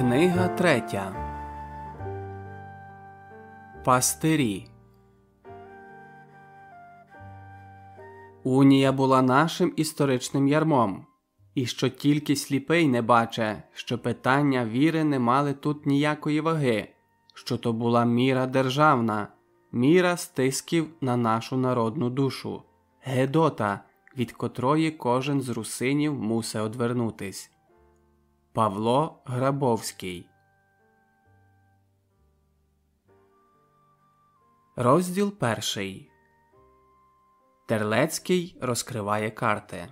Книга третя. Пастирі. Унія була нашим історичним ярмом, і що тільки сліпий не баче, що питання віри не мали тут ніякої ваги, що то була міра державна, міра стисків на нашу народну душу, Гедота, від котрої кожен з русинів мусе одвернутись. Павло Грабовський. Розділ перший. Терлецький розкриває карти.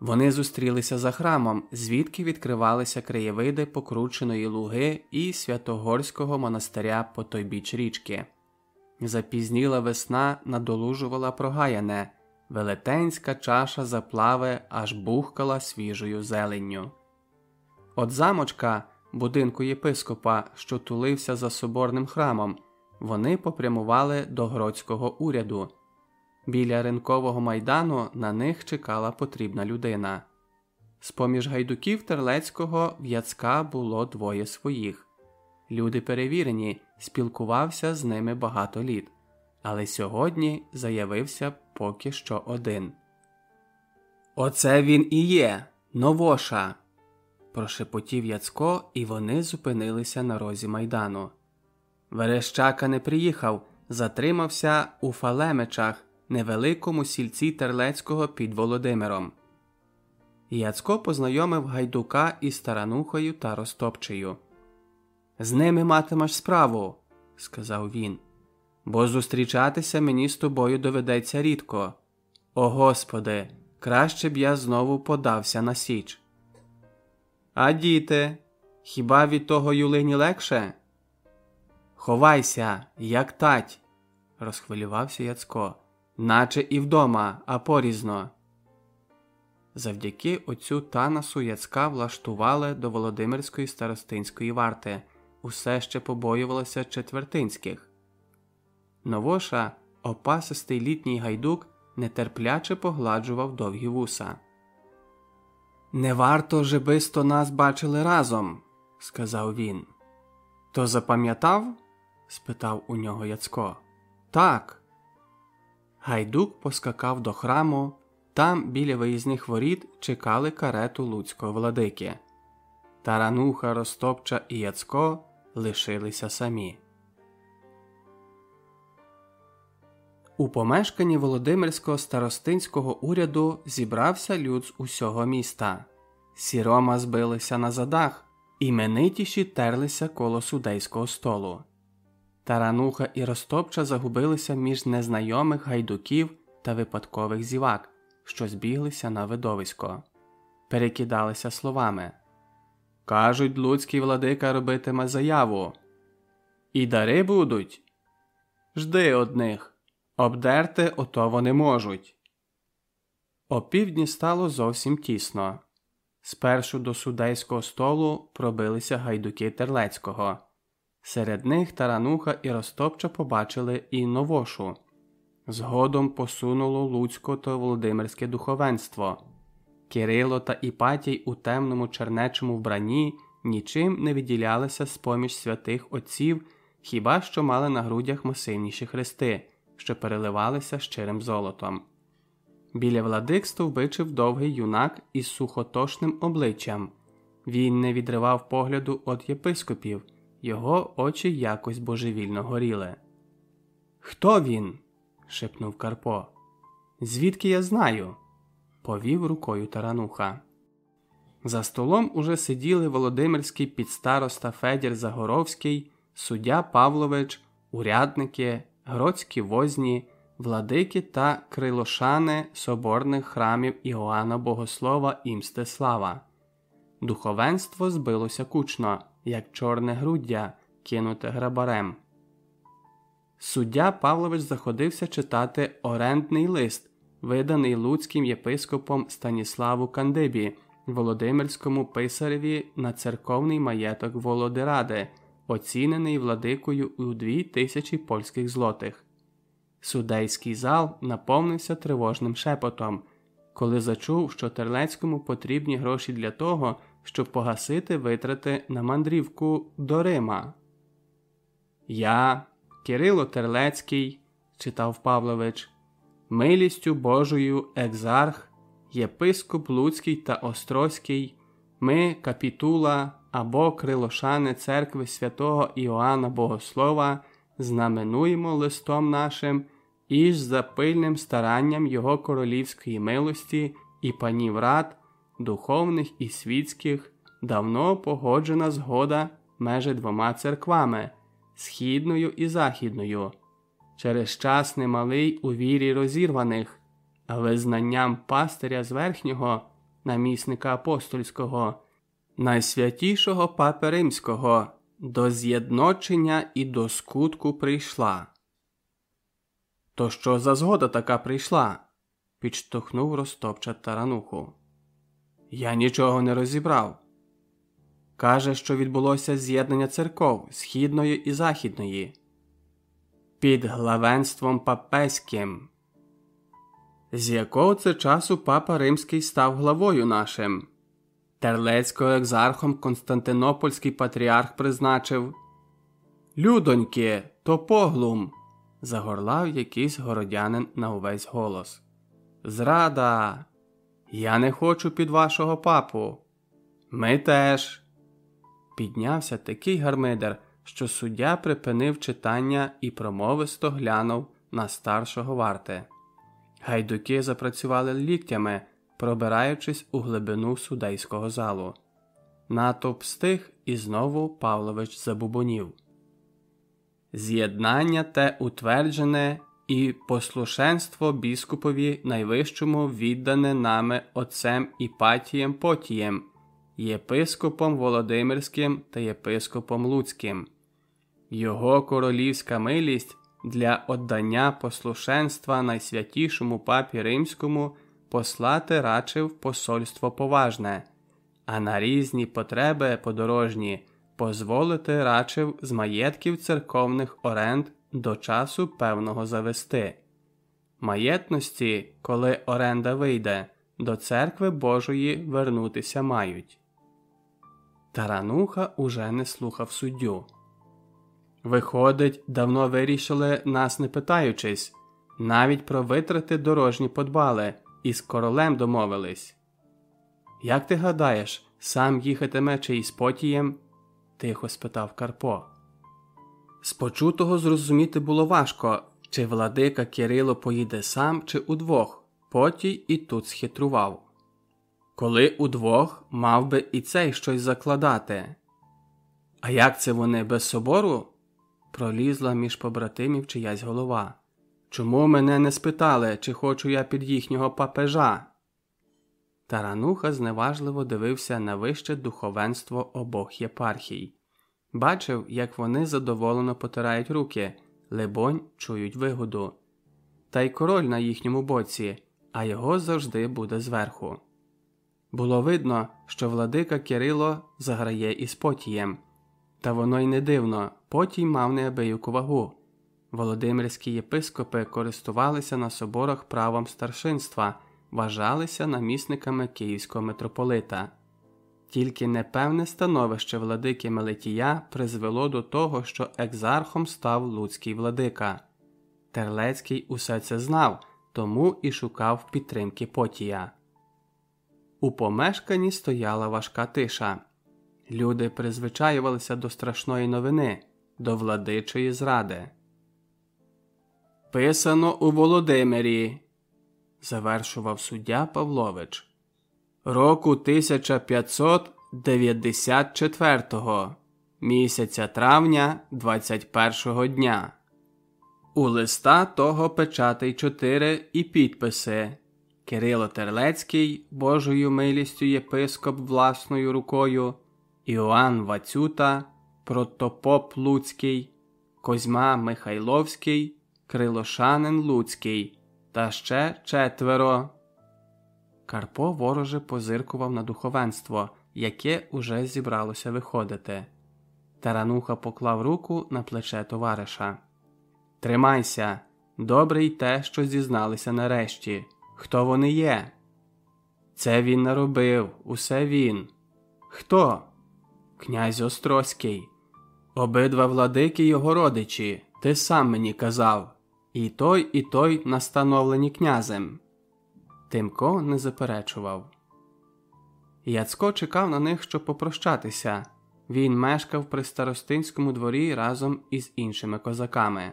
Вони зустрілися за храмом, звідки відкривалися краєвиди покрученої луги і Святогорського монастиря по той біч річки. Запізніла весна надолужувала прогаяне. Велетенська чаша заплави аж бухкала свіжою зеленню. От замочка, будинку єпископа, що тулився за соборним храмом, вони попрямували до гродського уряду. Біля ринкового майдану на них чекала потрібна людина. З поміж гайдуків Терлецького в Яцка було двоє своїх. Люди перевірені, спілкувався з ними багато літ але сьогодні заявився поки що один. Оце він і є, новоша. прошепотів Яцко, і вони зупинилися на розі майдану. Верещака не приїхав, затримався у Фалемечах, невеликому сільці Терлецького під Володимиром. Яцко познайомив гайдука із Таранухою та Ростопчею. З ними матимеш справу, сказав він бо зустрічатися мені з тобою доведеться рідко. О Господи, краще б я знову подався на січ. А діти, хіба від того Юлині легше? Ховайся, як тать, розхвилювався Яцко, наче і вдома, а порізно. Завдяки оцю Танасу Яцка влаштували до Володимирської старостинської варти, усе ще побоювалося четвертинських. Новоша, опасистий літній гайдук, нетерпляче погладжував довгі вуса. Не варто жебисто нас бачили разом, сказав він. То запам'ятав? Спитав у нього Яцко. Так. Гайдук поскакав до храму. Там, біля виїзних воріт, чекали карету Луцького владики. Тарануха, Ростопча і Яцко лишилися самі. У помешканні Володимирського старостинського уряду зібрався люд з усього міста. Сірома збилися на задах, іменитіші терлися коло судейського столу. Тарануха і Ростопча загубилися між незнайомих гайдуків та випадкових зівак, що збіглися на видовисько, перекидалися словами Кажуть, луцький владика робитиме заяву. І дари будуть. Жди одних. Обдерти ото вони можуть. Опівдні стало зовсім тісно. Спершу до судейського столу пробилися гайдуки Терлецького. Серед них тарануха і Ростопча побачили і новошу. Згодом посунуло Луцько та Володимирське духовенство. Кирило та Іпатій у темному чернечому вбранні нічим не відділялися з поміж святих отців, хіба що мали на грудях масивніші хрести що переливалися щирим золотом. Біля владик стовбичив довгий юнак із сухотошним обличчям. Він не відривав погляду від єпископів, його очі якось божевільно горіли. Хто він? шепнув Карпо. Звідки я знаю? повів рукою тарануха. За столом уже сиділи Володимирський підстароста Федір Загоровський, суддя Павлович, урядники, гродські возні, владики та крилошани соборних храмів Іоанна Богослова і Мстислава. Духовенство збилося кучно, як чорне груддя, кинуте грабарем. Суддя Павлович заходився читати орендний лист, виданий луцьким єпископом Станіславу Кандибі, Володимирському писареві на церковний маєток Володиради, оцінений владикою у дві тисячі польських злотих. Судейський зал наповнився тривожним шепотом, коли зачув, що Терлецькому потрібні гроші для того, щоб погасити витрати на мандрівку до Рима. Я, Кирило Терлецький, читав Павлович, милістю Божою екзарх, єпископ Луцький та Острозький, ми, капітула або крилошани церкви святого Іоанна Богослова, знаменуємо листом нашим і ж за пильним старанням Його королівської милості і панів рад, духовних і світських, давно погоджена згода межі двома церквами східною і західною, через час немалий у вірі розірваних, а визнанням пастиря з верхнього, намісника апостольського, найсвятішого папи Римського, до з'єдночення і до скутку прийшла. То що за згода така прийшла? підштовхнув розтопчат тарануху. Я нічого не розібрав. Каже, що відбулося з'єднання церков східної і західної під главенством папеським. З якого це часу папа Римський став главою нашим? Терлецького екзархом Константинопольський патріарх призначив. Людоньки, то поглум. загорлав якийсь городянин на увесь голос. Зрада. Я не хочу під вашого папу. Ми теж. Піднявся такий гармидер, що суддя припинив читання і промовисто глянув на старшого варти. Гайдуки запрацювали ліктями, пробираючись у глибину судейського залу. Натовп стих і знову Павлович забубонів. З'єднання те утверджене і послушенство біскупові найвищому віддане нами отцем Іпатієм Потієм єпископом Володимирським та єпископом Луцьким. Його королівська милість для отдання послушенства найсвятішому папі римському послати рачив посольство поважне, а на різні потреби подорожні позволити рачив з маєтків церковних оренд до часу певного завести. Маєтності, коли оренда вийде, до церкви Божої вернутися мають. Тарануха уже не слухав суддю. Виходить, давно вирішили, нас не питаючись, навіть про витрати дорожні подбали і з королем домовились. Як ти гадаєш, сам їхатиме чи із потієм? тихо спитав Карпо. З почутого зрозуміти було важко, чи владика Кирило поїде сам, чи удвох, потій і тут схитрував. Коли удвох мав би і цей щось закладати. А як це вони без собору? пролізла між побратимів чиясь голова. Чому мене не спитали, чи хочу я під їхнього папежа? Тарануха зневажливо дивився на вище духовенство обох єпархій. Бачив, як вони задоволено потирають руки, либонь, чують вигоду. Та й король на їхньому боці, а його завжди буде зверху. Було видно, що владика Кирило заграє із потієм. Та воно й не дивно, потій мав неабияку вагу. Володимирські єпископи користувалися на соборах правом старшинства, вважалися намісниками київського митрополита. Тільки непевне становище владики Мелетія призвело до того, що екзархом став Луцький владика. Терлецький усе це знав, тому і шукав підтримки потія. У помешканні стояла важка тиша. Люди призвичаювалися до страшної новини, до владичої зради. Писано у Володимирі, завершував суддя Павлович. Року 1594 місяця травня 21-го дня. У листа того печатий чотири і підписи. Кирило Терлецький, Божою милістю єпископ власною рукою, Іоанн Вацюта, протопоп Луцький, Козьма Михайловський, Крилошанин Луцький та ще четверо. Карпо вороже позиркував на духовенство, яке уже зібралося виходити. Тарануха поклав руку на плече товариша. Тримайся, добре й те, що зізналися нарешті. Хто вони є? Це він наробив, усе він. Хто? Князь Острозький. Обидва владики його родичі, ти сам мені казав. І той, і той настановлені князем. Тимко не заперечував. Яцко чекав на них, щоб попрощатися. Він мешкав при старостинському дворі разом із іншими козаками.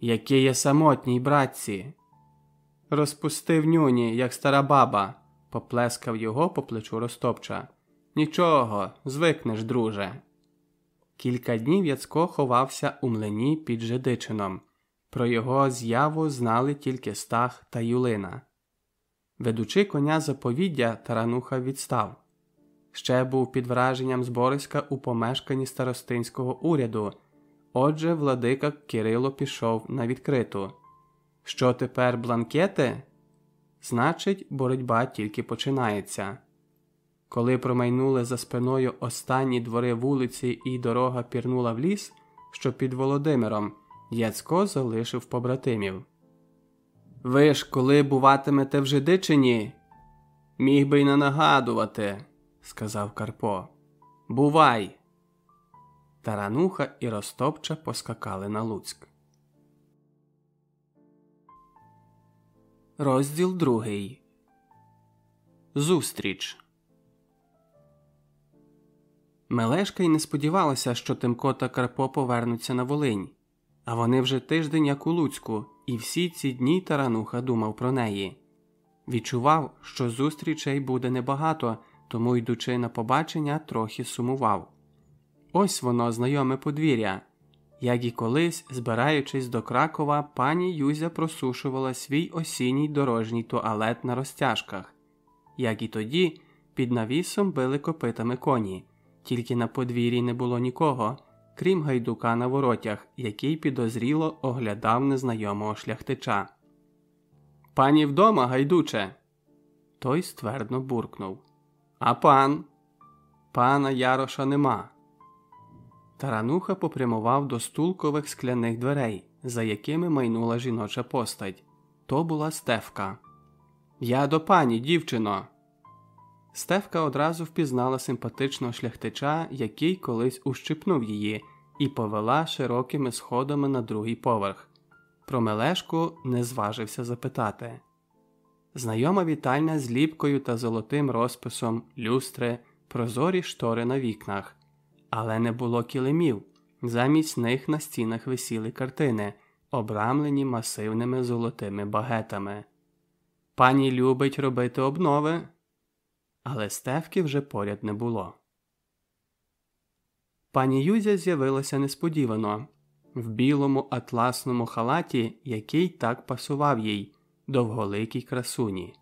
Які є самотній, братці. Розпустив нюні, як стара баба, поплескав його по плечу Ростопча. Нічого, звикнеш, друже. Кілька днів Яцко ховався у млині під Жидичином. Про його з'яву знали тільки Стах та Юлина. Ведучи коня заповіддя, тарануха відстав. Ще був під враженням збориська у помешканні старостинського уряду. Отже, владика Кирило пішов на відкриту. Що тепер бланкети? Значить, боротьба тільки починається. Коли промайнули за спиною останні двори вулиці і дорога пірнула в ліс, що під Володимиром, Яцько залишив побратимів. Ви ж, коли буватимете в Жидичині, міг би й не нагадувати, сказав Карпо. Бувай. Тарануха і Ростопча поскакали на Луцьк. Розділ другий. Зустріч. Мелешка й не сподівалася, що Тимко та Карпо повернуться на Волинь, а вони вже тиждень як у Луцьку, і всі ці дні тарануха думав про неї. Відчував, що зустрічей буде небагато, тому, йдучи на побачення, трохи сумував. Ось воно, знайоме подвір'я. Як і колись, збираючись до Кракова, пані Юзя просушувала свій осінній дорожній туалет на розтяжках, як і тоді, під навісом били копитами коні, тільки на подвір'ї не було нікого, крім гайдука на воротях, який підозріло оглядав незнайомого шляхтича. Пані вдома, гайдуче. Той ствердно буркнув. А пан? Пана Яроша нема. Тарануха попрямував до стулкових скляних дверей, за якими майнула жіноча постать. То була Стевка. Я до пані, дівчино. Стевка одразу впізнала симпатичного шляхтича, який колись ущипнув її, і повела широкими сходами на другий поверх. Про Мелешку не зважився запитати. Знайома вітальня з ліпкою та золотим розписом, люстри, прозорі штори на вікнах, але не було килимів. Замість них на стінах висіли картини, обрамлені масивними золотими багетами. Пані любить робити обнови, але стевки вже поряд не було. Пані Юзя з'явилася несподівано в білому атласному халаті, який так пасував їй, довголикій красуні.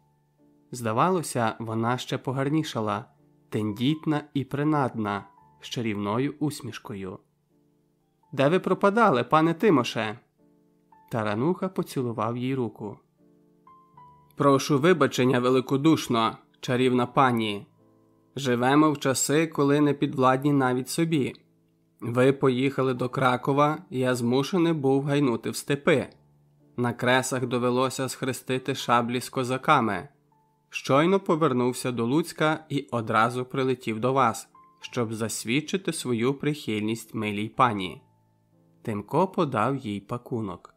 Здавалося, вона ще погарнішала, тендітна і принадна, з чарівною усмішкою. Де ви пропадали, пане Тимоше? Тарануха поцілував їй руку. Прошу вибачення великодушно, чарівна пані. Живемо в часи, коли не підвладні навіть собі. Ви поїхали до Кракова, і я змушений був гайнути в степи. На кресах довелося схрестити шаблі з козаками. Щойно повернувся до Луцька і одразу прилетів до вас, щоб засвідчити свою прихильність милій пані. Тимко подав їй пакунок.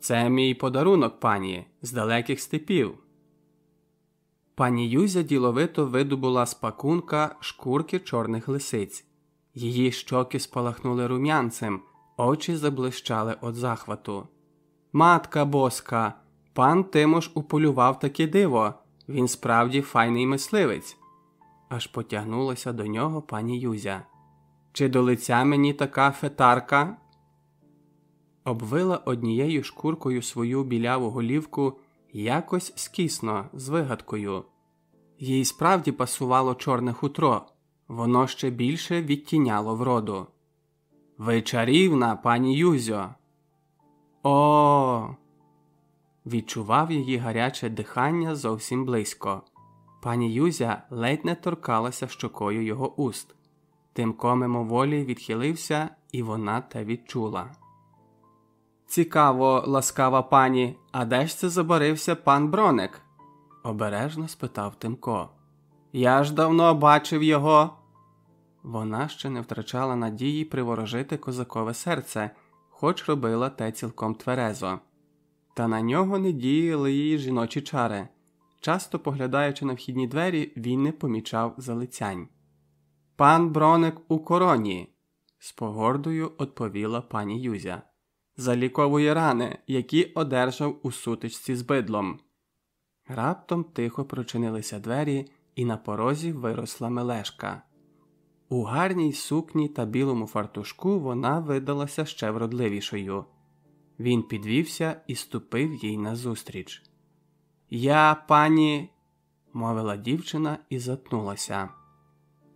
Це мій подарунок, пані, з далеких степів. Пані Юзя діловито видобула з пакунка шкурки чорних лисиць. Її щоки спалахнули рум'янцем, очі заблищали від захвату. Матка боска, пан Тимош уполював таке диво. Він справді файний мисливець. Аж потягнулася до нього пані Юзя. Чи до лиця мені така фетарка? Обвила однією шкуркою свою біляву голівку якось скісно, з вигадкою. Їй справді пасувало чорне хутро, воно ще більше відтіняло вроду. Ви чарівна, пані Юзьо. О. Відчував її гаряче дихання зовсім близько. Пані Юзя ледь не торкалася щокою його уст. Тимко мимоволі відхилився, і вона те відчула. Цікаво, ласкава пані, а де ж це забарився пан Броник? обережно спитав Тимко. Я ж давно бачив його. Вона ще не втрачала надії приворожити козакове серце, хоч робила те цілком тверезо. Та на нього не діяли її жіночі чари. Часто поглядаючи на вхідні двері, він не помічав залицянь. Пан Броник у короні, з погордою відповіла пані Юзя. Заліковує рани, які одержав у сутичці з бидлом. Раптом тихо прочинилися двері, і на порозі виросла мелешка. У гарній сукні та білому фартушку вона видалася ще вродливішою. Він підвівся і ступив їй назустріч. Я, пані, мовила дівчина і затнулася.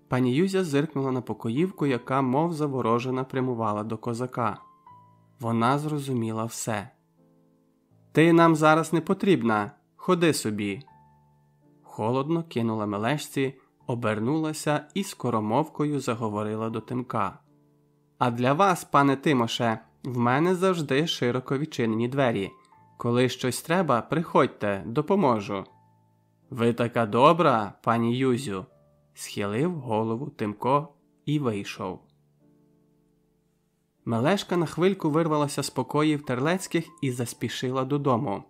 Пані Юзя зиркнула на покоївку, яка, мов заворожена, прямувала до козака. Вона зрозуміла все. Ти нам зараз не потрібна. Ходи собі. Холодно кинула мелешці, обернулася і скоромовкою заговорила до тимка. А для вас, пане Тимоше, в мене завжди широко відчинені двері. Коли щось треба, приходьте, допоможу. Ви така добра, пані Юзю, схилив голову Тимко і вийшов. Мелешка на хвильку вирвалася з покоїв терлецьких і заспішила додому.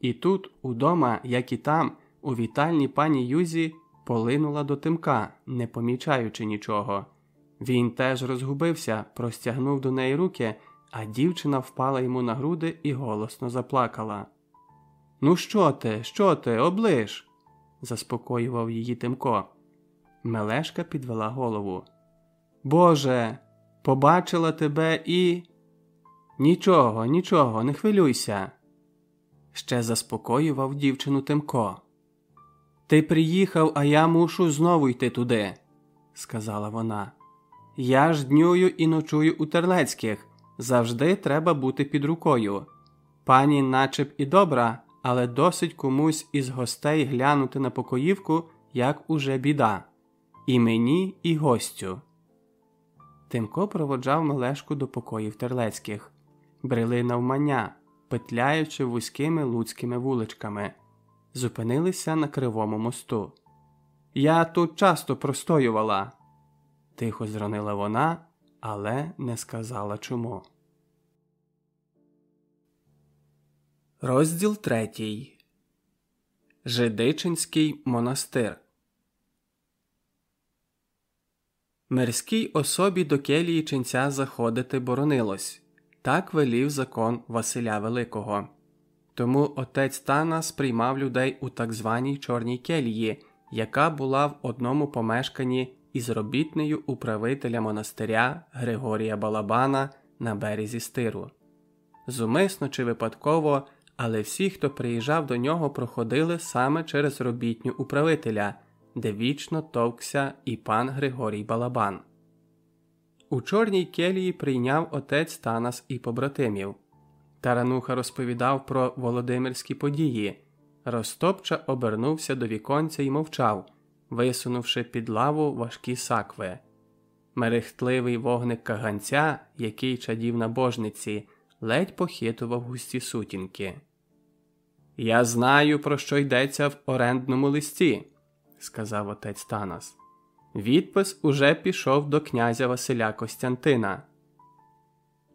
І тут, удома, як і там, у вітальні пані Юзі полинула до тимка, не помічаючи нічого. Він теж розгубився, простягнув до неї руки, а дівчина впала йому на груди і голосно заплакала. Ну, що ти, що ти, оближ? заспокоював її Тимко. Мелешка підвела голову. Боже, побачила тебе і. Нічого, нічого, не хвилюйся. Ще заспокоював дівчину Тимко. Ти приїхав, а я мушу знову йти туди, сказала вона. Я ж днюю і ночую у Терлецьких. Завжди треба бути під рукою. Пані начеб і добра, але досить комусь із гостей глянути на покоївку, як уже біда. І мені, і гостю. Тимко проводжав Мелешку до покоїв терлецьких, брели навмання, петляючи вузькими луцькими вуличками, зупинилися на кривому мосту. Я тут часто простоювала, тихо зронила вона, але не сказала чому. Розділ третій Жидичинський монастир. Мирській особі до келії ченця заходити боронилось так велів закон Василя Великого. Тому отець Танас приймав людей у так званій чорній келії, яка була в одному помешканні із робітнею управителя монастиря Григорія Балабана на березі стиру. Зумисно чи випадково, але всі, хто приїжджав до нього, проходили саме через робітню управителя, де вічно товкся і пан Григорій Балабан. У чорній келії прийняв отець Танас і побратимів. Тарануха розповідав про володимирські події. Ростопча обернувся до віконця і мовчав, висунувши під лаву важкі сакви. Мерехтливий вогник каганця, який чадів на божниці, ледь похитував густі сутінки. Я знаю, про що йдеться в орендному листі, сказав отець Танас. Відпис уже пішов до князя Василя Костянтина.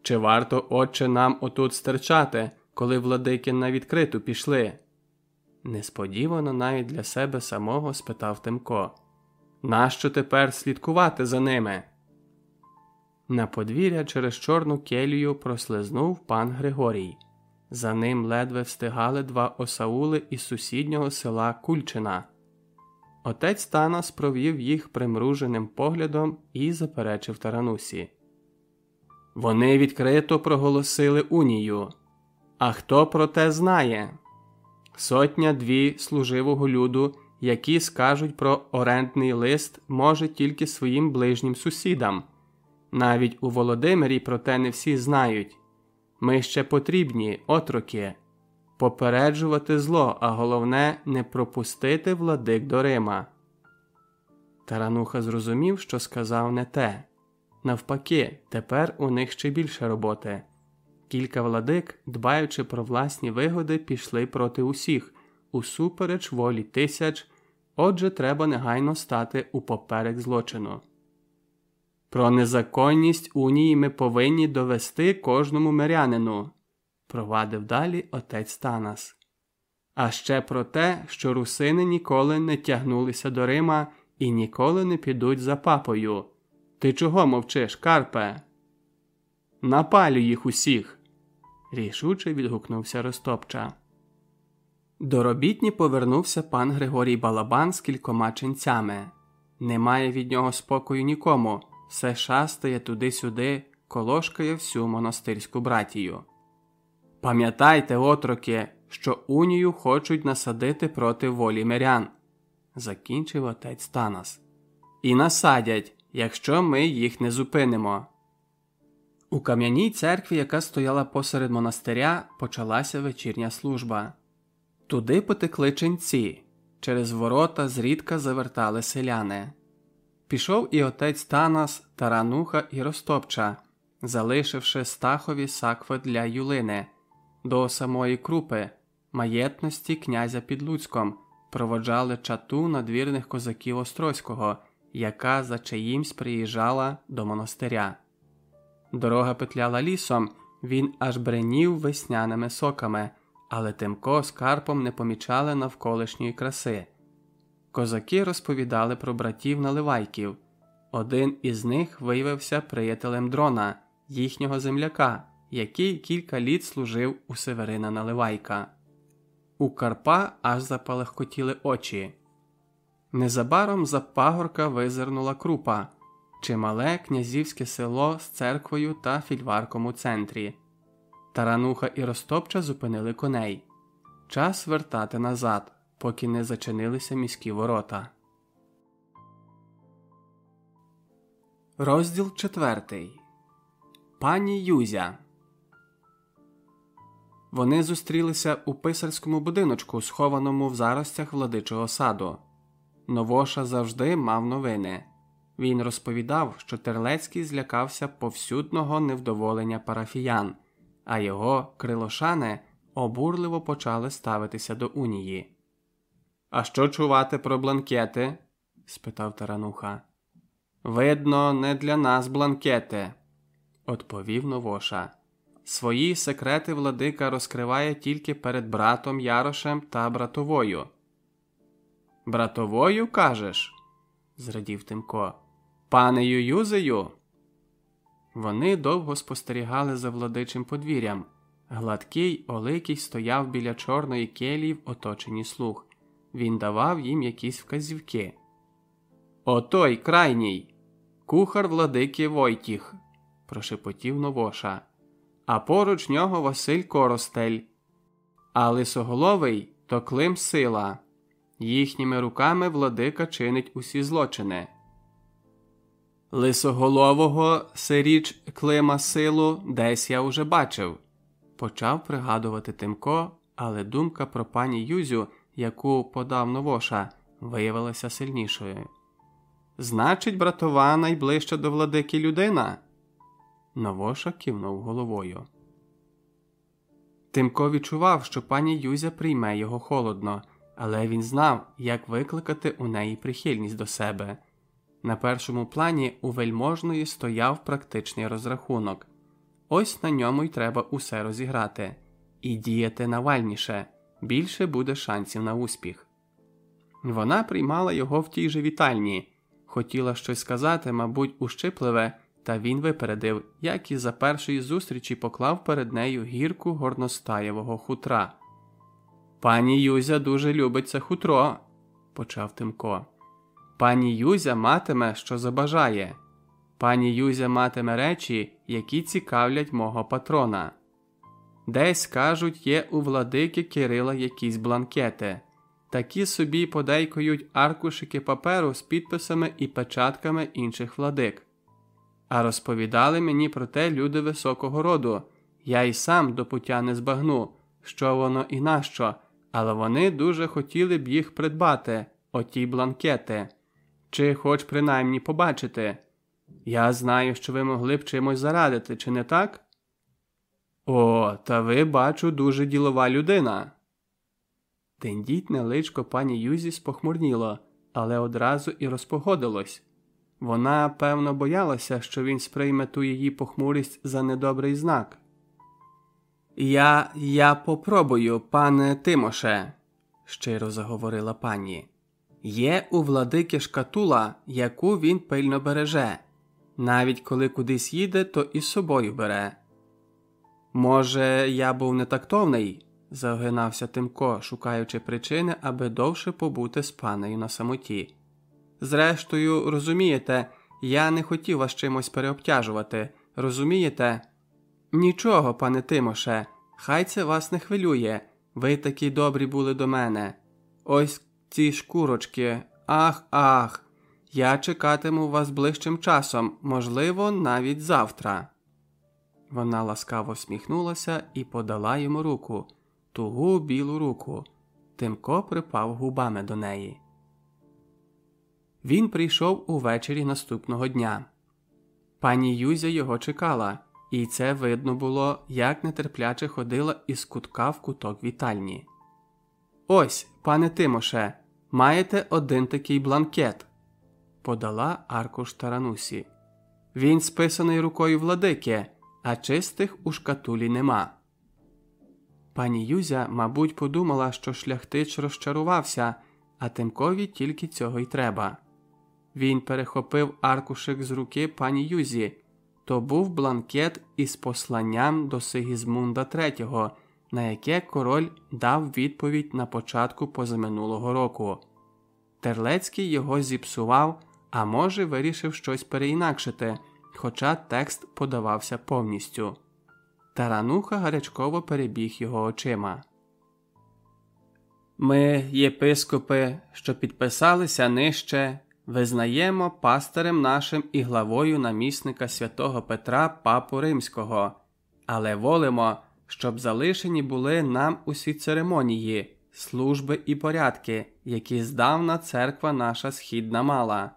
Чи варто, отче, нам отут стерчати, коли владики на відкриту пішли? Несподівано навіть для себе самого спитав Тимко. Нащо тепер слідкувати за ними? На подвір'я через чорну келію прослизнув пан Григорій. За ним ледве встигали два осаули із сусіднього села Кульчина. Отець Танас провів їх примруженим поглядом і заперечив таранусі. Вони відкрито проголосили унію. А хто про те знає? Сотня дві служивого люду, які скажуть про орендний лист, може тільки своїм ближнім сусідам. Навіть у Володимирі про те не всі знають. Ми ще потрібні, отроки, попереджувати зло, а головне не пропустити владик до Рима. Тарануха зрозумів, що сказав не те. Навпаки, тепер у них ще більше роботи. Кілька владик, дбаючи про власні вигоди, пішли проти усіх, усупереч волі тисяч, отже, треба негайно стати у поперек злочину. Про незаконність унії ми повинні довести кожному мирянину, провадив далі отець Танас. А ще про те, що русини ніколи не тягнулися до Рима і ніколи не підуть за папою. Ти чого мовчиш, Карпе? Напалю їх усіх. рішуче відгукнувся Ростопча. До робітні повернувся пан Григорій Балабан з кількома ченцями. Немає від нього спокою нікому, все шастає туди-сюди, колошкає всю монастирську братію. Пам'ятайте, отроки, що унію хочуть насадити проти волі мирян, закінчив отець Танас. І насадять, якщо ми їх не зупинимо. У кам'яній церкві, яка стояла посеред монастиря, почалася вечірня служба. Туди потекли ченці, через ворота зрідка завертали селяни. Пішов і отець Танас, Тарануха і Ростопча, залишивши стахові сакви для Юлини, до самої крупи, маєтності князя під Луцьком, проводжали чату надвірних козаків Острозького, яка за чиїмсь приїжджала до монастиря. Дорога петляла лісом, він аж бренів весняними соками, але Тимко з Карпом не помічали навколишньої краси. Козаки розповідали про братів наливайків. Один із них виявився приятелем дрона, їхнього земляка, який кілька літ служив у Северина Наливайка. У Карпа аж запалахкотіли очі. Незабаром за пагорка визирнула крупа, чимале князівське село з церквою та фільварком у центрі. Тарануха і Ростопча зупинили коней. Час вертати назад, поки не зачинилися міські ворота. Розділ четвертий. Пані Юзя. Вони зустрілися у писарському будиночку, схованому в заростях владичого саду. Новоша завжди мав новини. Він розповідав, що Терлецький злякався повсюдного невдоволення парафіян, а його крилошани обурливо почали ставитися до унії. А що чувати про бланкети? спитав тарануха. Видно, не для нас бланкети, відповів Новоша. Свої секрети владика розкриває тільки перед братом Ярошем та братовою. Братовою кажеш? зрадів Тимко. Панею Юзею. Вони довго спостерігали за владичим подвір'ям. Гладкий Оликий стояв біля чорної келії в оточенні слуг. Він давав їм якісь вказівки. Отой крайній, кухар владики Войтіх, прошепотів Новоша а поруч нього Василь Коростель, а лисоголовий то Клим Сила. Їхніми руками владика чинить усі злочини. Лисоголового сиріч Клима силу десь я уже бачив, почав пригадувати Тимко, але думка про пані Юзю, яку подав Новоша, виявилася сильнішою. Значить, братова найближча до владики людина. Новоша кивнув головою. Тимко відчував, що пані Юзя прийме його холодно, але він знав, як викликати у неї прихильність до себе. На першому плані у вельможної стояв практичний розрахунок. Ось на ньому й треба усе розіграти, і діяти навальніше, більше буде шансів на успіх. Вона приймала його в тій же вітальні, хотіла щось сказати, мабуть, ущипливе. Та він випередив, як і за першої зустрічі поклав перед нею гірку горностаєвого хутра. Пані Юзя дуже любить це хутро, почав Тимко. Пані Юзя матиме, що забажає. Пані Юзя матиме речі, які цікавлять мого патрона. Десь, кажуть, є у владики Кирила якісь бланкети. Такі собі подейкують аркушики паперу з підписами і печатками інших владик. А розповідали мені про те люди високого роду. Я й сам до пуття не збагну, що воно і нащо, але вони дуже хотіли б їх придбати, оті бланкети, чи хоч принаймні побачити. Я знаю, що ви могли б чимось зарадити, чи не так? О, та ви, бачу, дуже ділова людина. Тендітне личко пані Юзі спохмурніло, але одразу і розпогодилось. Вона, певно, боялася, що він сприйме ту її похмурість за недобрий знак. Я я попробую, пане Тимоше, щиро заговорила пані. Є у владики шкатула, яку він пильно береже. Навіть коли кудись їде, то і з собою бере. Може, я був нетактовний, загинався Тимко, шукаючи причини, аби довше побути з панею на самоті. Зрештою, розумієте, я не хотів вас чимось переобтяжувати, розумієте? Нічого, пане Тимоше, хай це вас не хвилює. Ви такі добрі були до мене. Ось ці шкурочки, ах, ах. Я чекатиму вас ближчим часом, можливо, навіть завтра. Вона ласкаво всміхнулася і подала йому руку, тугу білу руку. Тимко припав губами до неї. Він прийшов увечері наступного дня. Пані Юзя його чекала, і це видно було, як нетерпляче ходила із кутка в куток вітальні. Ось, пане Тимоше, маєте один такий бланкет, подала аркуш таранусі. Він списаний рукою владики, а чистих у шкатулі нема. Пані Юзя, мабуть, подумала, що шляхтич розчарувався, а Тимкові тільки цього й треба. Він перехопив аркушик з руки пані Юзі. То був бланкет із посланням до Сигізмунда III, на яке король дав відповідь на початку позаминулого року. Терлецький його зіпсував, а може, вирішив щось переінакшити, хоча текст подавався повністю. Тарануха гарячково перебіг його очима. Ми, єпископи, що підписалися нижче, визнаємо пастирем нашим і главою намісника святого Петра Папу Римського, але волимо, щоб залишені були нам усі церемонії, служби і порядки, які здавна церква наша східна мала,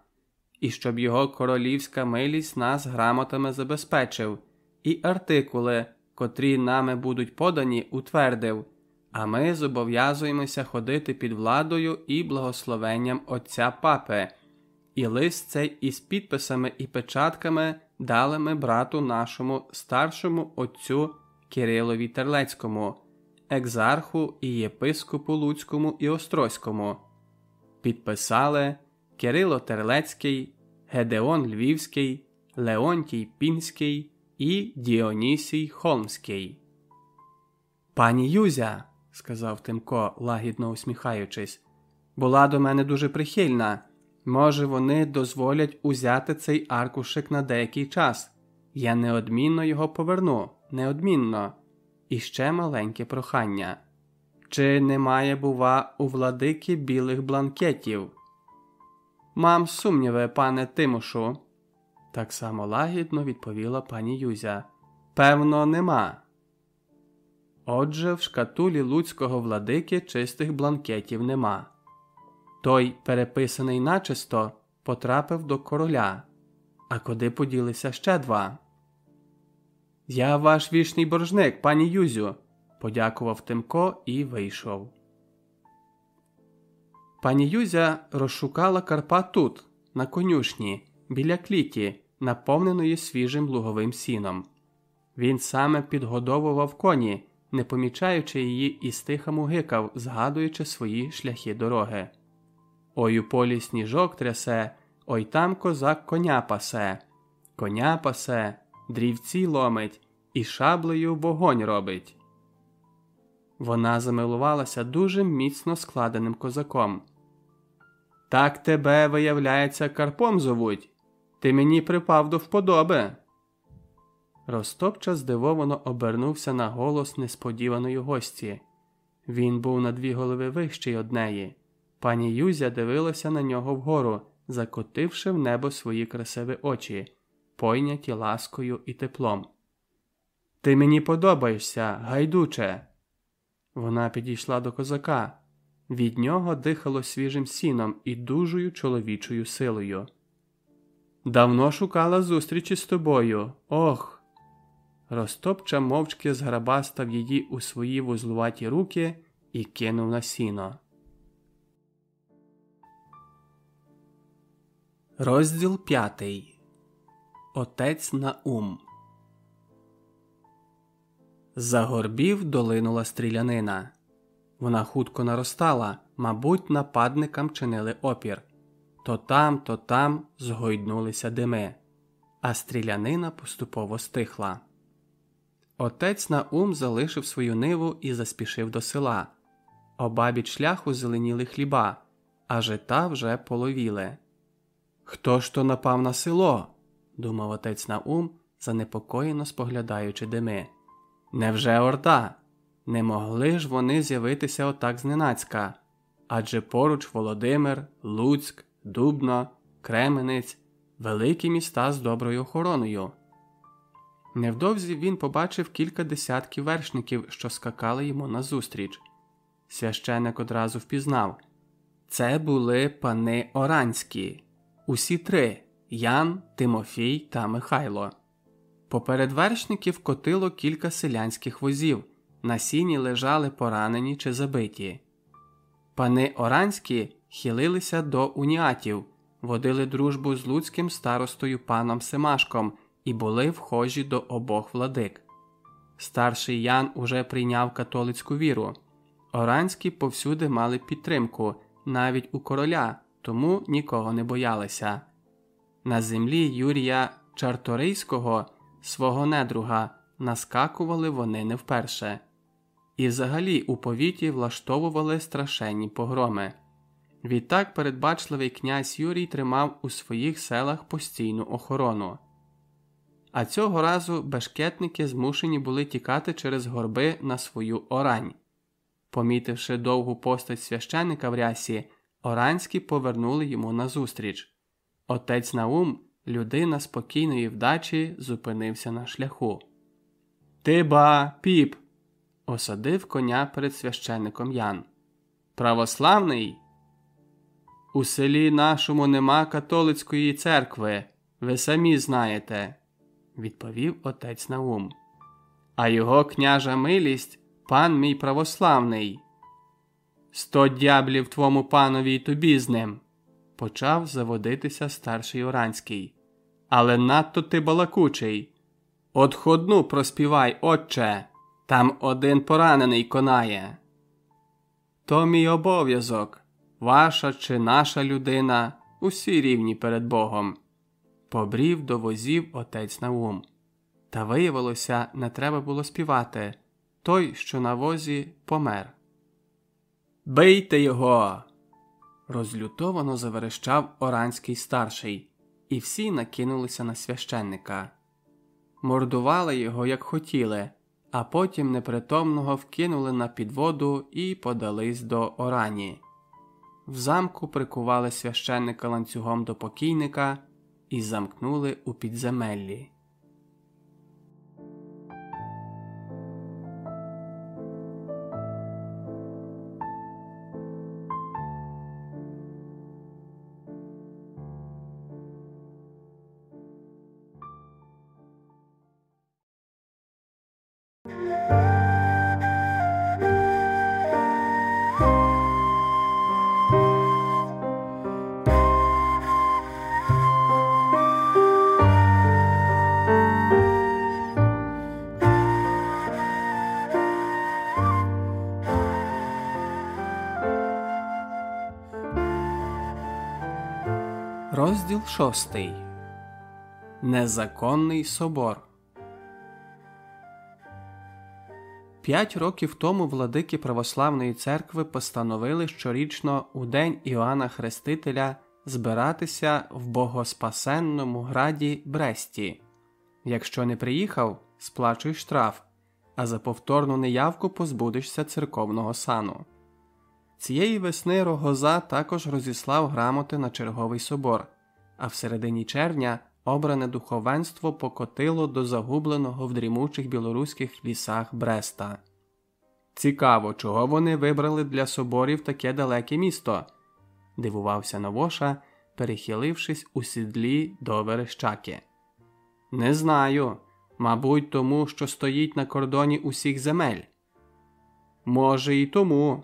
і щоб його королівська милість нас грамотами забезпечив, і артикули, котрі нами будуть подані, утвердив. А ми зобов'язуємося ходити під владою і благословенням Отця Папи, і лист цей із підписами і печатками дали ми брату нашому старшому отцю Кирилові Терлецькому, екзарху і єпископу Луцькому і Острозькому. Підписали Кирило Терлецький, Гедеон Львівський, Леонтій Пінський і Діонісій Холмський. Пані Юзя, сказав Тимко, лагідно усміхаючись, була до мене дуже прихильна. Може, вони дозволять узяти цей аркушик на деякий час. Я неодмінно його поверну, неодмінно. І ще маленьке прохання. Чи немає, бува, у владики білих бланкетів? Мам сумніви, пане Тимошу. Так само лагідно відповіла пані Юзя. Певно, нема. Отже, в шкатулі луцького владики чистих бланкетів нема. Той, переписаний начисто, потрапив до короля. А куди поділися ще два? Я ваш вічний боржник, пані Юзю, подякував Тимко і вийшов. Пані Юзя розшукала Карпа тут, на конюшні, біля кліті, наповненої свіжим луговим сіном. Він саме підгодовував коні, не помічаючи її і стиха мугикав, згадуючи свої шляхи дороги. Ой у полі сніжок трясе, ой там козак коня пасе, коня пасе, дрівці ломить і шаблею вогонь робить. Вона замилувалася дуже міцно складеним козаком. Так тебе, виявляється, Карпом зовуть. Ти мені припав до вподоби. Ростопча здивовано обернувся на голос несподіваної гості. Він був на дві голови вищий од неї. Пані Юзя дивилася на нього вгору, закотивши в небо свої красиві очі. пойняті ласкою і теплом. Ти мені подобаєшся, гайдуче. Вона підійшла до козака. Від нього дихало свіжим сіном і дужою чоловічою силою. Давно шукала зустрічі з тобою. Ох. Ростопча мовчки зграбастав її у свої вузлуваті руки і кинув на сіно. Розділ п'ятий. Отець Наум. За горбів долинула стрілянина. Вона хутко наростала, мабуть, нападникам чинили опір. То там, то там згойднулися дими, а стрілянина поступово стихла. Отець Наум залишив свою ниву і заспішив до села. Обабіч шляху зеленіли хліба, а жита вже половіли. Хто ж то напав на село? думав отець Наум, занепокоєно споглядаючи дими. Невже орда? Не могли ж вони з'явитися отак зненацька? Адже поруч Володимир, Луцьк, Дубно, Кременець, великі міста з доброю охороною. Невдовзі він побачив кілька десятків вершників, що скакали йому назустріч. Священик одразу впізнав це були пани Оранські, усі три Ян, Тимофій та Михайло. Поперед вершників котило кілька селянських возів, на сіні лежали поранені чи забиті. Пани Оранські хилилися до уніатів, водили дружбу з луцьким старостою паном Семашком і були вхожі до обох владик. Старший Ян уже прийняв католицьку віру. Оранські повсюди мали підтримку, навіть у короля, тому нікого не боялися. На землі Юрія Чарторийського, свого недруга, наскакували вони не вперше. І взагалі у повіті влаштовували страшенні погроми. Відтак передбачливий князь Юрій тримав у своїх селах постійну охорону. А цього разу бешкетники змушені були тікати через горби на свою орань. Помітивши довгу постать священика в рясі, оранські повернули йому назустріч. Отець Наум, людина спокійної вдачі, зупинився на шляху. Ти ба, піп, осадив коня перед священником Ян. Православний? У селі нашому нема католицької церкви, ви самі знаєте, відповів отець Наум. А його княжа милість пан мій православний. Сто дяблів твому панові й тобі з ним, почав заводитися старший Оранський. Але надто ти балакучий. Отходну проспівай, отче, там один поранений конає. То мій обов'язок, ваша чи наша людина, усі рівні перед Богом. Побрів до возів отець Наум. Та виявилося, не треба було співати. Той, що на возі, помер. Бийте його. розлютовано заверещав Оранський старший, і всі накинулися на священника. Мордували його, як хотіли, а потім непритомного вкинули на підводу і подались до Орані. В замку прикували священника ланцюгом до покійника і замкнули у підземеллі. Шостий Незаконний собор. П'ять років тому владики Православної церкви постановили щорічно у день Іоанна Хрестителя збиратися в богоспасенному граді Бресті. Якщо не приїхав, сплачуй штраф, а за повторну неявку позбудешся церковного сану. Цієї весни Рогоза також розіслав грамоти на черговий собор, а в середині червня обране духовенство покотило до загубленого в дрімучих білоруських лісах Бреста. Цікаво, чого вони вибрали для соборів таке далеке місто, дивувався Новоша, перехилившись у сідлі до верещаки. Не знаю. Мабуть, тому, що стоїть на кордоні усіх земель. Може, і тому.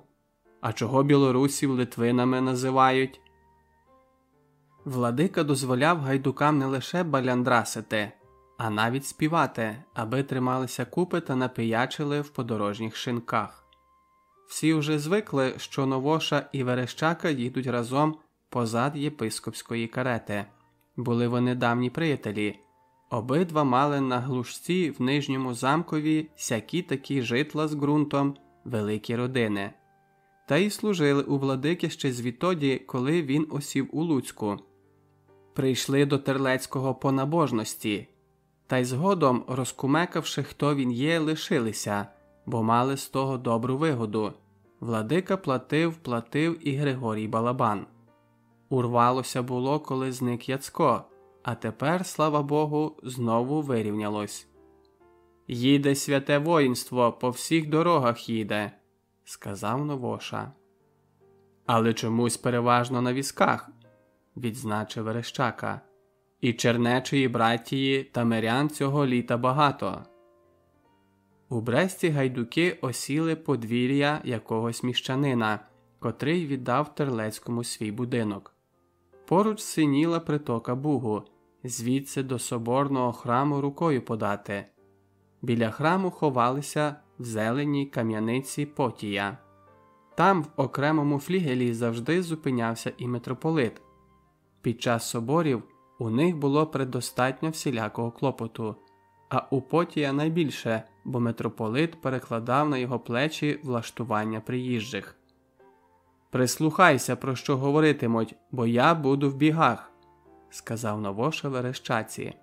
А чого білорусів литвинами називають? Владика дозволяв гайдукам не лише баляндрасити, а навіть співати, аби трималися купи та напиячили в подорожніх шинках. Всі вже звикли, що Новоша і Верещака їдуть разом позад єпископської карети. Були вони давні приятелі. Обидва мали на глушці в нижньому замкові сякі такі житла з ґрунтом, великі родини, та й служили у владики ще звідтоді, коли він осів у Луцьку. Прийшли до Терлецького по набожності, та й згодом, розкумекавши, хто він є, лишилися, бо мали з того добру вигоду. Владика платив, платив і Григорій Балабан. Урвалося було, коли зник Яцко а тепер, слава Богу, знову вирівнялось. Їде святе воїнство, по всіх дорогах їде, сказав Новоша. Але чомусь переважно на візках, відзначив Верещака, і чернечої братії та мирян цього літа багато. У Бресті гайдуки осіли подвір'я якогось міщанина, котрий віддав Терлецькому свій будинок. Поруч синіла притока Бугу, звідси до соборного храму рукою подати. Біля храму ховалися в зеленій кам'яниці Потія. Там, в окремому флігелі, завжди зупинявся і митрополит. Під час соборів у них було предостатньо всілякого клопоту, а у Потія найбільше, бо митрополит перекладав на його плечі влаштування приїжджих. Прислухайся, про що говоритимуть, бо я буду в бігах сказав Новоша Верещаці.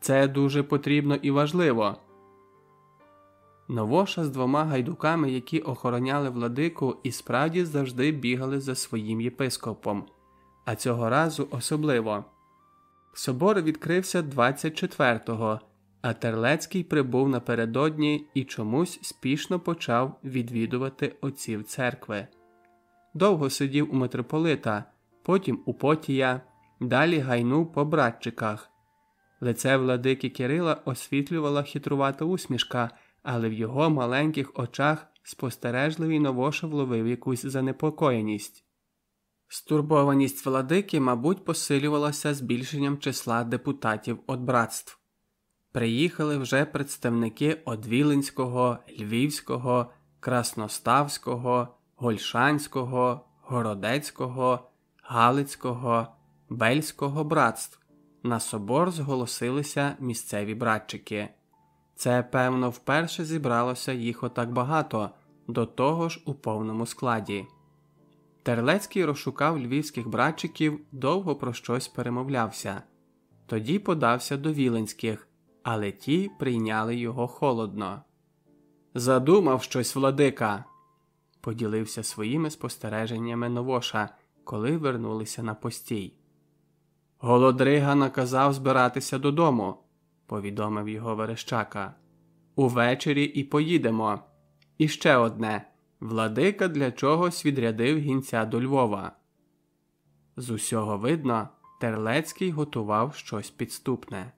Це дуже потрібно і важливо. Новоша з двома гайдуками, які охороняли владику, і справді завжди бігали за своїм єпископом, а цього разу особливо. Собор відкрився 24-го, а Терлецький прибув напередодні і чомусь спішно почав відвідувати отців церкви. Довго сидів у митрополита, потім у Потія, далі гайнув по братчиках. Лице владики Кирила освітлювала хитрувата усмішка, але в його маленьких очах спостережливий новоша вловив якусь занепокоєність. Стурбованість владики, мабуть, посилювалася збільшенням числа депутатів от братств. Приїхали вже представники Одвілинського, Львівського, Красноставського, Гольшанського, Городецького, Галицького, Бельського братств. На собор зголосилися місцеві братчики. Це, певно, вперше зібралося їх отак багато, до того ж у повному складі. Терлецький розшукав львівських братчиків, довго про щось перемовлявся, тоді подався до Віленських, але ті прийняли його холодно. Задумав щось владика, поділився своїми спостереженнями Новоша, коли вернулися на постій. Голодрига наказав збиратися додому, повідомив його Верещака. Увечері і поїдемо. І ще одне владика для чогось відрядив гінця до Львова. З усього видно, Терлецький готував щось підступне.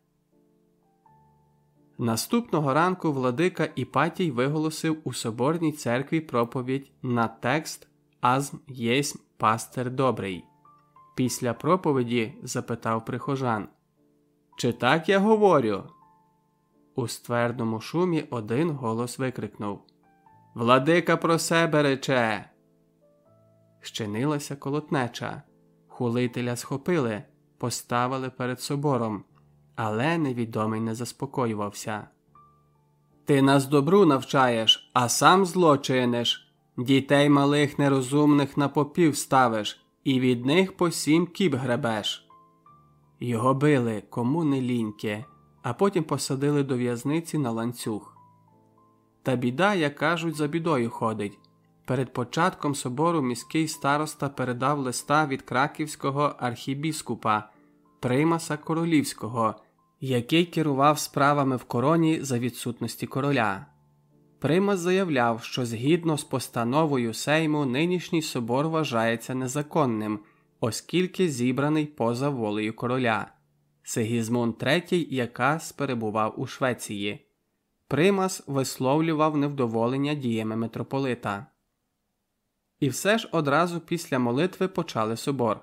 Наступного ранку владика Іпатій виголосив у соборній церкві проповідь на текст Азм єсмь пастир добрий. Після проповіді запитав прихожан Чи так я говорю? У ствердному шумі один голос викрикнув Владика про себе рече. Щинилася колотнеча. Хулителя схопили, поставили перед собором, але невідомий не заспокоювався. Ти нас добру навчаєш, а сам злочиниш. Дітей малих нерозумних на попів ставиш і від них по сім кіп гребеш. Його били кому не ліньки, а потім посадили до в'язниці на ланцюг. Та біда, як кажуть, за бідою ходить. Перед початком собору міський староста передав листа від краківського архібіскупа, примаса королівського, який керував справами в короні за відсутності короля. Примас заявляв, що згідно з постановою Сейму нинішній собор вважається незаконним, оскільки зібраний поза волею короля. Сигізмунд III якраз перебував у Швеції. Примас висловлював невдоволення діями митрополита. І все ж одразу після молитви почали собор,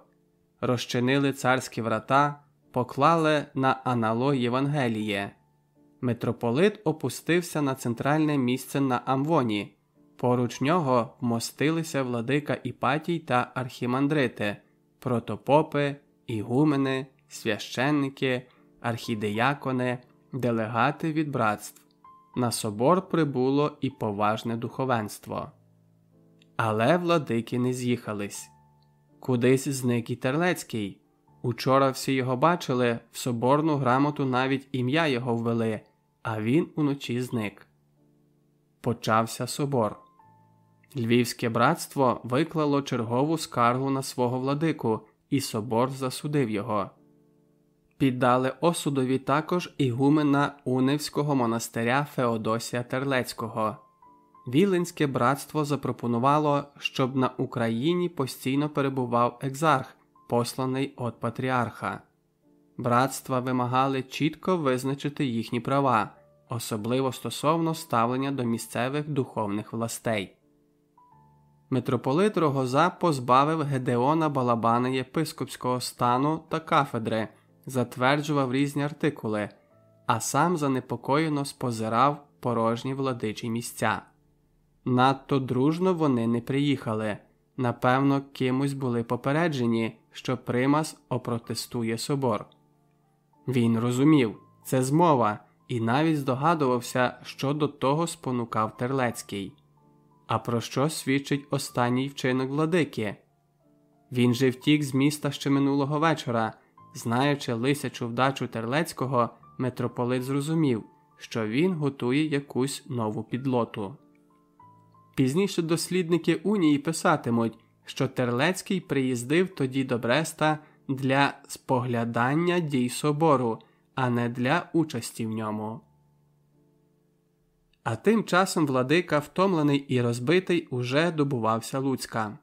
розчинили царські врата, поклали на анало Євангеліє. Митрополит опустився на центральне місце на Амвоні. Поруч нього вмостилися владика Іпатій та архімандрити, протопопи, ігумени, священники, архідеякони, делегати від братств. На собор прибуло і поважне духовенство. Але владики не з'їхались. Кудись зник і Терлецький. Учора всі його бачили, в соборну грамоту навіть ім'я його ввели, а він уночі зник. Почався собор. Львівське братство виклало чергову скаргу на свого владику, і собор засудив його. Піддали осудові також ігумена Унивського монастиря Феодосія Терлецького. Віленське братство запропонувало, щоб на Україні постійно перебував екзарх, посланий від патріарха. Братства вимагали чітко визначити їхні права, особливо стосовно ставлення до місцевих духовних властей. Митрополит Рогоза позбавив Гедеона Балабана єпископського стану та кафедри, затверджував різні артикули, а сам занепокоєно спозирав порожні владичі місця. Надто дружно вони не приїхали. Напевно, кимось були попереджені, що Примас опротестує собор. Він розумів, це змова, і навіть здогадувався, що до того спонукав Терлецький. А про що свідчить останній вчинок владики? Він же втік з міста ще минулого вечора, знаючи лисячу вдачу Терлецького, митрополит зрозумів, що він готує якусь нову підлоту. Пізніше дослідники Унії писатимуть, що Терлецький приїздив тоді до Бреста для споглядання дій собору, а не для участі в ньому. А тим часом владика, втомлений і розбитий, уже добувався Луцька.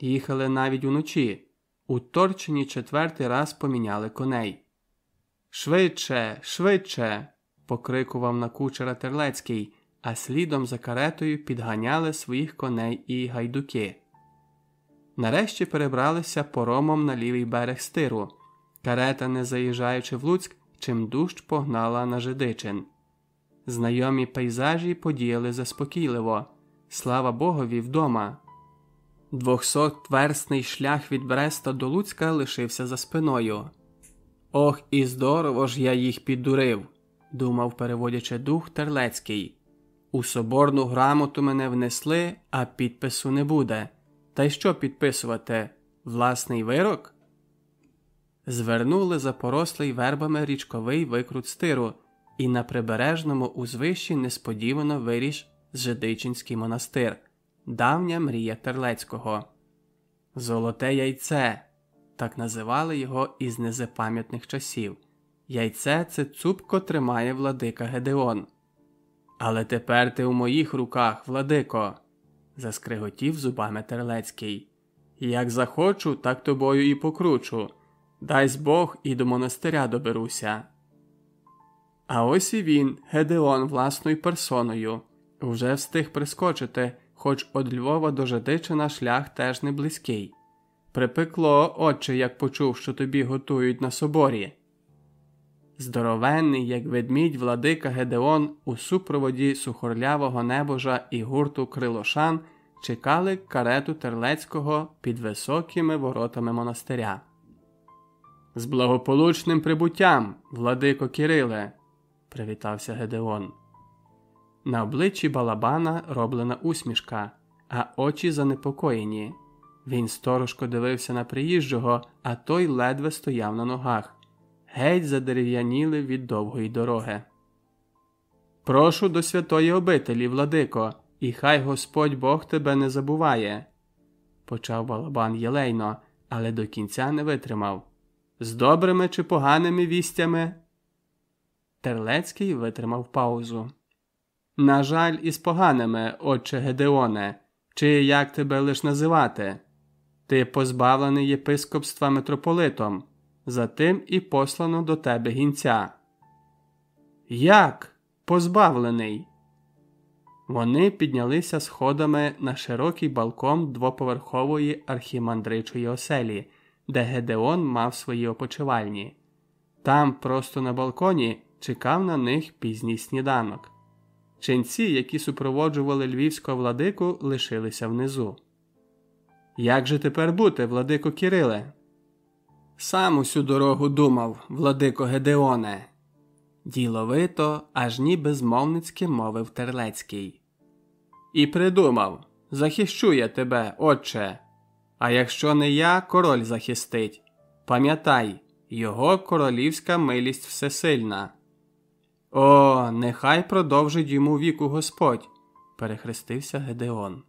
Їхали навіть уночі. У Торчині четвертий раз поміняли коней. Швидше, швидше. покрикував на кучера Терлецький, а слідом за каретою підганяли своїх коней і гайдуки. Нарешті перебралися поромом на лівий берег стиру. Карета, не заїжджаючи в Луцьк, чим дужч погнала на Жидичин. Знайомі пейзажі подіяли заспокійливо. Слава Богові вдома. Двохсотверстний шлях від Бреста до Луцька лишився за спиною. Ох, і здорово ж я їх піддурив, думав, переводячи дух Терлецький. У соборну грамоту мене внесли, а підпису не буде. Та й що підписувати? Власний вирок? Звернули за порослий вербами річковий викрут стиру, і на прибережному узвищі несподівано виріс Жидичинський монастир, давня мрія Терлецького. Золоте яйце так називали його із незапам'ятних часів. Яйце це цупко тримає владика Гедеон. Але тепер ти у моїх руках, владико, заскриготів зубами Терлецький. Як захочу, так тобою і покручу. Дай Бог і до монастиря доберуся. А ось і він, Гедеон, власною персоною, вже встиг прискочити, хоч од Львова до Жадичина шлях теж не близький. Припекло, отче, як почув, що тобі готують на соборі. Здоровенний, як ведмідь, владика Гедеон у супроводі сухорлявого небожа і гурту крилошан чекали карету Терлецького під високими воротами монастиря. З благополучним прибуттям, владико Кириле, привітався Гедеон. На обличчі Балабана роблена усмішка, а очі занепокоєні. Він сторожко дивився на приїжджого, а той ледве стояв на ногах геть задерев'яніли від довгої дороги. Прошу до святої обителі, владико, і хай Господь Бог тебе не забуває, почав балабан єлейно, але до кінця не витримав. З добрими чи поганими вістями? Терлецький витримав паузу. На жаль, із поганими, отче Гедеоне, чи як тебе лиш називати? Ти позбавлений єпископства митрополитом, затим і послано до тебе гінця. Як? Позбавлений? Вони піднялися сходами на широкий балкон двоповерхової архімандричої оселі, де Гедеон мав свої опочивальні. Там, просто на балконі, чекав на них пізній сніданок. Ченці, які супроводжували львівського владику, лишилися внизу. Як же тепер бути, владико Кириле? Сам усю дорогу думав, владико Гедеоне. Діловито, аж ніби змовницьки мовив Терлецький. І придумав захищу я тебе, отче. А якщо не я, король захистить. Пам'ятай, його королівська милість всесильна. О, нехай продовжить йому віку Господь, перехрестився Гедеон.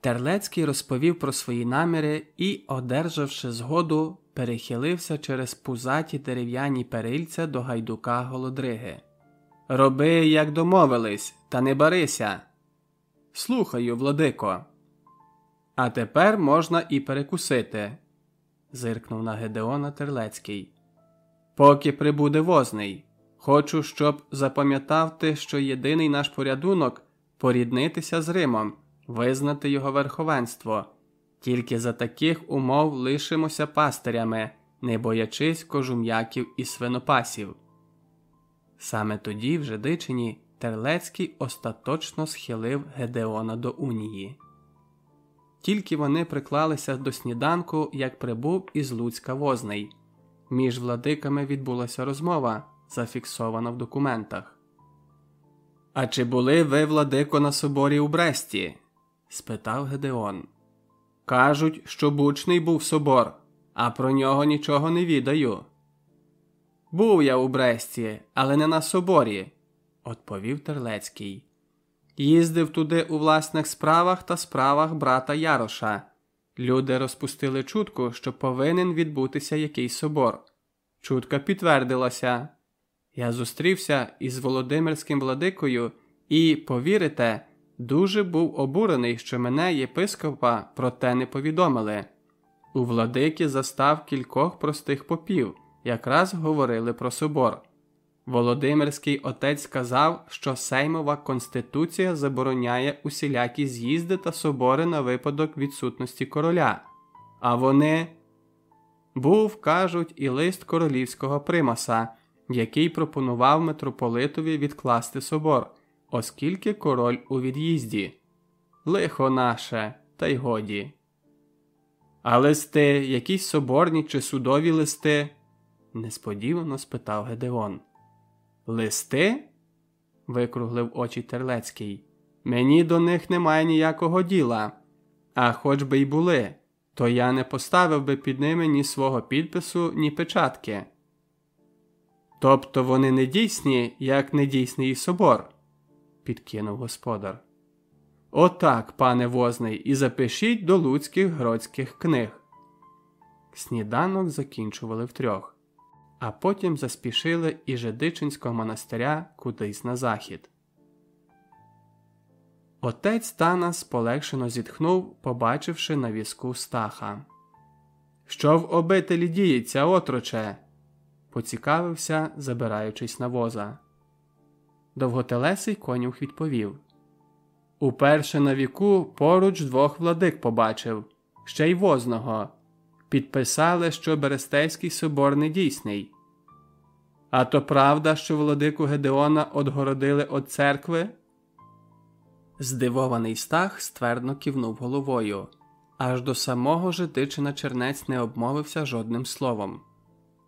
Терлецький розповів про свої наміри і, одержавши згоду, перехилився через пузаті дерев'яні перильця до гайдука Голодриги. Роби, як домовились, та не барися. Слухаю, владико. А тепер можна і перекусити, зиркнув на Гедеона Терлецький. Поки прибуде возний. Хочу, щоб запам'ятав ти, що єдиний наш порядунок поріднитися з Римом, визнати його верховенство. Тільки за таких умов лишимося пастирями, не боячись кожум'яків і свинопасів. Саме тоді, в Жидичині, Терлецький остаточно схилив Гедеона до унії. Тільки вони приклалися до сніданку, як прибув із Луцька возний. Між владиками відбулася розмова зафіксовано в документах. А чи були ви, владико, на соборі у Бресті? спитав Гедеон. Кажуть, що бучний був собор, а про нього нічого не відаю. Був я у Бресті, але не на соборі, відповів Терлецький. Їздив туди у власних справах та справах брата Яроша. Люди розпустили чутку, що повинен відбутися якийсь собор. Чутка підтвердилася. Я зустрівся із Володимирським владикою і, повірите, дуже був обурений, що мене, єпископа, про те не повідомили. У владики застав кількох простих попів, якраз говорили про собор. Володимирський отець сказав, що Сеймова конституція забороняє усілякі з'їзди та собори на випадок відсутності короля. А вони був, кажуть, і лист королівського примаса який пропонував митрополитові відкласти собор, оскільки король у від'їзді. Лихо наше, та й годі. А листи, якісь соборні чи судові листи? несподівано спитав Гедеон. Листи? викруглив очі Терлецький. Мені до них немає ніякого діла. А хоч би й були, то я не поставив би під ними ні свого підпису, ні печатки. Тобто вони не дійсні, як недійсний і собор, підкинув господар. Отак, пане возний, і запишіть до луцьких гродських книг. Сніданок закінчували втрьох, а потім заспішили із Жедичинського монастиря кудись на захід. Отець Танас полегшено зітхнув, побачивши на візку стаха. Що в обителі діється, отроче? Поцікавився, забираючись на воза. Довготелесий конюх відповів Уперше на віку поруч двох владик побачив, ще й возного. Підписали, що Берестейський собор не дійсний. А то правда, що владику Гедеона одгородили від церкви? Здивований стах ствердно кивнув головою. Аж до самого житичина чернець не обмовився жодним словом.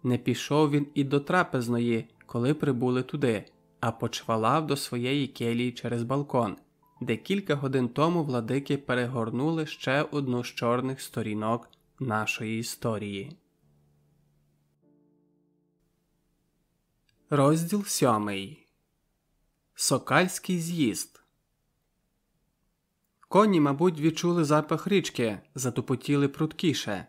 Не пішов він і до трапезної, коли прибули туди, а почвалав до своєї келії через балкон, де кілька годин тому владики перегорнули ще одну з чорних сторінок нашої історії. Розділ сьомий Сокальський з'їзд. Коні, мабуть, відчули запах річки, затупотіли пруткіше.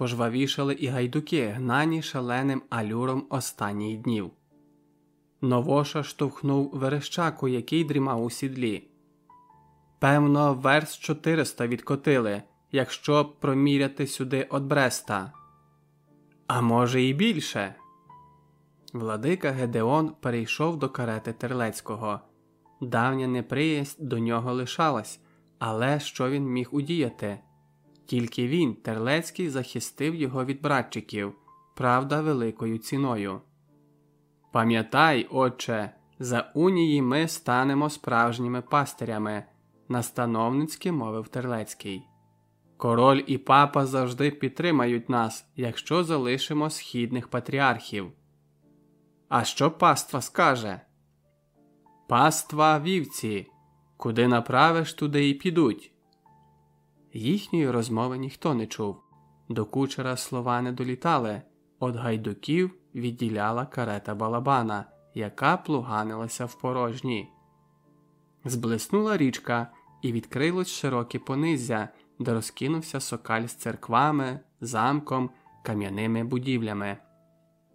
Пожвавішали і гайдуки, гнані шаленим алюром останніх днів. Новоша штовхнув верещаку, який дрімав у сідлі. Певно, верс 400 відкотили, якщо проміряти сюди от Бреста. А може, і більше. Владика Гедеон перейшов до карети Терлецького. Давня неприязнь до нього лишалась, але що він міг удіяти? Тільки він, Терлецький, захистив його від братчиків, правда, великою ціною. Пам'ятай, отче, за унії ми станемо справжніми пастирями, настановницьки мовив Терлецький. Король і папа завжди підтримають нас, якщо залишимо східних патріархів. А що паства скаже? Паства вівці, куди направиш, туди і підуть. Їхньої розмови ніхто не чув. До кучера слова не долітали, от гайдуків відділяла карета балабана, яка плуганилася в порожні. Зблиснула річка і відкрилось широке понизя, де розкинувся сокаль з церквами, замком, кам'яними будівлями.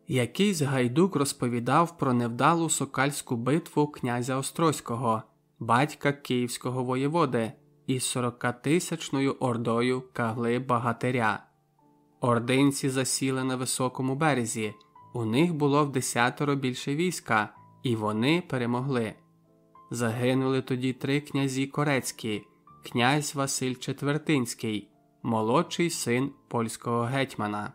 Якийсь гайдук розповідав про невдалу сокальську битву князя Острозького, батька київського воєводи, із сорокатисячною ордою кагли багатиря. Ординці засіли на високому березі, у них було в десятеро більше війська, і вони перемогли. Загинули тоді три князі корецькі, князь Василь Четвертинський, молодший син польського гетьмана.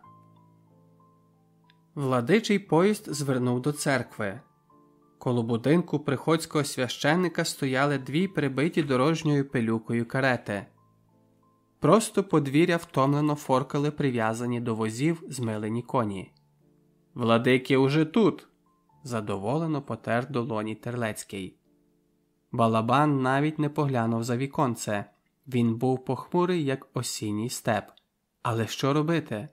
Владичий поїзд звернув до церкви. Коло будинку приходського священника стояли дві прибиті дорожньою пилюкою карети. Просто подвір'я втомлено форкали прив'язані до возів змилені коні. Владики уже тут. задоволено потер долоні Терлецький. Балабан навіть не поглянув за віконце. Він був похмурий, як осінній степ. Але що робити?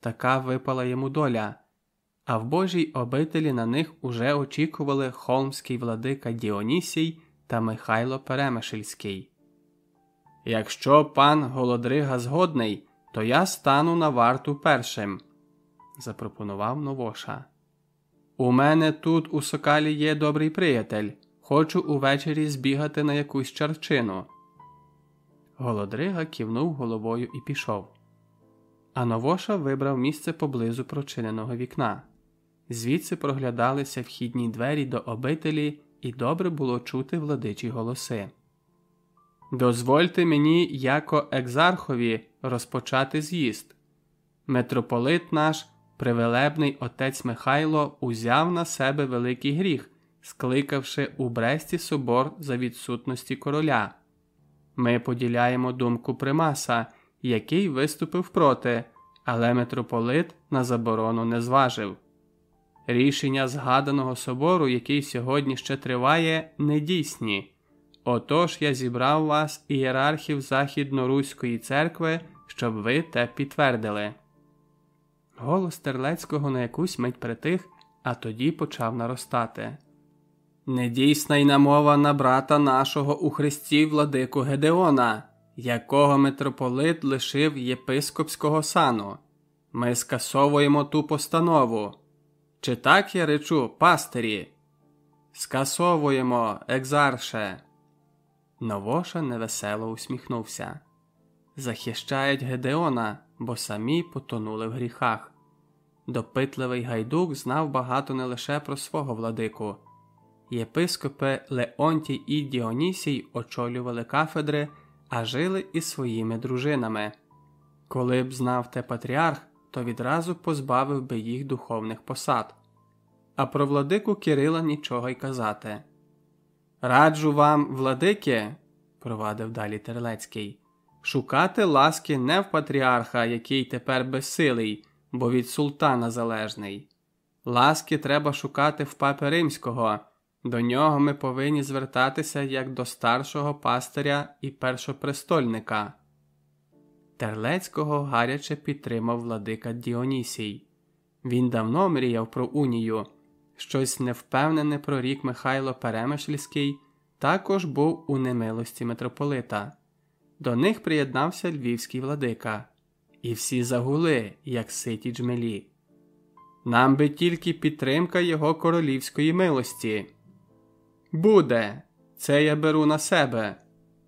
Така випала йому доля а в Божій обителі на них уже очікували холмський владика Діонісій та Михайло Перемишельський. Якщо пан Голодрига згодний, то я стану на варту першим, запропонував Новоша. У мене тут у сокалі є добрий приятель. Хочу увечері збігати на якусь чарчину. Голодрига кивнув головою і пішов. А Новоша вибрав місце поблизу прочиненого вікна. Звідси проглядалися вхідні двері до обителі, і добре було чути владичі голоси. Дозвольте мені, яко екзархові, розпочати з'їзд. Митрополит наш, привелебний отець Михайло, узяв на себе великий гріх, скликавши у Бресті собор за відсутності короля. Ми поділяємо думку примаса, який виступив проти, але митрополит на заборону не зважив. Рішення згаданого собору, який сьогодні ще триває, недійсні. Отож я зібрав вас, ієрархів Західноруської церкви, щоб ви те підтвердили. Голос Терлецького на якусь мить притих, а тоді почав наростати. Недійсна й намова на брата нашого у Христі владику Гедеона, якого митрополит лишив єпископського сану. Ми скасовуємо ту постанову. Чи так я речу, пастирі? Скасовуємо, екзарше. Новоша невесело усміхнувся. Захищають Гедеона, бо самі потонули в гріхах. Допитливий гайдук знав багато не лише про свого владику. Єпископи Леонтій і Діонісій очолювали кафедри, а жили із своїми дружинами. Коли б знав те патріарх, то відразу позбавив би їх духовних посад. А про владику Кирила нічого й казати. Раджу вам, владике, провадив далі Терлецький, шукати ласки не в патріарха, який тепер безсилий, бо від султана залежний. Ласки треба шукати в папи римського. До нього ми повинні звертатися як до старшого пастиря і першопрестольника. Терлецького гаряче підтримав владика Діонісій. Він давно мріяв про унію. Щось невпевнене про рік Михайло Перемишльський також був у немилості митрополита. До них приєднався львівський владика. і всі загули, як ситі джмелі. Нам би тільки підтримка його королівської милості. Буде, це я беру на себе,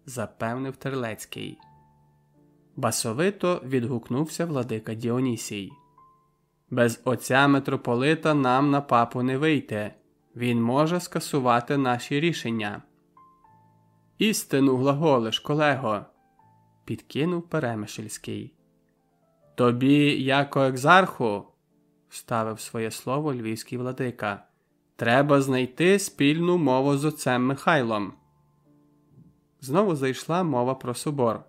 запевнив Терлецький. Басовито відгукнувся владика Діонісій. Без отця митрополита нам на папу не вийти. Він може скасувати наші рішення. Істину глаголиш, колего, підкинув Перемишльський. Тобі, яко екзарху, вставив своє слово львівський владика, треба знайти спільну мову з отцем Михайлом. Знову зайшла мова про собор.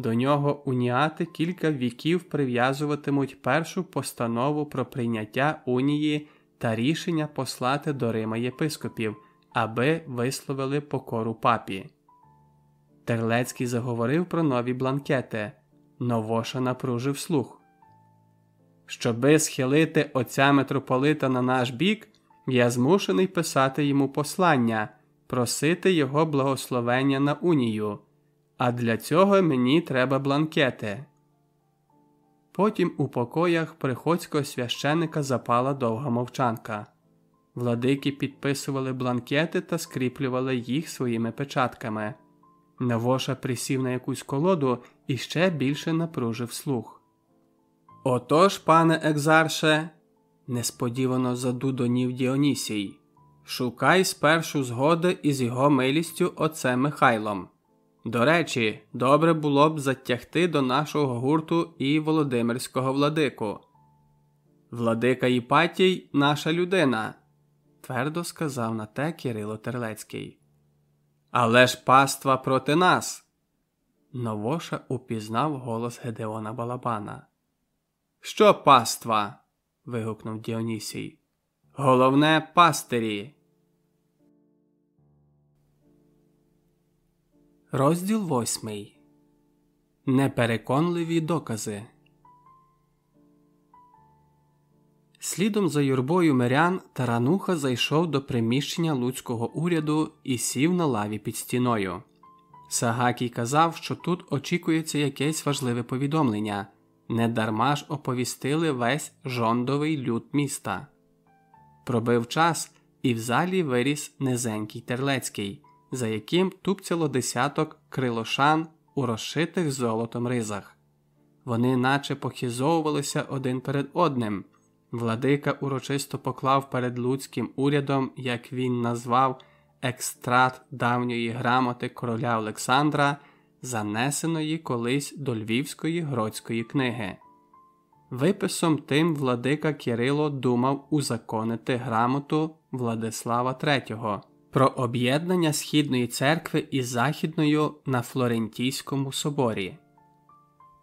До нього уніати кілька віків прив'язуватимуть першу постанову про прийняття унії та рішення послати до Рима єпископів, аби висловили покору папі. Терлецький заговорив про нові бланкети. Новоша напружив слух. Щоби схилити отця митрополита на наш бік, я змушений писати йому послання, просити його благословення на унію, а для цього мені треба бланкети. Потім у покоях приходського священика запала довга мовчанка. Владики підписували бланкети та скріплювали їх своїми печатками. Навоша присів на якусь колоду і ще більше напружив слух. Отож, пане Екзарше, несподівано задудонів Діонісій, шукай спершу згоди із його милістю отцем Михайлом. До речі, добре було б затягти до нашого гурту і Володимирського владику. Владика Іпатій наша людина, твердо сказав на те Кирило Терлецький. Але ж паства проти нас. Новоша упізнав голос Гедеона Балабана. Що паства? вигукнув Діонісій. Головне пастирі. Розділ восьмий. Непереконливі докази. Слідом за юрбою мирян Тарануха зайшов до приміщення луцького уряду і сів на лаві під стіною. Сагакій казав, що тут очікується якесь важливе повідомлення, недарма ж оповістили весь жондовий люд міста. Пробив час, і в залі виріс низенький терлецький, за яким тупцяло десяток крилошан у розшитих золотом ризах. Вони наче похизовувалися один перед одним. Владика урочисто поклав перед Луцьким урядом, як він назвав, екстрат давньої грамоти короля Олександра, занесеної колись до Львівської гродської книги. Виписом тим владика Кирило думав узаконити грамоту Владислава III про об'єднання Східної церкви із Західною на Флорентійському соборі.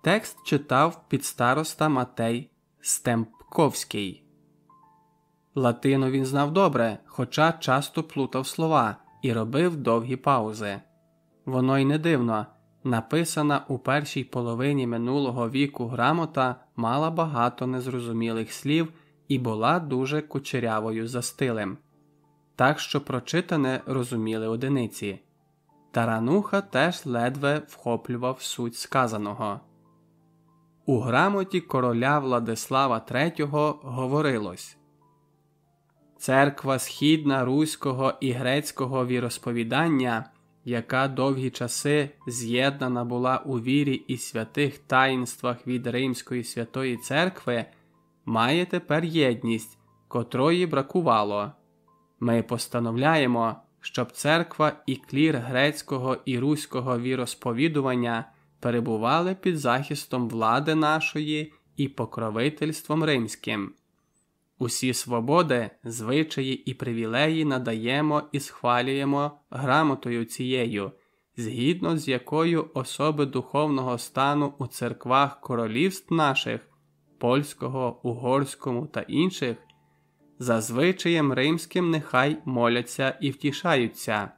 Текст читав підстароста Матей Стемп. Ковський. Латину він знав добре, хоча часто плутав слова і робив довгі паузи. Воно й не дивно. Написана у першій половині минулого віку грамота мала багато незрозумілих слів і була дуже кучерявою за стилем, так що прочитане розуміли одиниці. Тарануха теж ледве вхоплював суть сказаного. У грамоті короля Владислава III говорилось Церква східна руського і грецького віросповідання, яка довгі часи з'єднана була у вірі і святих таїнствах від Римської святої Церкви, має тепер єдність, котрої бракувало. Ми постановляємо, щоб церква і клір грецького і руського віросповідування перебували під захистом влади нашої і покровительством римським. Усі свободи, звичаї і привілеї надаємо і схвалюємо грамотою цією, згідно з якою особи духовного стану у церквах королівств наших, польського, угорському та інших, за звичаєм римським нехай моляться і втішаються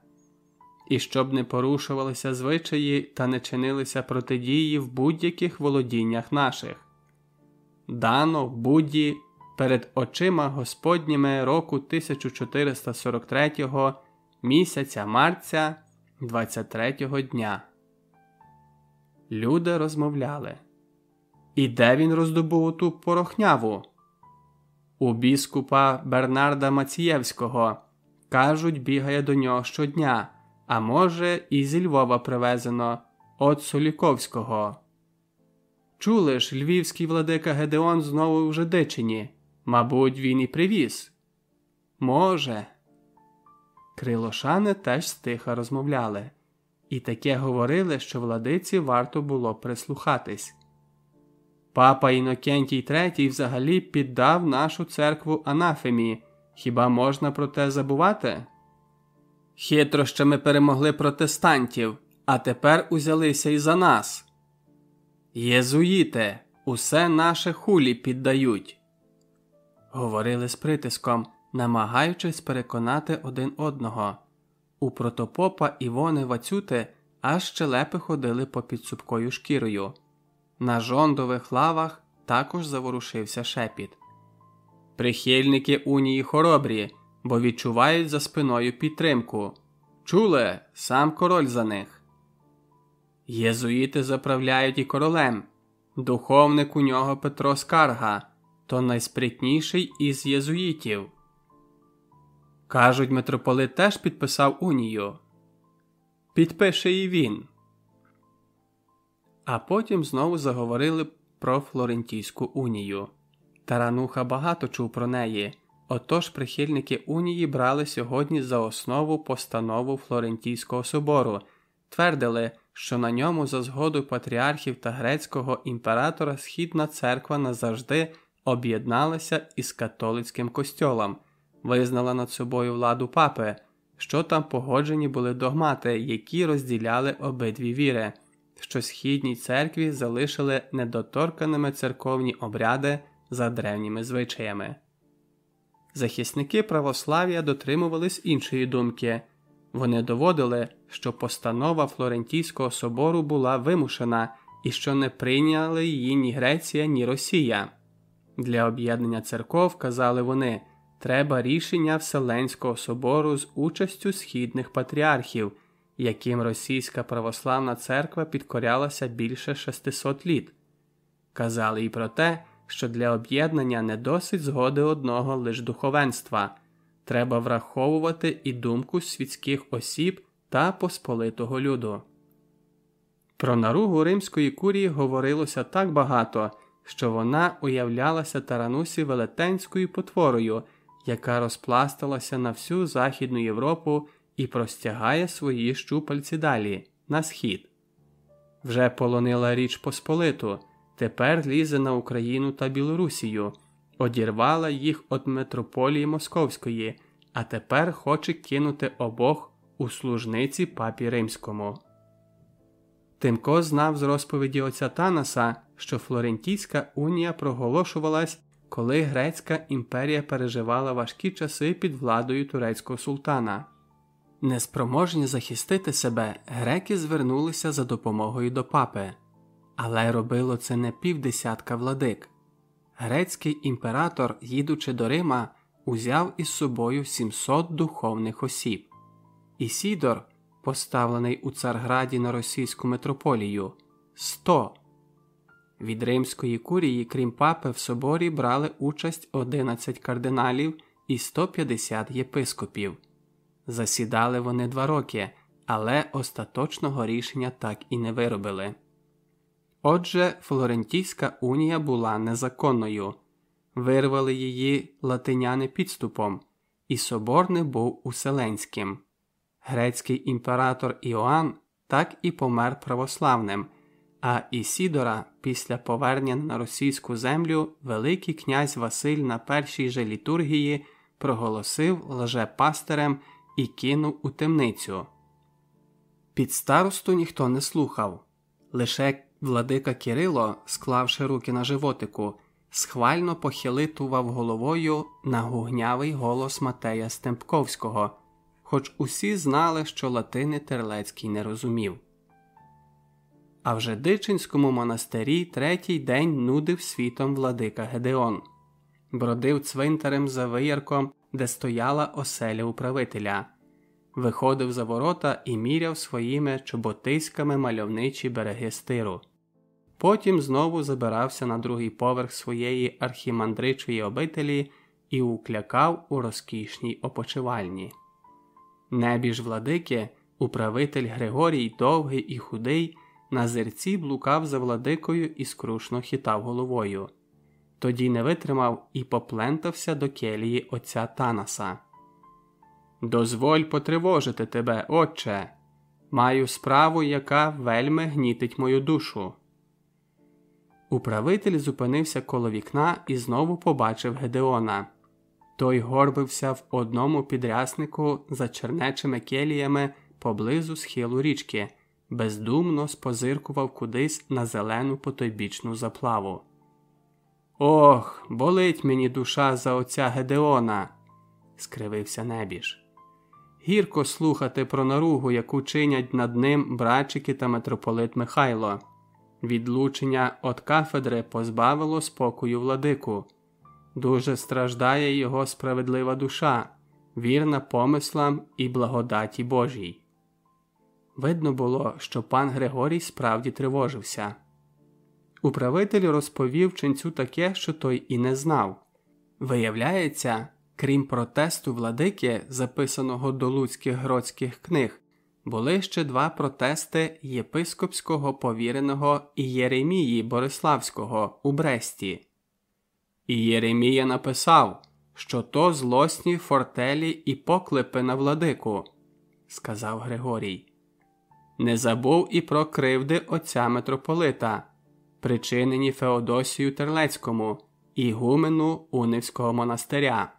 і щоб не порушувалися звичаї та не чинилися протидії в будь-яких володіннях наших. Дано в Будді перед очима Господніми року 1443 місяця марця 23 дня. Люди розмовляли. І де він роздобув ту порохняву? У біскупа Бернарда Мацієвського. Кажуть, бігає до нього щодня, а може, і зі Львова привезено от Соліковського. Чули ж, львівський владика Гедеон знову в Жидичині. Мабуть, він і привіз. Може. Крилошани теж стиха розмовляли, і таке говорили, що владиці варто було прислухатись. Папа Інокентій III взагалі піддав нашу церкву анафемі. Хіба можна про те забувати? Хитро, що ми перемогли протестантів, а тепер узялися і за нас. Єзуїте, усе наше хулі піддають. Говорили з притиском, намагаючись переконати один одного. У протопопа Івони Вацюти аж щелепи ходили попід цупкою шкірою. На жондових лавах також заворушився шепіт. Прихильники унії хоробрі, бо відчувають за спиною підтримку. Чуле, сам король за них. Єзуїти заправляють і королем. Духовник у нього Петро Скарга, то найспритніший із єзуїтів. Кажуть, митрополит теж підписав унію. Підпише і він. А потім знову заговорили про Флорентійську унію. Тарануха багато чув про неї. Отож прихильники унії брали сьогодні за основу постанову Флорентійського собору, твердили, що на ньому за згоду патріархів та грецького імператора Східна церква назавжди об'єдналася із католицьким костьолом, визнала над собою владу папи, що там погоджені були догмати, які розділяли обидві віри, що східній церкві залишили недоторканими церковні обряди за древніми звичаями. Захисники православ'я дотримувались іншої думки. Вони доводили, що постанова Флорентійського собору була вимушена і що не прийняли її ні Греція, ні Росія. Для об'єднання церков, казали вони, треба рішення Вселенського собору з участю східних патріархів, яким російська православна церква підкорялася більше 600 літ. Казали і про те, що для об'єднання не досить згоди одного лиш духовенства, треба враховувати і думку світських осіб та посполитого люду. Про наругу римської курії говорилося так багато, що вона уявлялася таранусі велетенською потворою, яка розпласталася на всю Західну Європу і простягає свої щупальці далі, на схід. Вже полонила Річ Посполиту, тепер лізе на Україну та Білорусію, одірвала їх від митрополії Московської, а тепер хоче кинути обох у служниці папі римському. Тимко знав з розповіді отця Танаса, що Флорентійська унія проголошувалась, коли Грецька імперія переживала важкі часи під владою турецького султана. Неспроможні захистити себе, греки звернулися за допомогою до папи, але робило це не півдесятка владик. Грецький імператор, їдучи до Рима, узяв із собою 700 духовних осіб. Ісідор, поставлений у Царграді на російську митрополію 100. Від римської курії, крім папи, в соборі брали участь 11 кардиналів і 150 єпископів. Засідали вони два роки, але остаточного рішення так і не виробили. Отже, Флорентійська унія була незаконною, вирвали її латиняни підступом, і собор не був уселенським. Грецький імператор Іоанн так і помер православним, а Ісідора після повернення на російську землю Великий князь Василь на першій же літургії проголосив лжепастирем і кинув у темницю. Під старосту ніхто не слухав, лише владика Кирило, склавши руки на животику, схвально похилитував головою на гугнявий голос Матея Стемпковського, хоч усі знали, що латини Терлецький не розумів. А в Жедичинському монастирі третій день нудив світом владика Гедеон, бродив цвинтарем за виярком, де стояла оселя управителя, виходив за ворота і міряв своїми чоботиськами мальовничі береги стиру. потім знову забирався на другий поверх своєї архімандричої обителі і уклякав у розкішній опочивальні. Небіж владики, управитель Григорій довгий і худий, на зерці блукав за владикою і скрушно хитав головою. Тоді не витримав і поплентався до келії отця Танаса. Дозволь потривожити тебе, отче. Маю справу, яка вельми гнітить мою душу. Управитель зупинився коло вікна і знову побачив Гедеона. Той горбився в одному підряснику за чернечими келіями поблизу схилу річки, бездумно спозиркував кудись на зелену потойбічну заплаву. Ох, болить мені душа за отця Гедеона, скривився небіж. Гірко слухати про наругу, яку чинять над ним братчики та митрополит Михайло. Відлучення від кафедри позбавило спокою владику. Дуже страждає його справедлива душа, вірна помислам і благодаті Божій. Видно було, що пан Григорій справді тривожився. Управитель розповів ченцю таке, що той і не знав. Виявляється, крім протесту владики, записаного до луцьких гродських книг, були ще два протести єпископського повіреного Єремії Бориславського у Бресті. І Єремія написав, що то злосні фортелі і поклепи на владику, сказав Григорій. Не забув і про кривди отця митрополита, причинені Феодосію Терлецькому, ігумену Унивського монастиря.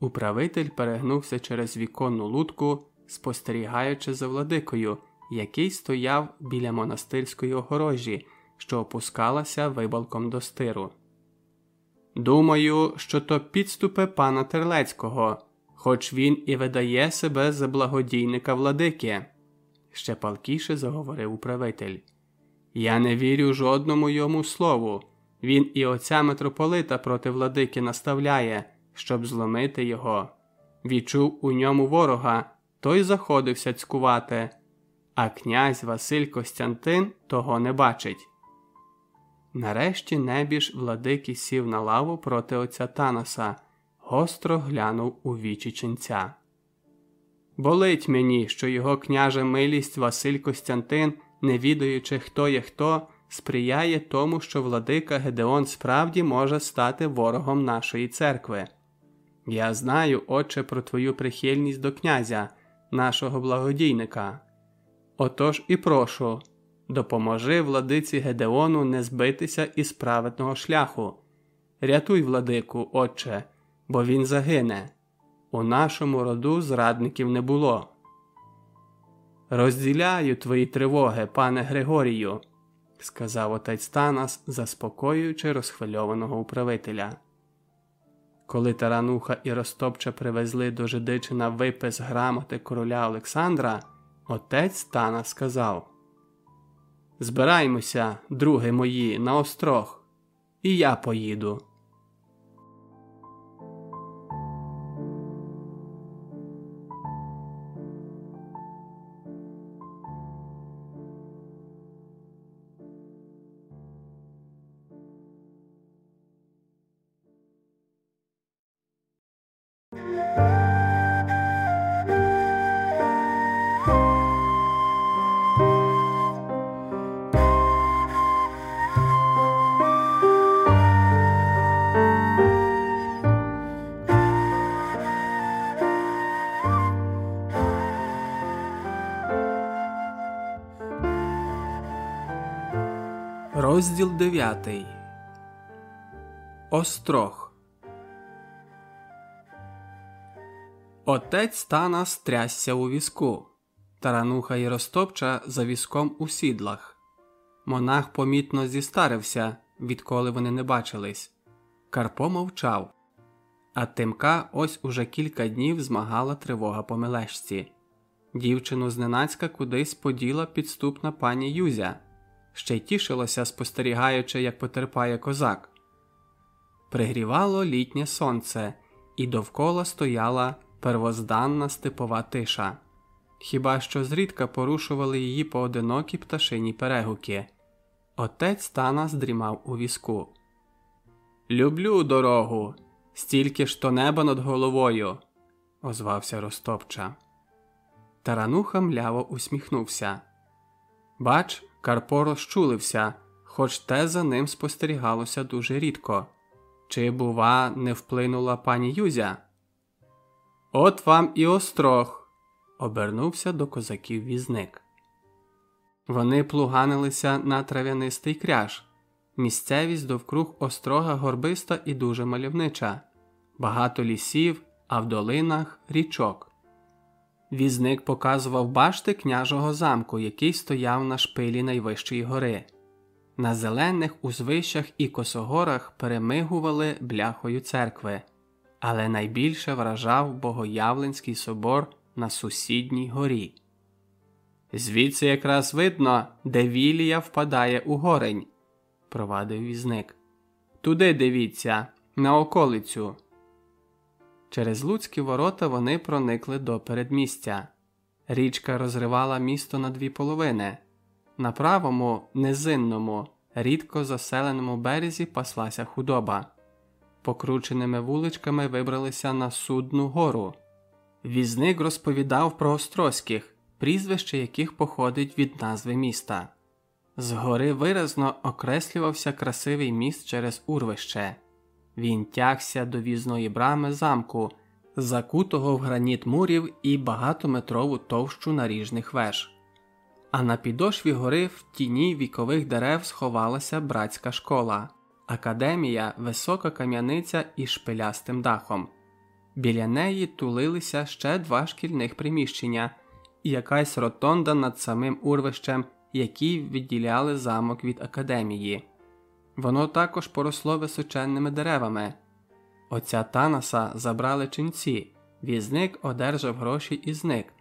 Управитель перегнувся через віконну лутку, спостерігаючи за владикою, який стояв біля монастирської огорожі, що опускалася вибалком до стиру. Думаю, що то підступи пана Терлецького, хоч він і видає себе за благодійника владики, ще палкіше заговорив управитель. Я не вірю жодному йому слову. Він і отця митрополита проти владики наставляє, щоб зломити його. Відчув у ньому ворога, той заходився цькувати, а князь Василь Костянтин того не бачить. Нарешті небіж владики сів на лаву проти отця Танаса, гостро глянув у вічі ченця. Болить мені, що його княжа милість Василь Костянтин, не відаючи, хто є хто, сприяє тому, що владика Гедеон справді може стати ворогом нашої церкви. Я знаю, отче, про твою прихильність до князя, нашого благодійника. Отож і прошу, допоможи владиці Гедеону не збитися із праведного шляху. Рятуй владику, отче, бо він загине. У нашому роду зрадників не було. Розділяю твої тривоги, пане Григорію, сказав отець Танас, заспокоюючи розхвильованого управителя. Коли тарануха і Ростопча привезли до Жидичина випис грамоти короля Олександра, отець Танас сказав Збираймося, други мої, на острог, і я поїду. Розділ 9 Острог Отець Тана стрясся у візку. Тарануха і Ростопча за візком у сідлах. Монах помітно зістарився, відколи вони не бачились. Карпо мовчав. А Тимка ось уже кілька днів змагала тривога по мелешці. Дівчину зненацька кудись поділа підступна пані Юзя ще й тішилося, спостерігаючи, як потерпає козак. Пригрівало літнє сонце, і довкола стояла первозданна степова тиша, хіба що зрідка порушували її поодинокі пташині перегуки. Отець Танас дрімав у візку. Люблю дорогу, стільки ж то неба над головою, озвався Ростопча. Тарануха мляво усміхнувся. Бач, Карпо розчулився, хоч те за ним спостерігалося дуже рідко. Чи, бува, не вплинула пані Юзя? От вам і острог, обернувся до козаків візник. Вони плуганилися на трав'янистий кряж. Місцевість довкруг острога горбиста і дуже мальовнича, багато лісів, а в долинах річок. Візник показував башти княжого замку, який стояв на шпилі найвищої гори. На зелених узвищах і косогорах перемигували бляхою церкви, але найбільше вражав Богоявленський собор на сусідній горі. Звідси якраз видно, де Вілія впадає у горень, провадив візник. Туди дивіться, на околицю. Через Луцькі ворота вони проникли до передмістя. Річка розривала місто на дві половини. На правому, низинному, рідко заселеному березі паслася худоба. Покрученими вуличками вибралися на судну гору. Візник розповідав про острозьких, прізвище яких походить від назви міста. Згори виразно окреслювався красивий міст через урвище. Він тягся до візної брами замку, закутого в граніт мурів і багатометрову товщу наріжних веж. А на підошві гори в тіні вікових дерев сховалася братська школа, академія, висока кам'яниця із шпилястим дахом. Біля неї тулилися ще два шкільних приміщення і якась ротонда над самим урвищем, які відділяли замок від академії. Воно також поросло височенними деревами. Отця Танаса забрали ченці, візник одержав гроші і зник,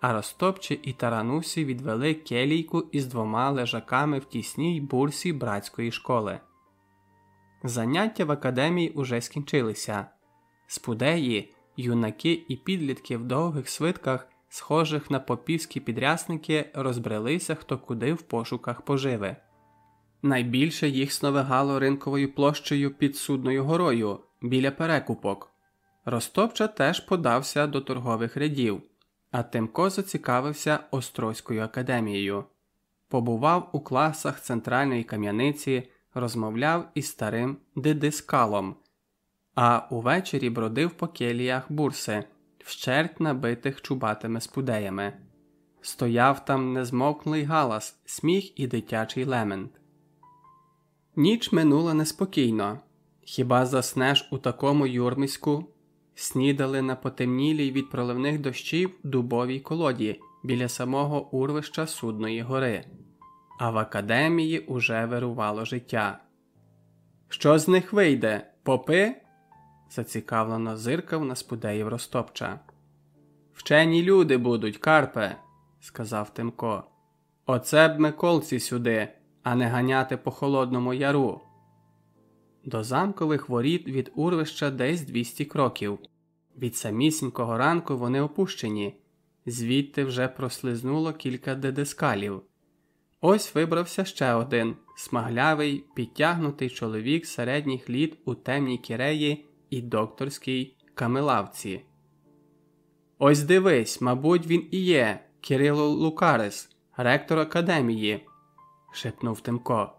а Ростопчі і таранусі відвели келійку із двома лежаками в тісній бурсі братської школи. Заняття в академії уже скінчилися. Спудеї, юнаки і підлітки в довгих свитках, схожих на попівські підрясники, розбрелися хто куди в пошуках поживи. Найбільше їх сновигало ринковою площею під судною горою біля перекупок. Ростопча теж подався до торгових рядів, а Тимко зацікавився Острозькою академією, побував у класах центральної кам'яниці, розмовляв із старим дидискалом, а увечері бродив по келіях бурси, вщерть набитих чубатими спудеями. Стояв там незмовклий галас, сміх і дитячий лемент. Ніч минула неспокійно. Хіба заснеш у такому юрмиську? Снідали на потемнілій від проливних дощів дубовій колоді біля самого урвища Судної гори, а в академії уже вирувало життя. Що з них вийде, попи? зацікавлено зиркав на спудеїв Ростопча. Вчені люди будуть, Карпе, сказав Тимко. Оце б Миколці сюди а не ганяти по холодному яру. До замкових воріт від урвища десь 200 кроків. Від самісінького ранку вони опущені, звідти вже прослизнуло кілька дедескалів. Ось вибрався ще один смаглявий, підтягнутий чоловік середніх літ у темній кіреї і докторській камелавці. Ось дивись, мабуть, він і є, Кирило Лукарис, ректор академії шепнув Тимко.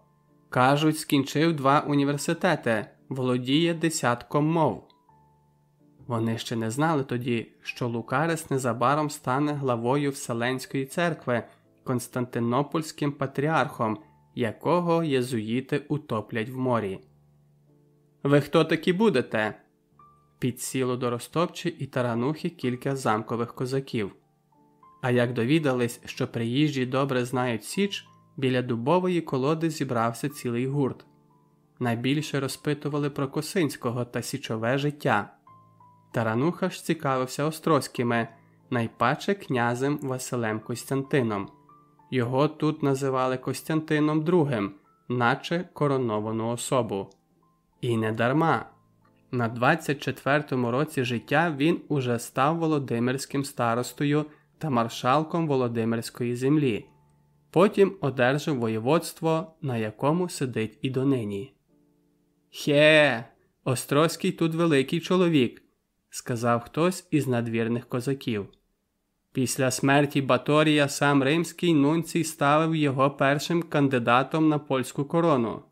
Кажуть, скінчив два університети, володіє десятком мов. Вони ще не знали тоді, що Лукарес незабаром стане главою Вселенської церкви, Константинопольським патріархом, якого єзуїти утоплять в морі. Ви хто такі будете? Підсіло до Ростопчі і таранухи кілька замкових козаків. А як довідались, що приїжджі добре знають Січ, Біля дубової колоди зібрався цілий гурт. Найбільше розпитували про Косинського та січове життя. Тарануха ж цікавився Острозькими, найпаче князем Василем Костянтином. Його тут називали Костянтином II, наче короновану особу. І не дарма. На 24-му році життя він уже став Володимирським старостою та маршалком Володимирської землі потім одержав воєводство, на якому сидить і донині. Хе, Острозький тут великий чоловік, сказав хтось із надвірних козаків. Після смерті Баторія сам римський нунцій ставив його першим кандидатом на польську корону.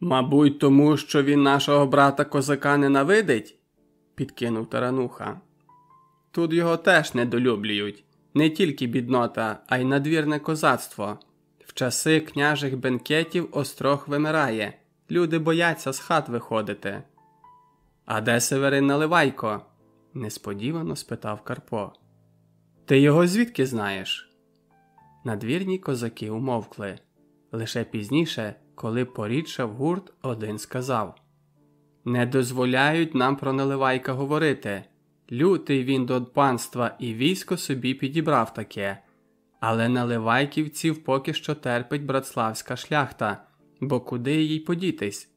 Мабуть, тому що він нашого брата козака ненавидить, підкинув тарануха. Тут його теж недолюблюють не тільки біднота, а й надвірне козацтво. В часи княжих бенкетів острог вимирає, люди бояться з хат виходити. А де Северин Наливайко? несподівано спитав Карпо. Ти його звідки знаєш? Надвірні козаки умовкли. Лише пізніше, коли порідшав гурт, один сказав Не дозволяють нам про Наливайка говорити. Лютий він до панства і військо собі підібрав таке, але наливайківців поки що терпить братславська шляхта, бо куди їй подітись?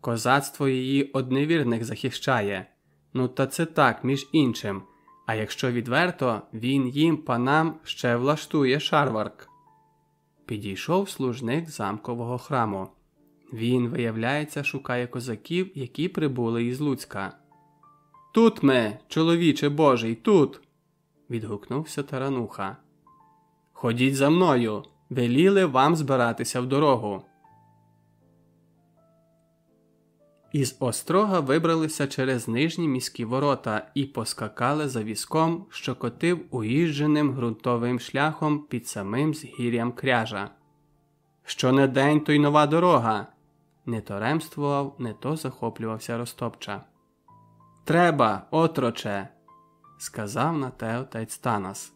Козацтво її одневірних захищає. Ну та це так, між іншим. А якщо відверто, він їм панам ще влаштує шарварк. Підійшов служник замкового храму. Він, виявляється, шукає козаків, які прибули із Луцька. Тут ми, чоловіче Божий, тут. відгукнувся тарануха. Ходіть за мною, веліли вам збиратися в дорогу. Із острога вибралися через нижні міські ворота і поскакали за візком, що котив уїждженим ґрунтовим шляхом під самим згір'ям кряжа. Що не день, то й нова дорога. Не то ремствував, не то захоплювався Ростопча. Треба, отроче, сказав на те отець Танас.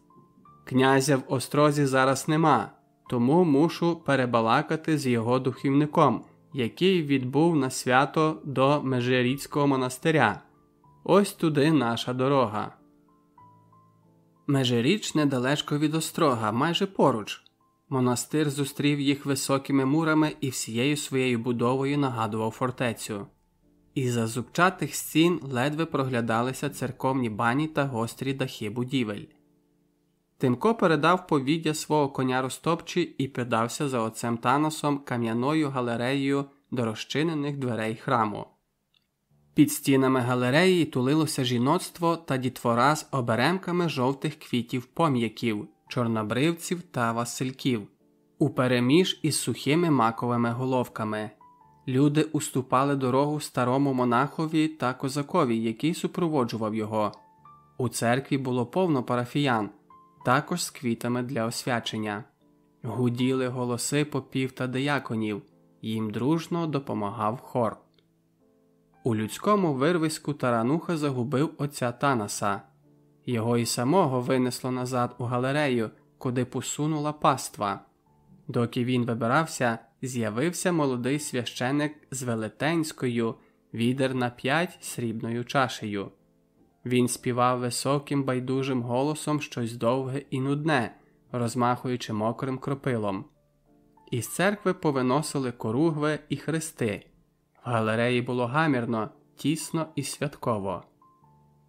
Князя в острозі зараз нема, тому мушу перебалакати з його духівником, який відбув на свято до Межиріцького монастиря. Ось туди наша дорога. Межиріч недалечко від острога, майже поруч. Монастир зустрів їх високими мурами і всією своєю будовою нагадував фортецю. Із за зубчатих стін ледве проглядалися церковні бані та гострі дахи будівель. Тимко передав повіддя свого коня Ростопчі і подався за отцем Таносом кам'яною галереєю до розчинених дверей храму. Під стінами галереї тулилося жіноцтво та дітвора з оберемками жовтих квітів пом'яків, чорнобривців та васильків, упереміж із сухими маковими головками. Люди уступали дорогу старому монахові та козакові, який супроводжував його. У церкві було повно парафіян, також з квітами для освячення. Гуділи голоси попів та деяконів, їм дружно допомагав хор. У людському вирвиську тарануха загубив отця Танаса. Його і самого винесло назад у галерею, куди посунула паства. Доки він вибирався, з'явився молодий священик з велетенською, відер на п'ять срібною чашею. Він співав високим байдужим голосом щось довге і нудне, розмахуючи мокрим кропилом. Із церкви повиносили коругви і хрести. В галереї було гамірно, тісно і святково.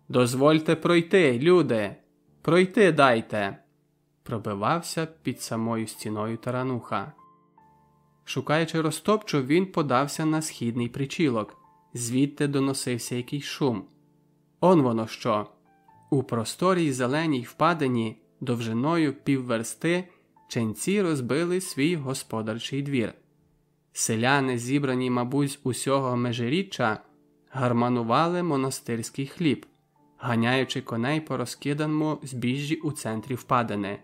Дозвольте пройти, люди, пройти дайте, пробивався під самою стіною тарануха. Шукаючи розтопчу, він подався на східний причілок, звідти доносився якийсь шум. Он воно що. У просторій зеленій впадині, довжиною півверсти, ченці розбили свій господарчий двір. Селяни, зібрані, мабуть, з усього межиріччя, гарманували монастирський хліб, ганяючи коней по розкиданому збіжжі у центрі впадини.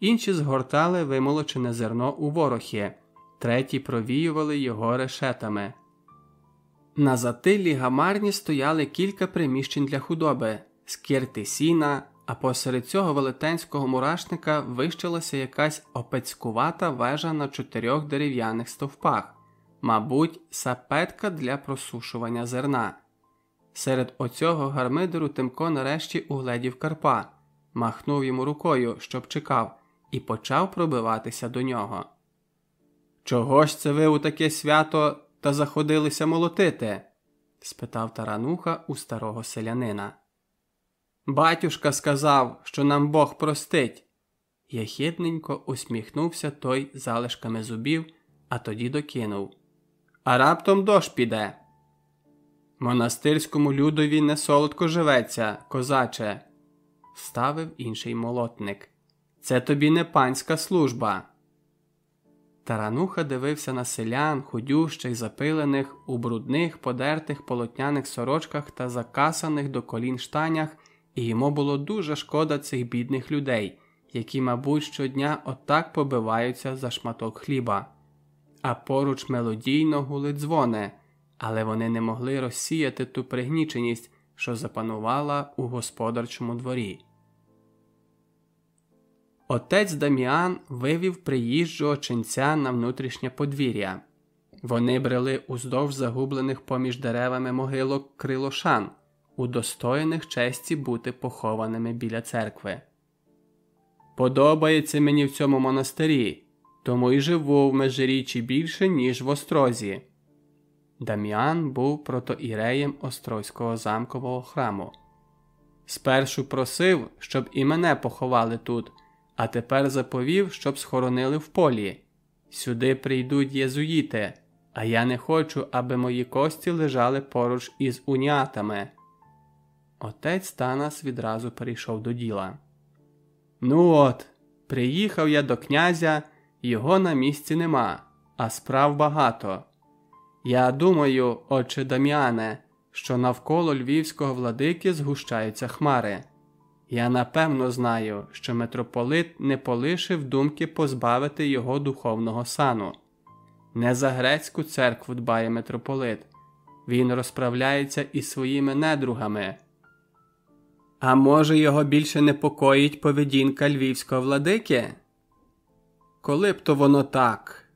Інші згортали вимолочене зерно у ворохи треті провіювали його решетами. На затиллі гамарні стояли кілька приміщень для худоби, скирти сіна, а посеред цього велетенського мурашника вищилася якась опецькувата вежа на чотирьох дерев'яних стовпах, мабуть, сапетка для просушування зерна. Серед оцього гармидеру Тимко нарешті угледів Карпа, махнув йому рукою, щоб чекав, і почав пробиватися до нього. Чого ж це ви у таке свято та заходилися молотити? спитав тарануха у старого селянина. Батюшка сказав, що нам Бог простить. Яхідненько усміхнувся той залишками зубів, а тоді докинув. А раптом дощ піде. Монастирському людові не солодко живеться, козаче, вставив інший молотник. Це тобі не панська служба. Тарануха дивився на селян, худющих, запилених, у брудних, подертих полотняних сорочках та закасаних до колін штанях, і йому було дуже шкода цих бідних людей, які, мабуть, щодня отак побиваються за шматок хліба. А поруч мелодійно гули дзвони, але вони не могли розсіяти ту пригніченість, що запанувала у господарчому дворі. Отець Даміан вивів приїжджого ченця на внутрішнє подвір'я. Вони брели уздовж загублених поміж деревами могилок крилошан, удостоєних честі бути похованими біля церкви. Подобається мені в цьому монастирі, тому й живу в межирічі більше, ніж в острозі. Дам'ян був протоіреєм Острозького замкового храму. Спершу просив, щоб і мене поховали тут а тепер заповів, щоб схоронили в полі. Сюди прийдуть єзуїти, а я не хочу, аби мої кості лежали поруч із унятами. Отець Танас відразу перейшов до діла. Ну от, приїхав я до князя, його на місці нема, а справ багато. Я думаю, отче Дам'яне, що навколо львівського владики згущаються хмари. Я напевно знаю, що митрополит не полишив думки позбавити його духовного сану. Не за грецьку церкву дбає митрополит, він розправляється із своїми недругами. А може, його більше непокоїть поведінка львівського владики? Коли б то воно так?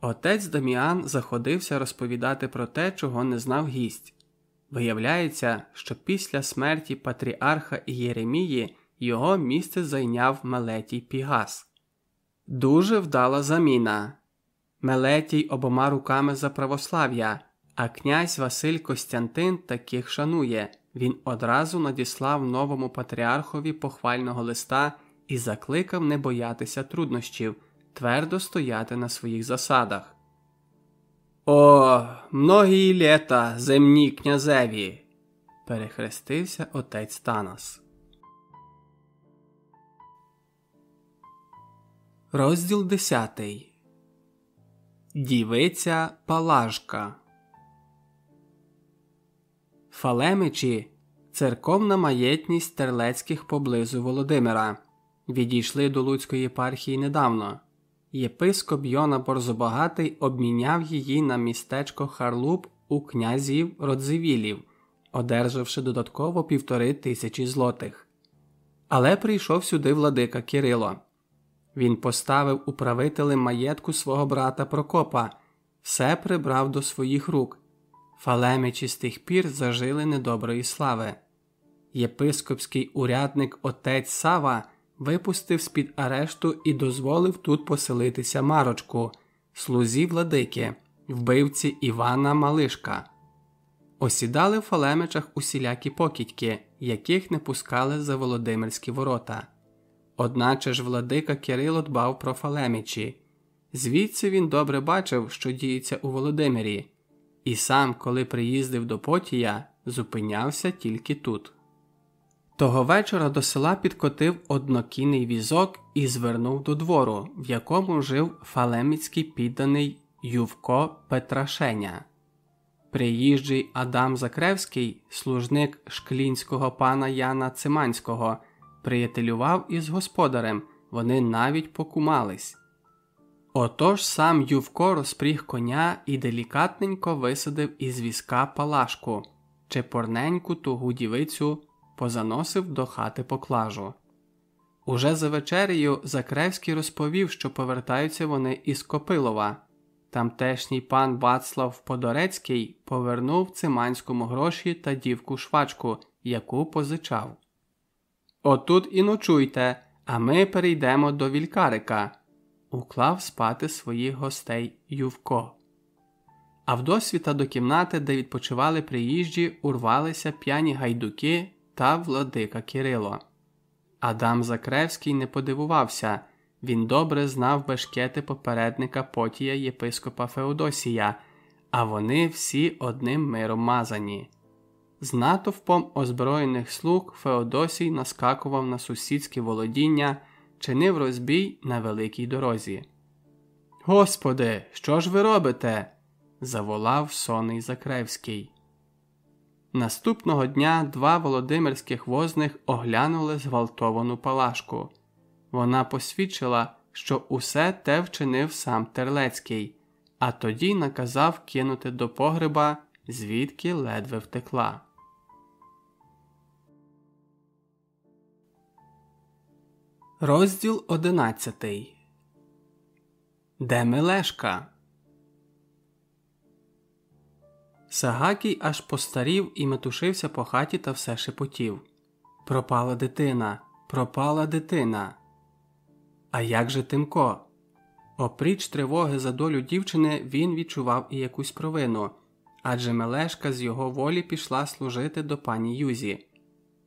Отець Даміан заходився розповідати про те, чого не знав гість. Виявляється, що після смерті патріарха Єремії його місце зайняв Мелетій Пігас. Дуже вдала заміна. Мелетій обома руками за православ'я, а князь Василь Костянтин таких шанує. Він одразу надіслав новому патріархові похвального листа і закликав не боятися труднощів, твердо стояти на своїх засадах. О, многії літа земні князеві, перехрестився отець Танас. Розділ десятий. Дівиця Палажка. Фалемичі церковна маєтність терлецьких поблизу Володимира. Відійшли до Луцької єпархії недавно. Єпископ Йона Борзобагатий обміняв її на містечко Харлуб у князів Родзивілів, одержавши додатково півтори тисячі злотих. Але прийшов сюди владика Кирило. Він поставив управителем маєтку свого брата Прокопа, все прибрав до своїх рук. Фалемичі з тих пір зажили недоброї слави. Єпископський урядник отець Сава випустив з під арешту і дозволив тут поселитися Марочку, слузі владики, вбивці Івана Малишка. Осідали в Фалемичах усілякі покидьки, яких не пускали за Володимирські ворота. Одначе ж владика Кирило дбав про Фалемичі. Звідси він добре бачив, що діється у Володимирі, і сам, коли приїздив до Потія, зупинявся тільки тут. Того вечора до села підкотив однокінний візок і звернув до двору, в якому жив фалеміцький підданий Ювко Петрашеня. Приїжджий Адам Закревський, служник шклінського пана Яна Циманського, приятелював із господарем, вони навіть покумались. Отож сам Ювко розпріг коня і делікатненько висадив із візка палашку, чепорненьку тугу дівицю позаносив до хати поклажу. Уже за вечерею Закревський розповів, що повертаються вони із Копилова. Тамтешній пан Вацлав Подорецький повернув циманському гроші та дівку швачку, яку позичав. Отут і ночуйте, а ми перейдемо до вількарика, уклав спати своїх гостей Ювко. А вдосвіта до кімнати, де відпочивали приїжджі, урвалися п'яні гайдуки та владика Кирило. Адам Закревський не подивувався він добре знав бешкети попередника Потія єпископа Феодосія, а вони всі одним миром мазані. З натовпом озброєних слуг Феодосій наскакував на сусідське володіння, чинив розбій на великій дорозі. Господи, що ж ви робите? заволав сонний Закревський. Наступного дня два володимирських возних оглянули зґвалтовану палашку. Вона посвідчила, що усе те вчинив сам Терлецький, а тоді наказав кинути до погреба, звідки ледве втекла. Розділ одинадцятий. Де Мелешка? Сагакій аж постарів і метушився по хаті та все шепотів. Пропала дитина, пропала дитина. А як же Тимко? Опріч тривоги за долю дівчини він відчував і якусь провину, адже Мелешка з його волі пішла служити до пані Юзі.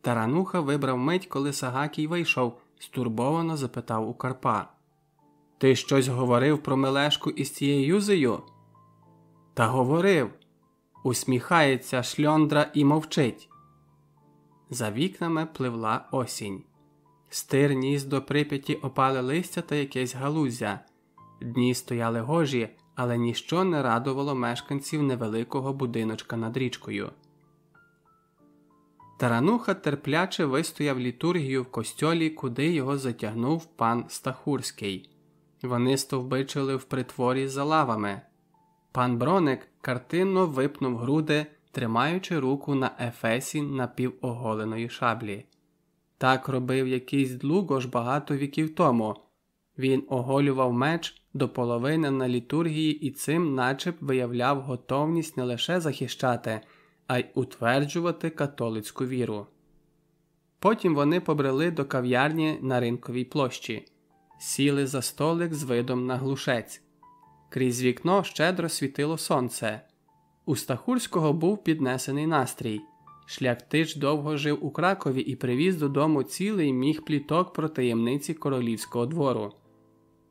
Тарануха вибрав мить, коли Сагакій вийшов, стурбовано запитав у Карпа Ти щось говорив про Мелешку із цією Юзею? Та говорив усміхається шльондра і мовчить. За вікнами пливла осінь. Стир ніс до прип'яті опали листя та якесь галузя. Дні стояли гожі, але ніщо не радувало мешканців невеликого будиночка над річкою. Тарануха терпляче вистояв літургію в костьолі, куди його затягнув пан Стахурський. Вони стовбичили в притворі за лавами. Пан Броник картинно випнув груди, тримаючи руку на ефесі напівоголеної шаблі. Так робив якийсь длугош багато віків тому. Він оголював меч до половини на літургії і цим начеб виявляв готовність не лише захищати, а й утверджувати католицьку віру. Потім вони побрели до кав'ярні на ринковій площі, сіли за столик з видом на глушець. Крізь вікно щедро світило сонце. У Стахурського був піднесений настрій. Шляхтич довго жив у Кракові і привіз додому цілий міг пліток про таємниці королівського двору.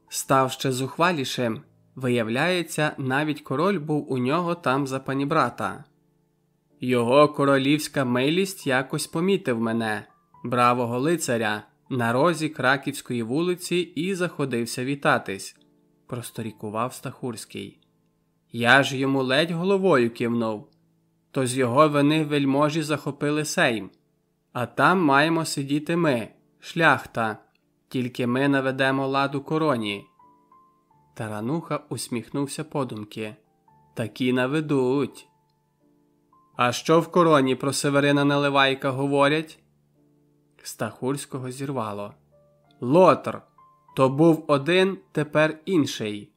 Став ще зухвалішим. Виявляється, навіть король був у нього там за панібрата. Його королівська милість якось помітив мене, бравого лицаря, на розі краківської вулиці і заходився вітатись просторікував Стахурський. Я ж йому ледь головою кивнув. То з його вини вельможі захопили сейм, а там маємо сидіти ми, шляхта, тільки ми наведемо ладу короні. Тарануха усміхнувся подумки. Такі наведуть. А що в короні про Северина Наливайка говорять? Стахурського зірвало. Лотр. То був один, тепер інший.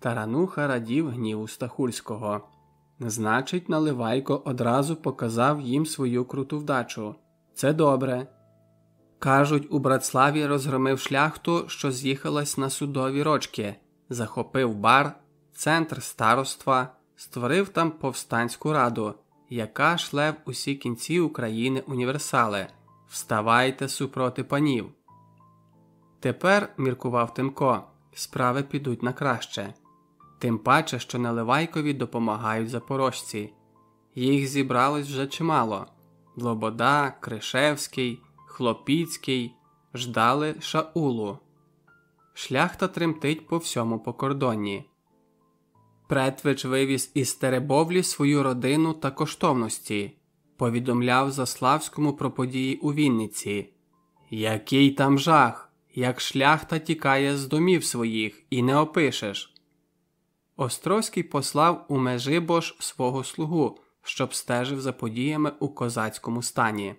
Тарануха радів гніву Стахульського. Значить, Наливайко одразу показав їм свою круту вдачу. Це добре. Кажуть, у Братславі розгромив шляхту, що з'їхалась на судові рочки, захопив бар, центр староства, створив там повстанську раду, яка шле в усі кінці України універсали. Вставайте супроти панів. Тепер, міркував Тимко, справи підуть на краще. Тим паче, що Наливайкові допомагають запорожці. Їх зібралось вже чимало Лобода, Кришевський, Хлопіцький, ждали Шаулу. Шляхта тремтить по всьому покордонні. Претвич вивіз із Теребовлі свою родину та коштовності, повідомляв Заславському про події у Вінниці. Який там жах! Як шляхта тікає з домів своїх, і не опишеш. Острозький послав у Межибош свого слугу, щоб стежив за подіями у козацькому стані.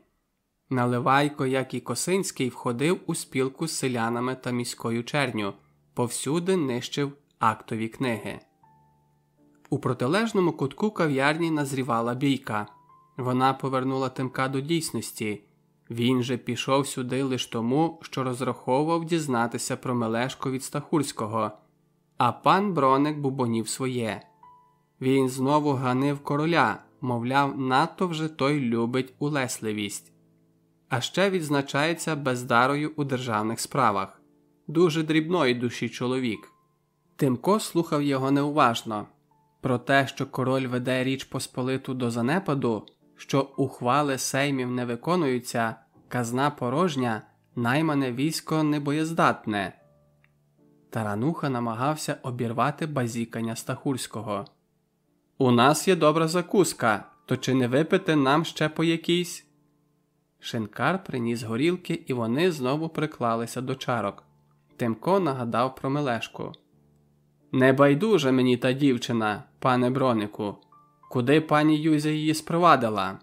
Наливайко, як і Косинський, входив у спілку з селянами та міською черню, повсюди нищив актові книги. У протилежному кутку кав'ярні назрівала бійка. Вона повернула Тимка до дійсності. Він же пішов сюди лише тому, що розраховував дізнатися про Мелешко від Стахурського, а пан Броник бубонів своє. Він знову ганив короля, мовляв, надто вже той любить улесливість. а ще відзначається бездарою у державних справах. Дуже дрібної душі чоловік. Тимко слухав його неуважно. Про те, що король веде річ Посполиту до занепаду, що ухвали сеймів не виконуються, казна порожня, наймане військо небоєздатне. Тарануха намагався обірвати базікання Стахурського. У нас є добра закуска, то чи не випити нам ще по якійсь? Шинкар приніс горілки, і вони знову приклалися до чарок. Тимко нагадав про Мелешку. Не байдуже мені та дівчина, пане бронику, куди пані Юзя її спровадила?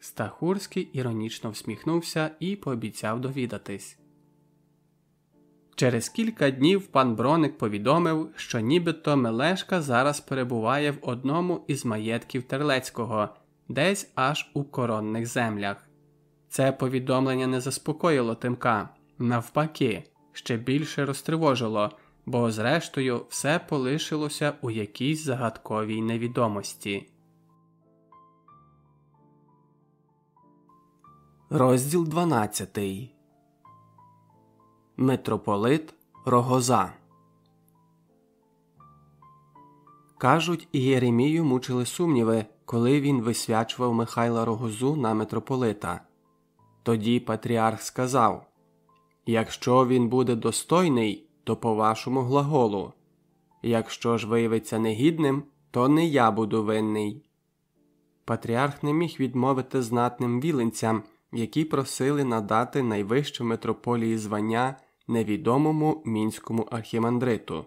Стахурський іронічно всміхнувся і пообіцяв довідатись. Через кілька днів пан Броник повідомив, що нібито Мелешка зараз перебуває в одному із маєтків Терлецького, десь аж у коронних землях. Це повідомлення не заспокоїло Тимка, навпаки, ще більше розтривожило, бо, зрештою, все полишилося у якійсь загадковій невідомості. Розділ 12 Митрополит Рогоза. Кажуть, Єремію мучили сумніви, коли він висвячував Михайла Рогозу на митрополита. Тоді патріарх сказав Якщо він буде достойний, то по вашому глаголу. Якщо ж виявиться негідним, то не я буду винний. Патріарх не міг відмовити знатним віленцям, які просили надати найвищу митрополії звання невідомому мінському архімандриту.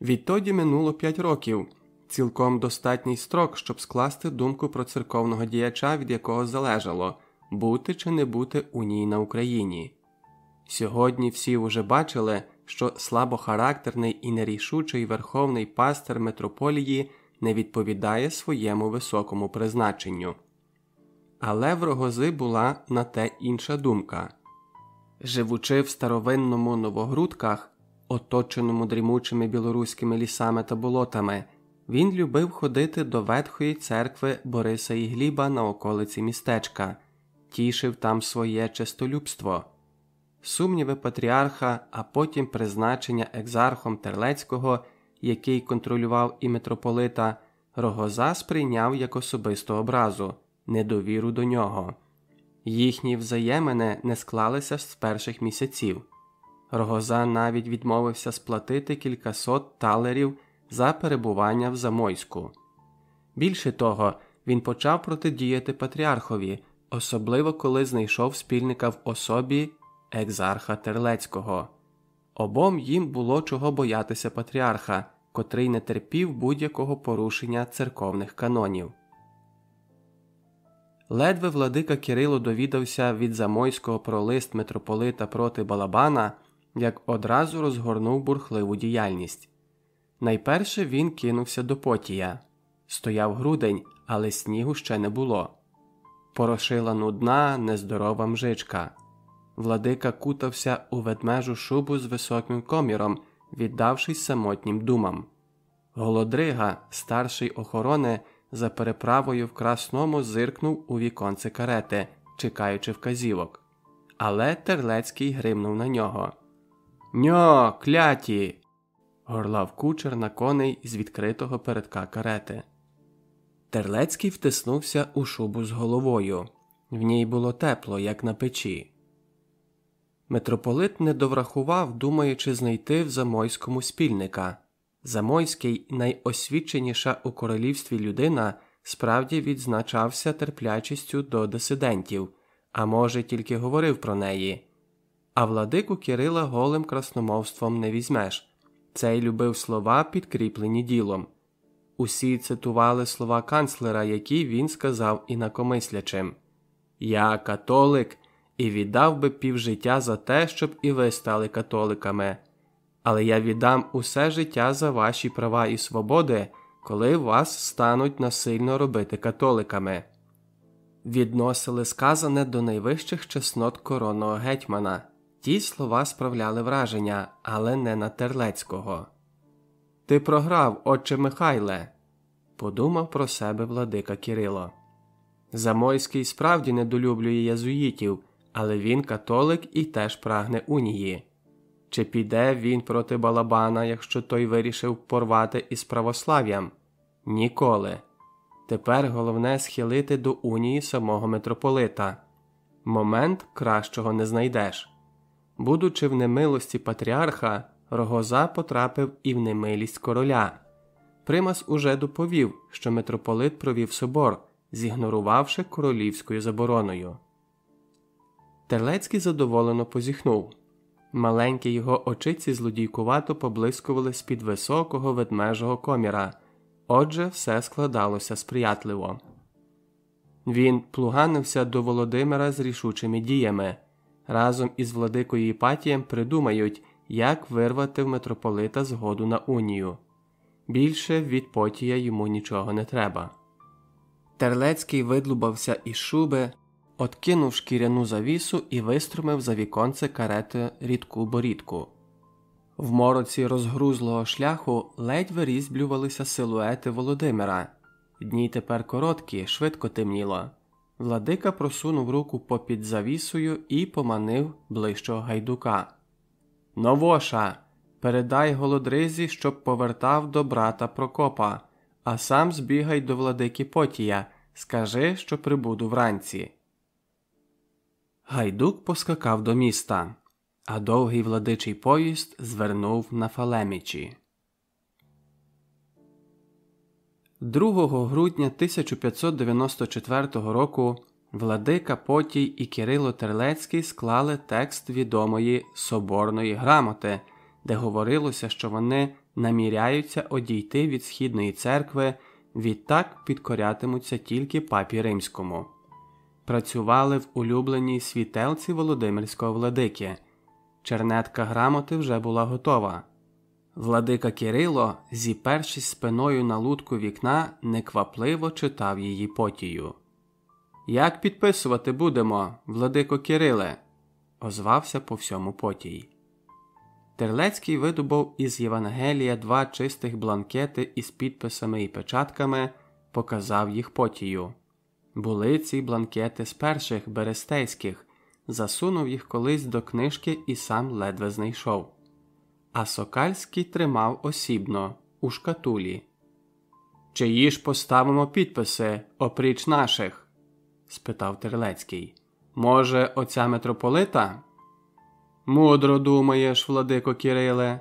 Відтоді минуло п'ять років, цілком достатній строк, щоб скласти думку про церковного діяча, від якого залежало бути чи не бути у ній на Україні. Сьогодні всі вже бачили, що слабохарактерний і нерішучий верховний пастир митрополії не відповідає своєму високому призначенню. Але в Рогози була на те інша думка. Живучи в старовинному новогрудках, оточеному дрімучими білоруськими лісами та болотами, він любив ходити до ветхої церкви Бориса і Гліба на околиці містечка, тішив там своє честолюбство. Сумніви патріарха, а потім призначення екзархом Терлецького, який контролював і митрополита, Рогоза сприйняв як особисту образу, недовіру до нього. Їхні взаємини не склалися з перших місяців. Рогоза навіть відмовився сплатити кількасот талерів за перебування в Замойську. Більше того, він почав протидіяти патріархові, особливо коли знайшов спільника в особі екзарха Терлецького. Обом їм було чого боятися патріарха, котрий не терпів будь-якого порушення церковних канонів. Ледве владика Кирило довідався від Замойського про лист митрополита проти Балабана, як одразу розгорнув бурхливу діяльність. Найперше він кинувся до Потія. Стояв грудень, але снігу ще не було. Порошила нудна, нездорова мжичка. Владика кутався у ведмежу шубу з високим коміром, віддавшись самотнім думам. Голодрига, старший охорони, за переправою в красному зиркнув у віконце карети, чекаючи вказівок. Але Терлецький гримнув на нього. Ньо, кляті. горлав кучер на коней з відкритого передка карети. Терлецький втиснувся у шубу з головою. В ній було тепло, як на печі. Митрополит не доврахував, думаючи знайти в Замойському спільника. Замойський, найосвіченіша у королівстві людина, справді відзначався терплячістю до дисидентів, а може, тільки говорив про неї. А владику Кирила голим красномовством не візьмеш цей любив слова, підкріплені ділом. Усі цитували слова канцлера, які він сказав інакомислячим Я католик і віддав би півжиття за те, щоб і ви стали католиками але я віддам усе життя за ваші права і свободи, коли вас стануть насильно робити католиками. Відносили сказане до найвищих чеснот коронного гетьмана. Ті слова справляли враження, але не на Терлецького. Ти програв, отче Михайле, подумав про себе владика Кирило. Замойський справді недолюблює язуїтів, але він католик і теж прагне унії. Чи піде він проти Балабана, якщо той вирішив порвати із православ'ям? Ніколи. Тепер головне схилити до унії самого митрополита. Момент кращого не знайдеш. Будучи в немилості патріарха, Рогоза потрапив і в немилість короля. Примас уже доповів, що митрополит провів собор, зігнорувавши королівською забороною. Терлецький задоволено позіхнув. Маленькі його очиці злодійкувато поблискували з під високого ведмежого коміра, отже, все складалося сприятливо. Він плуганився до Володимира з рішучими діями. Разом із владикою Іпатієм придумають, як вирвати в митрополита згоду на унію. Більше від Потія йому нічого не треба. Терлецький видлубався із шуби, откинув шкіряну завісу і виструмив за віконце карети рідку борідку. В мороці розгрузлого шляху ледь вирізблювалися силуети Володимира. Дні тепер короткі, швидко темніло. Владика просунув руку попід завісою і поманив ближчого гайдука. Новоша, передай голодризі, щоб повертав до брата Прокопа, а сам збігай до владики Потія, скажи, що прибуду вранці. Гайдук поскакав до міста, а довгий владичий поїзд звернув на Фалемічі. 2 грудня 1594 року Владика Потій і Кирило Терлецький склали текст відомої соборної грамоти, де говорилося, що вони наміряються одійти від східної церкви, відтак підкорятимуться тільки папі римському. Працювали в улюбленій світелці Володимирського владики. Чернетка грамоти вже була готова. Владика Кирило, зіпершись спиною на лутку вікна, неквапливо читав її потію. Як підписувати будемо, владико Кириле? озвався по всьому потій. Терлецький видобув із Євангелія два чистих бланкети із підписами і печатками, показав їх потію. Були ці бланкети з перших берестейських, засунув їх колись до книжки і сам ледве знайшов а Сокальський тримав осібно у шкатулі. Чиї ж поставимо підписи опріч наших? спитав Терлецький. Може, оця митрополита? Мудро думаєш, владико Кириле.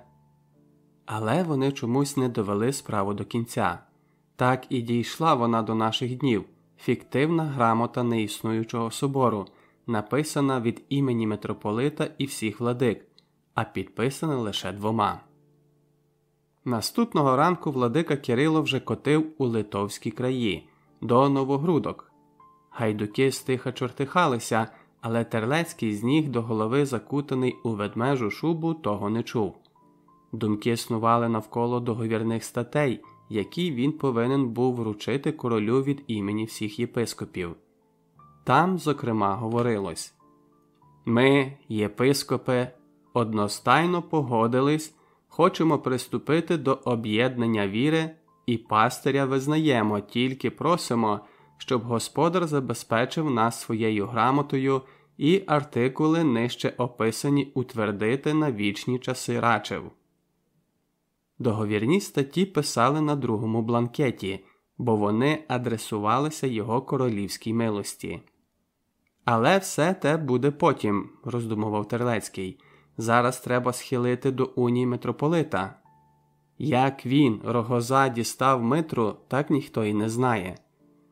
Але вони чомусь не довели справу до кінця. Так і дійшла вона до наших днів фіктивна грамота неіснуючого собору, написана від імені митрополита і всіх владик, а підписане лише двома. Наступного ранку владика Кирило вже котив у Литовські краї до Новогрудок. Гайдуки стиха чортихалися, але Терлецький з ніг до голови закутаний у ведмежу шубу того не чув. Думки снували навколо договірних статей, які він повинен був вручити королю від імені всіх єпископів. Там, зокрема, говорилось Ми, єпископи, одностайно погодились, хочемо приступити до об'єднання віри і пастиря визнаємо, тільки просимо, щоб господар забезпечив нас своєю грамотою і артикули нижче описані утвердити на вічні часи рачив. Договірні статті писали на другому бланкеті, бо вони адресувалися його королівській милості. Але все те буде потім, роздумував Терлецький. Зараз треба схилити до унії митрополита. Як він, рогоза, дістав Митру, так ніхто й не знає.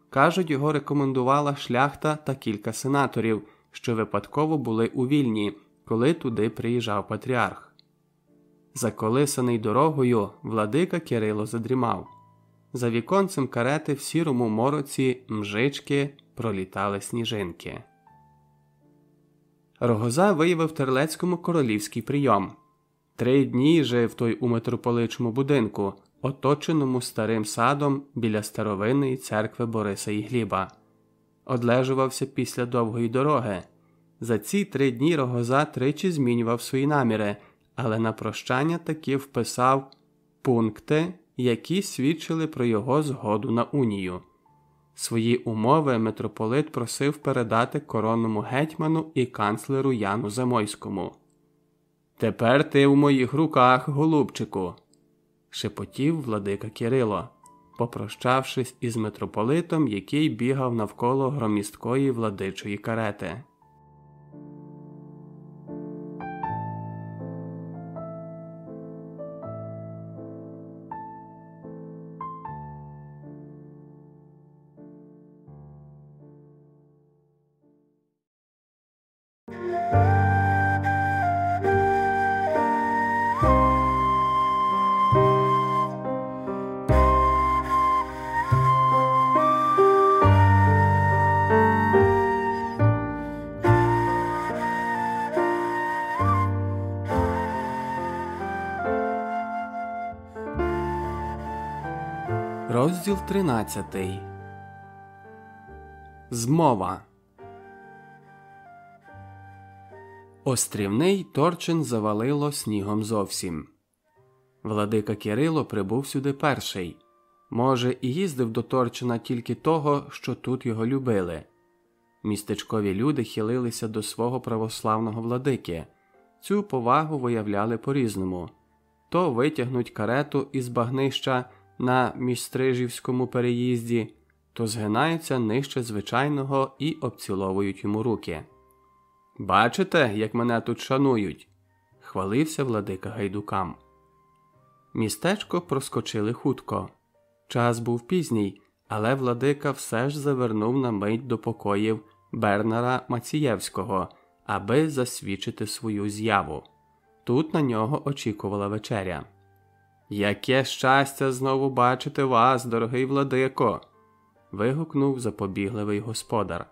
Кажуть, його рекомендувала шляхта та кілька сенаторів, що випадково були у вільні, коли туди приїжджав патріарх. Заколисаний дорогою, владика Кирило задрімав. За віконцем карети в сірому мороці мжички пролітали сніжинки. Рогоза виявив Терлецькому королівський прийом. Три дні жив той у митрополичому будинку, оточеному старим садом біля старовинної церкви Бориса і Гліба. Одлежувався після довгої дороги. За ці три дні Рогоза тричі змінював свої наміри, але на прощання таки вписав пункти, які свідчили про його згоду на унію. Свої умови митрополит просив передати коронному гетьману і канцлеру Яну Замойському. Тепер ти в моїх руках, голубчику, шепотів владика Кирило, попрощавшись із митрополитом, який бігав навколо громісткої владичої карети. Розділ 13 Змова Острівний Торчин завалило снігом зовсім. Владика Кирило прибув сюди перший. Може, і їздив до Торчина тільки того, що тут його любили. Містечкові люди хилилися до свого православного владики. Цю повагу виявляли по різному то витягнуть карету із багнища на міжстрижівському переїзді, то згинаються нижче звичайного і обціловують йому руки. Бачите, як мене тут шанують? хвалився владика гайдукам. Містечко проскочили хутко. Час був пізній, але владика все ж завернув на мить до покоїв Бернара Мацієвського, аби засвідчити свою з'яву. Тут на нього очікувала вечеря. Яке щастя знову бачити вас, дорогий владико. вигукнув запобігливий господар.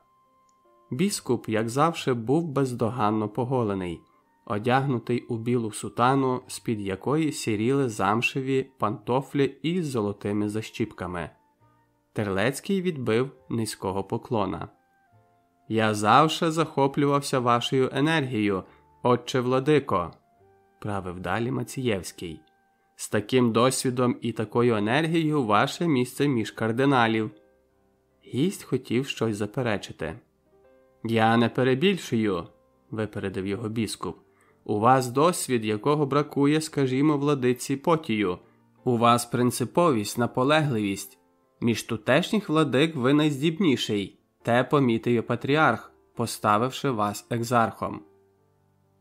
Біскуп, як завше, був бездоганно поголений, одягнутий у білу сутану, з під якої сіріли замшеві пантофлі із золотими защіпками. Терлецький відбив низького поклона. Я завше захоплювався вашою енергією, отче владико, правив далі Мацієвський. З таким досвідом і такою енергією ваше місце між кардиналів. Гість хотів щось заперечити. Я не перебільшую, випередив його біскуп. У вас досвід, якого бракує, скажімо, владиці потію. У вас принциповість, наполегливість. Між тутешніх владик ви найздібніший, те помітив патріарх, поставивши вас екзархом.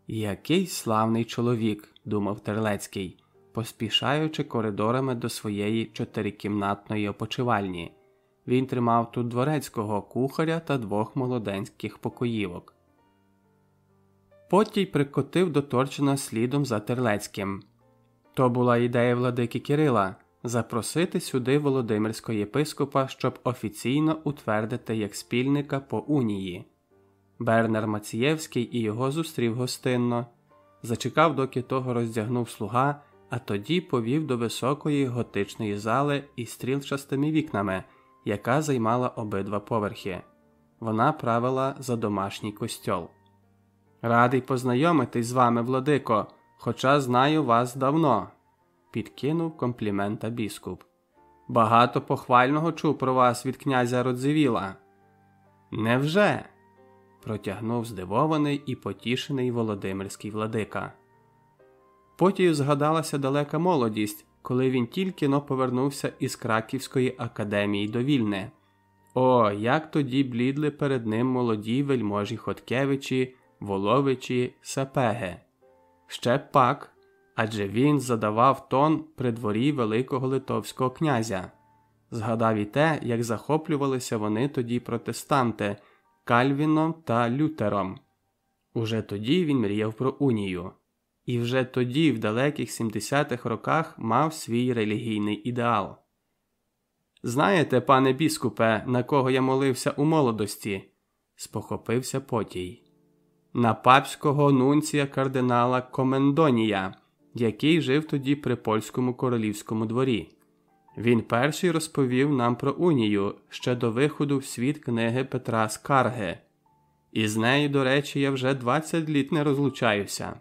Який славний чоловік, думав Терлецький поспішаючи коридорами до своєї чотирикімнатної опочивальні. Він тримав тут дворецького кухаря та двох молоденських покоївок. Потій прикотив до Торчина слідом за Терлецьким. То була ідея владики Кирила запросити сюди Володимирського єпископа, щоб офіційно утвердити як спільника по унії. Бернер Мацієвський і його зустрів гостинно, зачекав, доки того роздягнув слуга а тоді повів до високої готичної зали із стрілчастими вікнами, яка займала обидва поверхи. Вона правила за домашній костьол. Радий познайомитись з вами, владико, хоча знаю вас давно, підкинув комплімента біскуп. Багато похвального чув про вас від князя Родзивіла. Невже? протягнув здивований і потішений Володимирський владика. Потім згадалася далека молодість, коли він тільки но повернувся із Краківської академії до Вільне. О, як тоді блідли перед ним молоді вельможі Хоткевичі, Воловичі, Сапеге. Ще пак, адже він задавав тон при дворі Великого Литовського князя. Згадав і те, як захоплювалися вони тоді протестанти Кальвіном та Лютером. Уже тоді він мріяв про унію і вже тоді, в далеких 70-х роках, мав свій релігійний ідеал. Знаєте, пане біскупе, на кого я молився у молодості? спохопився потій. На папського нунція кардинала Комендонія, який жив тоді при польському королівському дворі. Він перший розповів нам про унію ще до виходу в світ книги Петра Скарги, і з нею, до речі, я вже 20 літ не розлучаюся.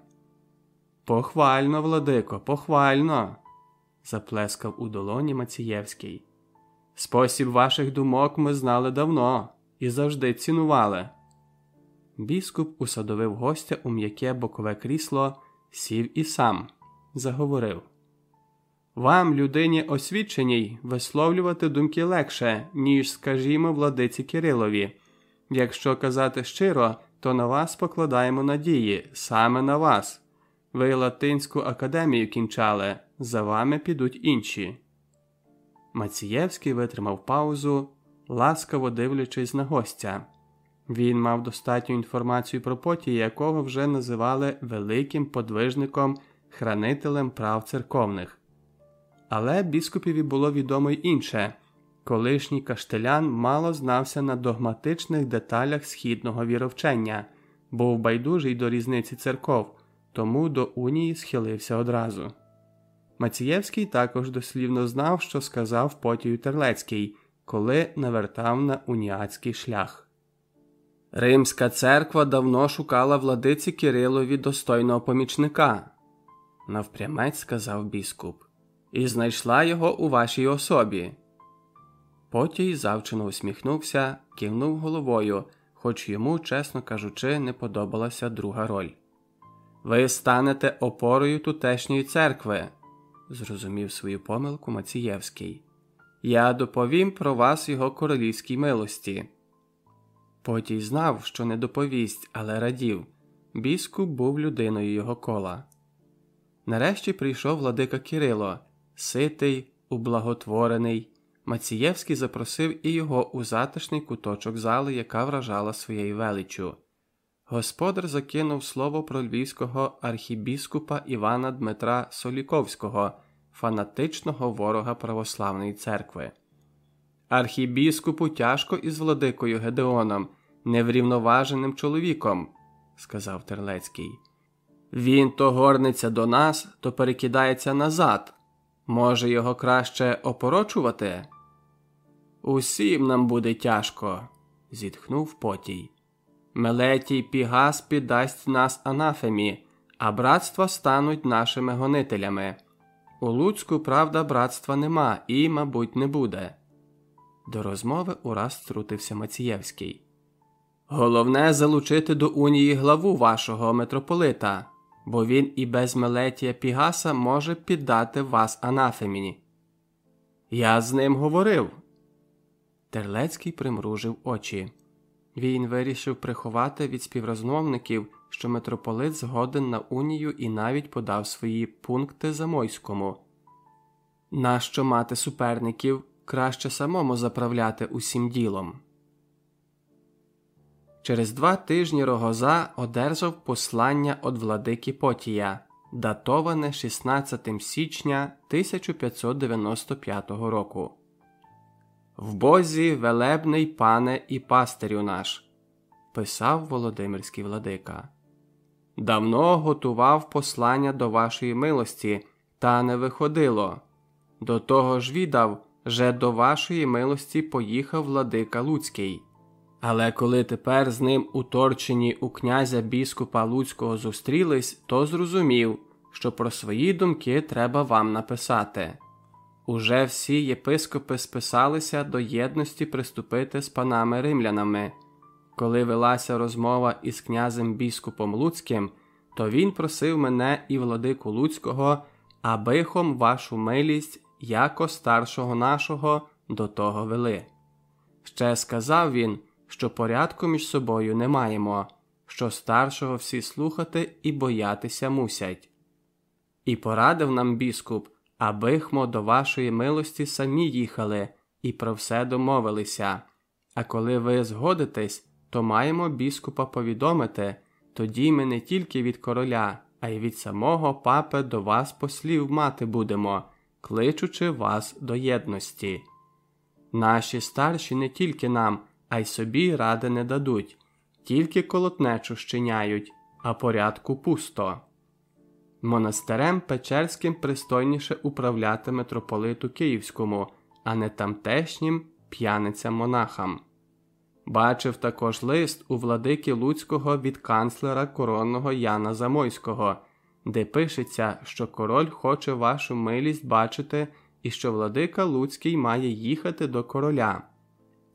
Похвально, Владико, похвально, заплескав у долоні Мацієвський. Спосіб ваших думок ми знали давно і завжди цінували. Біскуп усадовив гостя у м'яке бокове крісло, сів і сам заговорив. Вам, людині освіченій, висловлювати думки легше, ніж, скажімо, владиці Кирилові. Якщо казати щиро, то на вас покладаємо надії, саме на вас. Ви Латинську академію кінчали, за вами підуть інші. Мацієвський витримав паузу, ласкаво дивлячись на гостя. Він мав достатню інформацію про потія, якого вже називали великим подвижником, хранителем прав церковних. Але біскупові було відомо й інше колишній каштелян мало знався на догматичних деталях східного віровчення, був байдужий до різниці церков, тому до унії схилився одразу. Мацієвський також дослівно знав, що сказав Потію Терлецький, коли навертав на уніатський шлях. Римська церква давно шукала владиці Кирилові достойного помічника, навпрямець сказав біскуп, і знайшла його у вашій особі. Потій завчено усміхнувся, кивнув головою, хоч йому, чесно кажучи, не подобалася друга роль. Ви станете опорою тутешньої церкви, зрозумів свою помилку Мацієвський. Я доповім про вас його королівській милості. Потій знав, що не доповість, але радів. Біскуп був людиною його кола. Нарешті прийшов владика Кирило, ситий, ублаготворений. Мацієвський запросив і його у затишний куточок зали, яка вражала своєю величчю. Господар закинув слово про львівського архібіскупа Івана Дмитра Соліковського, фанатичного ворога православної церкви. Архібіскупу тяжко із владикою Гедеоном, неврівноваженим чоловіком, сказав Терлецький. Він то горниться до нас, то перекидається назад. Може, його краще опорочувати? Усім нам буде тяжко, зітхнув потій. Мелетій Пігас піддасть нас анафемі, а братства стануть нашими гонителями. У Луцьку, правда, братства нема і, мабуть, не буде. До розмови ураз втрутився Мацієвський. Головне залучити до унії главу вашого митрополита, бо він і без Мелетія Пігаса може піддати вас анафеміні. Я з ним говорив. Терлецький примружив очі. Він вирішив приховати від співрозмовників, що митрополит згоден на унію і навіть подав свої пункти Замойському. Нащо мати суперників краще самому заправляти усім ділом. Через два тижні Рогоза одержав послання від владики Потія, датоване 16 січня 1595 року. В Бозі велебний пане і пастирю наш, писав Володимирський владика. Давно готував послання до вашої милості, та не виходило. До того ж віддав, же до вашої милості поїхав владика Луцький. Але коли тепер з ним уторчені у князя біскупа Луцького зустрілись, то зрозумів, що про свої думки треба вам написати. Уже всі єпископи списалися до єдності приступити з панами римлянами. Коли велася розмова із князем біскупом Луцьким, то він просив мене і владику Луцького, абихом вашу милість, яко старшого нашого, до того вели. Ще сказав він, що порядку між собою не маємо, що старшого всі слухати і боятися мусять. І порадив нам біскуп аби хмо до вашої милості самі їхали і про все домовилися. А коли ви згодитесь, то маємо біскупа повідомити, тоді ми не тільки від короля, а й від самого папи до вас послів мати будемо, кличучи вас до єдності. Наші старші не тільки нам, а й собі ради не дадуть, тільки колотнечу щиняють, а порядку пусто. Монастирем Печерським пристойніше управляти митрополиту Київському, а не тамтешнім п'яницям монахам. Бачив також лист у владики Луцького від канцлера коронного Яна Замойського, де пишеться, що король хоче вашу милість бачити і що владика Луцький має їхати до короля.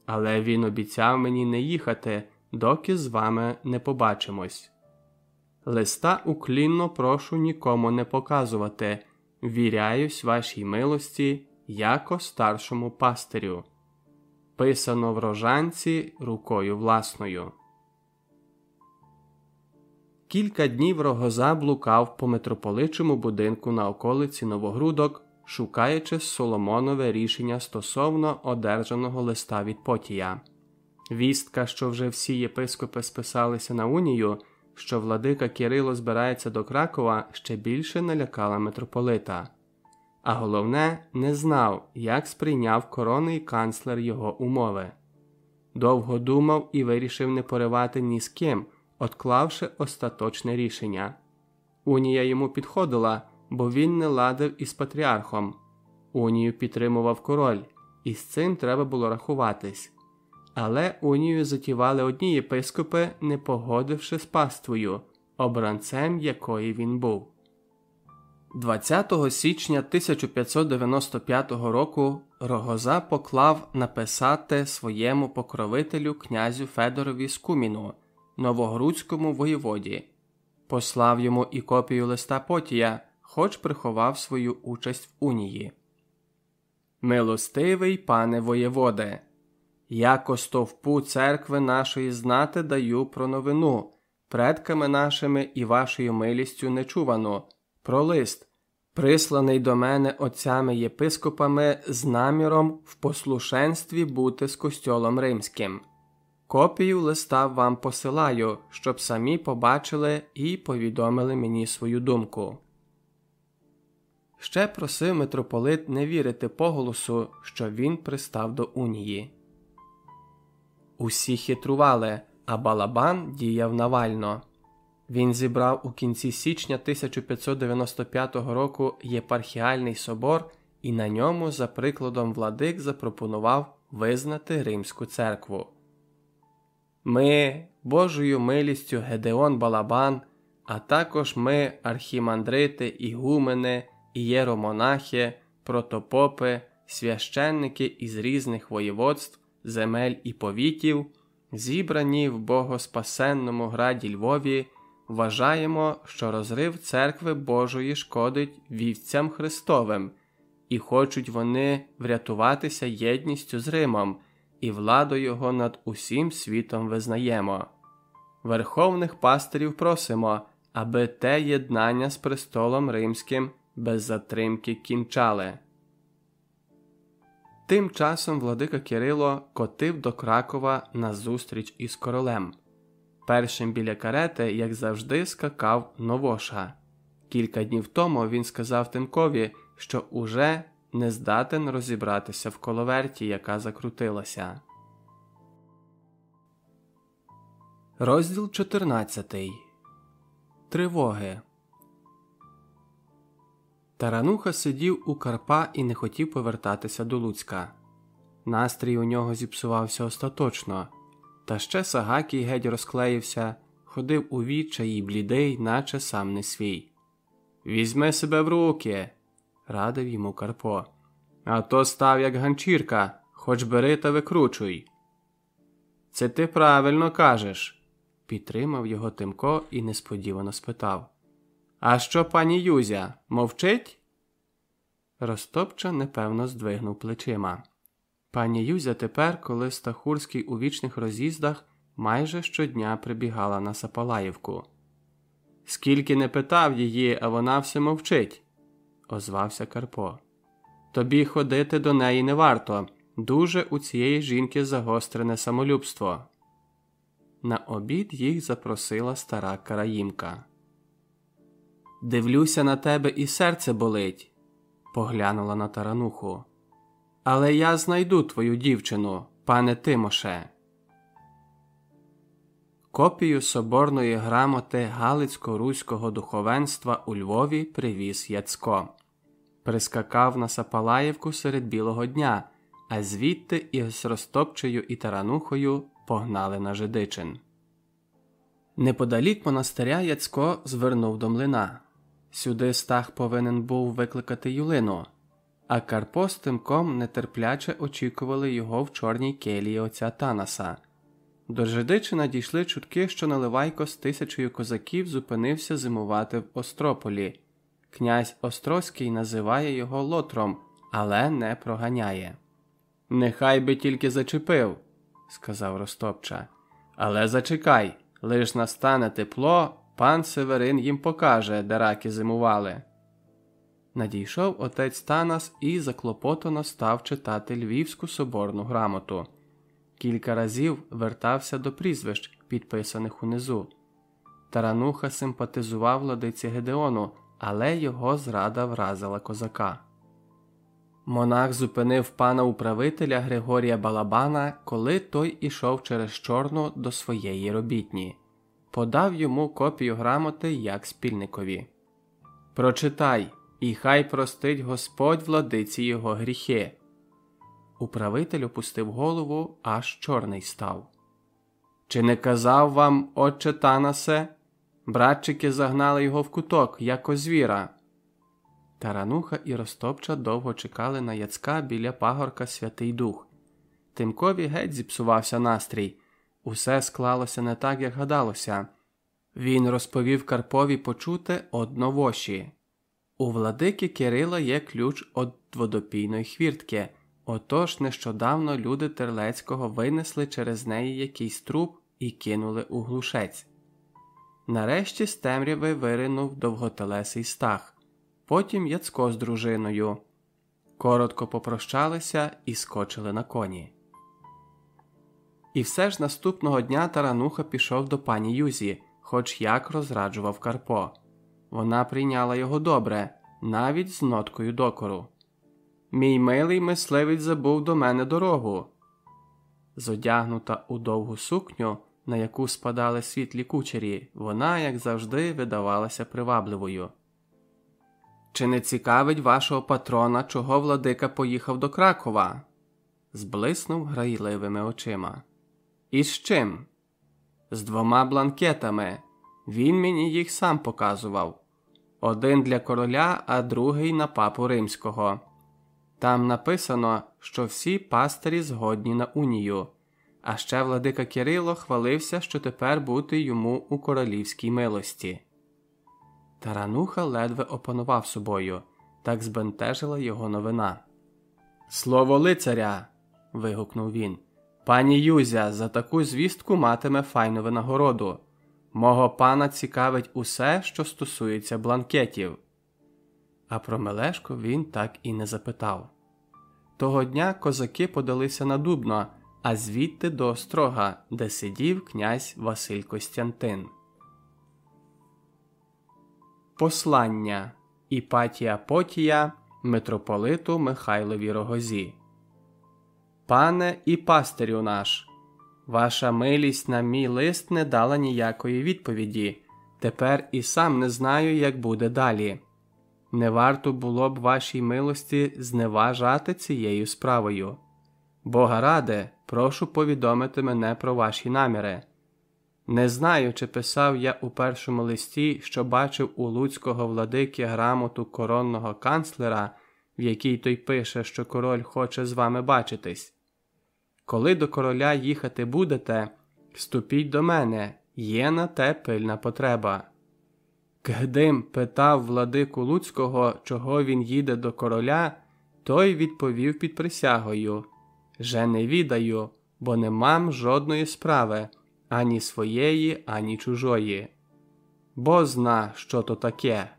Але він обіцяв мені не їхати, доки з вами не побачимось. Листа уклінно прошу нікому не показувати, віряюсь вашій милості, яко старшому пастирю. Писано в рожанці рукою власною. Кілька днів рогоза блукав по митрополичому будинку на околиці Новогрудок, шукаючи Соломонове рішення стосовно одержаного листа від Потія. Вістка, що вже всі єпископи списалися на унію, що владика Кирило збирається до Кракова, ще більше налякала митрополита. А головне, не знав, як сприйняв коронний канцлер його умови. Довго думав і вирішив не поривати ні з ким, отклавши остаточне рішення. Унія йому підходила, бо він не ладив із патріархом. Унію підтримував король, і з цим треба було рахуватись. Але унію затівали одні єпископи, не погодивши з паствою, обранцем якої він був. 20 січня 1595 року Рогоза поклав написати своєму покровителю князю Федорові Скуміну, новогрудському воєводі, послав йому і копію листа Потія, хоч приховав свою участь в унії. Милостивий пане воєводе, яко стовпу церкви нашої знати даю про новину, предками нашими і вашою милістю нечувану, про лист, присланий до мене отцями єпископами з наміром в послушенстві бути з костьолом римським. Копію листа вам посилаю, щоб самі побачили і повідомили мені свою думку. Ще просив митрополит не вірити поголосу, що він пристав до унії. Усі хитрували, а балабан діяв навально. Він зібрав у кінці січня 1595 року єпархіальний собор і на ньому, за прикладом владик, запропонував визнати Римську церкву. Ми, Божою милістю Гедеон Балабан, а також ми, архімандрити, ігумени, ієромонахи, протопопи, священники із різних воєводств, земель і повітів, зібрані в богоспасенному граді Львові, вважаємо, що розрив церкви Божої шкодить вівцям Христовим, і хочуть вони врятуватися єдністю з Римом і владу його над усім світом визнаємо. Верховних пастирів просимо, аби те єднання з престолом римським без затримки кінчали. Тим часом владика Кирило котив до Кракова на зустріч із королем. Першим біля карети, як завжди, скакав Новоша. Кілька днів тому він сказав Тимкові, що уже не здатен розібратися в коловерті, яка закрутилася. Розділ 14 Тривоги Тарануха сидів у Карпа і не хотів повертатися до Луцька. Настрій у нього зіпсувався остаточно, та ще Сагакій геть розклеївся, ходив у відчаї блідий, наче сам не свій. Візьми себе в руки, радив йому Карпо. А то став, як ганчірка, хоч бери та викручуй. Це ти правильно кажеш, підтримав його Тимко і несподівано спитав. А що пані Юзя мовчить? Ростопча непевно здвигнув плечима. Пані Юзя тепер, коли Стахурський у вічних роз'їздах майже щодня прибігала на Сапалаївку. Скільки не питав її, а вона все мовчить, озвався Карпо. Тобі ходити до неї не варто. Дуже у цієї жінки загострене самолюбство. На обід їх запросила стара караїмка. Дивлюся на тебе, і серце болить, поглянула на тарануху. Але я знайду твою дівчину, пане Тимоше. Копію соборної грамоти Галицько-руського духовенства у Львові привіз Яцько. Прискакав на Сапалаївку серед білого дня, а звідти із Ростопчею і таранухою погнали на Жидичин. Неподалік монастиря Яцько звернув до млина. Сюди стах повинен був викликати Юлину, а Карпо з тимком нетерпляче очікували його в чорній келії отця Танаса. До Жидичина дійшли чутки, що Наливайко з тисячою козаків зупинився зимувати в Острополі. Князь Острозький називає його лотром, але не проганяє. Нехай би тільки зачепив, сказав Ростопча. Але зачекай, лиш настане тепло, пан Северин їм покаже, де раки зимували. Надійшов отець Танас і заклопотано став читати Львівську соборну грамоту. Кілька разів вертався до прізвищ, підписаних унизу. Тарануха симпатизував владиці Гедеону, але його зрада вразила козака. Монах зупинив пана управителя Григорія Балабана, коли той ішов через чорну до своєї робітні, подав йому копію грамоти як спільникові. Прочитай, і хай простить Господь владиці його гріхи. Управитель опустив голову, аж чорний став. Чи не казав вам, отче Танасе? Братчики загнали його в куток, як озвіра. Тарануха і Ростопча довго чекали на яцка біля пагорка Святий Дух. Тимкові геть зіпсувався настрій. Усе склалося не так, як гадалося. Він розповів Карпові почути одновоші. У владики Кирила є ключ від водопійної хвіртки, отож нещодавно люди Терлецького винесли через неї якийсь труп і кинули у глушець. Нарешті з темряви виринув довготелесий стах, потім Яцко з дружиною. Коротко попрощалися і скочили на коні. І все ж наступного дня тарануха пішов до пані Юзі, хоч як розраджував Карпо. Вона прийняла його добре, навіть з ноткою докору. Мій милий мисливець забув до мене дорогу. Зодягнута у довгу сукню, на яку спадали світлі кучері, вона, як завжди, видавалася привабливою. Чи не цікавить вашого патрона, чого владика поїхав до Кракова? зблиснув грайливими очима. І з чим? З двома бланкетами. Він мені їх сам показував один для короля, а другий на папу римського. Там написано, що всі пастирі згодні на унію, а ще владика Кирило хвалився, що тепер бути йому у королівській милості. Тарануха ледве опанував собою, так збентежила його новина. Слово лицаря. вигукнув він. Пані Юзя, за таку звістку матиме файну винагороду. Мого пана цікавить усе, що стосується бланкетів. А про Мелешко він так і не запитав. Того дня козаки подалися на Дубно, а звідти до Острога, де сидів князь Василь Костянтин. Послання Іпатія Потія митрополиту Михайлові Рогозі. Пане і пастирю наш. Ваша милість на мій лист не дала ніякої відповіді. Тепер і сам не знаю, як буде далі. Не варто було б вашій милості зневажати цією справою. Бога раде, прошу повідомити мене про ваші наміри. Не знаю, чи писав я у першому листі, що бачив у Луцького владики грамоту коронного канцлера, в якій той пише, що король хоче з вами бачитись. Коли до короля їхати будете, ступіть до мене, є на те пильна потреба. Кгдим питав владику Луцького, чого він їде до короля, той відповів під присягою Же не відаю, бо не мам жодної справи, ані своєї, ані чужої. Бо зна, що то таке.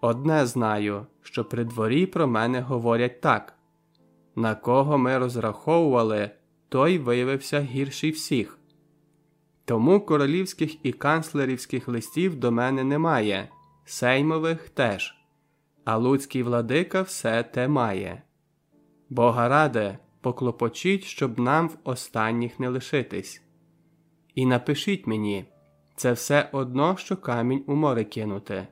Одне знаю, що при дворі про мене говорять так на кого ми розраховували, той виявився гірший всіх. Тому королівських і канцлерівських листів до мене немає, сеймових теж, а луцький владика все те має. Бога раде, поклопочіть, щоб нам в останніх не лишитись. І напишіть мені це все одно, що камінь у море кинути.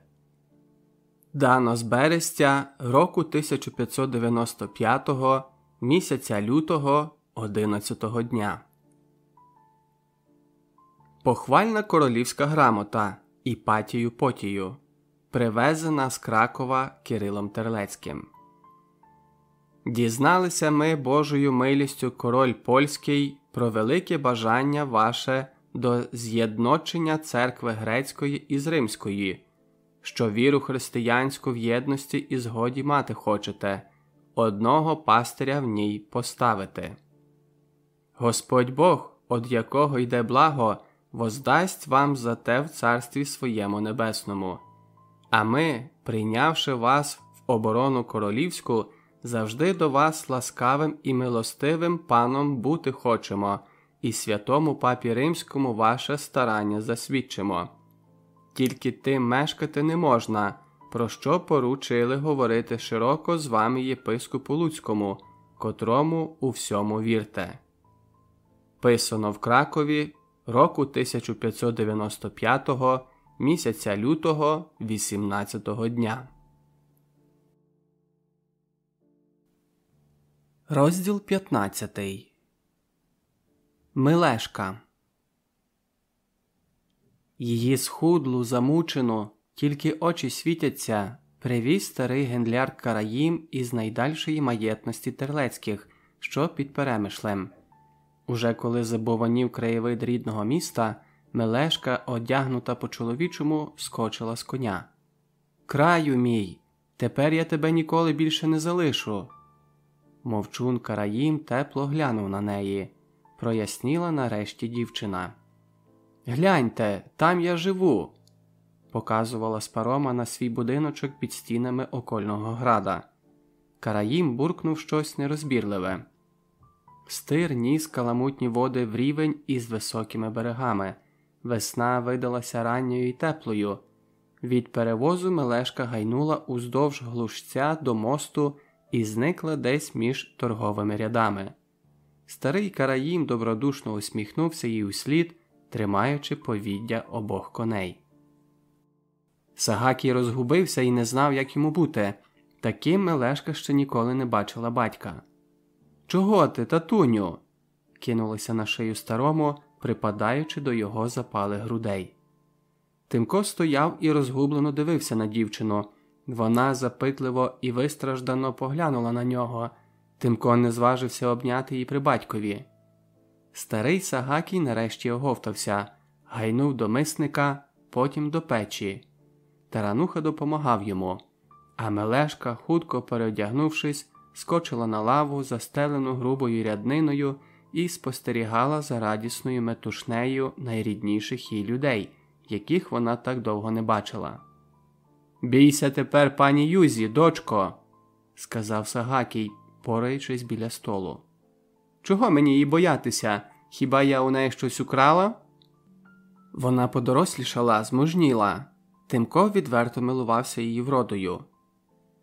Дано з берестя року 1595 місяця лютого 11-го дня. Похвальна королівська грамота Іпатію Потію, привезена з Кракова Кирилом Терлецьким. Дізналися ми Божою милістю король польський про велике бажання ваше до з'єдночення церкви грецької із римської, що віру християнську в єдності і згоді мати хочете, одного пастиря в ній поставити. Господь Бог, од якого йде благо, воздасть вам за те в царстві своєму небесному. А ми, прийнявши вас в оборону королівську, завжди до вас ласкавим і милостивим паном бути хочемо, і святому папі римському ваше старання засвідчимо. Тільки тим мешкати не можна, про що поручили говорити широко з вами єпископу Луцькому, котрому у всьому вірте. Писано в Кракові року 1595 місяця лютого 18-го дня. Розділ 15 Милешка Її схудлу, замучену, тільки очі світяться, привіз старий генляр Караїм із найдальшої маєтності терлецьких, що під перемишлем. Уже коли забованів краєвид рідного міста, Мелешка, одягнута по чоловічому, скочила з коня. Краю мій, тепер я тебе ніколи більше не залишу. Мовчун Караїм тепло глянув на неї. Проясніла нарешті дівчина. Гляньте, там я живу, показувала спарома на свій будиночок під стінами окольного града. Караїм буркнув щось нерозбірливе. Стир ніс каламутні води в рівень із високими берегами. Весна видалася ранньою і теплою. Від перевозу Мелешка гайнула уздовж глушця до мосту і зникла десь між торговими рядами. Старий караїм добродушно усміхнувся їй услід, тримаючи повіддя обох коней. Сагакій розгубився і не знав, як йому бути. Таким Мелешка ще ніколи не бачила батька. Чого ти, татуню? кинулися на шию старому, припадаючи до його запалих грудей. Тимко стояв і розгублено дивився на дівчину. Вона запитливо і вистраждано поглянула на нього. Тимко не зважився обняти її при батькові. Старий Сагакій нарешті оговтався, гайнув до мисника, потім до печі. Тарануха допомагав йому, а Мелешка, хутко переодягнувшись, скочила на лаву, застелену грубою рядниною, і спостерігала за радісною метушнею найрідніших їй людей, яких вона так довго не бачила. Бійся тепер, пані Юзі, дочко, сказав Сагакій, пораючись біля столу. Чого мені її боятися? Хіба я у неї щось украла? Вона подорослішала, змужніла. Тимко відверто милувався її вродою.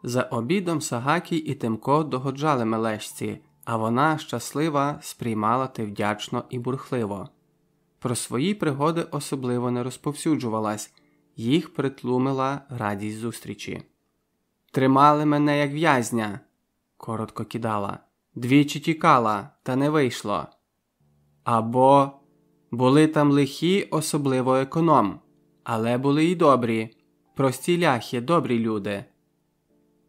За обідом Сагакій і Тимко догоджали мелешці, а вона, щаслива, сприймала те вдячно і бурхливо. Про свої пригоди особливо не розповсюджувалась, їх притлумила радість зустрічі. Тримали мене, як в'язня, коротко кидала. Двічі тікала, та не вийшло. Або були там лихі, особливо економ, але були й добрі, прості ляхи, добрі люди.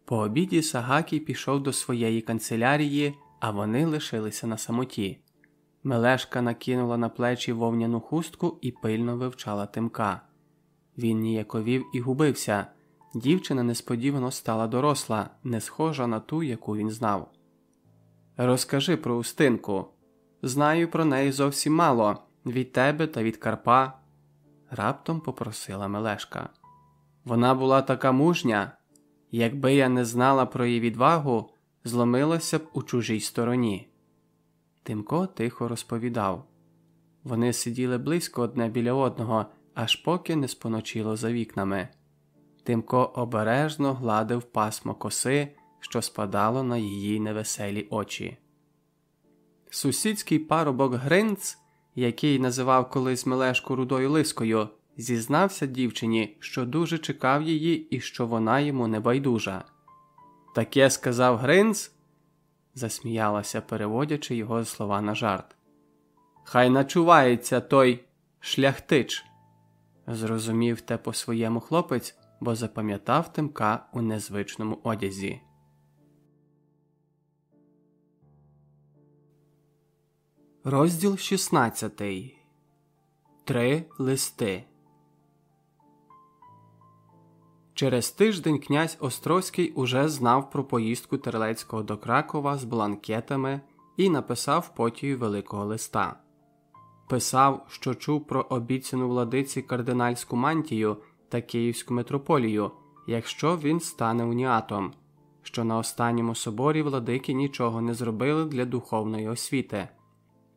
По обіді Сагакій пішов до своєї канцелярії, а вони лишилися на самоті. Мелешка накинула на плечі вовняну хустку і пильно вивчала тимка. Він ніяковів і губився. Дівчина несподівано стала доросла, не схожа на ту, яку він знав. Розкажи про Устинку. Знаю про неї зовсім мало від тебе та від Карпа, раптом попросила Мелешка. Вона була така мужня, якби я не знала про її відвагу, зломилася б у чужій стороні. Тимко тихо розповідав. Вони сиділи близько одне біля одного, аж поки не споночило за вікнами. Тимко обережно гладив пасмо коси, що спадало на її невеселі очі. Сусідський парубок Гринц, який називав колись Мелешку рудою лискою, зізнався дівчині, що дуже чекав її і що вона йому не байдужа. Таке сказав Гринц, засміялася, переводячи його слова на жарт. Хай начувається той шляхтич. Зрозумів те по своєму хлопець, бо запам'ятав тимка у незвичному одязі. Розділ 16. Три листи. Через тиждень князь Острозький уже знав про поїздку Терлецького до Кракова з бланкетами і написав потію великого листа. Писав, що чув про обіцяну владиці кардинальську мантію та Київську митрополію, якщо він стане уніатом, що на останньому соборі владики нічого не зробили для духовної освіти.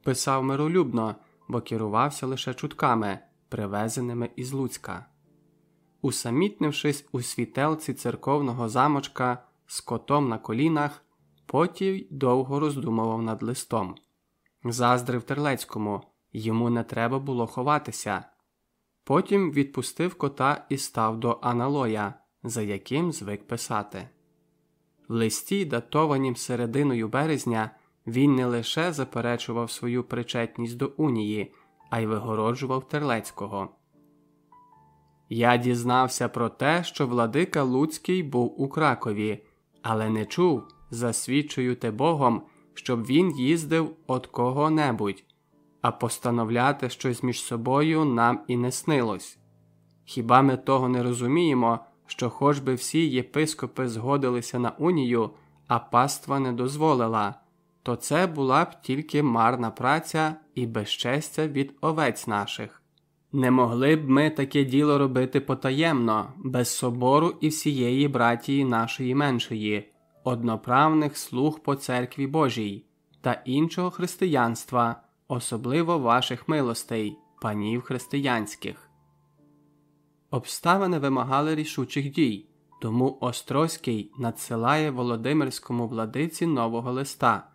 Писав миролюбно, бо керувався лише чутками, привезеними із Луцька. Усамітнившись у світелці церковного замочка з котом на колінах, Потій довго роздумував над листом. Заздрив Терлецькому, йому не треба було ховатися. Потім відпустив кота і став до аналоя, за яким звик писати. В листі, датованім серединою березня, він не лише заперечував свою причетність до унії, а й вигороджував Терлецького. Я дізнався про те, що владика Луцький був у Кракові, але не чув, засвідчую те Богом, щоб він їздив от кого-небудь, а постановляти щось між собою нам і не снилось. Хіба ми того не розуміємо, що хоч би всі єпископи згодилися на унію, а паства не дозволила, то це була б тільки марна праця і безчестя від овець наших. Не могли б ми таке діло робити потаємно, без собору і всієї братії нашої меншої, одноправних слуг по церкві Божій та іншого християнства, особливо ваших милостей, панів християнських. Обставини вимагали рішучих дій, тому Острозький надсилає Володимирському владиці нового листа,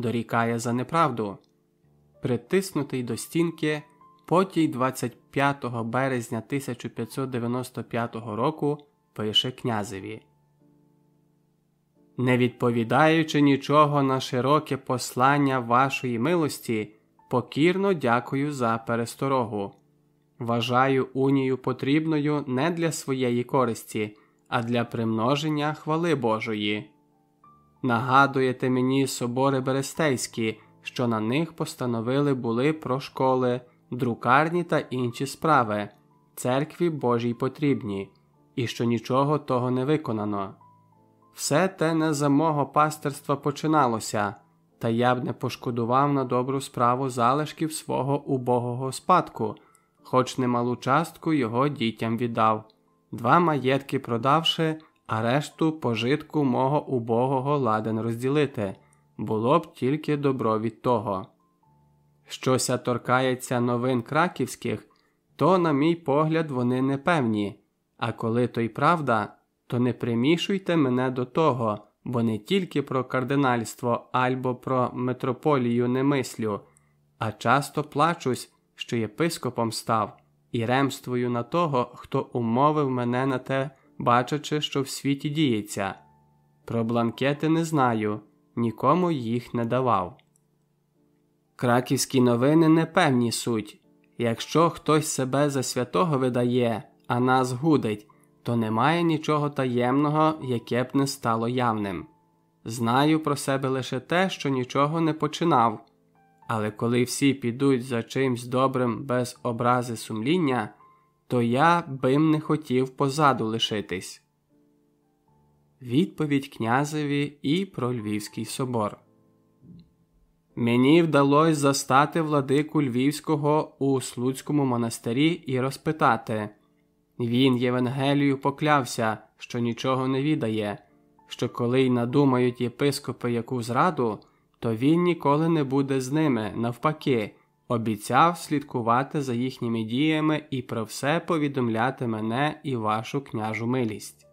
дорікає за неправду. Притиснутий до стінки, потій 25 березня 1595 року пише князеві. Не відповідаючи нічого на широке послання вашої милості, покірно дякую за пересторогу. Вважаю унію потрібною не для своєї користі, а для примноження хвали Божої. Нагадуєте мені собори Берестейські, що на них постановили були про школи, друкарні та інші справи, церкві Божій потрібні, і що нічого того не виконано. Все те не за мого пастерства починалося, та я б не пошкодував на добру справу залишків свого убогого спадку, хоч немалу частку його дітям віддав, два маєтки продавши, а решту пожитку мого убогого ладен розділити, було б тільки добро від того. Щося торкається новин краківських, то, на мій погляд, вони непевні, а коли то й правда, то не примішуйте мене до того, бо не тільки про кардинальство або про митрополію не мислю, а часто плачусь, що єпископом став, і ремствую на того, хто умовив мене на те, бачачи, що в світі діється. Про бланкети не знаю, нікому їх не давав. Краківські новини непевні суть. Якщо хтось себе за святого видає, а нас гудить, то немає нічого таємного, яке б не стало явним. Знаю про себе лише те, що нічого не починав, але коли всі підуть за чимсь добрим без образи сумління, то я бим не хотів позаду лишитись. Відповідь князеві і про Львівський собор. Мені вдалося застати владику Львівського у Слуцькому монастирі і розпитати він Євангелію поклявся, що нічого не відає, що коли й надумають єпископи яку зраду, то він ніколи не буде з ними, навпаки, обіцяв слідкувати за їхніми діями і про все повідомляти мене і вашу княжу милість.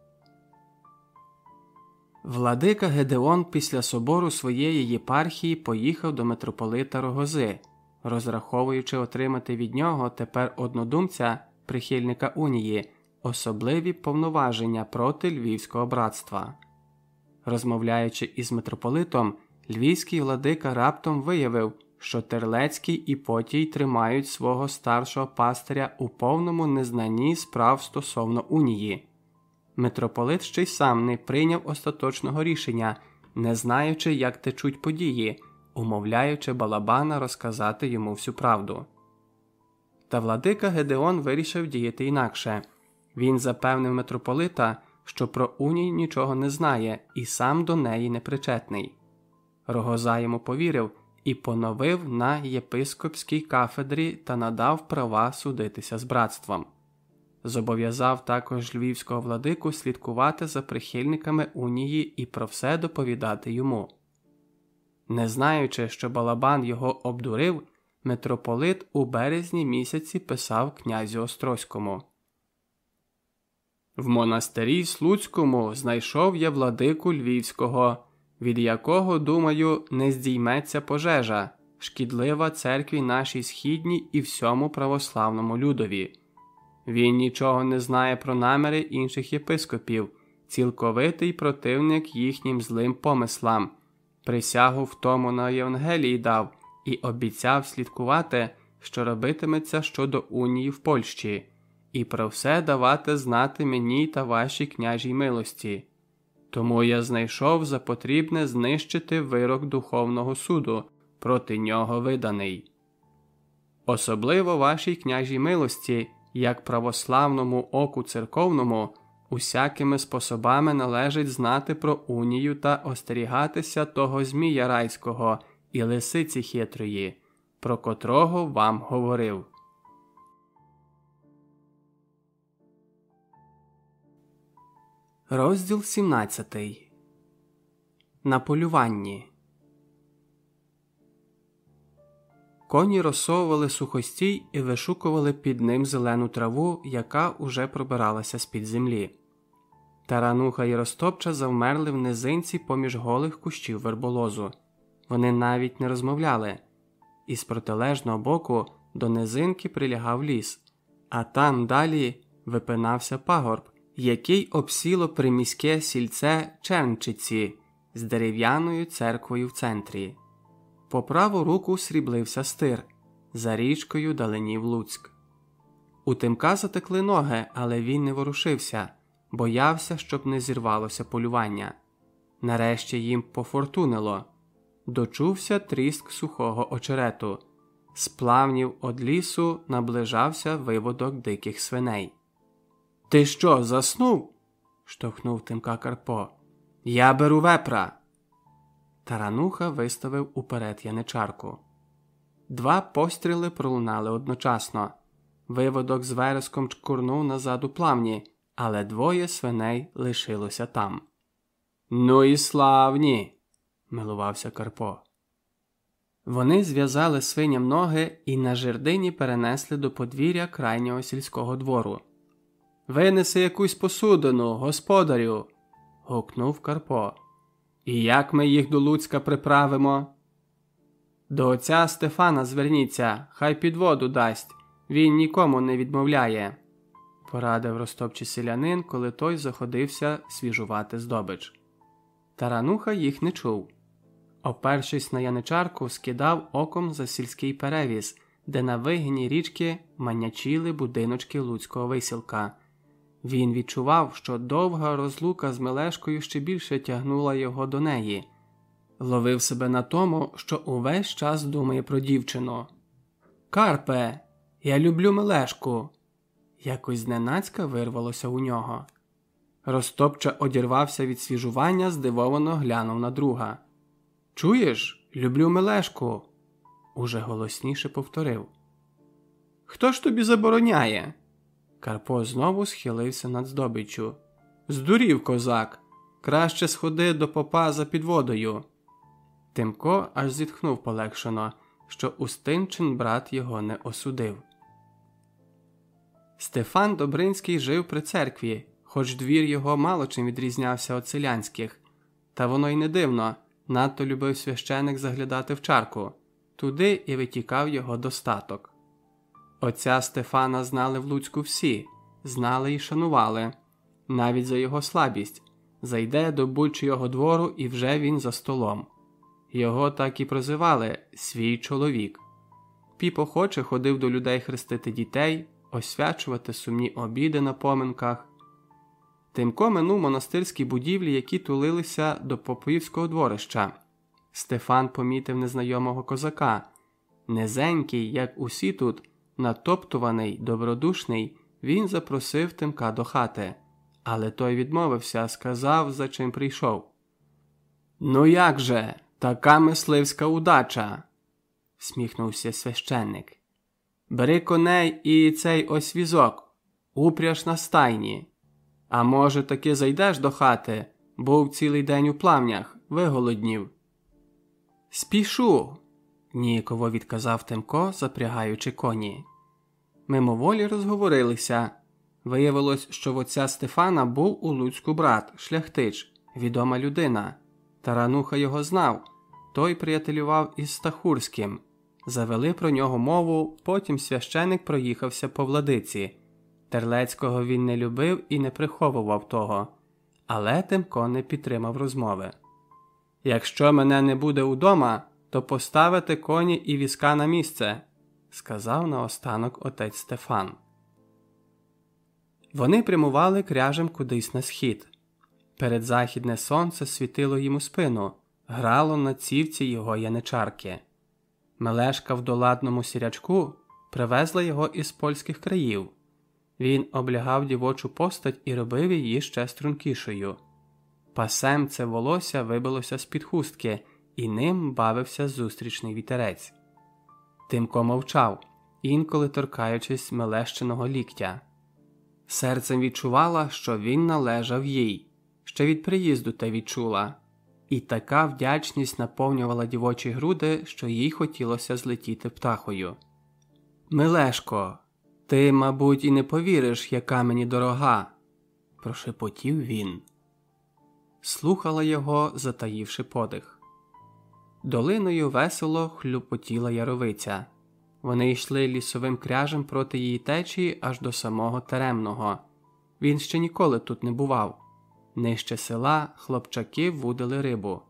Владика Гедеон після собору своєї єпархії поїхав до митрополита Рогози, розраховуючи отримати від нього тепер однодумця, прихильника унії, особливі повноваження проти Львівського братства. Розмовляючи із митрополитом, львівський владика раптом виявив, що Терлецький і Потій тримають свого старшого пастиря у повному незнанні справ стосовно унії. Митрополит ще й сам не прийняв остаточного рішення, не знаючи, як течуть події, умовляючи балабана розказати йому всю правду. Та владика Гедеон вирішив діяти інакше він запевнив митрополита, що про уній нічого не знає і сам до неї не причетний. Рогоза йому повірив і поновив на єпископській кафедрі та надав права судитися з братством. Зобов'язав також львівського владику слідкувати за прихильниками унії і про все доповідати йому. Не знаючи, що балабан його обдурив, митрополит у березні місяці писав князю Острозькому. В монастирі Слуцькому знайшов я владику Львівського, від якого, думаю, не здійметься пожежа, шкідлива церкві нашій східній і всьому православному людові. Він нічого не знає про наміри інших єпископів, цілковитий противник їхнім злим помислам, присягу в тому на Євангелії дав і обіцяв слідкувати, що робитиметься щодо унії в Польщі, і про все давати знати мені та вашій княжій милості. Тому я знайшов за потрібне знищити вирок Духовного суду, проти нього виданий. Особливо вашій княжій милості, як православному оку церковному, усякими способами належить знати про унію та остерігатися того Змія райського і лисиці хитрої, про котрого вам говорив. Розділ 17 На полюванні Коні розсовували сухостій і вишукували під ним зелену траву, яка уже пробиралася з під землі. Тарануха і розтопча завмерли в низинці поміж голих кущів верболозу. Вони навіть не розмовляли, і з протилежного боку до низинки прилягав ліс, а там далі випинався пагорб, який обсіло приміське сільце Чернчиці з дерев'яною церквою в центрі. По праву руку сріблився стир, за річкою даленів Луцьк. У Тимка затекли ноги, але він не ворушився, боявся, щоб не зірвалося полювання. Нарешті їм пофортунило. Дочувся тріск сухого очерету. З плавнів од лісу наближався виводок диких свиней. Ти що, заснув? штовхнув Тимка Карпо. Я беру вепра. Тарануха виставив уперед яничарку. Два постріли пролунали одночасно. Виводок з вереском чкурнув назад у плавні, але двоє свиней лишилося там. Ну і славні, милувався Карпо. Вони зв'язали свиням ноги і на жердині перенесли до подвір'я крайнього сільського двору. Винеси якусь посудину, господарю. гукнув Карпо. І як ми їх до Луцька приправимо? До отця Стефана зверніться, хай під воду дасть, він нікому не відмовляє, порадив розтопчий селянин, коли той заходився свіжувати здобич. Тарануха їх не чув. Опершись на яничарку, скидав оком за сільський перевіз, де на вигині річки манячіли будиночки луцького висілка. Він відчував, що довга розлука з Мелешкою ще більше тягнула його до неї, ловив себе на тому, що увесь час думає про дівчину. Карпе, я люблю Мелешку. Якось зненацька вирвалося у нього. Розтопча одірвався від свіжування, здивовано глянув на друга. Чуєш, люблю Мелешку, уже голосніше повторив. Хто ж тобі забороняє? Карпо знову схилився над здобиччю. Здурів, козак. Краще сходи до попа за підводою. Тимко аж зітхнув полегшено, що Устинчин брат його не осудив. Стефан Добринський жив при церкві, хоч двір його мало чим відрізнявся від селянських, та воно й не дивно, надто любив священик заглядати в чарку, туди і витікав його достаток. Отця Стефана знали в Луцьку всі, знали і шанували, навіть за його слабість зайде до будь-чого двору і вже він за столом. Його так і прозивали свій чоловік. Піп охоче ходив до людей хрестити дітей, освячувати сумні обіди на поминках. Тимко минув монастирські будівлі, які тулилися до попівського дворища. Стефан помітив незнайомого козака. Низенький, як усі тут, натоптуваний, добродушний, він запросив Тимка до хати, але той відмовився, сказав, за чим прийшов. Ну, як же, така мисливська удача, всміхнувся священник. Бери коней і цей ось візок, упряж на стайні. А може, таки зайдеш до хати, був цілий день у плавнях, виголоднів. Спішу, ніяково відказав Тимко, запрягаючи коні. Мимоволі розговорилися. Виявилось, що в отця Стефана був у Луцьку брат, шляхтич, відома людина. Тарануха його знав, той приятелював із Стахурським. Завели про нього мову, потім священик проїхався по владиці. Терлецького він не любив і не приховував того, але Тимко не підтримав розмови. Якщо мене не буде удома, то поставити коні і візка на місце, сказав наостанок отець Стефан. Вони прямували кряжем кудись на схід. Передзахідне сонце світило йому спину, грало на цівці його яничарки. Мелешка в доладному сірячку привезла його із польських країв. Він облягав дівочу постать і робив її ще стрункішою. Пасем це волосся вибилося з під хустки, і ним бавився зустрічний вітерець. Тимко мовчав, інколи торкаючись мелещеного ліктя. Серцем відчувала, що він належав їй, ще від приїзду те відчула, і така вдячність наповнювала дівочі груди, що їй хотілося злетіти птахою. Милешко, ти, мабуть, і не повіриш, яка мені дорога, прошепотів він. Слухала його, затаївши подих. Долиною весело хлюпотіла яровиця. Вони йшли лісовим кряжем проти її течії аж до самого Теремного. Він ще ніколи тут не бував. Нижче села хлопчаки вудили рибу.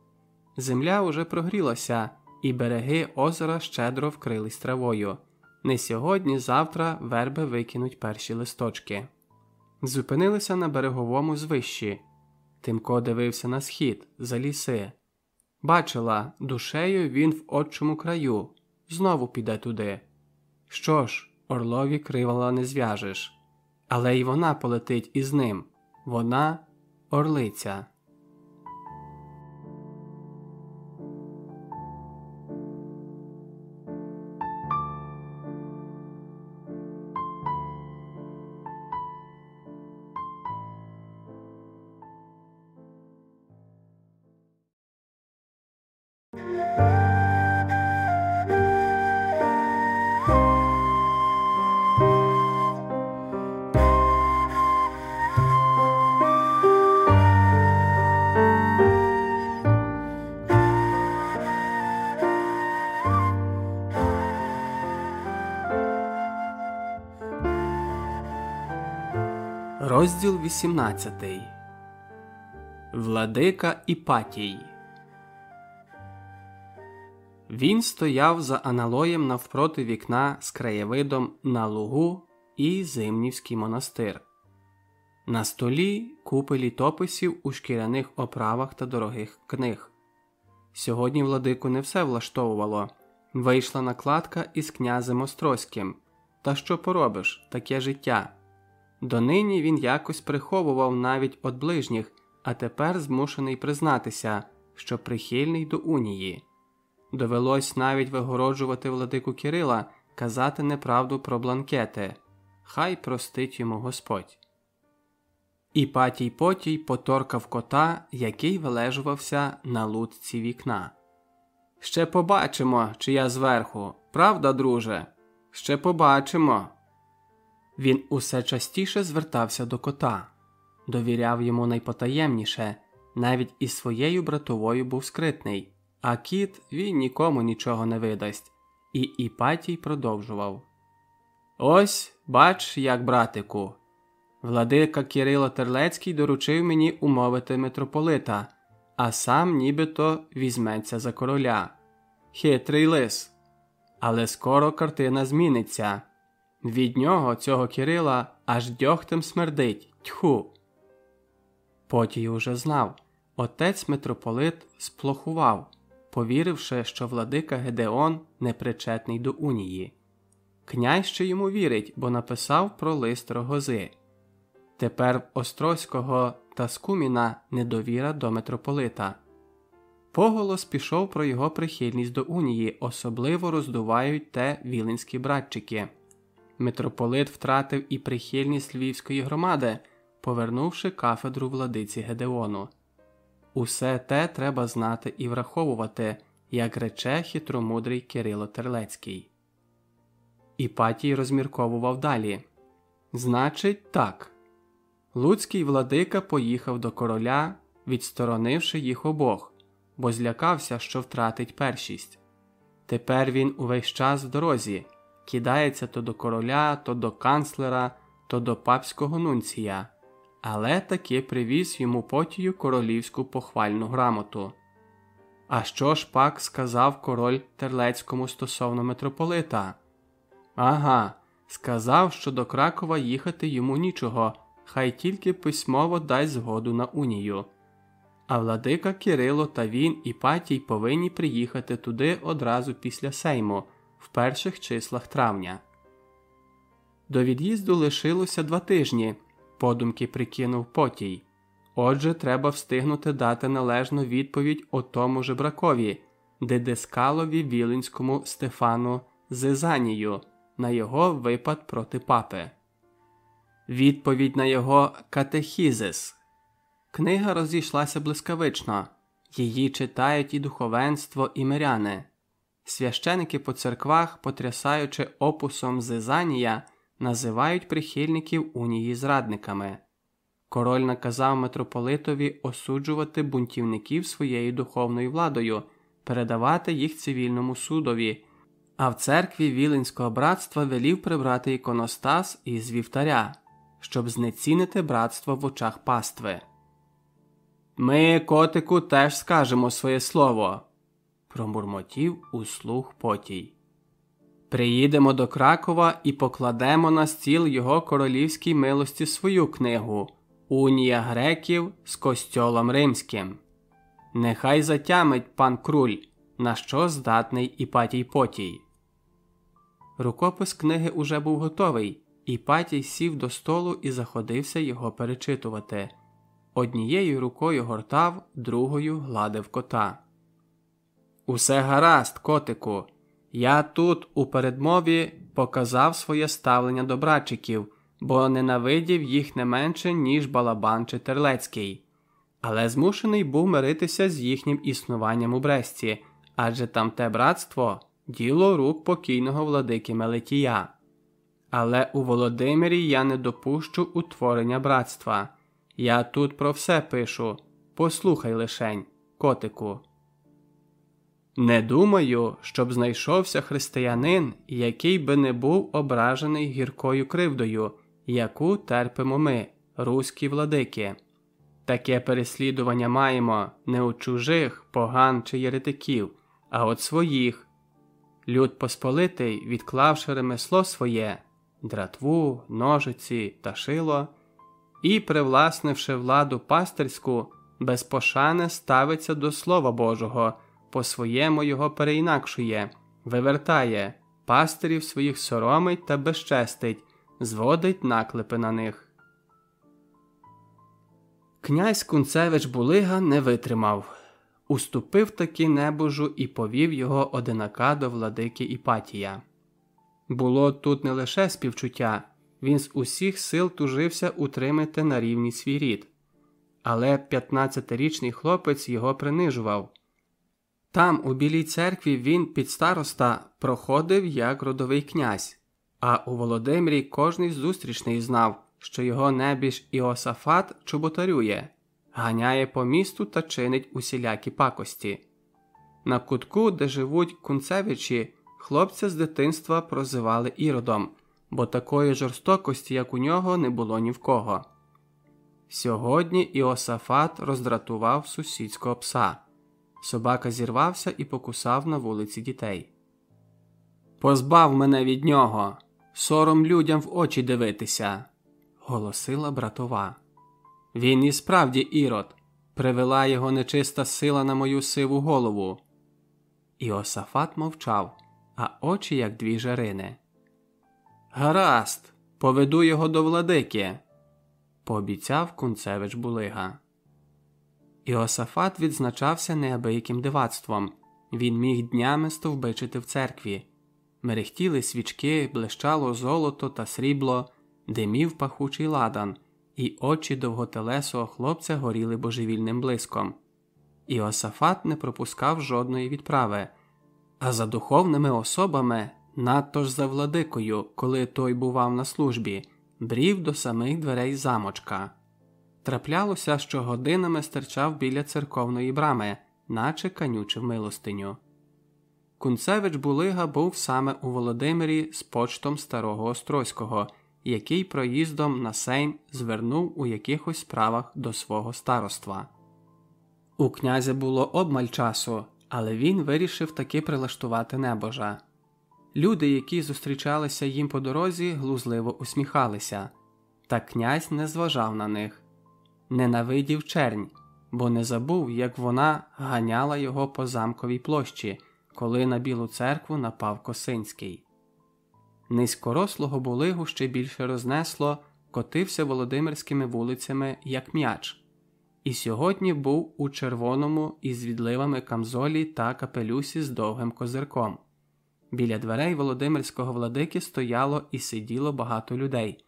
Земля уже прогрілася, і береги озера щедро вкрились травою. Не сьогодні, завтра верби викинуть перші листочки. Зупинилися на береговому звищі. Тимко дивився на схід, за ліси. Бачила, душею він в отчому краю, знову піде туди. Що ж, Орлові кривала не зв'яжеш, але й вона полетить із ним. Вона орлиця. Розділ 18 Владика Іпатій Він стояв за аналоєм навпроти вікна з краєвидом на лугу і Зимнівський монастир. На столі купи літописів у шкіряних оправах та дорогих книг. Сьогодні владику не все влаштовувало. Вийшла накладка із князем Острозьким. Та що поробиш таке життя? Донині він якось приховував навіть од ближніх, а тепер змушений признатися, що прихильний до унії. Довелось навіть вигороджувати владику Кирила, казати неправду про бланкети. Хай простить йому Господь. Іпатій потій поторкав кота, який вилежувався на лутці вікна. Ще побачимо, чи я зверху, правда, друже? Ще побачимо. Він усе частіше звертався до кота, довіряв йому найпотаємніше, навіть із своєю братовою був скритний, а кіт він нікому нічого не видасть, і Іпатій продовжував. Ось, бач, як, братику. Владика Кирило Терлецький доручив мені умовити митрополита, а сам нібито візьметься за короля. Хитрий лис. Але скоро картина зміниться. Від нього цього Кирила аж дьогтем смердить тьху. Потій уже знав отець митрополит сплохував, повіривши, що владика Гедеон непричетний до унії. Князь ще йому вірить, бо написав про лист рогози. Тепер в Острозького та Скуміна недовіра до митрополита. Поголос пішов про його прихильність до унії, особливо роздувають те віленські братчики. Митрополит втратив і прихильність львівської громади, повернувши кафедру владиці Гедеону. Усе те треба знати і враховувати, як рече хитромудрий Кирило Терлецький. Іпатій розмірковував далі. Значить, так. Луцький владика поїхав до короля, відсторонивши їх обох, бо злякався, що втратить першість. Тепер він увесь час в дорозі, кидається то до короля, то до канцлера, то до папського нунція, але таки привіз йому потію королівську похвальну грамоту. А що ж пак сказав король Терлецькому стосовно митрополита? Ага, сказав, що до Кракова їхати йому нічого, хай тільки письмово дасть згоду на унію. А владика Кирило та він і Патій повинні приїхати туди одразу після сейму, в перших числах травня. До від'їзду лишилося два тижні, подумки прикинув Потій. Отже, треба встигнути дати належну відповідь о тому жебракові, дедескалові Віленському Стефану Зизанію на його випад проти папи. Відповідь на його катехізис. Книга розійшлася блискавично, її читають і духовенство, і миряни. Священики по церквах, потрясаючи опусом Зизанія, називають прихильників унії зрадниками. Король наказав митрополитові осуджувати бунтівників своєю духовною владою, передавати їх цивільному судові, а в церкві Віленського братства велів прибрати іконостас із вівтаря, щоб знецінити братство в очах пастви. Ми, котику, теж скажемо своє слово, промурмотів услух потій. Приїдемо до Кракова і покладемо на стіл його королівській милості свою книгу Унія греків з костьолом римським. Нехай затямить пан круль, на що здатний Іпатій Потій. Рукопис книги уже був готовий, Іпатій сів до столу і заходився його перечитувати. Однією рукою гортав, другою гладив кота. Усе гаразд, котику. Я тут у передмові показав своє ставлення до братчиків, бо ненавидів їх не менше, ніж Балабан чи Терлецький, але змушений був миритися з їхнім існуванням у Бресті, адже там те братство діло рук покійного владики Мелетія. Але у Володимирі я не допущу утворення братства. Я тут про все пишу. Послухай лишень, котику. Не думаю, щоб знайшовся християнин, який би не був ображений гіркою кривдою, яку терпимо ми, руські владики. Таке переслідування маємо не у чужих, поган чи єретиків, а от своїх. Люд Посполитий, відклавши ремесло своє, дратву, ножиці та шило, і, привласнивши владу пастирську, без пошани ставиться до Слова Божого по своєму його переінакшує, вивертає, пастирів своїх соромить та безчестить, зводить наклепи на них. Князь Кунцевич Булига не витримав, уступив таки небожу і повів його одинака до владики Іпатія. Було тут не лише співчуття, він з усіх сил тужився утримати на рівні свій рід, але 15-річний хлопець його принижував. Там, у Білій церкві, він під староста проходив як родовий князь, а у Володимирі кожний зустрічний знав, що його небіж Іосафат чоботарює, ганяє по місту та чинить усілякі пакості. На кутку, де живуть кунцевичі, хлопця з дитинства прозивали іродом, бо такої жорстокості, як у нього, не було ні в кого. Сьогодні Іосафат роздратував сусідського пса. Собака зірвався і покусав на вулиці дітей. Позбав мене від нього, сором людям в очі дивитися, голосила братова. Він і справді ірод, привела його нечиста сила на мою сиву голову. Іосафат мовчав, а очі, як дві жарини. Гаразд, поведу його до владики, пообіцяв кунцевич Булига. Іосафат відзначався неабияким дивацтвом. Він міг днями стовбичити в церкві. Мерехтіли свічки, блищало золото та срібло, димів пахучий ладан, і очі довготелесого хлопця горіли божевільним блиском. Іосафат не пропускав жодної відправи, а за духовними особами, надто ж за владикою, коли той бував на службі, брів до самих дверей замочка. Траплялося, що годинами стирчав біля церковної брами, наче канючив милостиню. Кунцевич Булига був саме у Володимирі з почтом старого Острозького, який проїздом на Сейм звернув у якихось справах до свого староства. У князя було обмаль часу, але він вирішив таки прилаштувати небожа. Люди, які зустрічалися їм по дорозі, глузливо усміхалися, та князь не зважав на них, ненавидів чернь, бо не забув, як вона ганяла його по замковій площі, коли на Білу церкву напав Косинський. Низькорослого булигу ще більше рознесло, котився володимирськими вулицями, як м'яч, і сьогодні був у червоному із відливами камзолі та капелюсі з довгим козирком. Біля дверей Володимирського владики стояло і сиділо багато людей,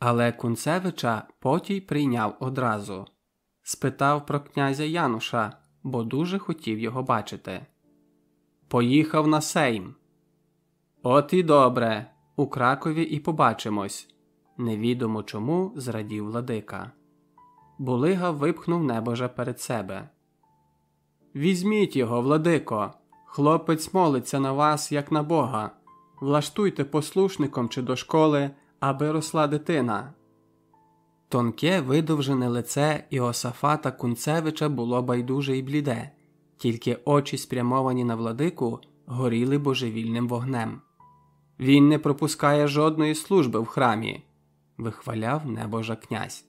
але Кунцевича потій прийняв одразу. Спитав про князя Януша, бо дуже хотів його бачити. Поїхав на сейм. От і добре. У Кракові і побачимось. Невідомо чому зрадів владика. Булига випхнув небожа перед себе. Візьміть його, владико. Хлопець молиться на вас, як на Бога. Влаштуйте послушником чи до школи, аби росла дитина. Тонке видовжене лице Іосафата Кунцевича було байдуже і бліде, тільки очі, спрямовані на владику, горіли божевільним вогнем. Він не пропускає жодної служби в храмі, вихваляв небожа князь.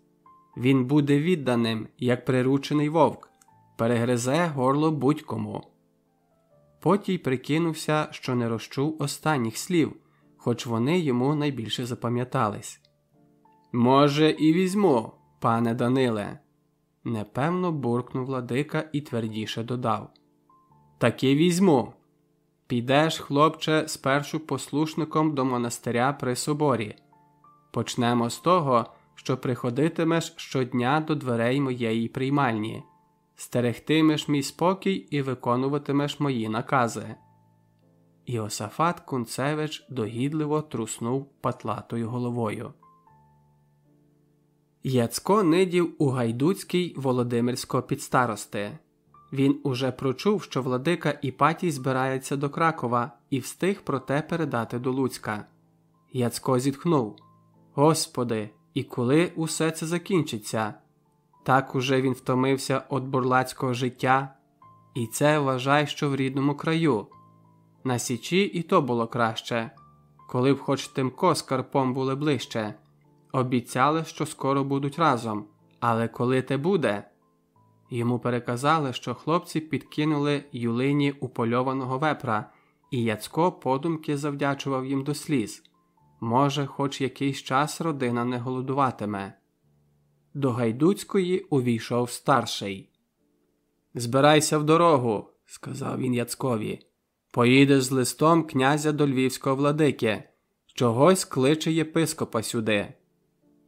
Він буде відданим, як приручений вовк, перегризе горло будь-кому. Потій прикинувся, що не розчув останніх слів, хоч вони йому найбільше запам'ятались. Може, і візьму, пане Даниле, непевно буркнув владика і твердіше додав. Таки візьму. Підеш, хлопче, спершу послушником до монастиря при соборі. Почнемо з того, що приходитимеш щодня до дверей моєї приймальні, стерегтимеш мій спокій і виконуватимеш мої накази. Іосафат Кунцевич догідливо труснув патлатою головою. Яцко нидів у Гайдуцькій Володимирського підстарости. Він уже прочув, що владика Іпатій збирається до Кракова і встиг про те передати до Луцька. Яцко зітхнув Господи, і коли усе це закінчиться? Так уже він втомився від бурлацького життя, і це вважай, що в рідному краю. На Січі і то було краще, коли б хоч Тимко з Карпом були ближче. Обіцяли, що скоро будуть разом, але коли те буде. Йому переказали, що хлопці підкинули Юлині упольованого вепра, і Яцько подумки завдячував їм до сліз. Може, хоч якийсь час родина не голодуватиме. До Гайдуцької увійшов старший. Збирайся в дорогу, сказав він Яцкові. Поїдеш з листом князя до львівського владики. Чогось кличе єпископа сюди.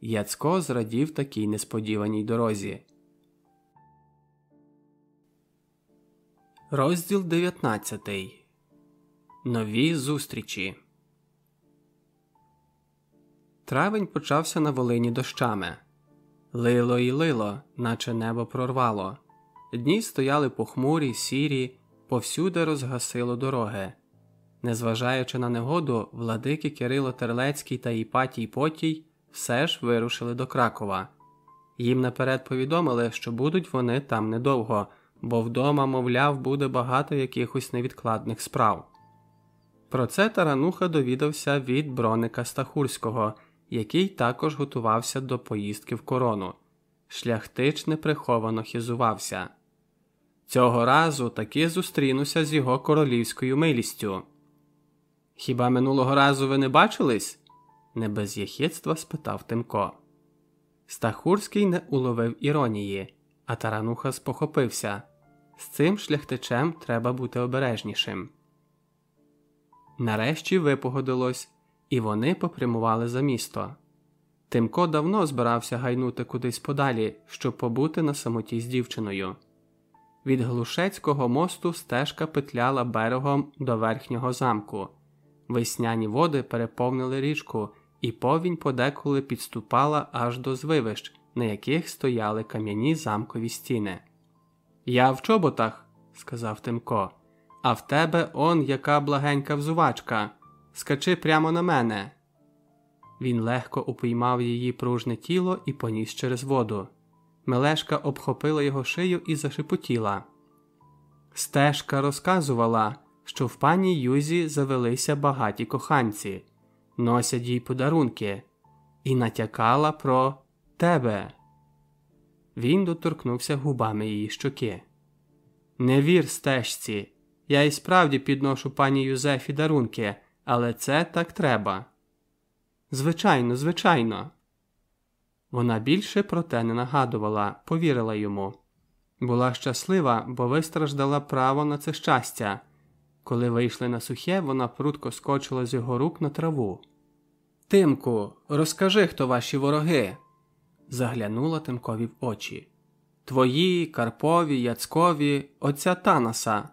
Яцько зрадів такій несподіваній дорозі. Розділ 19. Нові зустрічі. Травень почався на Волині дощами. Лило і лило, наче небо прорвало. Дні стояли похмурі, сірі, повсюди розгасило дороги. Незважаючи на негоду, владики Кирило Терлецький та Іпатій Потій все ж вирушили до Кракова. Їм наперед повідомили, що будуть вони там недовго бо вдома, мовляв, буде багато якихось невідкладних справ. Про це тарануха довідався від броника Стахурського, який також готувався до поїздки в корону. Шляхтич неприховано хизувався. Цього разу таки зустрінуся з його королівською милістю. Хіба минулого разу ви не бачились? не без яхідства спитав Тимко. Стахурський не уловив іронії, а тарануха спохопився. З цим шляхтичем треба бути обережнішим. Нарешті випогодилось, і вони попрямували за місто. Тимко давно збирався гайнути кудись подалі, щоб побути на самоті з дівчиною. Від Глушецького мосту стежка петляла берегом до верхнього замку. Весняні води переповнили річку, і повінь подеколи підступала аж до звивищ, на яких стояли кам'яні замкові стіни. Я в чоботах, сказав Тимко, а в тебе он яка благенька взувачка. Скачи прямо на мене. Він легко упіймав її пружне тіло і поніс через воду. Мелешка обхопила його шию і зашепотіла. Стежка розказувала, що в пані Юзі завелися багаті коханці, носять їй подарунки, і натякала про тебе. Він доторкнувся губами її щоки. Не вір стежці, я і справді підношу пані Юзефі дарунки, але це так треба. Звичайно, звичайно. Вона більше про те не нагадувала, повірила йому. Була щаслива, бо вистраждала право на це щастя. Коли вийшли на сухе, вона прудко скочила з його рук на траву. Тимку, розкажи, хто ваші вороги. заглянула Тимкові в очі. Твої, Карпові, Яцкові, отця Танаса.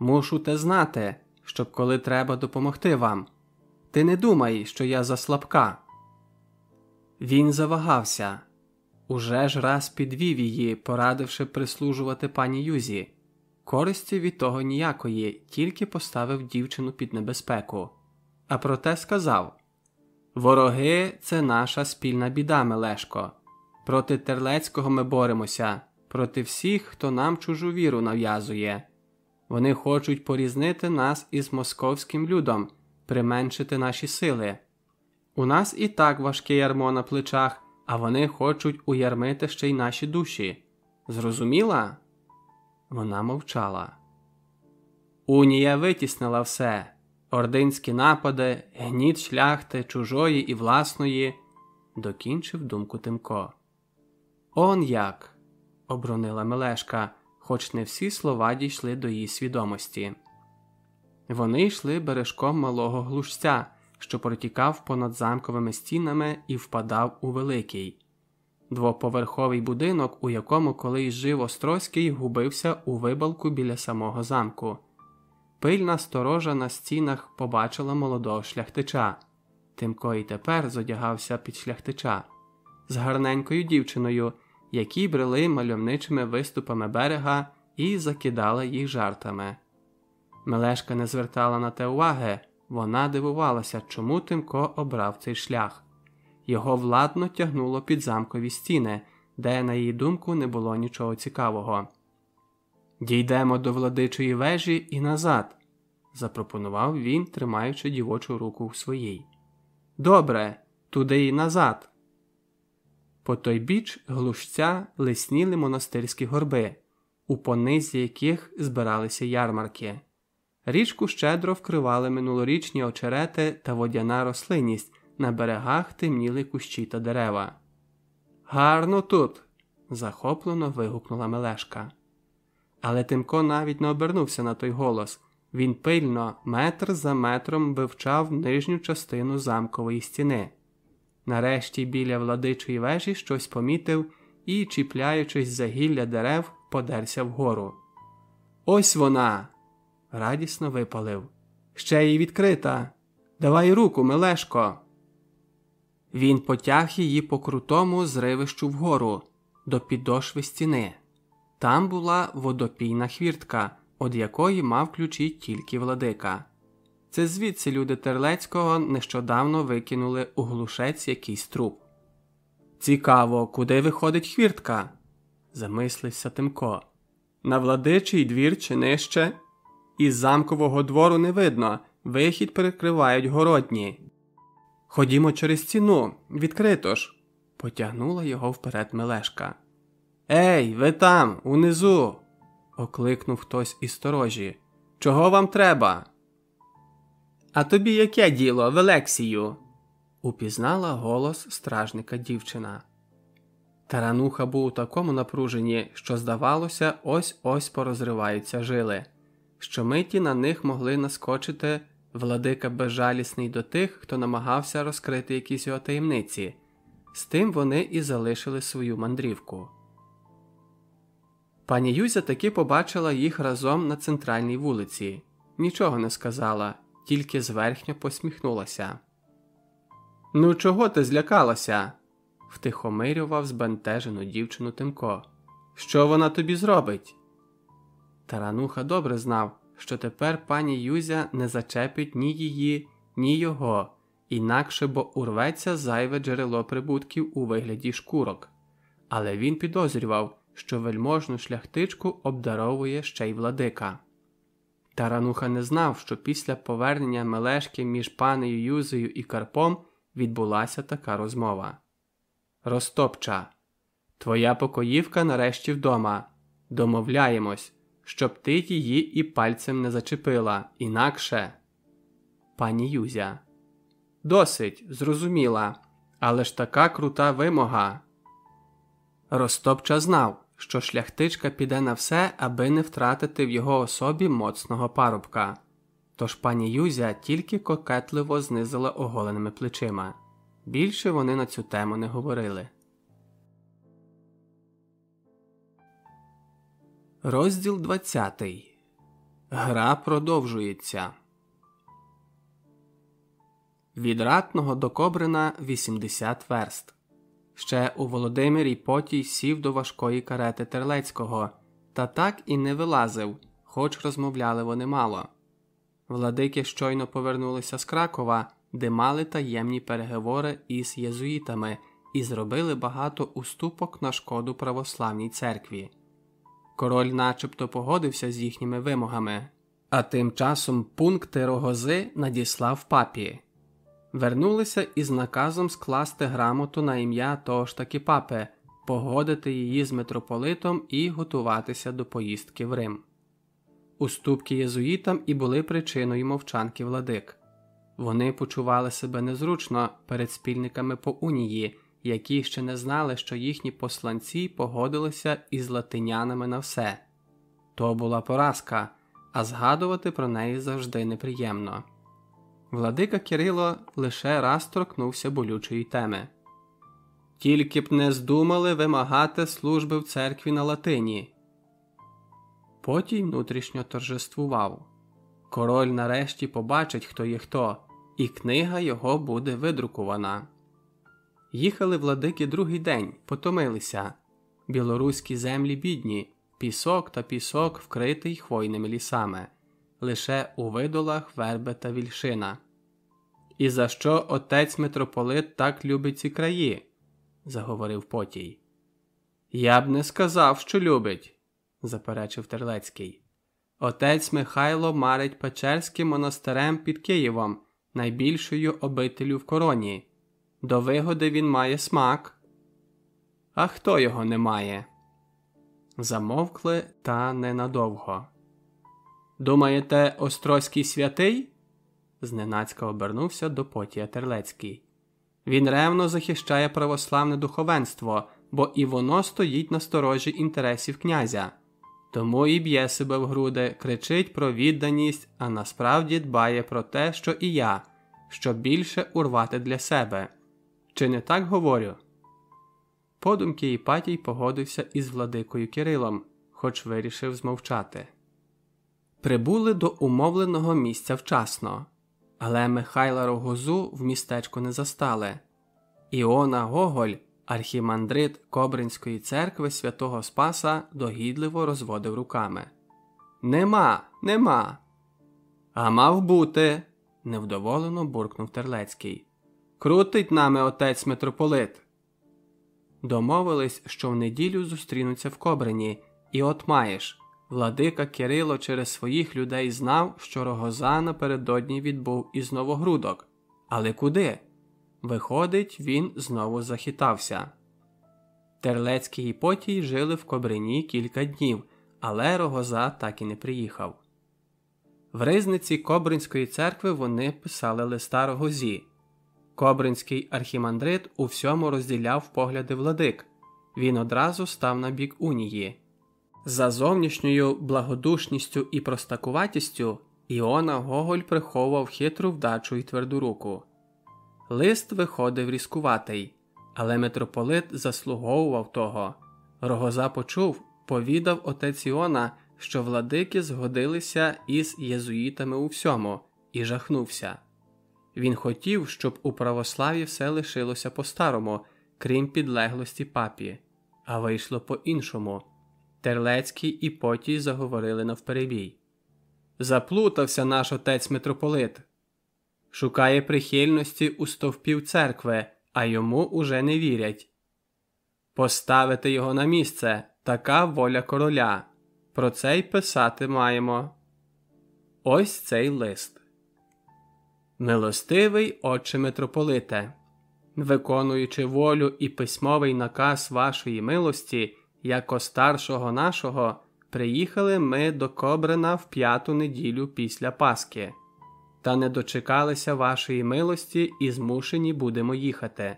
Мушу те знати, щоб коли треба допомогти вам. Ти не думай, що я за слабка. Він завагався уже ж раз підвів її, порадивши прислужувати пані Юзі. Користі від того ніякої, тільки поставив дівчину під небезпеку. А проте сказав Вороги це наша спільна біда, Мелешко. Проти Терлецького ми боремося, проти всіх, хто нам чужу віру нав'язує. Вони хочуть порізнити нас із московським людом, применшити наші сили. У нас і так важке ярмо на плечах, а вони хочуть уярмити ще й наші душі. Зрозуміла? Вона мовчала. Унія витіснила все ординські напади, гніт шляхти, чужої і власної, докінчив думку Тимко. Он як? обронила Мелешка, хоч не всі слова дійшли до її свідомості. Вони йшли бережком малого глушця, що протікав понад замковими стінами і впадав у великий. Двоповерховий будинок, у якому колись жив Острозький, губився у вибалку біля самого замку. Пильна сторожа на стінах побачила молодого шляхтича. Тимко і тепер зодягався під шляхтича з гарненькою дівчиною, які брели мальовничими виступами берега і закидали їх жартами. Мелешка не звертала на те уваги, вона дивувалася, чому Тимко обрав цей шлях. Його владно тягнуло під замкові стіни, де, на її думку, не було нічого цікавого. Дійдемо до владичої вежі і назад, запропонував він, тримаючи дівочу руку в своїй. Добре, туди і назад. По той біч глушця лисніли монастирські горби, у понизі яких збиралися ярмарки. Річку щедро вкривали минулорічні очерети та водяна рослинність, на берегах темніли кущі та дерева. Гарно тут. захоплено вигукнула Мелешка. Але Тимко навіть не обернувся на той голос. Він пильно, метр за метром вивчав нижню частину замкової стіни. Нарешті біля владичої вежі щось помітив і, чіпляючись за гілля дерев, подерся вгору. Ось вона. Радісно випалив. Ще й відкрита. Давай руку, Мелешко. Він потяг її по крутому зривищу вгору, до підошви стіни. Там була водопійна хвіртка, од якої мав ключі тільки владика. Це звідси люди Терлецького нещодавно викинули у глушець якийсь труп. Цікаво, куди виходить хвіртка? замислився Тимко. На владичий двір чи нижче? Із замкового двору не видно, вихід перекривають городні. Ходімо через ціну, відкрито ж, потягнула його вперед Мелешка. Ей, ви там, унизу. окликнув хтось із сторожі. Чого вам треба? А тобі яке діло, Велексію? упізнала голос стражника дівчина. Тарануха був у такому напруженні, що, здавалося, ось ось порозриваються жили. Щомиті на них могли наскочити владика безжалісний до тих, хто намагався розкрити якісь його таємниці. З тим вони і залишили свою мандрівку. Пані Юзя таки побачила їх разом на центральній вулиці, нічого не сказала, тільки зверхньо посміхнулася. Ну, чого ти злякалася? втихомирював збентежену дівчину Тимко. Що вона тобі зробить? Тарануха добре знав, що тепер пані Юзя не зачепить ні її, ні його, інакше бо урветься зайве джерело прибутків у вигляді шкурок. Але він підозрював, що вельможну шляхтичку обдаровує ще й владика. Тарануха не знав, що після повернення мелешки між панею Юзею і Карпом відбулася така розмова. Ростопча, твоя покоївка нарешті вдома. Домовляємось, щоб ти її і пальцем не зачепила, інакше. Пані Юзя. Досить, зрозуміла, але ж така крута вимога. Ростопча знав, що шляхтичка піде на все, аби не втратити в його особі моцного парубка. Тож пані Юзя тільки кокетливо знизила оголеними плечима. Більше вони на цю тему не говорили. Розділ 20. Гра продовжується. Від ратного до Кобрина 80 верст. Ще у Володимирі Потій сів до важкої карети Терлецького, та так і не вилазив, хоч розмовляли вони мало. Владики щойно повернулися з Кракова, де мали таємні переговори із єзуїтами і зробили багато уступок на шкоду православній церкві. Король начебто погодився з їхніми вимогами, а тим часом пункти рогози надіслав папі. Вернулися із наказом скласти грамоту на ім'я того ж таки папи, погодити її з митрополитом і готуватися до поїздки в Рим. Уступки єзуїтам і були причиною мовчанки владик. Вони почували себе незручно перед спільниками по унії, які ще не знали, що їхні посланці погодилися із латинянами на все. То була поразка, а згадувати про неї завжди неприємно. Владика Кирило лише раз торкнувся болючої теми. Тільки б не здумали вимагати служби в церкві на латині. Потім внутрішньо торжествував. Король нарешті побачить, хто є хто, і книга його буде видрукувана. Їхали владики другий день, потомилися. Білоруські землі бідні, пісок та пісок вкритий хвойними лісами, лише у видолах верби та вільшина. І за що отець митрополит так любить ці краї? заговорив Потій. Я б не сказав, що любить, заперечив Терлецький. Отець Михайло марить Печерським монастирем під Києвом, найбільшою обителю в короні. До вигоди він має смак. А хто його не має? Замовкли та ненадовго. Думаєте, Острозький святий? зненацька обернувся до Потія Терлецький. Він ревно захищає православне духовенство, бо і воно стоїть на сторожі інтересів князя. Тому і б'є себе в груди, кричить про відданість, а насправді дбає про те, що і я, щоб більше урвати для себе. Чи не так говорю? Подумки Іпатій погодився із владикою Кирилом, хоч вирішив змовчати. Прибули до умовленого місця вчасно, але Михайла Рогозу в містечку не застали. Іона Гоголь, архімандрит Кобринської церкви святого Спаса, догідливо розводив руками. Нема, нема. А мав бути, невдоволено буркнув Терлецький. Крутить нами отець митрополит. Домовились, що в неділю зустрінуться в Кобрині, і от маєш. Владика Кирило через своїх людей знав, що Рогоза напередодні відбув із Новогрудок. Але куди? Виходить, він знову захитався. Терлецький і Потій жили в Кобрині кілька днів, але Рогоза так і не приїхав. В ризниці Кобринської церкви вони писали листа Рогозі. Кобринський архімандрит у всьому розділяв погляди владик. Він одразу став на бік унії. За зовнішньою благодушністю і простакуватістю Іона Гоголь приховував хитру вдачу і тверду руку. Лист виходив різкуватий, але митрополит заслуговував того. Рогоза почув, повідав отець Іона, що владики згодилися із єзуїтами у всьому, і жахнувся. Він хотів, щоб у православі все лишилося по-старому, крім підлеглості папі, а вийшло по-іншому. Терлецький і Потій заговорили навперебій. Заплутався наш отець митрополит. Шукає прихильності у стовпів церкви, а йому уже не вірять. Поставити його на місце така воля короля. Про це й писати маємо. Ось цей лист. Милостивий отче митрополите, виконуючи волю і письмовий наказ вашої милості, яко старшого нашого, приїхали ми до Кобрина в п'яту неділю після Пасхи, та не дочекалися вашої милості і змушені будемо їхати.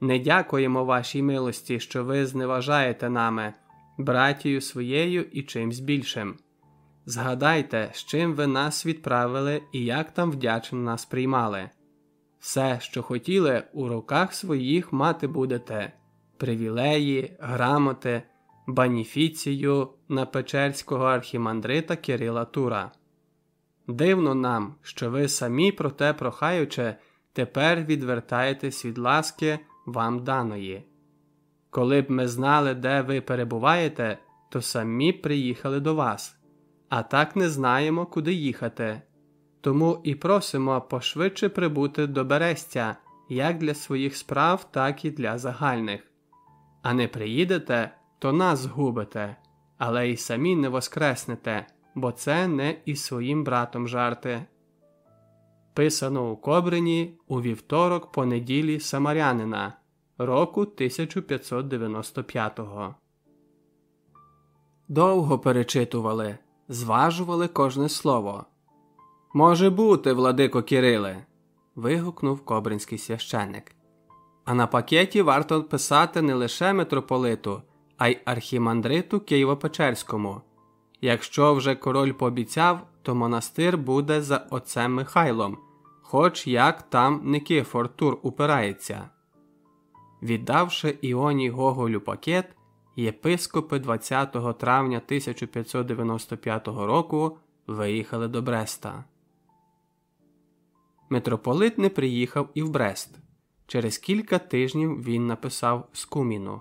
Не дякуємо вашій милості, що ви зневажаєте нами, братію своєю і чимсь більшим. Згадайте, з чим ви нас відправили і як там вдячно нас приймали. Все, що хотіли, у руках своїх мати будете привілеї, грамоти, баніфіцію на печерського архімандрита Кирила Тура. Дивно нам, що ви самі, проте прохаючи, тепер відвертаєтесь від ласки вам даної. Коли б ми знали, де ви перебуваєте, то самі приїхали до вас, а так не знаємо, куди їхати. Тому і просимо пошвидше прибути до Берестя, як для своїх справ, так і для загальних. А не приїдете, то нас згубите, але й самі не воскреснете, бо це не із своїм братом жарти. Писано у Кобрині у вівторок по неділі Самарянина року 1595-го. Довго перечитували, зважували кожне слово. Може бути, владико Кириле. вигукнув кобринський священник. А на пакеті варто писати не лише митрополиту, а й архімандриту Києво-Печерському. Якщо вже король пообіцяв, то монастир буде за отцем Михайлом, хоч як там Никифор Тур упирається. Віддавши Іоні Гоголю пакет, єпископи 20 травня 1595 року виїхали до Бреста. Митрополит не приїхав і в Брест. Через кілька тижнів він написав Скуміну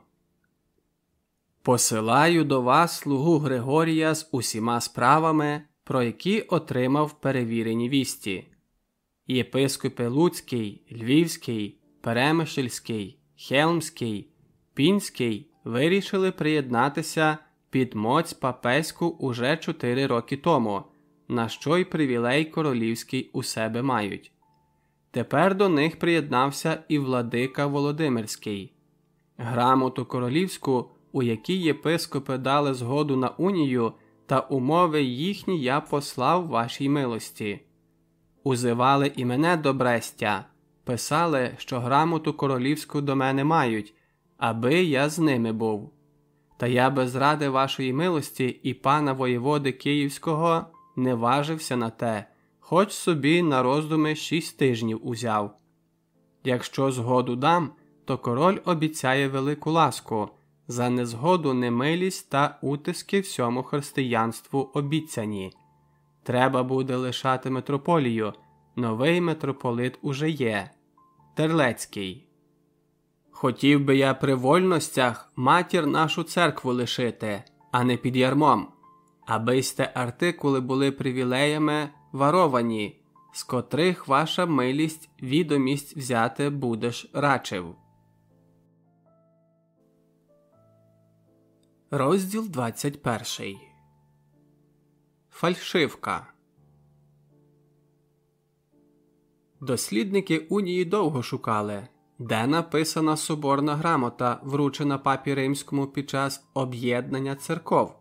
Посилаю до вас слугу Григорія з усіма справами, про які отримав перевірені вісті. Єпископи Луцький, Львівський, Перемишльський, Хелмський, Пінський вирішили приєднатися під моць папеську уже чотири роки тому, на що й привілей королівський у себе мають. Тепер до них приєднався і владика Володимирський. Грамоту королівську, у якій єпископи дали згоду на унію та умови їхні я послав вашій милості. Узивали і мене до Брестя, писали, що грамоту королівську до мене мають, аби я з ними був. Та я без ради вашої милості і пана воєводи Київського не важився на те хоч собі на роздуми шість тижнів узяв. Якщо згоду дам, то король обіцяє велику ласку, за незгоду немилість та утиски всьому християнству обіцяні. Треба буде лишати митрополію, новий митрополит уже є Терлецький. Хотів би я при вольностях матір нашу церкву лишити, а не під ярмом, аби сте артикули були привілеями варовані, з котрих ваша милість відомість взяти будеш рачив. Розділ 21 Фальшивка Дослідники унії довго шукали, де написана соборна грамота, вручена папі римському під час об'єднання церков.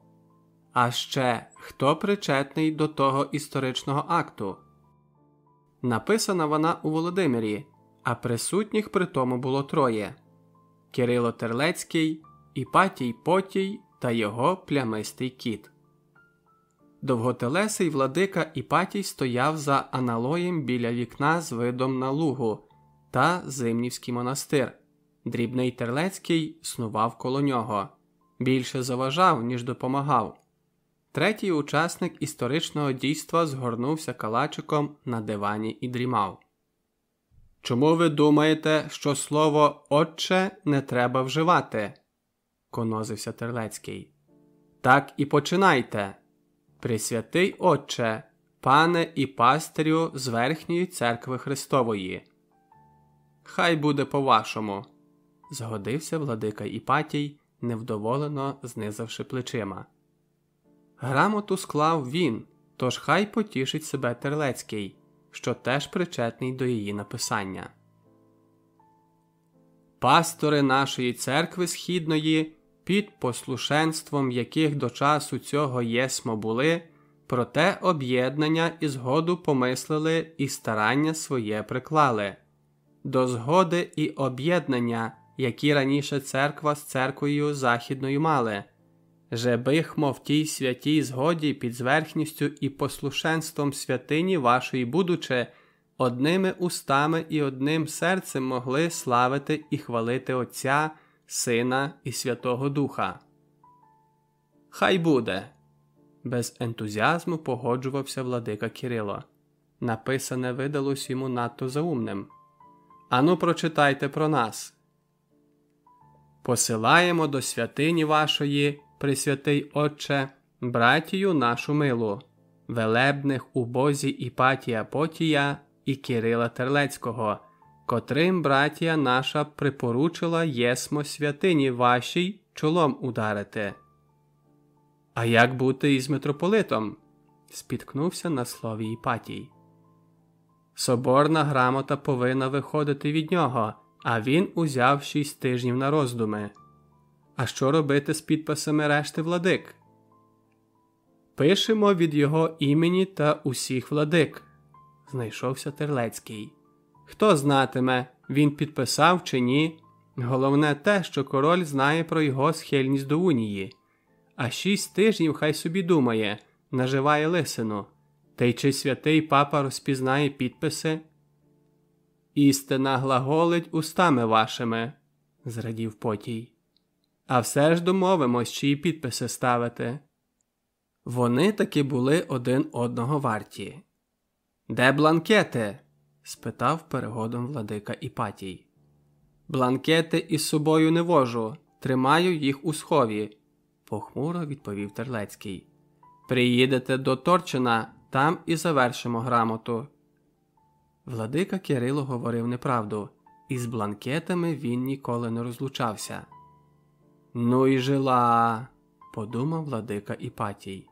А ще хто причетний до того історичного акту? Написана вона у Володимирі, а присутніх при тому було троє Кирило Терлецький, Іпатій Потій та його плямистий кіт. Довготелесий владика Іпатій стояв за аналоєм біля вікна з видом на лугу та Зимнівський монастир. Дрібний Терлецький снував коло нього, більше заважав, ніж допомагав. Третій учасник історичного дійства згорнувся калачиком на дивані і дрімав. Чому ви думаєте, що слово Отче не треба вживати? конозився Терлецький. Так і починайте. Пресвятий Отче, пане і пастирю з Верхньої церкви Христової. Хай буде по-вашому, згодився владика Іпатій, невдоволено знизавши плечима. Грамоту склав він, тож хай потішить себе Терлецький, що теж причетний до її написання. Пастори нашої церкви Східної, під послушенством яких до часу цього єсмо були, проте об'єднання і згоду помислили і старання своє приклали. До згоди і об'єднання, які раніше церква з церквою західною мали же бихмо в тій святій згоді під зверхністю і послушенством святині вашої будучи, одними устами і одним серцем могли славити і хвалити Отця, Сина і Святого Духа. Хай буде. Без ентузіазму погоджувався владика Кирило. Написане видалось йому надто заумним. Ану, прочитайте про нас. Посилаємо до святині вашої Пресвятий Отче, братію нашу милу, велебних у Бозі Іпатія Потія і Кирила Терлецького, котрим братія наша припоручила єсмо святині вашій чолом ударити. А як бути із митрополитом? спіткнувся на слові Іпатій. Соборна грамота повинна виходити від нього, а він узяв шість тижнів на роздуми. А що робити з підписами решти владик? Пишемо від його імені та усіх владик. Знайшовся Терлецький. Хто знатиме, він підписав чи ні. Головне те, що король знає про його схильність до унії, а шість тижнів хай собі думає, наживає лисину. Та й чи святий папа розпізнає підписи? Істина глаголить устами вашими, зрадів потій. А все ж домовимось, чиї підписи ставити. Вони таки були один одного варті. Де бланкети? спитав перегодом владика Іпатій. Бланкети із собою не вожу, тримаю їх у схові, похмуро відповів Терлецький. Приїдете до Торчина, там і завершимо грамоту. Владика Кирило говорив неправду, і з бланкетами він ніколи не розлучався. Ну і жила, подумав владика Іпатій.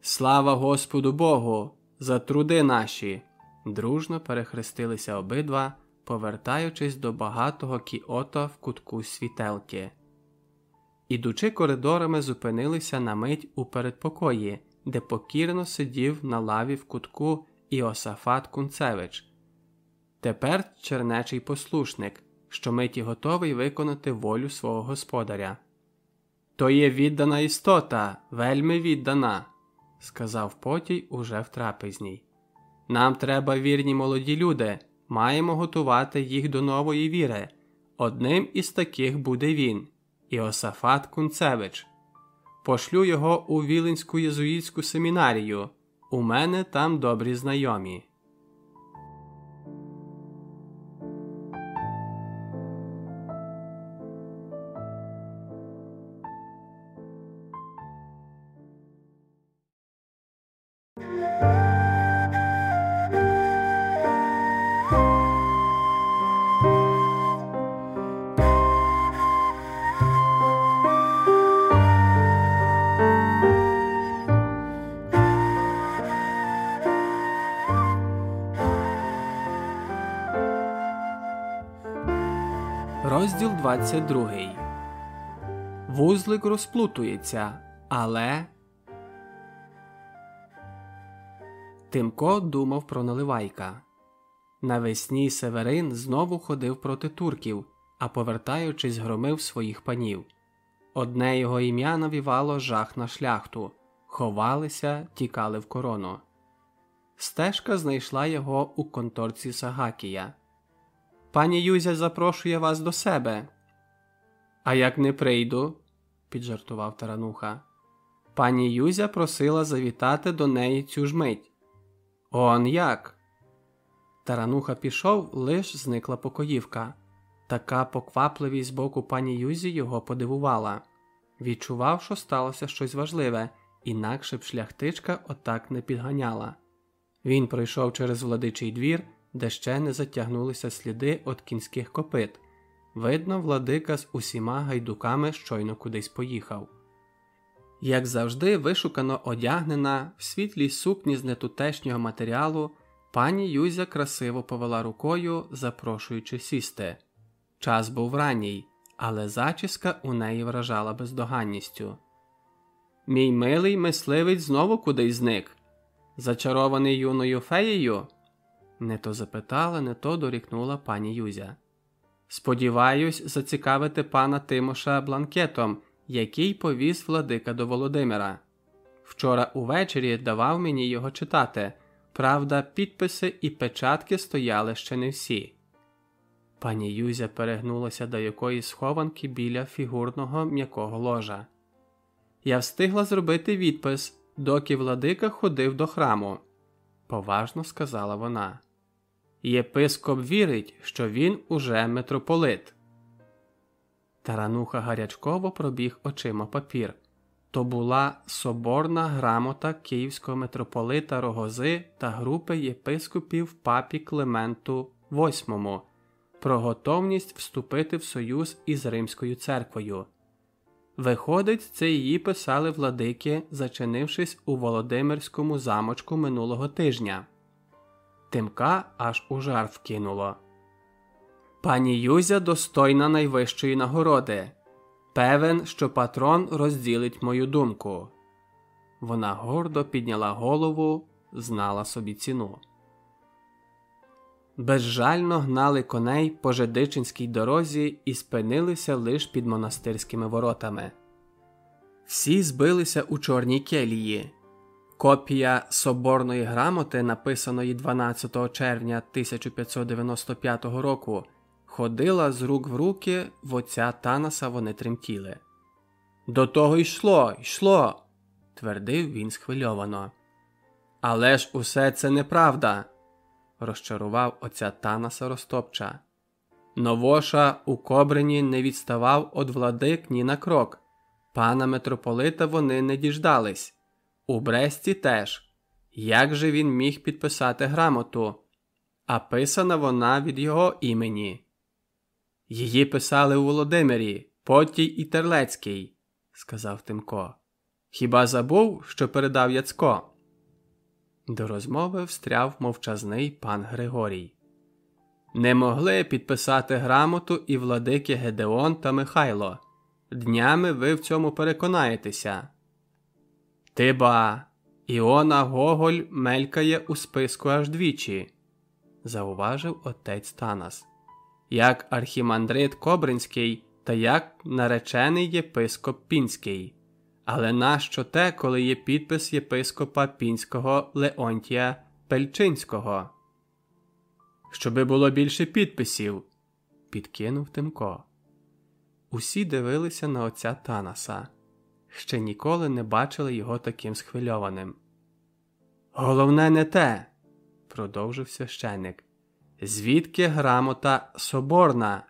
Слава Господу Богу, за труди наші. Дружно перехрестилися обидва, повертаючись до багатого кіота в кутку світелки. Ідучи коридорами, зупинилися на мить у передпокої, де покірно сидів на лаві в кутку Іосафат Кунцевич. Тепер чернечий послушник що миті готовий виконати волю свого господаря. То є віддана істота, вельми віддана, сказав потій уже в трапезній. Нам треба вірні молоді люди, маємо готувати їх до нової віри. Одним із таких буде він, Іосафат Кунцевич. Пошлю його у Віленську єзуїтську семінарію. У мене там добрі знайомі. 22. Вузлик розплутується, але. Тимко думав про Наливайка. Навесні Северин знову ходив проти турків, а повертаючись, громив своїх панів. Одне його ім'я навівало жах на шляхту, ховалися, тікали в корону. Стежка знайшла його у конторці Сагакія. Пані Юзя запрошує вас до себе. А як не прийду, піджартував тарануха. Пані Юзя просила завітати до неї цю ж мить. Он як? Тарануха пішов, лиш зникла покоївка. Така поквапливість з боку пані Юзі його подивувала. Відчував, що сталося щось важливе, інакше б шляхтичка отак не підганяла. Він пройшов через владичий двір, де ще не затягнулися сліди від кінських копит. Видно, владика з усіма гайдуками щойно кудись поїхав. Як завжди, вишукано одягнена в світлій сукні з нетутешнього матеріалу, пані Юзя красиво повела рукою, запрошуючи сісти. Час був ранній, але зачіска у неї вражала бездоганністю. Мій милий мисливець знову кудись зник, зачарований юною феєю? Не то запитала, не то дорікнула пані Юзя. Сподіваюсь, зацікавити пана Тимоша бланкетом, який повіз владика до Володимира. Вчора увечері давав мені його читати. Правда, підписи і печатки стояли ще не всі. Пані Юзя перегнулася до якоїсь схованки біля фігурного м'якого ложа. Я встигла зробити відпис, доки владика ходив до храму, поважно сказала вона. Єпископ вірить, що він уже митрополит. Тарануха гарячково пробіг очима папір. То була соборна грамота київського митрополита Рогози та групи єпископів папі Клименту VIII про готовність вступити в союз із Римською церквою. Виходить, це її писали владики, зачинившись у Володимирському замочку минулого тижня. Тимка аж у жар вкинуло. Пані Юзя достойна найвищої нагороди. Певен, що патрон розділить мою думку. Вона гордо підняла голову, знала собі ціну. Безжально гнали коней по Жедичинській дорозі і спинилися лиш під монастирськими воротами. Всі збилися у чорній келії. Копія соборної грамоти, написаної 12 червня 1595 року, ходила з рук в руки в отця Танаса вони тремтіли. До того йшло, йшло, твердив він схвильовано. Але ж усе це неправда, розчарував отця Танаса Ростопча. Новоша у Кобрині не відставав од владик ні на крок. Пана митрополита вони не діждались. У Бресті теж. Як же він міг підписати грамоту? А писана вона від його імені. Її писали у Володимирі, Потій і Терлецький, сказав Тимко. Хіба забув, що передав Яцко? До розмови встряв мовчазний пан Григорій. Не могли підписати грамоту і владики Гедеон та Михайло. Днями ви в цьому переконаєтеся. Ти ба, Іона Гоголь мелькає у списку аж двічі, зауважив отець Танас, як архімандрит Кобринський та як наречений єпископ Пінський. Але нащо те, коли є підпис єпископа Пінського Леонтія Пельчинського? Щоби було більше підписів, підкинув Тимко. Усі дивилися на отця Танаса, ще ніколи не бачили його таким схвильованим. Головне, не те, продовжив священник. Звідки грамота соборна?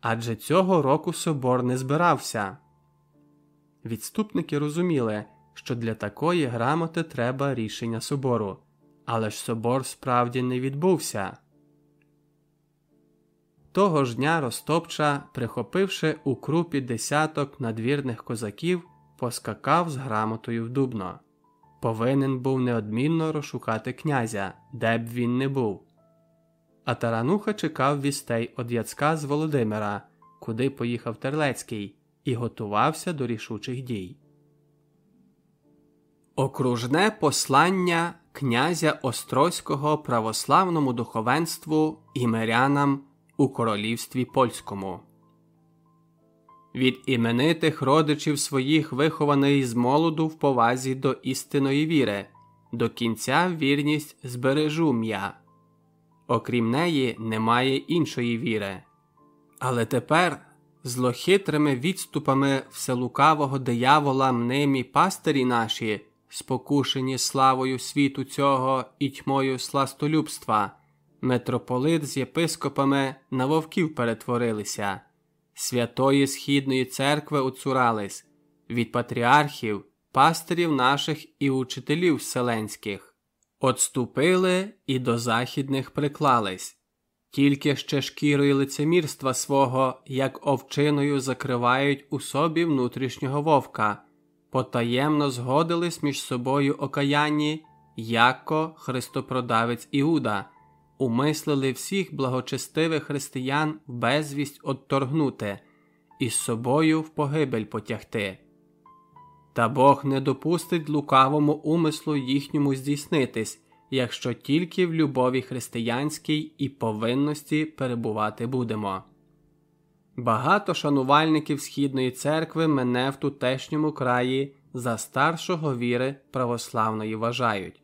Адже цього року собор не збирався. Відступники розуміли, що для такої грамоти треба рішення собору, але ж собор справді не відбувся. Того ж дня Ростопча, прихопивши у крупі десяток надвірних козаків, поскакав з грамотою в Дубно. Повинен був неодмінно розшукати князя, де б він не був. А тарануха чекав вістей од Яцка з Володимира, куди поїхав Терлецький, і готувався до рішучих дій. Окружне послання князя Острозького православному духовенству і мирянам у королівстві польському. Від іменитих родичів своїх вихований з молоду в повазі до істинної віри, до кінця вірність збережу м'я. Окрім неї, немає іншої віри. Але тепер злохитрими відступами вселукавого диявола мнемі пастирі наші, спокушені славою світу цього і тьмою сластолюбства, митрополит з єпископами на вовків перетворилися, святої Східної церкви оцурались, від патріархів, пастирів наших і учителів вселенських, отступили і до західних приклались. Тільки ще шкірою лицемірства свого, як овчиною закривають у собі внутрішнього вовка, потаємно згодились між собою окаянні, яко Христопродавець Іуда, умислили всіх благочестивих християн в безвість отторгнути і з собою в погибель потягти. Та Бог не допустить лукавому умислу їхньому здійснитись якщо тільки в любові християнській і повинності перебувати будемо. Багато шанувальників Східної церкви мене в тутешньому краї за старшого віри православної вважають,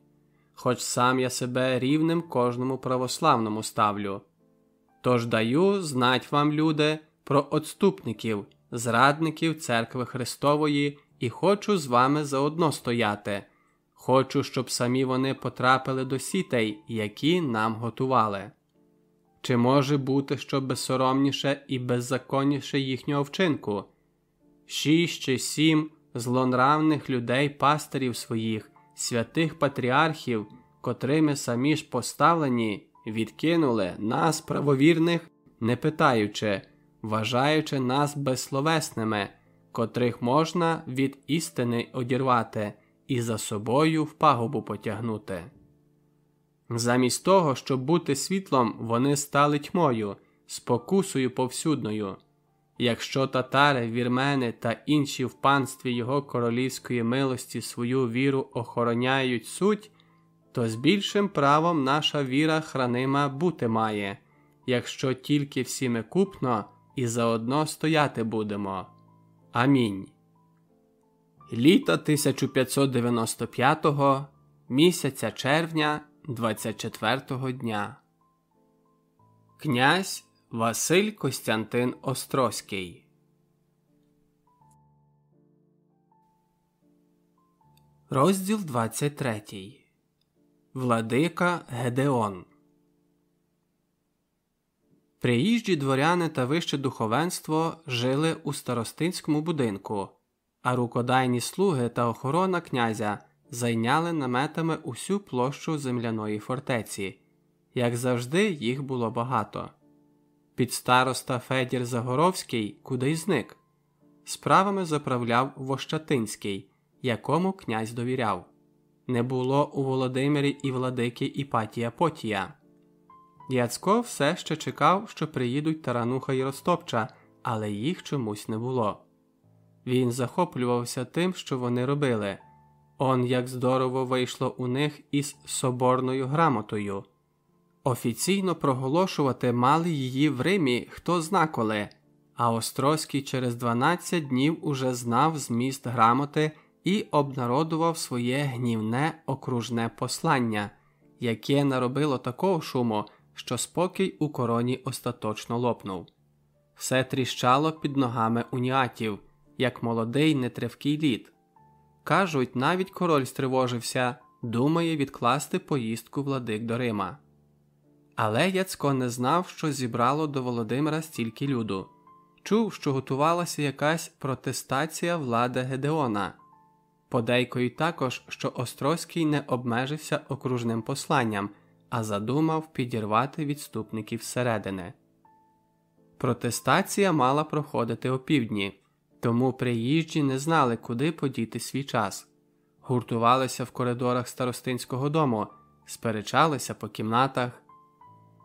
хоч сам я себе рівним кожному православному ставлю. Тож даю знать вам, люди, про отступників, зрадників церкви Христової і хочу з вами заодно стояти. Хочу, щоб самі вони потрапили до сітей, які нам готували. Чи може бути що безсоромніше і беззаконніше їхнього вчинку? Шість чи сім злонравних людей, пастирів своїх, святих патріархів, котрими самі ж поставлені, відкинули нас, правовірних, не питаючи, вважаючи нас безсловесними, котрих можна від істини одірвати і за собою в пагубу потягнути. Замість того, щоб бути світлом, вони стали тьмою, спокусою повсюдною. Якщо татари, вірмени та інші в панстві його королівської милості свою віру охороняють суть, то з більшим правом наша віра хранима бути має, якщо тільки всі ми купно і заодно стояти будемо. Амінь. Літа 1595-го місяця червня 24 дня. Князь Василь Костянтин Острозький. Розділ 23. Владика Гедеон. Приїжджі дворяни та вище духовенство жили у старостинському будинку а рукодайні слуги та охорона князя зайняли наметами усю площу земляної фортеці. Як завжди, їх було багато. Підстароста Федір Загоровський кудись зник. Справами заправляв Вощатинський, якому князь довіряв. Не було у Володимирі і владики Іпатія Потія. Яцько все ще чекав, що приїдуть Тарануха і Ростопча, але їх чомусь не було. Він захоплювався тим, що вони робили. Он як здорово вийшло у них із соборною грамотою. Офіційно проголошувати мали її в Римі хто зна коли, а Острозький через 12 днів уже знав зміст грамоти і обнародував своє гнівне окружне послання, яке наробило такого шуму, що спокій у короні остаточно лопнув. Все тріщало під ногами уніатів як молодий нетривкий лід. Кажуть, навіть король стривожився, думає відкласти поїздку владик до Рима. Але Яцько не знав, що зібрало до Володимира стільки люду. Чув, що готувалася якась протестація влади Гедеона. Подейкою також, що Острозький не обмежився окружним посланням, а задумав підірвати відступників зсередини. Протестація мала проходити опівдні. Тому приїжджі не знали, куди подіти свій час, гуртувалися в коридорах старостинського дому, сперечалися по кімнатах,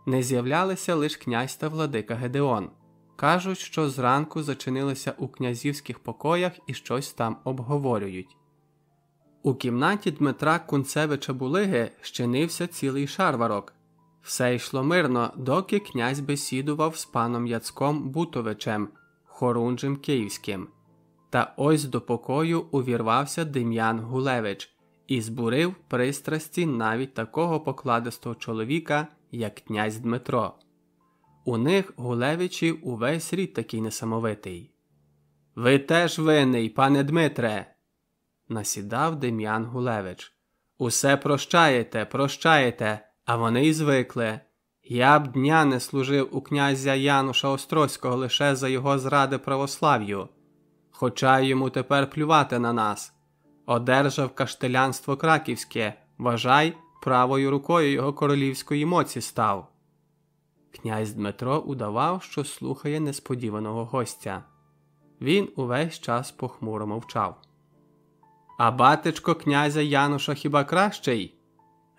не з'являлися лише князь та владика Гедеон. Кажуть, що зранку зачинилися у князівських покоях і щось там обговорюють. У кімнаті Дмитра Кунцевича Булиги щинився цілий шарварок. Все йшло мирно, доки князь бесідував з паном Яцком Бутовичем, хорунжем київським. Та ось до покою увірвався Дем'ян Гулевич і збурив пристрасті навіть такого покладистого чоловіка, як князь Дмитро. У них Гулевичів увесь рід такий несамовитий. Ви теж винний, пане Дмитре, насідав Дем'ян Гулевич. Усе прощаєте, прощаєте, а вони й звикли. Я б дня не служив у князя Януша Острозького лише за його зради православ'ю, хоча йому тепер плювати на нас. Одержав каштелянство краківське, вважай, правою рукою його королівської моці став. Князь Дмитро удавав, що слухає несподіваного гостя. Він увесь час похмуро мовчав. А батечко князя Януша хіба кращий?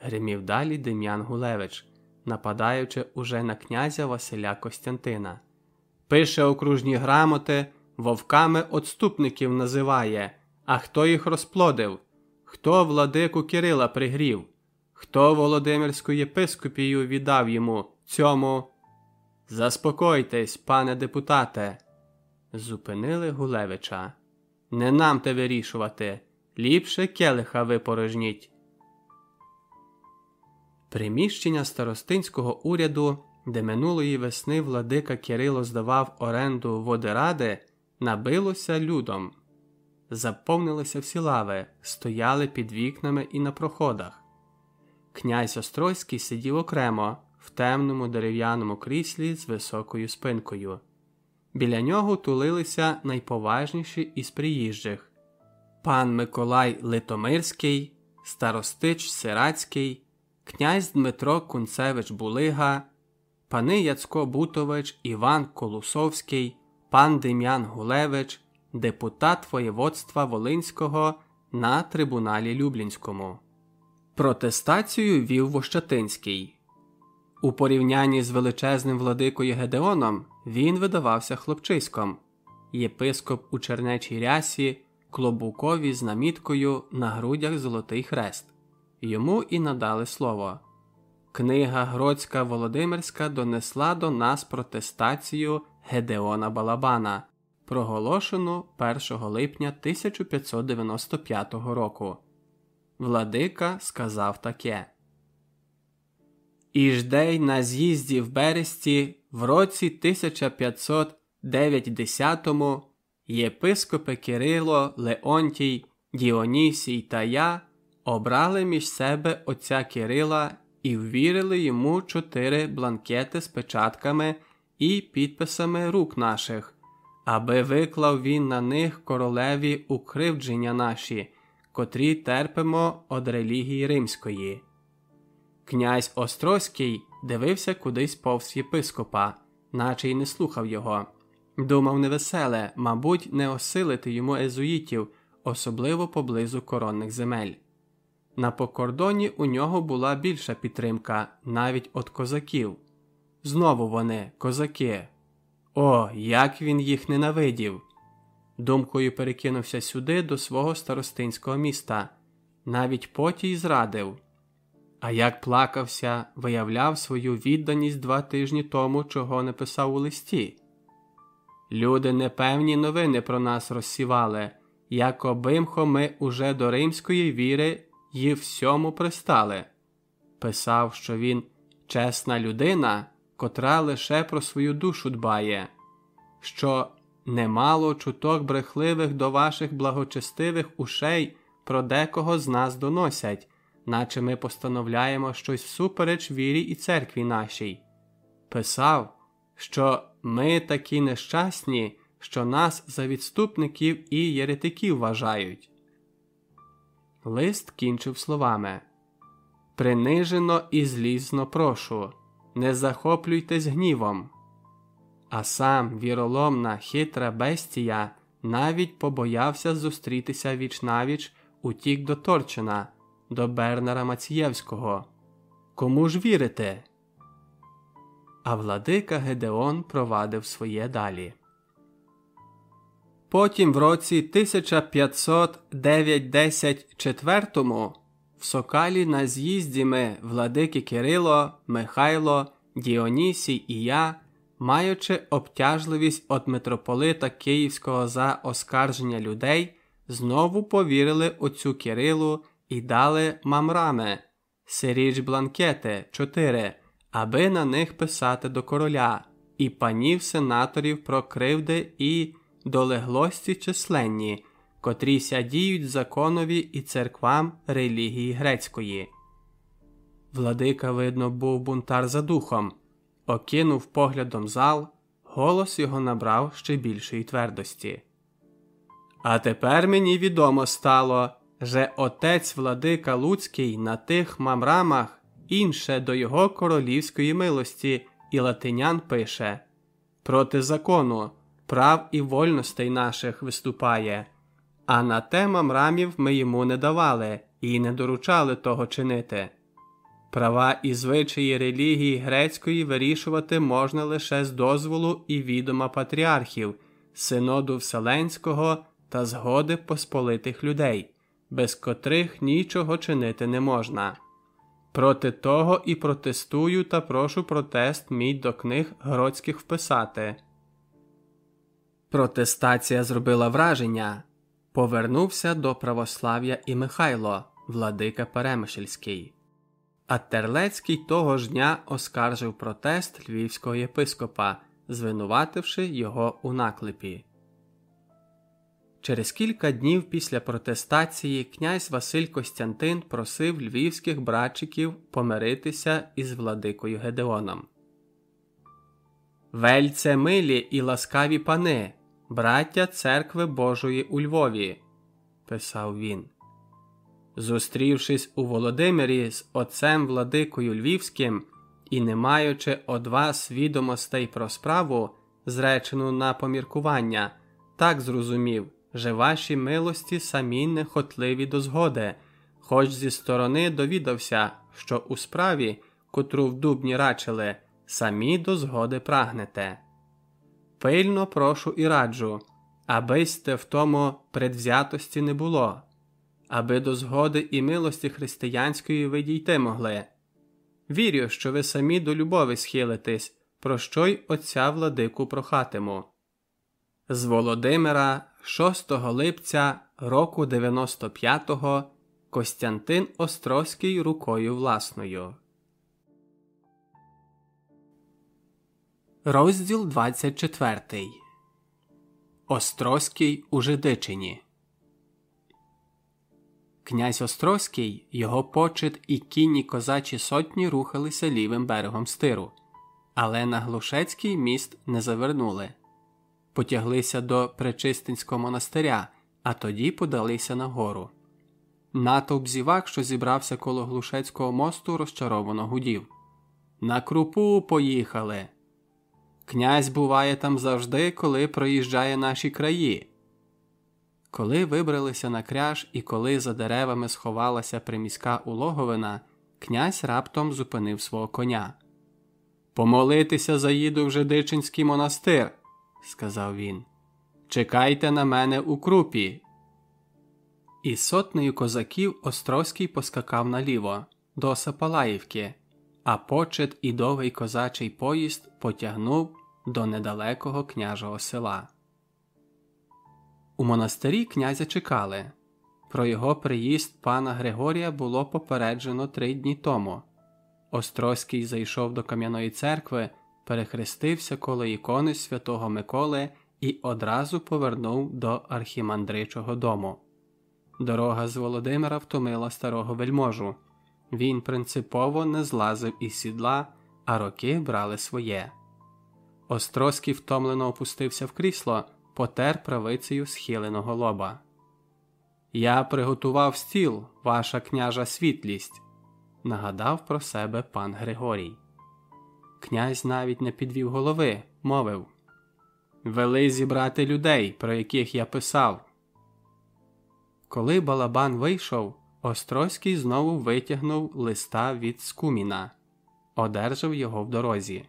гримів далі Дем'ян Гулевич, нападаючи уже на князя Василя Костянтина. Пише окружні грамоти, вовками отступників називає. А хто їх розплодив? Хто владику Кирила пригрів? Хто Володимирську єпископію віддав йому цьому? Заспокойтесь, пане депутате, зупинили Гулевича. Не нам те вирішувати. Ліпше келиха випорожніть. Приміщення старостинського уряду, де минулої весни владика Кирило здавав оренду водиради, набилося людом. Заповнилися всі лави, стояли під вікнами і на проходах. Князь Острозький сидів окремо в темному дерев'яному кріслі з високою спинкою. Біля нього тулилися найповажніші із приїжджих пан Миколай Литомирський, старостич Сирацький, князь Дмитро Кунцевич Булига, пани Яцко Бутович Іван Колусовський, пан Дем'ян Гулевич, депутат воєводства Волинського на трибуналі Люблінському. Протестацію вів Вощатинський. У порівнянні з величезним владикою Гедеоном він видавався хлопчиськом, єпископ у чернечій рясі, клобукові з наміткою на грудях Золотий Хрест. Йому і надали слово. Книга Гроцька Володимирська донесла до нас протестацію Гедеона Балабана, проголошену 1 липня 1595 року. Владика сказав таке. Іждей на з'їзді в Бересті в році 1590 єпископи Кирило, Леонтій, Діонісій та я обрали між себе отця Кирила і ввірили йому чотири бланкети з печатками і підписами рук наших, аби виклав він на них королеві укривдження наші, котрі терпимо од релігії римської. Князь Острозький дивився кудись повз єпископа, наче й не слухав його. Думав невеселе, мабуть, не осилити йому езуїтів, особливо поблизу коронних земель. На покордоні у нього була більша підтримка навіть від козаків. Знову вони, козаки. О, як він їх ненавидів! Думкою перекинувся сюди до свого старостинського міста, навіть потій зрадив. А як плакався, виявляв свою відданість два тижні тому, чого не писав у листі. Люди непевні новини про нас розсівали, як обимхо ми уже до римської віри й всьому пристали. Писав, що він чесна людина, котра лише про свою душу дбає, що немало чуток брехливих до ваших благочестивих ушей про декого з нас доносять, наче ми постановляємо щось всупереч вірі і церкві нашій. Писав, що ми такі нещасні, що нас за відступників і єретиків вважають. Лист кінчив словами Принижено і злізно прошу, не захоплюйтесь гнівом. А сам віроломна, хитра бестія навіть побоявся зустрітися вічнавіч утік до Торчина, до Бернера Мацієвського. Кому ж вірите? А владика Гедеон провадив своє далі. Потім в році 1509-10 в Сокалі на з'їзді ми владики Кирило, Михайло, Діонісій і я, маючи обтяжливість від митрополита Київського за оскарження людей, знову повірили отцю Кирилу і дали мамрами, сиріч бланкети 4, аби на них писати до короля, і панів сенаторів про кривди і долеглості численні, котрі сядіють законові і церквам релігії грецької. Владика, видно, був бунтар за духом, окинув поглядом зал, голос його набрав ще більшої твердості. А тепер мені відомо стало, же отець владика Луцький на тих мамрамах інше до його королівської милості і латинян пише проти закону, прав і вольностей наших виступає, а на те мамрамів ми йому не давали і не доручали того чинити. Права і звичаї релігії грецької вирішувати можна лише з дозволу і відома патріархів, синоду Вселенського та згоди посполитих людей, без котрих нічого чинити не можна. Проти того і протестую та прошу протест мій до книг гроцьких вписати. Протестація зробила враження. Повернувся до православ'я і Михайло, владика Перемишльський. А Терлецький того ж дня оскаржив протест львівського єпископа, звинувативши його у наклепі. Через кілька днів після протестації князь Василь Костянтин просив львівських братчиків помиритися із владикою Гедеоном. Вельце милі і ласкаві пани, браття церкви Божої у Львові, писав він. Зустрівшись у Володимирі з отцем Владикою Львівським і не маючи од вас відомостей про справу, зречену на поміркування, так зрозумів, що ваші милості самі нехотливі до згоди, хоч зі сторони довідався, що у справі, котру в дубні рачили, самі до згоди прагнете. Пильно прошу і раджу, аби сте в тому предвзятості не було аби до згоди і милості християнської ви дійти могли. Вірю, що ви самі до любові схилитесь, про що й отця владику прохатиму. З Володимира 6 липця року 95-го Костянтин Острозький рукою власною. Розділ 24 Острозький у Жидичині Князь Острозький, його почет і кінні козачі сотні рухалися лівим берегом стиру, але на Глушецький міст не завернули. Потяглися до Пречистинського монастиря, а тоді подалися на гору. Натовп зівак, що зібрався коло Глушецького мосту, розчаровано гудів. На крупу поїхали. Князь буває там завжди, коли проїжджає наші краї. Коли вибралися на кряж і коли за деревами сховалася приміська улоговина, князь раптом зупинив свого коня. Помолитися заїду в Жидичинський монастир, сказав він. Чекайте на мене у крупі. І сотнею козаків Острозький поскакав наліво, до Сапалаївки, а почет і довгий козачий поїзд потягнув до недалекого княжого села. У монастирі князя чекали. Про його приїзд пана Григорія було попереджено три дні тому. Острозький зайшов до Кам'яної церкви, перехрестився коло ікони святого Миколи і одразу повернув до архімандричого дому. Дорога з Володимира втомила старого вельможу. Він принципово не злазив із сідла, а роки брали своє. Острозький втомлено опустився в крісло потер правицею схиленого лоба. Я приготував стіл, ваша княжа світлість, нагадав про себе пан Григорій. Князь навіть не підвів голови, мовив Вели зібрати людей, про яких я писав. Коли балабан вийшов, Острозький знову витягнув листа від Скуміна, одержав його в дорозі.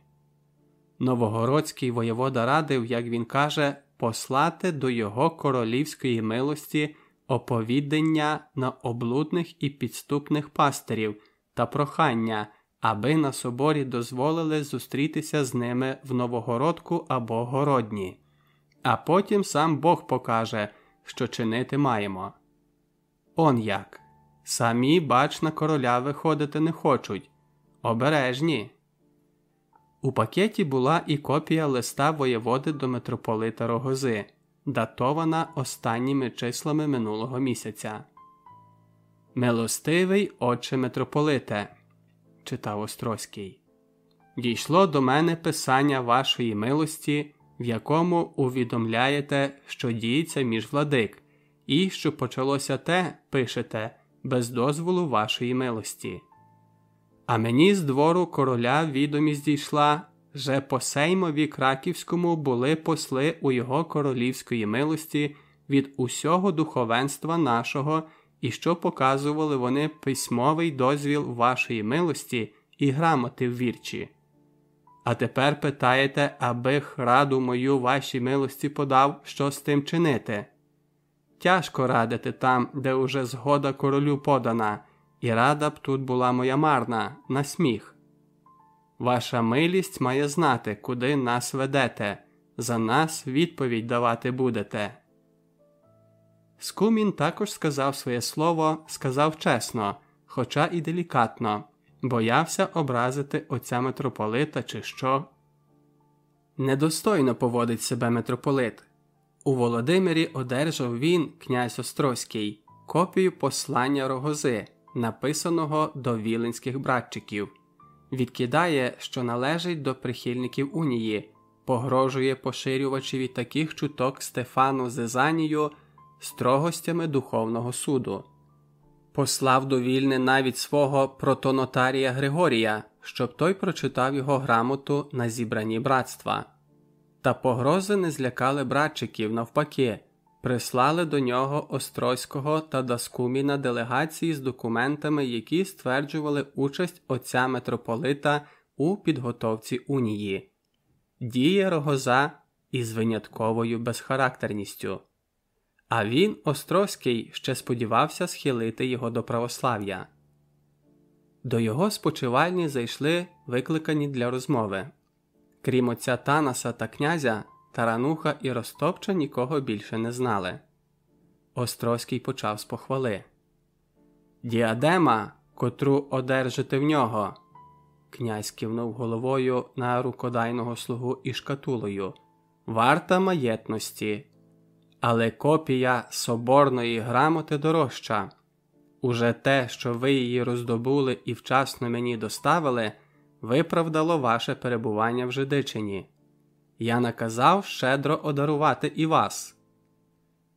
Новогородський воєвода радив, як він каже, послати до його королівської милості оповідання на облудних і підступних пастирів та прохання, аби на соборі дозволили зустрітися з ними в Новогородку або Городні, а потім сам Бог покаже, що чинити маємо. Он як. Самі, бач, на короля виходити не хочуть. Обережні. У пакеті була і копія листа воєводи до митрополита Рогози, датована останніми числами минулого місяця. Милостивий отче митрополите, читав Острозький, дійшло до мене писання вашої милості, в якому увідомляєте, що діється між владик, і що почалося те, пишете, без дозволу вашої милості. А мені з двору короля відомість дійшла, же по Сеймові Краківському були посли у його королівської милості від усього духовенства нашого, і що показували вони письмовий дозвіл вашої милості і грамоти в вірчі. А тепер питаєте, аби раду мою вашій милості подав, що з тим чинити. Тяжко радити там, де уже згода королю подана, і рада б тут була моя марна, на сміх. Ваша милість має знати, куди нас ведете, за нас відповідь давати будете. Скумін також сказав своє слово, сказав чесно, хоча і делікатно, боявся образити отця митрополита, чи що. Недостойно поводить себе митрополит. У Володимирі одержав він, князь Острозький, копію послання Рогози, написаного до віленських братчиків, відкидає, що належить до прихильників унії, погрожує поширювачеві таких чуток Стефану Зезанію строгостями духовного суду, послав до Вільни навіть свого протонотарія Григорія, щоб той прочитав його грамоту на зібранні братства. Та погрози не злякали братчиків навпаки, прислали до нього Острозького та Даскуміна делегації з документами, які стверджували участь отця митрополита у підготовці унії, діє рогоза із винятковою безхарактерністю. А він, Острозький, ще сподівався схилити його до православ'я. До його спочивальні зайшли викликані для розмови. Крім отця Танаса та князя, Тарануха і Ростопча нікого більше не знали. Острозький почав з похвали. Діадема, котру одержите в нього. Князь кивнув головою на рукодайного слугу і шкатулою. Варта маєтності. Але копія соборної грамоти дорожча. Уже те, що ви її роздобули і вчасно мені доставили виправдало ваше перебування в Жидичині. Я наказав щедро одарувати і вас.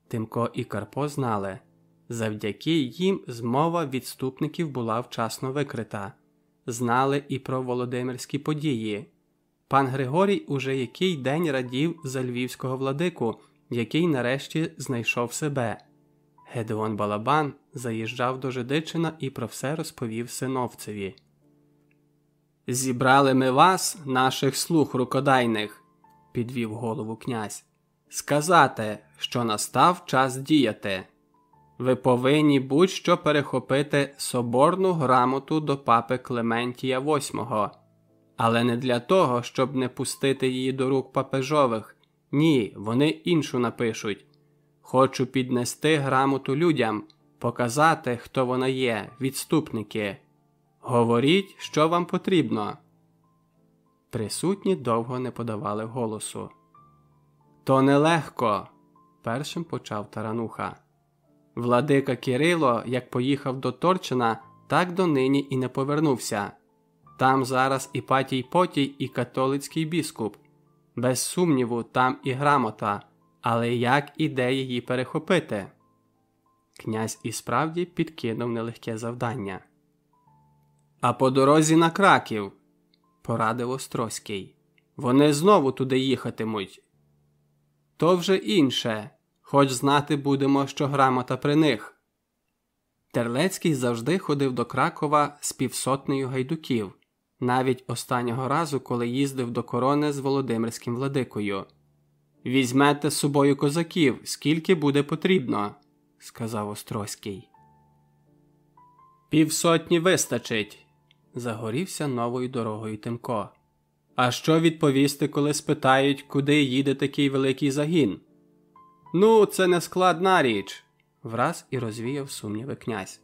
Тимко і Карпо знали завдяки їм змова відступників була вчасно викрита, знали і про володимирські події. Пан Григорій уже який день радів за львівського владику, який нарешті знайшов себе. Гедеон Балабан заїжджав до Жидичина і про все розповів синовцеві. Зібрали ми вас, наших слуг рукодайних, підвів голову князь, сказати, що настав час діяти. Ви повинні будь-що перехопити соборну грамоту до папи Клементія VIII, але не для того, щоб не пустити її до рук папежових. Ні, вони іншу напишуть. Хочу піднести грамоту людям, показати, хто вона є, відступники. Говоріть, що вам потрібно. Присутні довго не подавали голосу. То нелегко, першим почав тарануха. Владика Кирило, як поїхав до Торчина, так донині і не повернувся. Там зараз і Патій Потій, і католицький біскуп. Без сумніву, там і грамота, але як іде її перехопити? Князь і справді підкинув нелегке завдання. А по дорозі на краків, порадив Острозький. Вони знову туди їхатимуть. То вже інше, хоч знати будемо, що грамота при них. Терлецький завжди ходив до Кракова з півсотнею гайдуків, навіть останнього разу, коли їздив до корони з Володимирським владикою. Візьмете з собою козаків, скільки буде потрібно, сказав Острозький. Півсотні вистачить, загорівся новою дорогою Тимко. А що відповісти, коли спитають, куди їде такий великий загін? Ну, це не складна річ, враз і розвіяв сумніви князь.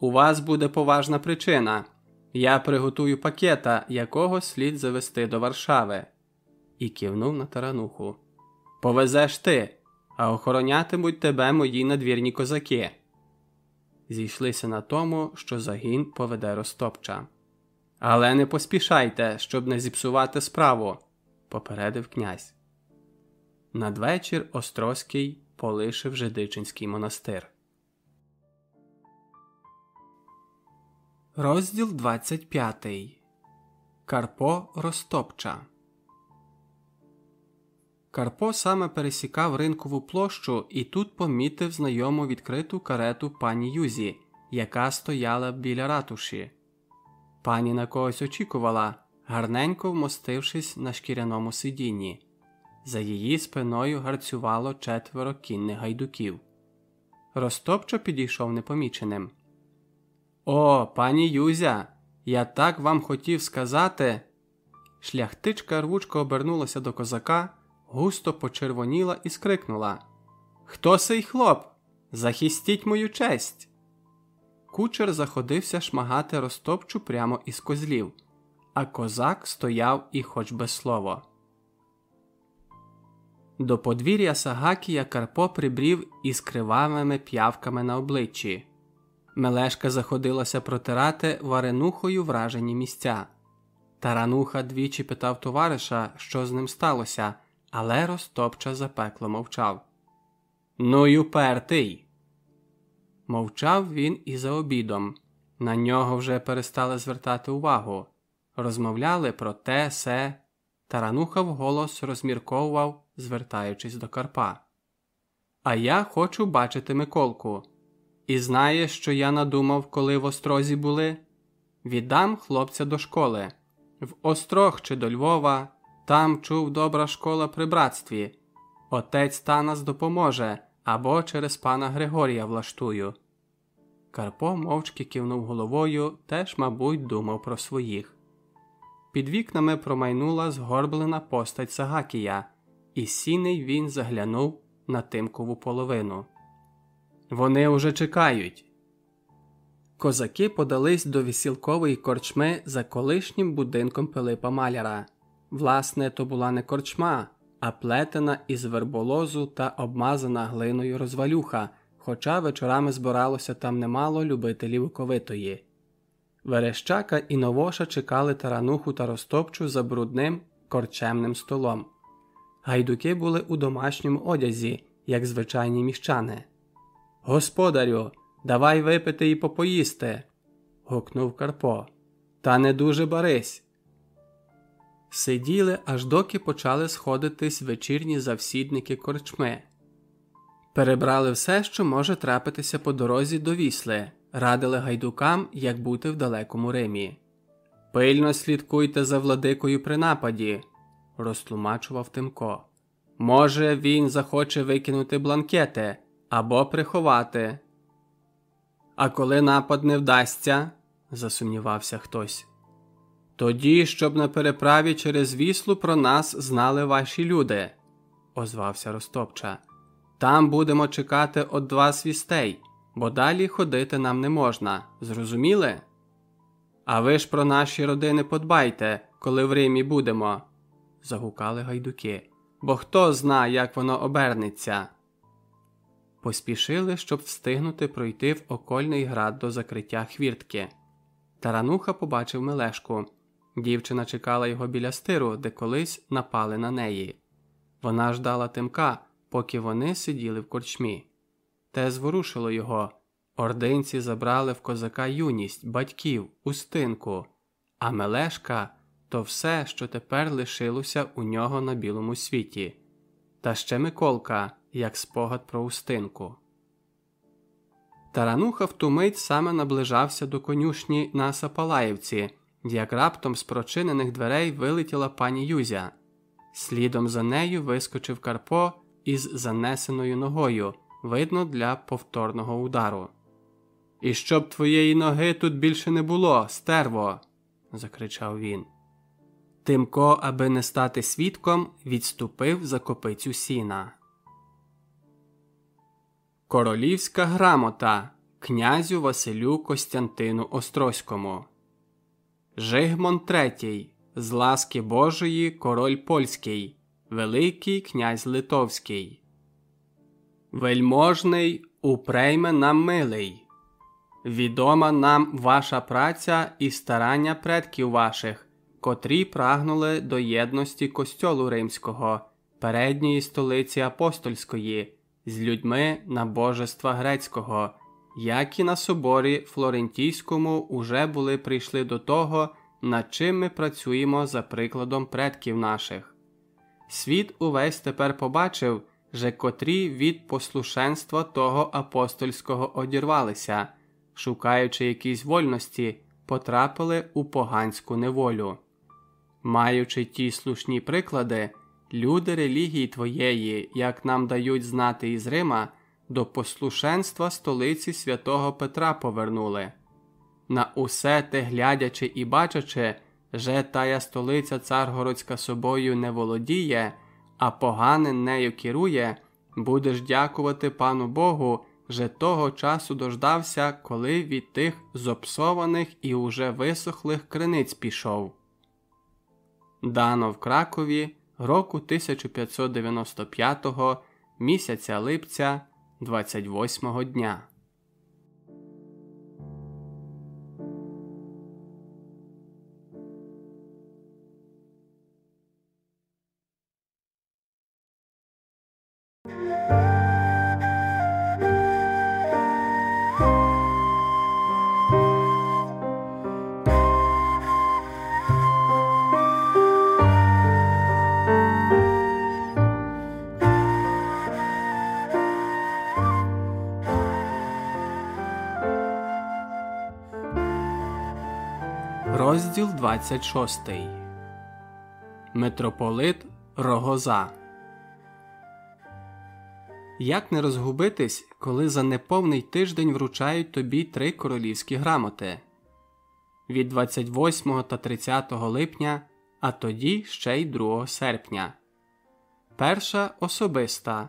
У вас буде поважна причина. Я приготую пакета, якого слід завести до Варшави, і кивнув на тарануху. Повезеш ти, а охоронятимуть тебе мої надвірні козаки. Зійшлися на тому, що загін поведе Ростопча. Але не поспішайте, щоб не зіпсувати справу, попередив князь. Надвечір Острозький полишив Жидичинський монастир. Розділ 25 Карпо Ростопча. Карпо саме пересікав ринкову площу і тут помітив знайому відкриту карету пані Юзі, яка стояла біля ратуші. Пані на когось очікувала, гарненько вмостившись на шкіряному сидінні. За її спиною гарцювало четверо кінних гайдуків. Ростопчо підійшов непоміченим. О, пані Юзя, я так вам хотів сказати. Шляхтичка рвучко обернулася до козака, густо почервоніла і скрикнула Хто сей хлоп? Захистіть мою честь. Кучер заходився шмагати розтопчу прямо із козлів, а козак стояв і хоч без слова. До подвір'я Сагакія Карпо прибрів із кривавими п'явками на обличчі. Мелешка заходилася протирати варенухою вражені місця. Тарануха двічі питав товариша, що з ним сталося, але розтопча запекло мовчав. Ну й упертий. Мовчав він і за обідом. На нього вже перестали звертати увагу. Розмовляли про те, се. Тарануха вголос розмірковував, звертаючись до Карпа. А я хочу бачити Миколку. І знаєш, що я надумав, коли в острозі були? Віддам хлопця до школи. В Острог чи до Львова, там чув добра школа при братстві. Отець Танас допоможе або через пана Григорія влаштую. Карпо мовчки кивнув головою, теж, мабуть, думав про своїх. Під вікнами промайнула згорблена постать Сагакія, і сіней він заглянув на тимкову половину. Вони уже чекають. Козаки подались до вісілкової корчми за колишнім будинком Пилипа Маляра. Власне, то була не корчма, а плетена із верболозу та обмазана глиною розвалюха, хоча вечорами збиралося там немало любителів оковитої. Верещака і Новоша чекали тарануху та розтопчу за брудним корчемним столом. Гайдуки були у домашньому одязі, як звичайні міщани. Господарю, давай випити і попоїсти. гукнув Карпо. Та не дуже барись. Сиділи, аж доки почали сходитись вечірні завсідники корчми. Перебрали все, що може трапитися по дорозі до вісли, радили гайдукам, як бути в далекому Римі. Пильно слідкуйте за владикою при нападі, розтлумачував Тимко. Може, він захоче викинути бланкети або приховати. А коли напад не вдасться, засумнівався хтось. Тоді, щоб на переправі через віслу про нас знали ваші люди, озвався Ростопча. Там будемо чекати од вас вістей, бо далі ходити нам не можна. Зрозуміли? А ви ж про наші родини подбайте, коли в Римі будемо, загукали гайдуки. Бо хто зна, як воно обернеться. Поспішили, щоб встигнути пройти в окольний град до закриття хвіртки. Тарануха побачив Мелешку. Дівчина чекала його біля стиру, де колись напали на неї. Вона ждала тимка, поки вони сиділи в корчмі. Те зворушило його. Ординці забрали в козака юність, батьків, устинку, а Мелешка то все, що тепер лишилося у нього на білому світі, та ще Миколка, як спогад про устинку. Тарануха в ту мить саме наближався до конюшні на Сапалаївці, як раптом з прочинених дверей вилетіла пані Юзя. Слідом за нею вискочив Карпо із занесеною ногою, видно для повторного удару. І щоб твоєї ноги тут більше не було, стерво. закричав він. Тимко, аби не стати свідком, відступив за копицю сіна. Королівська грамота князю Василю Костянтину Острозькому. Жигмон III, з ласки Божої, король польський, Великий князь Литовський. Вельможний упрейме нам милий. Відома нам ваша праця і старання предків ваших, котрі прагнули до єдності костьолу римського, передньої столиці апостольської, з людьми набожества грецького, як і на соборі Флорентійському уже були прийшли до того, над чим ми працюємо за прикладом предків наших. Світ увесь тепер побачив, же котрі від послушенства того апостольського одірвалися, шукаючи якісь вольності, потрапили у поганську неволю. Маючи ті слушні приклади, люди релігії твоєї, як нам дають знати із Рима, до послушенства столиці святого Петра повернули. На усе те глядячи і бачачи, же тая столиця царгородська собою не володіє, а поганин нею керує, будеш дякувати пану Богу, же того часу дождався, коли від тих зопсованих і уже висохлих криниць пішов. Дано в Кракові року 1595 місяця липця 28 дня. 26 Митрополит Рогоза. Як не розгубитись, коли за неповний тиждень вручають тобі три королівські грамоти? Від 28 та 30 липня, а тоді ще й 2 серпня. Перша особиста,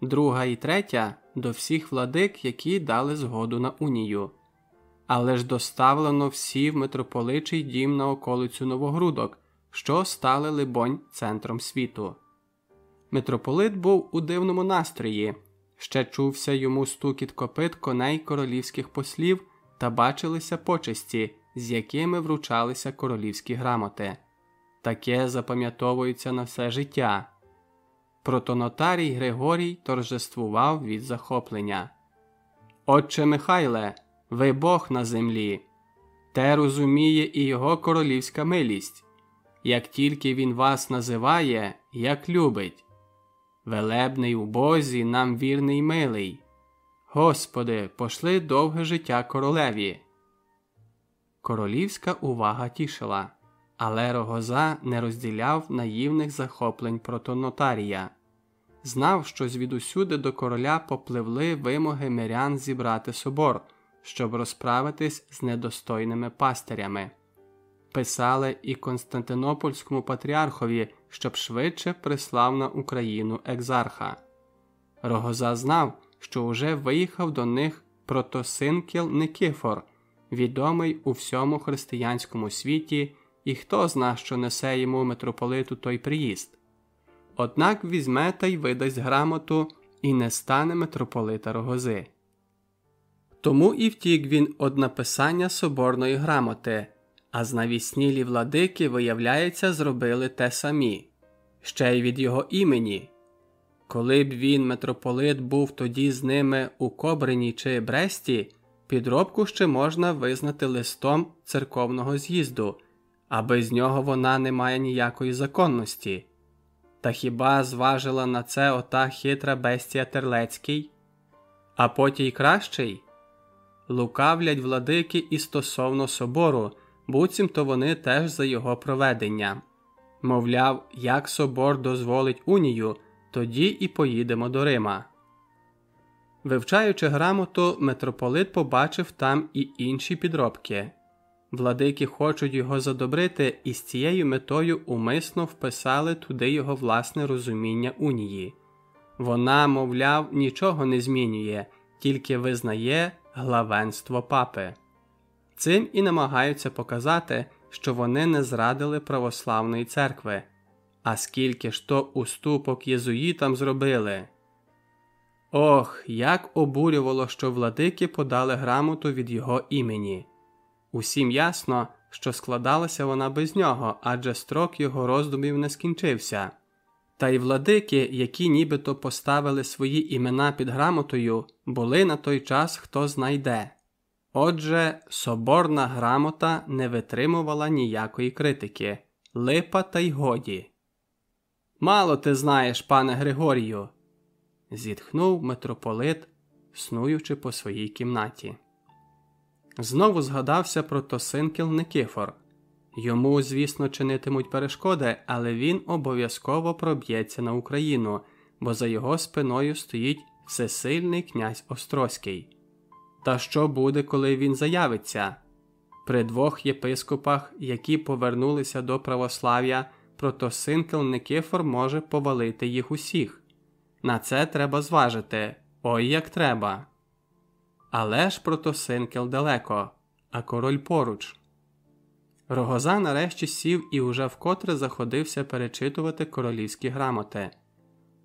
друга і третя до всіх владик, які дали згоду на унію але ж доставлено всі в митрополичий дім на околицю Новогрудок, що стали, либонь, центром світу. Митрополит був у дивному настрої, ще чувся йому стукіт копит коней королівських послів та бачилися почесті, з якими вручалися королівські грамоти. Таке запам'ятовується на все життя. Протонотарій Григорій торжествував від захоплення. Отче Михайле, ви Бог на землі, те розуміє і його королівська милість, як тільки він вас називає, як любить. Велебний у Бозі нам вірний милий. Господи, пошли довге життя королеві. Королівська увага тішила, але Рогоза не розділяв наївних захоплень протонотарія. Знав, що звідусюди до короля попливли вимоги мирян зібрати собор щоб розправитись з недостойними пастирями. Писали і Константинопольському патріархові, щоб швидше прислав на Україну екзарха. Рогоза знав, що уже виїхав до них протосинкіл Никифор, відомий у всьому християнському світі, і хто зна, що несе йому митрополиту той приїзд. Однак візьме та й видасть грамоту і не стане митрополита Рогози. Тому і втік він од написання соборної грамоти, а знавіснілі владики, виявляється, зробили те самі, ще й від його імені. Коли б він, митрополит, був тоді з ними у Кобрині чи Бресті, підробку ще можна визнати листом церковного з'їзду, а без нього вона не має ніякої законності. Та хіба зважила на це ота хитра бестія Терлецький? А потій кращий? Лукавлять владики і стосовно собору, буцімто вони теж за його проведення. Мовляв, як собор дозволить унію, тоді і поїдемо до Рима. Вивчаючи грамоту, митрополит побачив там і інші підробки. Владики хочуть його задобрити і з цією метою умисно вписали туди його власне розуміння унії. Вона, мовляв, нічого не змінює, тільки визнає главенство папи. Цим і намагаються показати, що вони не зрадили православної церкви, а скільки ж то уступок єзуїтам зробили. Ох, як обурювало, що владики подали грамоту від його імені. Усім ясно, що складалася вона без нього, адже строк його роздумів не скінчився. Та й владики, які нібито поставили свої імена під грамотою, були на той час хто знайде. Отже, соборна грамота не витримувала ніякої критики, липа та й годі. Мало ти знаєш, пане Григорію, зітхнув митрополит, снуючи по своїй кімнаті. Знову згадався про Тосинкіл Никифор. Йому, звісно, чинитимуть перешкоди, але він обов'язково проб'ється на Україну, бо за його спиною стоїть всесильний князь Острозький. Та що буде, коли він заявиться? При двох єпископах, які повернулися до православ'я, протосинкел Никифор може повалити їх усіх. На це треба зважити ой як треба. Але ж протосинкел далеко, а король поруч. Рогоза нарешті сів і уже вкотре заходився перечитувати королівські грамоти.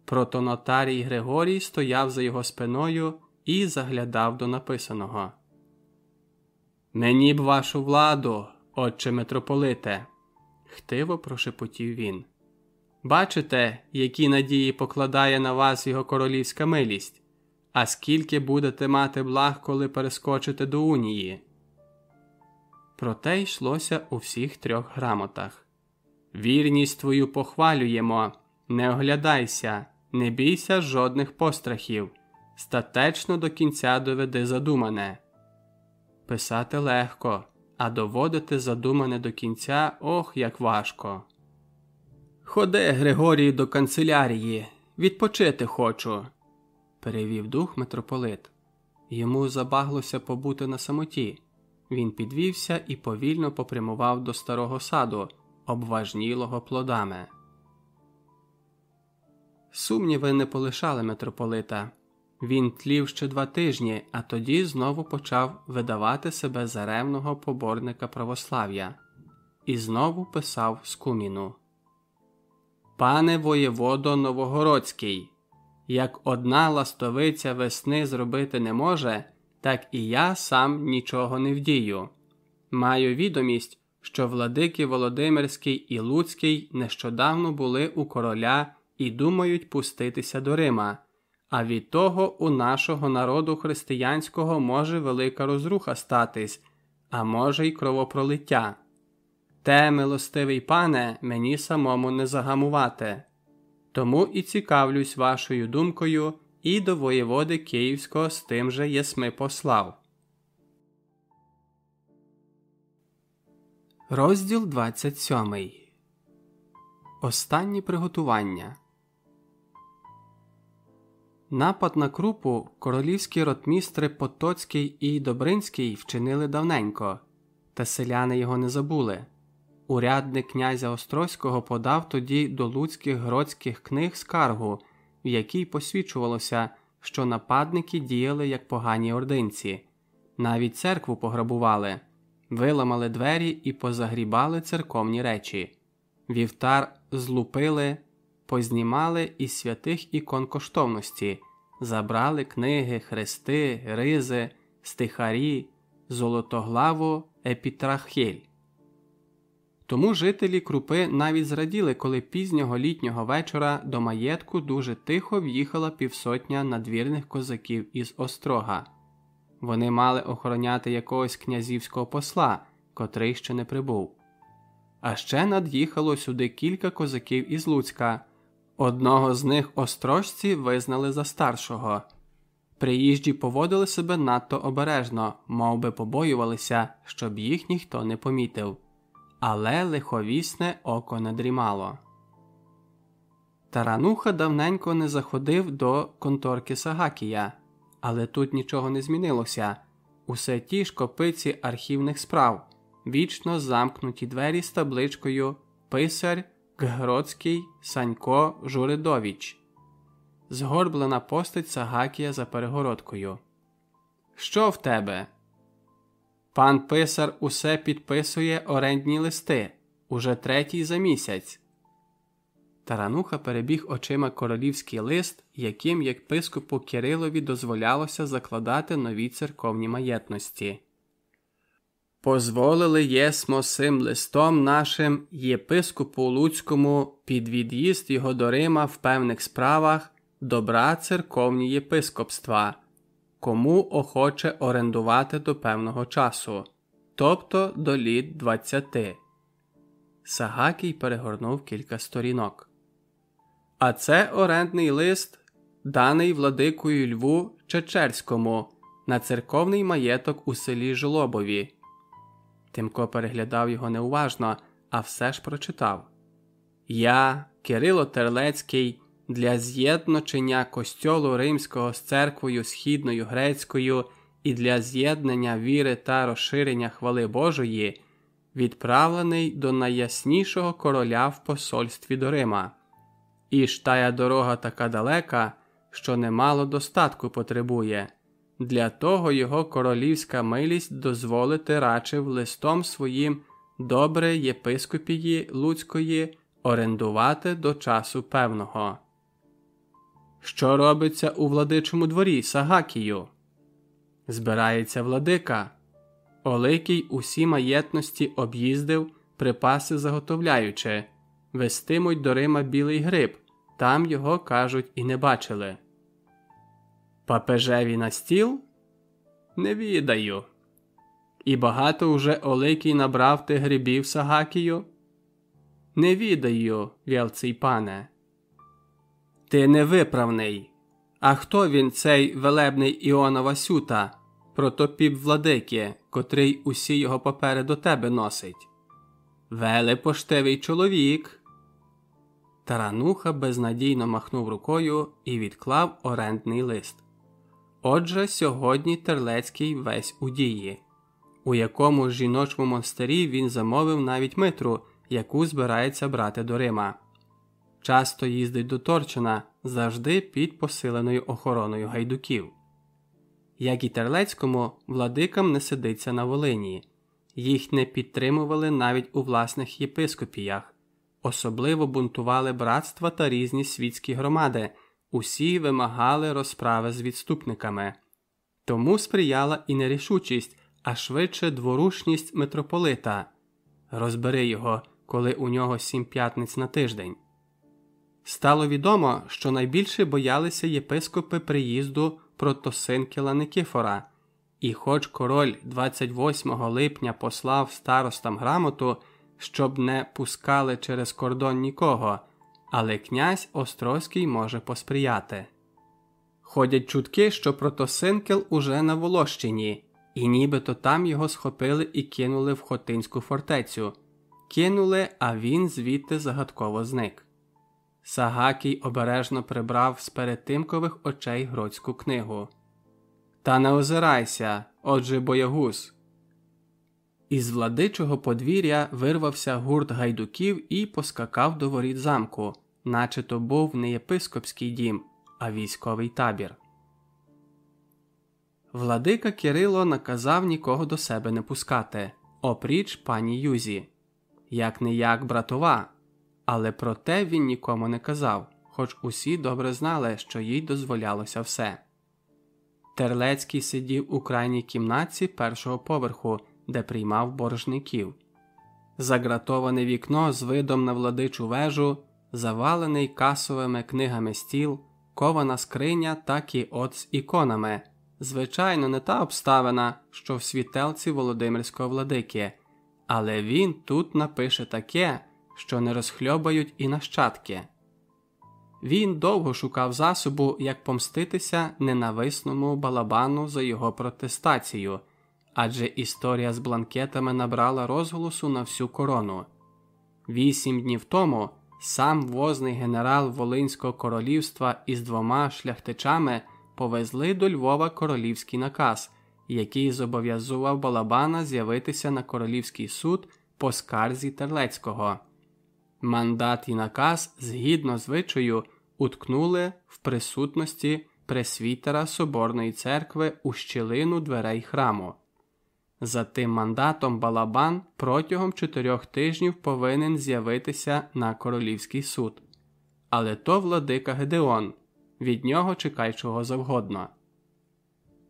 Протонотарій Григорій стояв за його спиною і заглядав до написаного. Мені б вашу владу, отче митрополите, хтиво прошепотів він. Бачите, які надії покладає на вас його королівська милість, а скільки будете мати благ, коли перескочите до унії. Проте йшлося у всіх трьох грамотах. Вірність твою похвалюємо, не оглядайся, не бійся жодних пострахів, статечно до кінця доведи задумане. Писати легко, а доводити задумане до кінця ох, як важко. Ходи, Григорій, до канцелярії, відпочити хочу, перевів дух митрополит. Йому забаглося побути на самоті. Він підвівся і повільно попрямував до старого саду, обважнілого плодами. Сумніви не полишали митрополита. Він тлів ще два тижні, а тоді знову почав видавати себе за ревного поборника православ'я і знову писав скуміну. Пане воєводо Новогородський, як одна ластовиця весни зробити не може, так і я сам нічого не вдію. Маю відомість, що владики Володимирський і Луцький нещодавно були у короля і думають пуститися до Рима, а від того у нашого народу християнського може велика розруха статись, а може й кровопролиття. Те, милостивий пане, мені самому не загамувати. Тому і цікавлюсь вашою думкою і до воєводи Київського з тим же єсми послав. Розділ 27 Останні приготування. Напад на крупу королівські ротмістри Потоцький і Добринський вчинили давненько, та селяни його не забули. Урядник князя Острозького подав тоді до луцьких гродських книг скаргу, в якій посвідчувалося, що нападники діяли як погані ординці, навіть церкву пограбували, виламали двері і позагрібали церковні речі, вівтар злупили, познімали із святих ікон коштовності, забрали книги, хрести, ризи, стихарі, золотоглаву епітрахель. Тому жителі крупи навіть зраділи, коли пізнього літнього вечора до маєтку дуже тихо в'їхала півсотня надвірних козаків із острога. Вони мали охороняти якогось князівського посла, котрий ще не прибув. А ще над'їхало сюди кілька козаків із Луцька. Одного з них острожці визнали за старшого. Приїжджі поводили себе надто обережно, мов би побоювалися, щоб їх ніхто не помітив але лиховісне око не дрімало. Тарануха давненько не заходив до конторки Сагакія, але тут нічого не змінилося усе ті ж копиці архівних справ, вічно замкнуті двері з табличкою Писар Ггродський Санько Журидович, згорблена постать Сагакія за перегородкою. Що в тебе? Пан писар усе підписує орендні листи уже третій за місяць. Тарануха перебіг очима королівський лист, яким єпископу Кирилові дозволялося закладати нові церковні маєтності. Позволили єсмо сим листом нашим єпископу Луцькому під від'їзд його до Рима в певних справах добра церковні єпископства, кому охоче орендувати до певного часу, тобто до літ 20. Сагакій перегорнув кілька сторінок. А це орендний лист, даний владикою Льву Чечерському на церковний маєток у селі Жлобові. Тимко переглядав його неуважно, а все ж прочитав Я, Кирило Терлецький, для з'єдночення костьолу римського з церквою східною грецькою і для з'єднання віри та розширення хвали Божої, відправлений до найяснішого короля в посольстві до Рима. І ж тая дорога така далека, що немало достатку потребує. Для того його королівська милість дозволити рачив листом своїм добре єпископії Луцької орендувати до часу певного. Що робиться у владичому дворі Сагакію? Збирається владика. Оликій усі маєтності об'їздив, припаси заготовляючи, вестимуть до Рима білий гриб, там його, кажуть, і не бачили. Папежеві на стіл? Не відаю. І багато уже Оликій набрав ти грибів Сагакію? Не відаю, вялций пане. Ти невиправний. А хто він, цей велебний Іонова сюта, протопіп владики, котрий усі його папери до тебе носить? Велепоштевий чоловік. Тарануха безнадійно махнув рукою і відклав орендний лист. Отже, сьогодні Терлецький весь у дії, у якому жіночому монастирі він замовив навіть митру, яку збирається брати до Рима. Часто їздить до Торчина завжди під посиленою охороною гайдуків. Як і Терлецькому, владикам не сидиться на Волині, їх не підтримували навіть у власних єпископіях, особливо бунтували братства та різні світські громади, усі вимагали розправи з відступниками. Тому сприяла і нерішучість, а швидше дворушність митрополита розбери його, коли у нього сім п'ятниць на тиждень. Стало відомо, що найбільше боялися єпископи приїзду протосинкіла Никифора, і, хоч король 28 липня послав старостам грамоту, щоб не пускали через кордон нікого, але князь Острозький може посприяти. Ходять чутки, що протосинкел уже на Волощині, і нібито там його схопили і кинули в Хотинську фортецю. Кинули, а він звідти загадково зник. Сагакій обережно прибрав з передтимкових очей гродську книгу. Та не озирайся, отже, боягуз. Із владичого подвір'я вирвався гурт гайдуків і поскакав до воріт замку, наче то був не єпископський дім, а військовий табір. Владика Кирило наказав нікого до себе не пускати, опріч пані Юзі, як не як братова, але про те він нікому не казав, хоч усі добре знали, що їй дозволялося все. Терлецький сидів у крайній кімнаті першого поверху, де приймав боржників. Загратоване вікно з видом на владичу вежу, завалений касовими книгами стіл, кована скриня та кіот з іконами. Звичайно, не та обставина, що в світелці Володимирського владики, але він тут напише таке, що не розхльобають і нащадки. Він довго шукав засобу, як помститися ненависному балабану за його протестацію, адже історія з бланкетами набрала розголосу на всю корону. Вісім днів тому сам возний генерал Волинського королівства із двома шляхтичами повезли до Львова королівський наказ, який зобов'язував Балабана з'явитися на королівський суд по скарзі Терлецького. Мандат і наказ згідно звичаю уткнули в присутності пресвітера Соборної церкви у щілину дверей храму. За тим мандатом Балабан протягом чотирьох тижнів повинен з'явитися на королівський суд. Але то владика Гедеон, від нього чекай чого завгодно.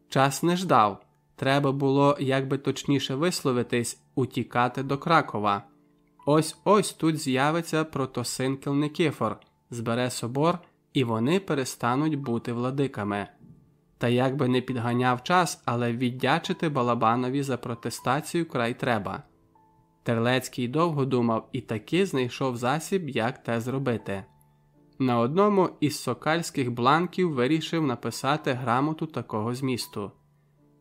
Час не ждав. Треба було, як би точніше висловитись, утікати до Кракова. Ось ось тут з'явиться протосинкел Никифор, збере собор, і вони перестануть бути владиками. Та як би не підганяв час, але віддячити Балабанові за протестацію край треба. Терлецький довго думав і таки знайшов засіб, як те зробити. На одному із сокальських бланків вирішив написати грамоту такого змісту.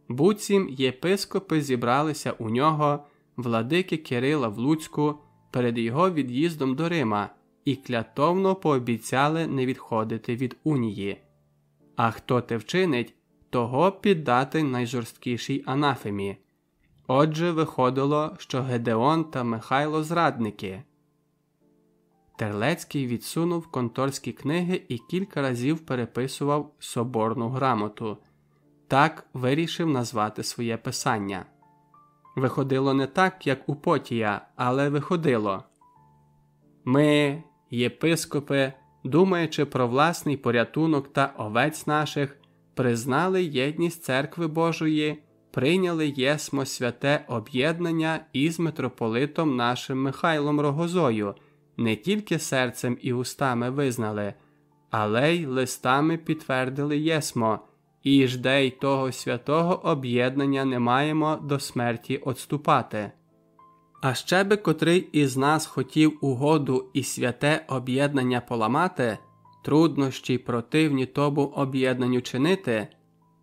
Буцім єпископи зібралися у нього, владики Кирила в Луцьку, перед його від'їздом до Рима і клятовно пообіцяли не відходити від унії. А хто те вчинить, того піддати найжорсткішій анафемі. Отже, виходило, що Гедеон та Михайло зрадники. Терлецький відсунув конторські книги і кілька разів переписував соборну грамоту. Так вирішив назвати своє писання. Виходило не так, як у Потія, але виходило. Ми, єпископи, думаючи про власний порятунок та овець наших, признали єдність церкви Божої, прийняли єсмо святе об'єднання із митрополитом нашим Михайлом Рогозою, не тільки серцем і устами визнали, але й листами підтвердили єсмо, і ждей того святого об'єднання не маємо до смерті отступати. А ще би котрий із нас хотів угоду і святе об'єднання поламати, труднощі противні тому об'єднанню чинити,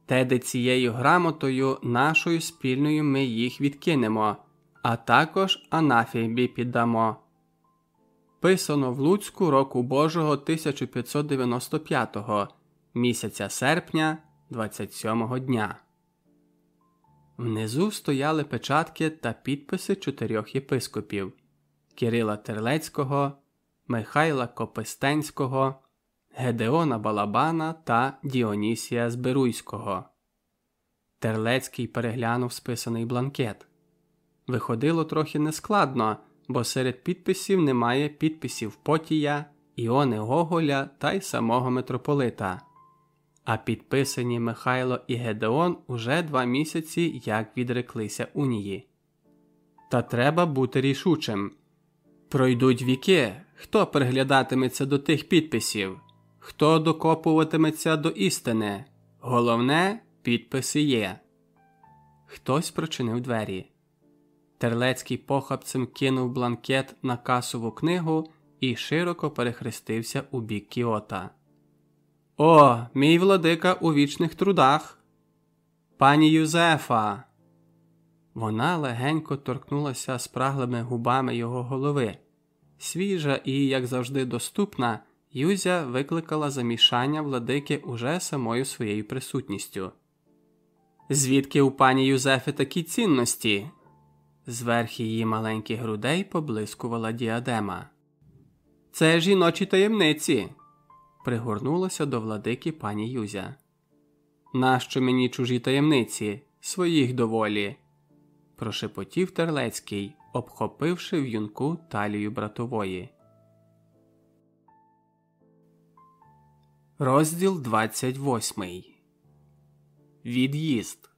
теди цією грамотою нашою спільною ми їх відкинемо, а також анафібі піддамо. Писано в Луцьку року Божого 1595 місяця серпня 27 дня. Внизу стояли печатки та підписи чотирьох єпископів Кирила Терлецького, Михайла Копистенського, Гедеона Балабана та Діонісія Зберуйського. Терлецький переглянув списаний бланкет. Виходило трохи нескладно, бо серед підписів немає підписів Потія, Іони Гоголя та й самого митрополита а підписані Михайло і Гедеон уже два місяці як відреклися унії. Та треба бути рішучим. Пройдуть віки, хто приглядатиметься до тих підписів, хто докопуватиметься до істини. Головне, підписи є. Хтось прочинив двері. Терлецький похапцем кинув бланкет на касову книгу і широко перехрестився у бік кіота. О, мій владика у вічних трудах. Пані Юзефа. Вона легенько торкнулася спраглими губами його голови. Свіжа і, як завжди, доступна, Юзя викликала замішання владики уже самою своєю присутністю. Звідки у пані Юзефи такі цінності? Зверх її маленьких грудей поблискувала діадема. Це жіночі таємниці пригорнулася до владики пані Юзя. Нащо мені чужі таємниці, своїх доволі? прошепотів Терлецький, обхопивши в юнку талію братової. Розділ 28 Від'їзд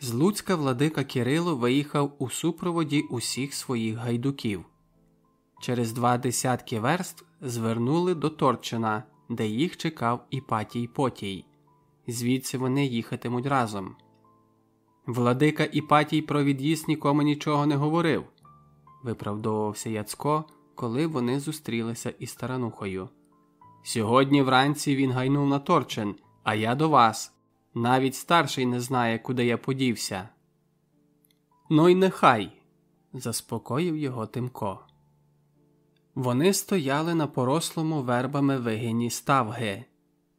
З Луцька владика Кирило виїхав у супроводі усіх своїх гайдуків. Через два десятки верст звернули до Торчина, де їх чекав Іпатій Потій. Звідси вони їхатимуть разом. Владика Іпатій про від'їзд нікому нічого не говорив, виправдовувався Яцко, коли вони зустрілися із таранухою. Сьогодні вранці він гайнув на Торчин, а я до вас. Навіть старший не знає, куди я подівся. Ну й нехай, заспокоїв його Тимко. Вони стояли на порослому вербами вигині ставги.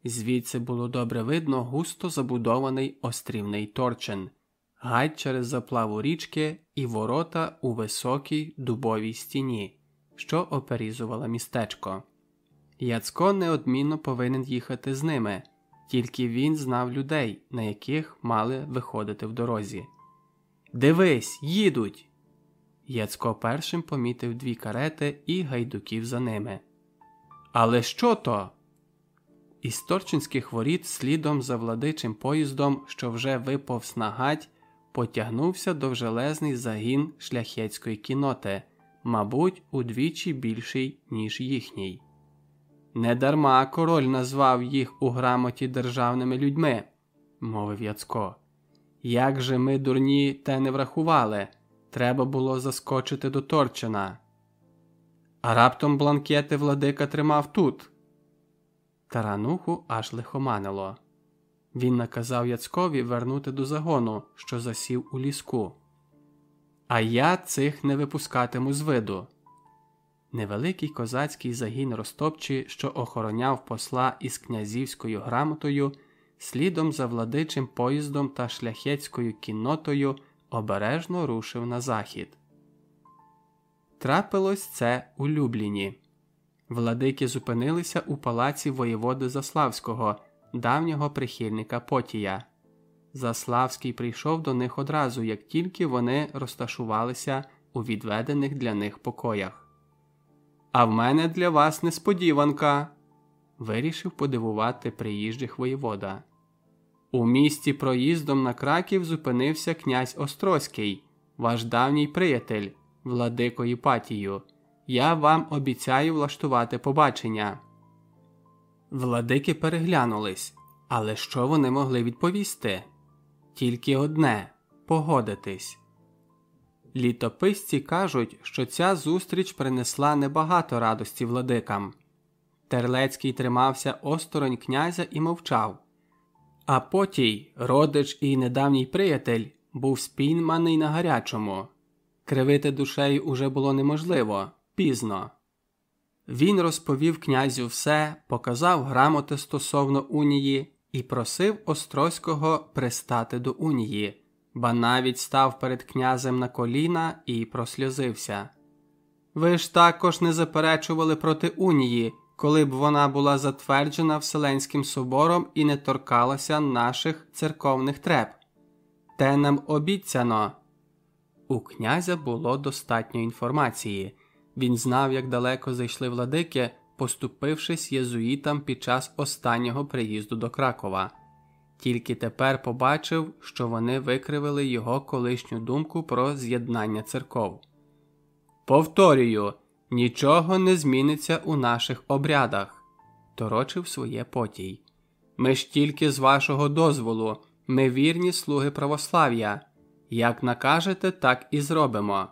Звідси було добре видно густо забудований острівний торчен, гайд через заплаву річки і ворота у високій дубовій стіні, що оперізувала містечко. Яцко неодмінно повинен їхати з ними, тільки він знав людей, на яких мали виходити в дорозі. Дивись, їдуть. Яцко першим помітив дві карети і гайдуків за ними. Але що то? Із Торчинських воріт слідом за владичим поїздом, що вже виповз на гать, потягнувся довжелезний загін шляхетської кіноти, мабуть, удвічі більший, ніж їхній. Недарма король назвав їх у грамоті державними людьми, мовив Яцко. Як же ми, дурні, те не врахували? Треба було заскочити до Торчина. А раптом бланкети владика тримав тут. Тарануху аж лихоманило. Він наказав Яцкові вернути до загону, що засів у ліску. А я цих не випускатиму з виду. Невеликий козацький загін Ростопчі, що охороняв посла із князівською грамотою, слідом за владичим поїздом та шляхетською кіннотою обережно рушив на захід. Трапилось це у Любліні. Владики зупинилися у палаці воєводи Заславського, давнього прихильника Потія. Заславський прийшов до них одразу, як тільки вони розташувалися у відведених для них покоях. А в мене для вас несподіванка, вирішив подивувати приїжджих воєвода. У місті проїздом на краків зупинився князь Острозький, ваш давній приятель, владико Іпатію. Я вам обіцяю влаштувати побачення. Владики переглянулись, але що вони могли відповісти? Тільки одне погодитись. Літописці кажуть, що ця зустріч принесла небагато радості владикам. Терлецький тримався осторонь князя і мовчав. А потій, родич і недавній приятель, був спійманий на гарячому. Кривити душею уже було неможливо пізно. Він розповів князю все, показав грамоти стосовно унії і просив Острозького пристати до унії, ба навіть став перед князем на коліна і просльозився. Ви ж також не заперечували проти унії, коли б вона була затверджена Вселенським собором і не торкалася наших церковних треб. Те нам обіцяно. У князя було достатньо інформації. Він знав, як далеко зайшли владики, поступившись єзуїтам під час останнього приїзду до Кракова. Тільки тепер побачив, що вони викривили його колишню думку про з'єднання церков. Повторюю, нічого не зміниться у наших обрядах, торочив своє потій. Ми ж тільки з вашого дозволу, ми вірні слуги православ'я. Як накажете, так і зробимо.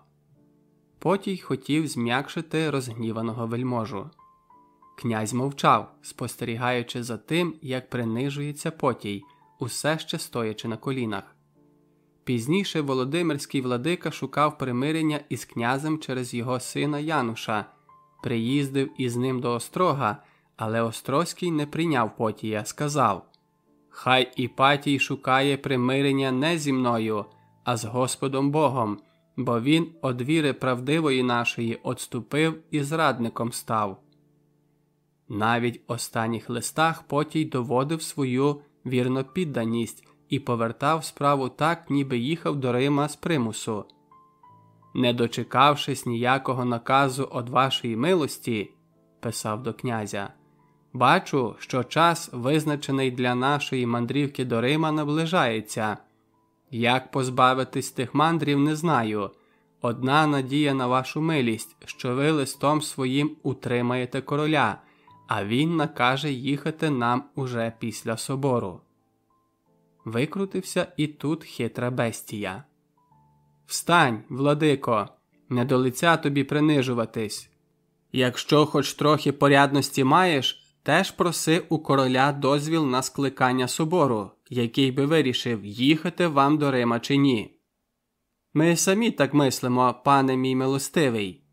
Потій хотів зм'якшити розгніваного вельможу. Князь мовчав, спостерігаючи за тим, як принижується потій, усе ще стоячи на колінах. Пізніше Володимирський владика шукав примирення із князем через його сина Януша, приїздив із ним до Острога, але Острозький не прийняв потія, сказав Хай Іпатій шукає примирення не зі мною, а з Господом Богом бо він од віри правдивої нашої отступив і зрадником став. Навіть в останніх листах потій доводив свою вірнопідданість і повертав справу так, ніби їхав до Рима з примусу. Не дочекавшись ніякого наказу од вашої милості, писав до князя, бачу, що час, визначений для нашої мандрівки до Рима, наближається. Як позбавитись тих мандрів, не знаю. Одна надія на вашу милість, що ви листом своїм утримаєте короля, а він накаже їхати нам уже після собору. Викрутився і тут хитра бестія. Встань, владико, не до лиця тобі принижуватись. Якщо хоч трохи порядності маєш, теж проси у короля дозвіл на скликання собору, який би вирішив, їхати вам до Рима чи ні. Ми самі так мислимо, пане мій милостивий,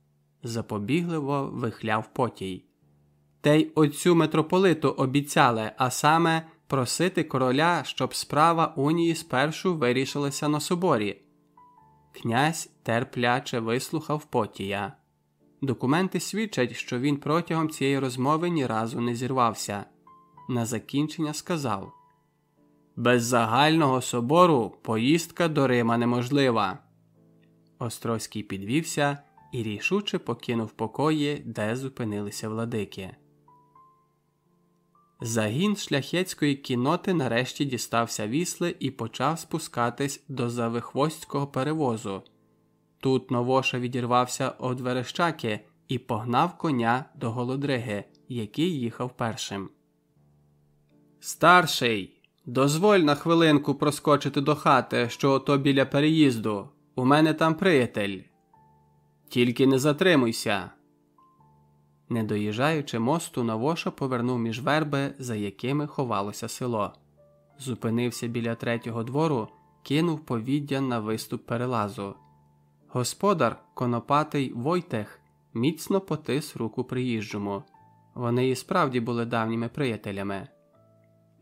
запобігливо вихляв потій. Та й оцю митрополиту обіцяли, а саме просити короля, щоб справа унії спершу вирішилася на соборі. Князь терпляче вислухав потія. Документи свідчать, що він протягом цієї розмови ні разу не зірвався. На закінчення сказав Без загального собору поїздка до Рима неможлива. Острозький підвівся і рішуче покинув покої, де зупинилися владики. Загін шляхетської кіноти нарешті дістався вісли і почав спускатись до завихвостського перевозу. Тут Новоша відірвався од верещаки і погнав коня до голодриги, який їхав першим. Старший, дозволь на хвилинку проскочити до хати, що ото біля переїзду. У мене там приятель. Тільки не затримуйся. Не доїжджаючи мосту, Новоша повернув між верби, за якими ховалося село. Зупинився біля третього двору, кинув повіддя на виступ перелазу. Господар, конопатий Войтех, міцно потис руку приїжджому. Вони і справді були давніми приятелями.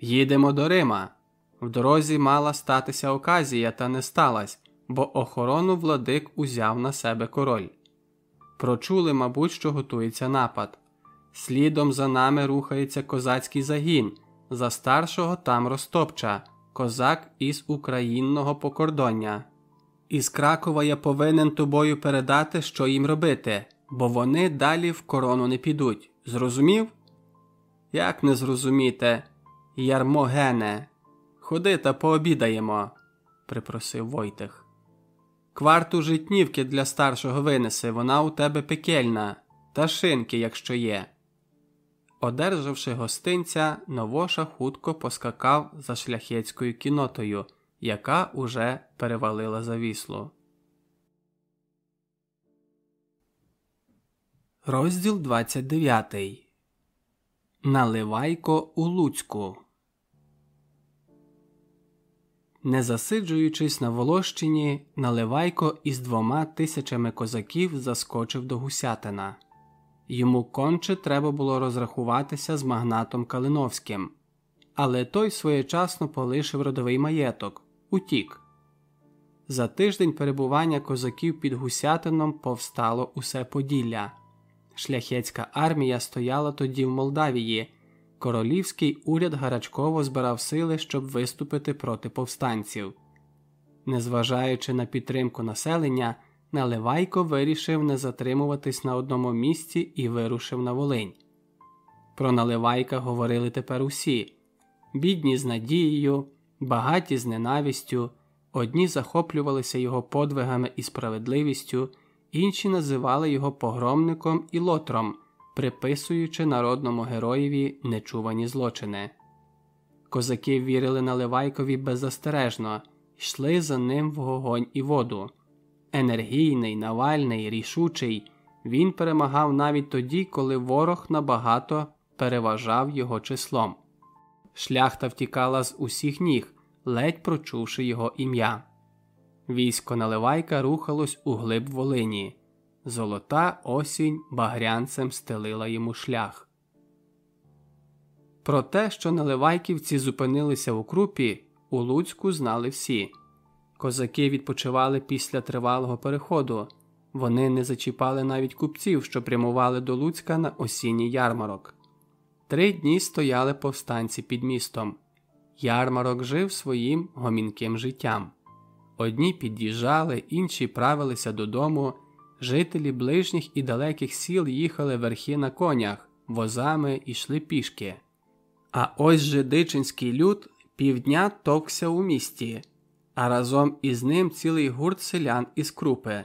Їдемо до Рима. В дорозі мала статися оказія, та не сталась, бо охорону владик узяв на себе король. Прочули, мабуть, що готується напад. Слідом за нами рухається козацький загін, за старшого там Ростопча, козак із українного покордоння. Із Кракова я повинен тобою передати, що їм робити, бо вони далі в корону не підуть. Зрозумів? Як не зрозуміте, Ярмогене, ходи та пообідаємо, припросив Войтех. Кварту житнівки для старшого винеси, вона у тебе пекельна, та шинки, якщо є. Одержавши гостинця, Новоша хутко поскакав за шляхетською кінотою, яка уже перевалила за вісло. Розділ 29 Наливайко у Луцьку не засиджуючись на Волощині, Наливайко із двома тисячами козаків заскочив до Гусятина. Йому конче треба було розрахуватися з магнатом Калиновським, але той своєчасно полишив родовий маєток, утік. За тиждень перебування козаків під Гусятином повстало усе Поділля. Шляхетська армія стояла тоді в Молдавії, королівський уряд гарячково збирав сили, щоб виступити проти повстанців. Незважаючи на підтримку населення, Наливайко вирішив не затримуватись на одному місці і вирушив на Волинь. Про Наливайка говорили тепер усі бідні з надією, багаті з ненавистю, одні захоплювалися його подвигами і справедливістю, інші називали його погромником і лотром приписуючи народному героєві нечувані злочини. Козаки вірили Наливайкові беззастережно, йшли за ним в вогонь і воду. Енергійний, навальний, рішучий, він перемагав навіть тоді, коли ворог набагато переважав його числом. Шляхта втікала з усіх ніг, ледь прочувши його ім'я. Військо Наливайка рухалось у глиб Волині. Золота осінь багрянцем стелила йому шлях. Про те, що наливайківці зупинилися у крупі, у Луцьку знали всі. Козаки відпочивали після тривалого переходу, вони не зачіпали навіть купців, що прямували до Луцька на осінній ярмарок. Три дні стояли повстанці під містом. Ярмарок жив своїм гомінким життям. Одні під'їжджали, інші правилися додому. Жителі ближніх і далеких сіл їхали верхи на конях, возами йшли пішки. А ось же дичинський люд півдня токся у місті, а разом із ним цілий гурт селян із крупи.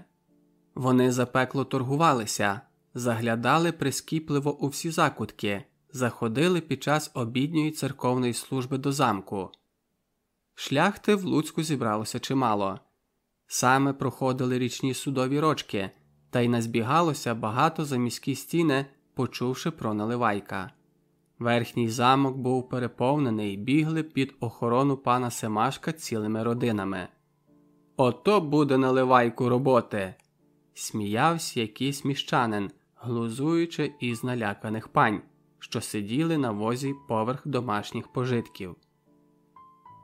Вони запекло торгувалися, заглядали прискіпливо у всі закутки, заходили під час обідньої церковної служби до замку. Шляхти в Луцьку зібралося чимало. Саме проходили річні судові рочки та й назбігалося багато за міські стіни, почувши про наливайка. Верхній замок був переповнений, бігли під охорону пана Семашка цілими родинами. Ото буде наливайку роботи. сміявся якийсь міщанин, глузуючи із наляканих пань, що сиділи на возі поверх домашніх пожитків.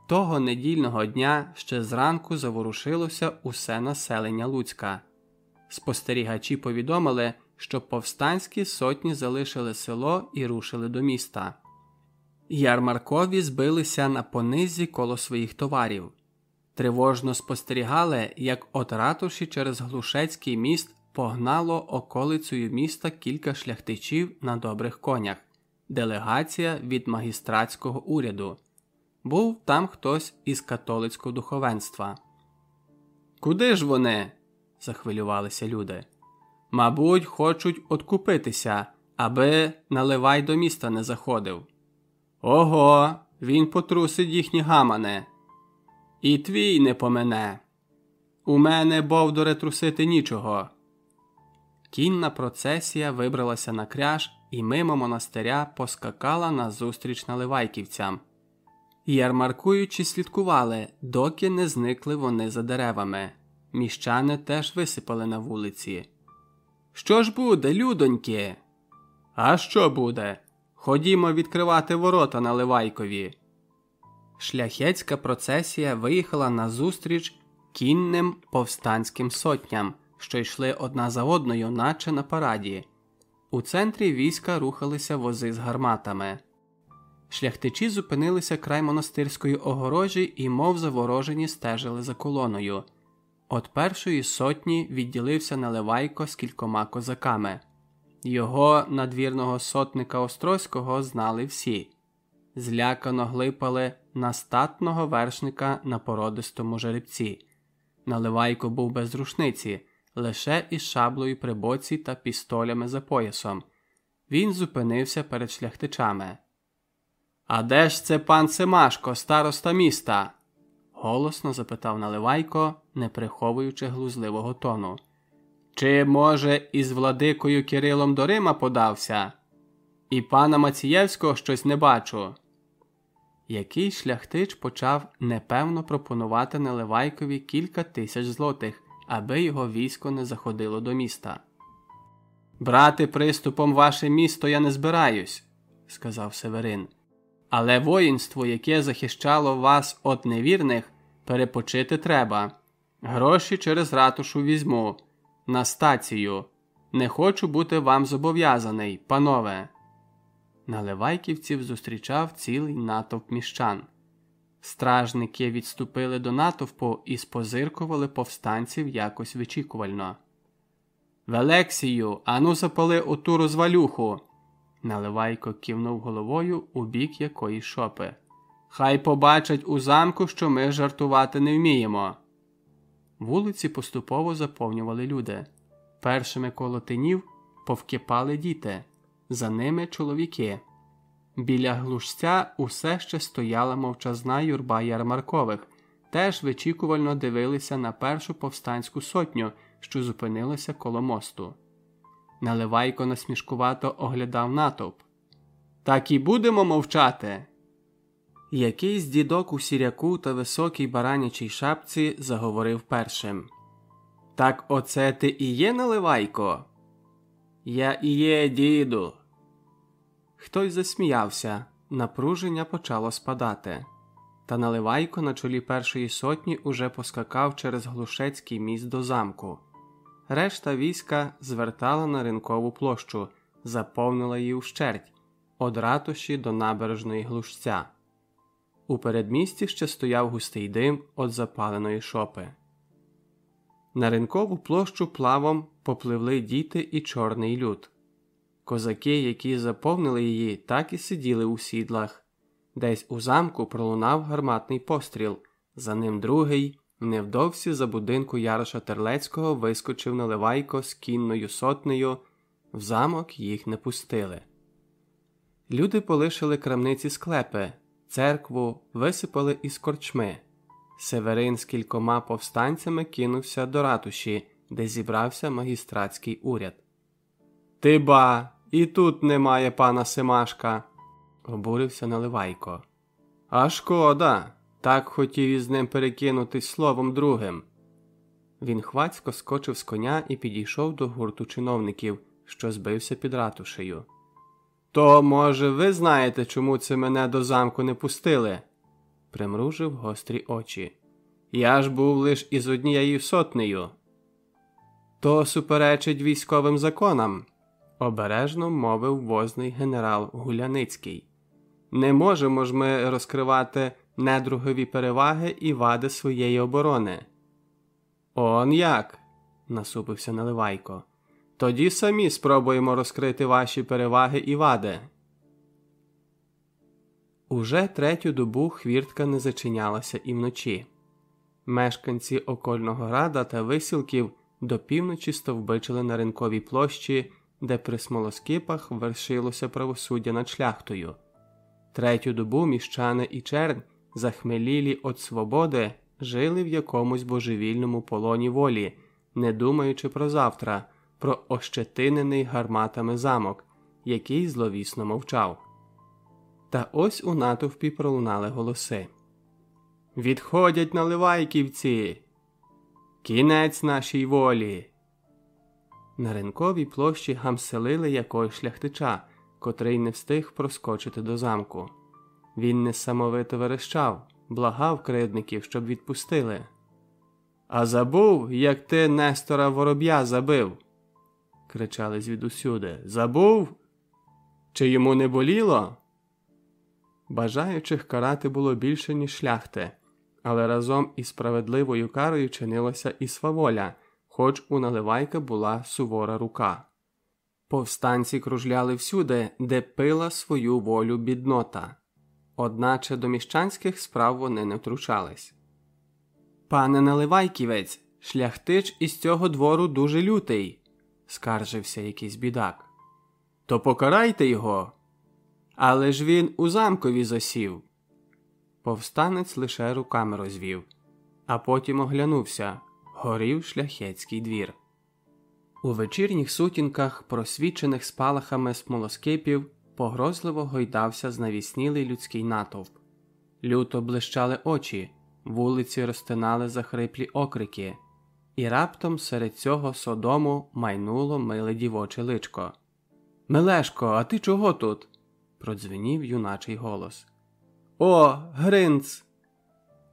Того недільного дня ще зранку заворушилося усе населення Луцька. Спостерігачі повідомили, що повстанські сотні залишили село і рушили до міста. Ярмаркові збилися на понизі коло своїх товарів. Тривожно спостерігали, як от ратуші через Глушецький міст погнало околицею міста кілька шляхтичів на добрих конях, делегація від магістратського уряду. Був там хтось із католицького духовенства. Куди ж вони? Захвилювалися люди. Мабуть, хочуть откупитися, аби наливай до міста не заходив. Ого, він потрусить їхні гамане. І твій не помене. У мене бовдоре трусити нічого. Кінна процесія вибралася на кряж і мимо монастиря поскакала назустріч наливайківцям. Ярмаркуючи, слідкували, доки не зникли вони за деревами. Міщани теж висипали на вулиці. Що ж буде, людоньки? А що буде? Ходімо відкривати ворота на Ливайкові. Шляхетська процесія виїхала назустріч кінним повстанським сотням, що йшли одна за одною, наче на параді. У центрі війська рухалися вози з гарматами. Шляхтичі зупинилися край монастирської огорожі і, мов заворожені, стежили за колоною. От першої сотні відділився Наливайко з кількома козаками. Його надвірного сотника Острозького знали всі. Злякано глипали на статного вершника на породистому жеребці. Наливайко був без рушниці, лише із шаблею при боці та пістолями за поясом. Він зупинився перед шляхтичами. А де ж це пан Семашко, староста міста? Голосно запитав Наливайко, не приховуючи глузливого тону. Чи, може, із владикою Кирилом до Рима подався? І пана Мацієвського щось не бачу. Який шляхтич почав непевно пропонувати Наливайкові кілька тисяч злотих, аби його військо не заходило до міста. Брати приступом ваше місто я не збираюсь, сказав Северин. Але воїнство, яке захищало вас від невірних, перепочити треба. Гроші через ратушу візьму. На стацію. Не хочу бути вам зобов'язаний, панове. Наливайківців зустрічав цілий натовп міщан. Стражники відступили до натовпу і спозиркували повстанців якось вичікувально. Велексію, ану запали оту розвалюху. Наливайко кивнув головою у бік якої шопи. Хай побачать у замку, що ми жартувати не вміємо. Вулиці поступово заповнювали люди. Першими коло тинів повкипали діти, за ними чоловіки. Біля глушця усе ще стояла мовчазна юрба ярмаркових, теж вичікувально дивилися на першу повстанську сотню, що зупинилася коло мосту. Наливайко насмішкувато оглядав натовп. Так і будемо мовчати. Якийсь дідок у сіряку та високій баранячій шапці заговорив першим. Так оце ти і є наливайко? Я і є, діду. Хтось засміявся, напруження почало спадати. Та наливайко на чолі першої сотні уже поскакав через Глушецький міст до замку. Решта війська звертала на ринкову площу, заповнила її ущерть, од ратуші до набережної глушця. У передмісті ще стояв густий дим від запаленої шопи. На ринкову площу плавом попливли діти і чорний люд. Козаки, які заповнили її, так і сиділи у сідлах. Десь у замку пролунав гарматний постріл, за ним другий. Невдовзі за будинку Яроша Терлецького вискочив наливайко з кінною сотнею, в замок їх не пустили. Люди полишили крамниці склепи, церкву висипали із корчми. Северин з кількома повстанцями кинувся до ратуші, де зібрався магістратський уряд. Ти ба, і тут немає пана Семашка. обурився Наливайко. А шкода, так хотів із ним перекинутись словом другим. Він хвацько скочив з коня і підійшов до гурту чиновників, що збився під ратушею. То, може, ви знаєте, чому це мене до замку не пустили? примружив гострі очі. Я ж був лиш із однією сотнею. То суперечить військовим законам, обережно мовив возний генерал Гуляницький. Не можемо ж ми розкривати недругові переваги і вади своєї оборони. Он як? насупився Наливайко. Тоді самі спробуємо розкрити ваші переваги і вади. Уже третю добу хвіртка не зачинялася і вночі. Мешканці окольного града та висілків до півночі стовбичили на ринковій площі, де при смолоскипах вершилося правосуддя над шляхтою. Третю добу міщани і чернь, захмелілі від свободи, жили в якомусь божевільному полоні волі, не думаючи про завтра, про ощетинений гарматами замок, який зловісно мовчав. Та ось у натовпі пролунали голоси. Відходять наливайківці. Кінець нашій волі. На ринковій площі гамселили якогось шляхтича, котрий не встиг проскочити до замку. Він несамовито верещав, благав кридників, щоб відпустили. А забув, як ти Нестора вороб'я забив. Кричали звідусюди. Забув? Чи йому не боліло? Бажаючих карати було більше, ніж шляхти, але разом із справедливою карою чинилася і сваволя, хоч у наливайка була сувора рука. Повстанці кружляли всюди, де пила свою волю біднота, одначе до міщанських справ вони не втручались. Пане Наливайківець, шляхтич із цього двору дуже лютий, скаржився якийсь бідак. То покарайте його. Але ж він у замкові засів. Повстанець лише руками розвів, а потім оглянувся горів шляхетський двір. У вечірніх сутінках, просвічених спалахами смолоскипів, погрозливо гойдався знавіснілий людський натовп. Люто блищали очі, вулиці розтинали захриплі окрики, і раптом серед цього содому майнуло миле дівоче личко. Мелешко, а ти чого тут? продзвенів юначий голос. О, Гринц!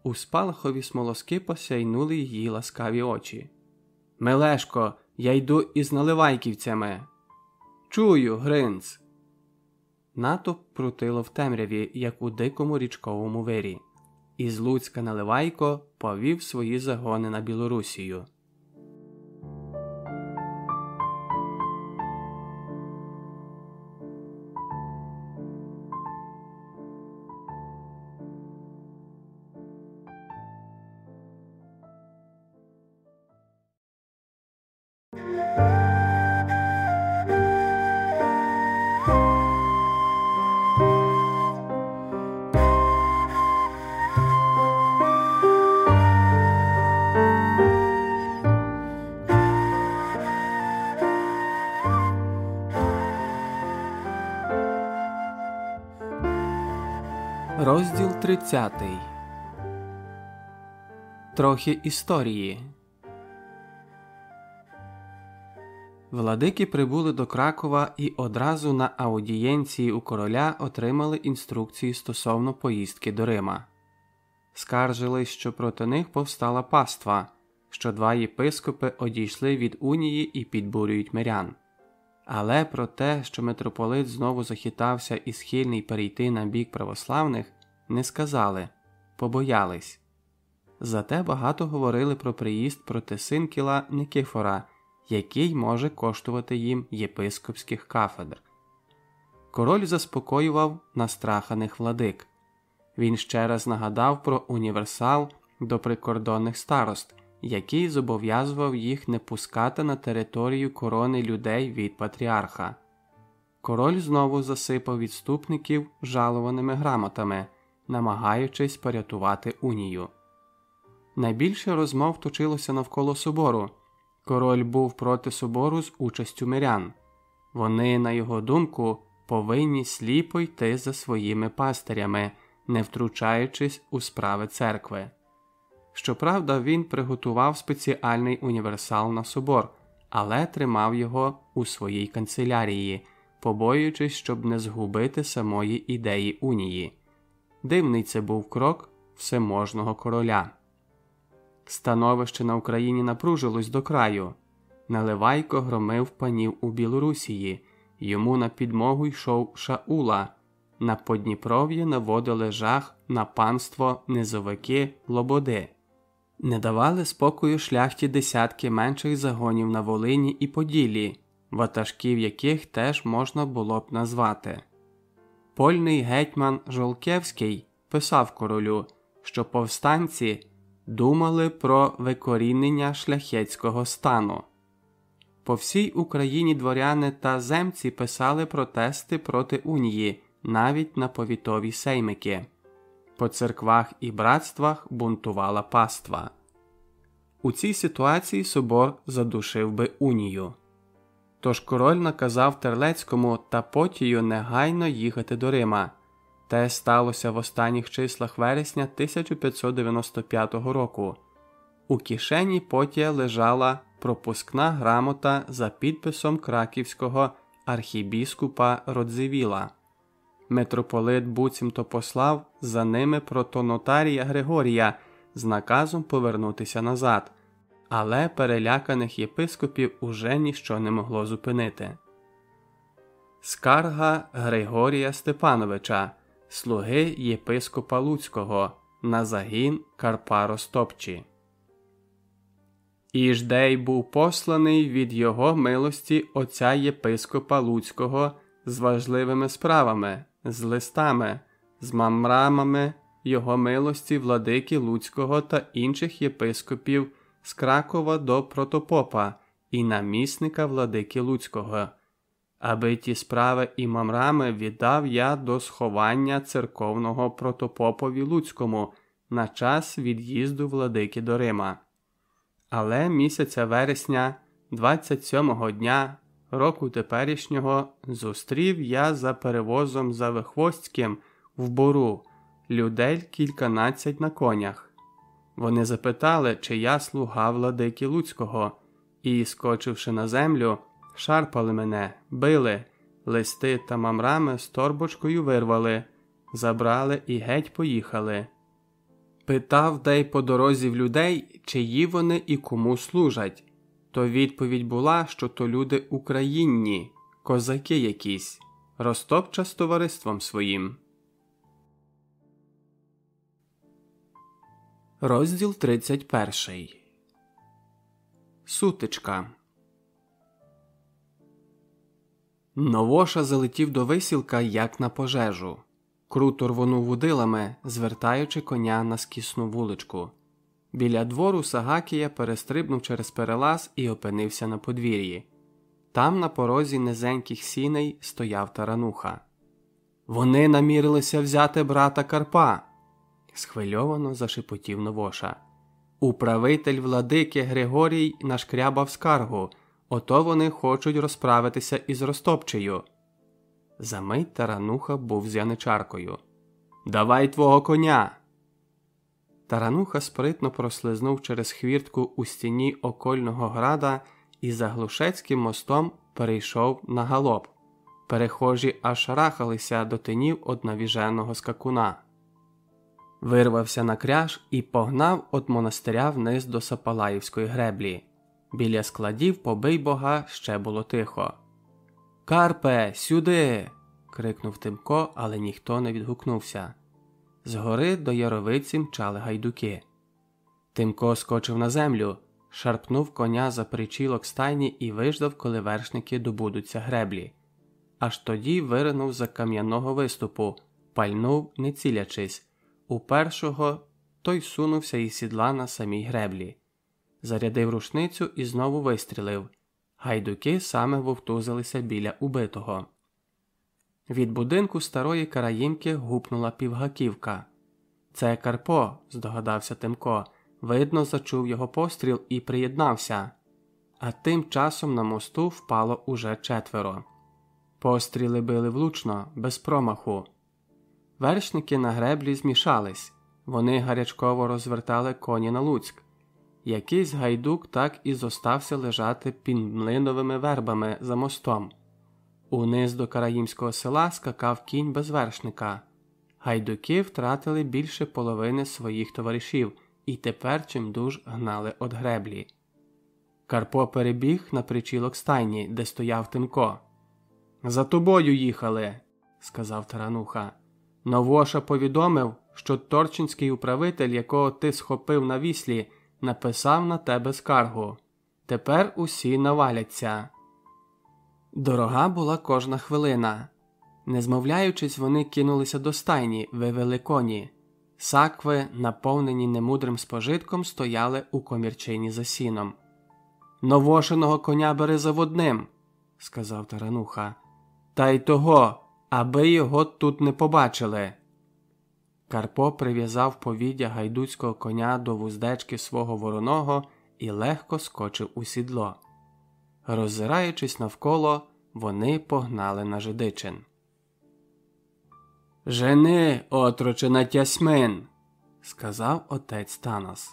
У спалахові смолоски посяйнули її ласкаві очі. Мелешко, я йду із наливайківцями. Чую, Гринц. Натовп прутило в темряві, як у дикому річковому вирі. Із Луцька Наливайко повів свої загони на Білорусію. 30 Трохи історії. Владики прибули до Кракова і одразу на аудієнції у короля отримали інструкції стосовно поїздки до Рима. Скаржились, що проти них повстала паства, що два єпископи одійшли від унії і підбурюють мирян. Але про те, що митрополит знову захитався і схильний перейти на бік православних, не сказали, побоялись. Зате багато говорили про приїзд проти синкіла Никифора, який може коштувати їм єпископських кафедр. Король заспокоював настраханих владик. Він ще раз нагадав про універсал до прикордонних старост який зобов'язував їх не пускати на територію корони людей від патріарха. Король знову засипав відступників жалованими грамотами, намагаючись порятувати унію. Найбільше розмов точилося навколо собору. Король був проти собору з участю мирян. Вони, на його думку, повинні сліпо йти за своїми пастирями, не втручаючись у справи церкви. Щоправда, він приготував спеціальний універсал на собор, але тримав його у своїй канцелярії, побоюючись, щоб не згубити самої ідеї унії. Дивний це був крок всеможного короля. Становище на Україні напружилось до краю. Наливайко громив панів у Білорусії, йому на підмогу йшов Шаула, на Подніпров'ї наводили жах на панство низовики Лободи, не давали спокою шляхті десятки менших загонів на Волині і Поділлі, ватажків яких теж можна було б назвати. Польний гетьман Жолкевський писав королю, що повстанці думали про викорінення шляхетського стану. По всій Україні дворяни та земці писали протести проти унії навіть на повітові сеймики. По церквах і братствах бунтувала паства. У цій ситуації собор задушив би унію. Тож король наказав Терлецькому та Потію негайно їхати до Рима. Те сталося в останніх числах вересня 1595 року. У кишені Потія лежала пропускна грамота за підписом краківського архібіскупа Родзивіла. Митрополит буцімто послав за ними протонотарія Григорія з наказом повернутися назад, але переляканих єпископів уже ніщо не могло зупинити. Скарга Григорія Степановича, слуги єпископа Луцького, на загін Карпа Ростопчі. Іждей був посланий від його милості отця єпископа Луцького з важливими справами, з листами, з мамрамами його милості владики Луцького та інших єпископів з Кракова до протопопа і намісника владики Луцького. Аби ті справи і мамрами віддав я до сховання церковного протопопові Луцькому на час від'їзду владики до Рима. Але місяця вересня, 27-го дня року теперішнього, зустрів я за перевозом за Вихвостським в бору людей кільканадцять на конях. Вони запитали, чи я слуга владики Луцького, і, скочивши на землю, шарпали мене, били, листи та мамрами з торбочкою вирвали, забрали і геть поїхали. Питав де по дорозі в людей, чиї вони і кому служать. То відповідь була, що то люди українні, козаки якісь, розтопча з товариством своїм. Розділ 31 Сутичка Новоша залетів до висілка, як на пожежу. Круто рвонув удилами, звертаючи коня на скісну вуличку. Біля двору Сагакія перестрибнув через перелаз і опинився на подвір'ї. Там, на порозі низеньких сіней, стояв тарануха. Вони намірилися взяти брата Карпа. Схвильовано зашепотів Новоша. Управитель владики Григорій нашкрябав скаргу, ото вони хочуть розправитися із Ростопчею. Замить тарануха був з яничаркою. Давай твого коня. Тарануха спритно прослизнув через хвіртку у стіні окольного града і за Глушецьким мостом перейшов на галоп. Перехожі аж рахалися до тинів однавіженого скакуна. Вирвався на кряж і погнав від монастиря вниз до Сапалаївської греблі. Біля складів побий бога ще було тихо. Карпе, сюди. крикнув Тимко, але ніхто не відгукнувся. Згори до яровиці мчали гайдуки. Тимко скочив на землю, шарпнув коня за причілок стайні і виждав, коли вершники добудуться греблі. Аж тоді виринув за кам'яного виступу, пальнув, не цілячись. У першого той сунувся із сідла на самій греблі, зарядив рушницю і знову вистрілив. Гайдуки саме вовтузилися біля убитого. Від будинку старої караїмки гупнула півгаківка. Це Карпо, здогадався Тимко. Видно, зачув його постріл і приєднався. А тим часом на мосту впало уже четверо. Постріли били влучно, без промаху. Вершники на греблі змішались, вони гарячково розвертали коні на Луцьк. Якийсь гайдук так і зостався лежати під млиновими вербами за мостом. Униз до караїмського села скакав кінь без вершника. Гайдуки втратили більше половини своїх товаришів і тепер чимдуж гнали од греблі. Карпо перебіг на причілок стайні, де стояв Тимко. За тобою їхали, сказав тарануха. Новоша повідомив, що Торчинський управитель, якого ти схопив на віслі, написав на тебе скаргу. Тепер усі наваляться. Дорога була кожна хвилина. Не змовляючись, вони кинулися до стайні, вивели коні. Сакви, наповнені немудрим спожитком, стояли у комірчині за сіном. Новошеного коня бери заводним, сказав тарануха. Та й того, аби його тут не побачили. Карпо прив'язав повіддя гайдуцького коня до вуздечки свого вороного і легко скочив у сідло. Роззираючись навколо, вони погнали на жидичин. Жени, отроче на тясьмин, сказав отець Танос.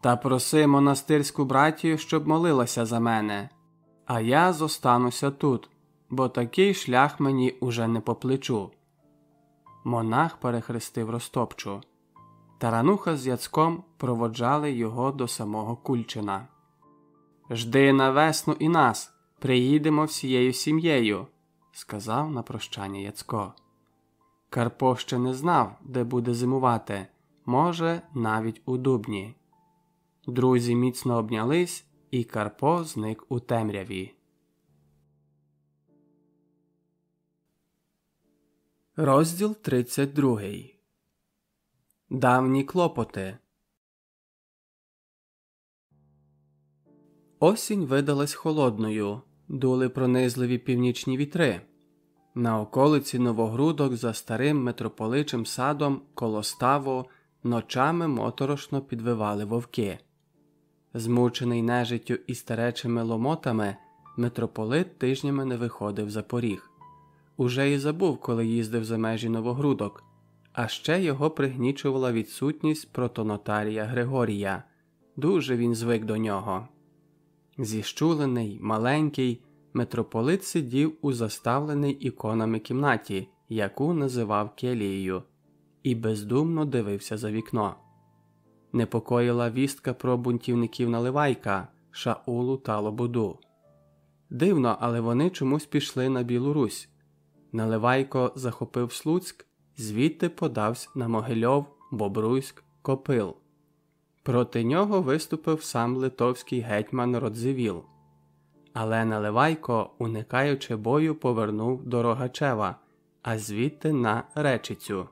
Та проси монастирську братію, щоб молилася за мене, а я зостануся тут, бо такий шлях мені уже не по плечу. Монах перехрестив розтопчу. Тарануха з яцком проводжали його до самого Кульчина. Жди на весну і нас, приїдемо всією сім'єю, сказав на прощання Яцко. Карпо ще не знав, де буде зимувати, може, навіть у дубні. Друзі міцно обнялись, і Карпо зник у темряві. Розділ 32 Давні клопоти. Осінь видалась холодною, дули пронизливі північні вітри. На околиці Новогрудок за старим митрополичим садом коло ставу ночами моторошно підвивали вовки. Змучений нежиттю і старечими ломотами, митрополит тижнями не виходив за поріг. Уже й забув, коли їздив за межі Новогрудок, а ще його пригнічувала відсутність протонотарія Григорія. Дуже він звик до нього. Зіщулений, маленький, митрополит сидів у заставленій іконами кімнаті, яку називав келією, і бездумно дивився за вікно. Непокоїла вістка про бунтівників Наливайка, Шаулу та Лобуду. Дивно, але вони чомусь пішли на Білу Русь. Наливайко захопив Слуцьк, звідти подався на Могильов, Бобруйськ, Копил. Проти нього виступив сам литовський гетьман Родзивіл. Але Наливайко, уникаючи бою, повернув до Рогачева, а звідти на Речицю.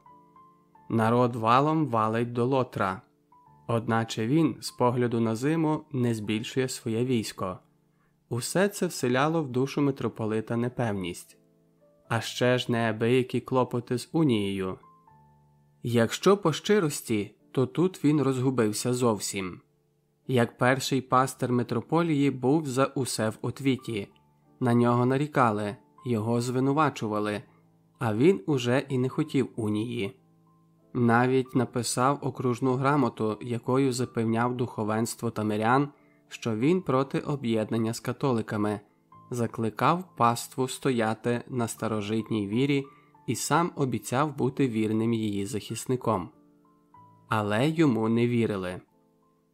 Народ валом валить до Лотра. Одначе він, з погляду на зиму, не збільшує своє військо. Усе це вселяло в душу митрополита непевність, а ще ж неабиякі клопоти з унією. Якщо по щирості, то тут він розгубився зовсім. Як перший пастир митрополії був за усе в отвіті, на нього нарікали, його звинувачували, а він уже і не хотів унії. Навіть написав окружну грамоту, якою запевняв духовенство тамирян, що він проти об'єднання з католиками, закликав паству стояти на старожитній вірі і сам обіцяв бути вірним її захисником. Але йому не вірили.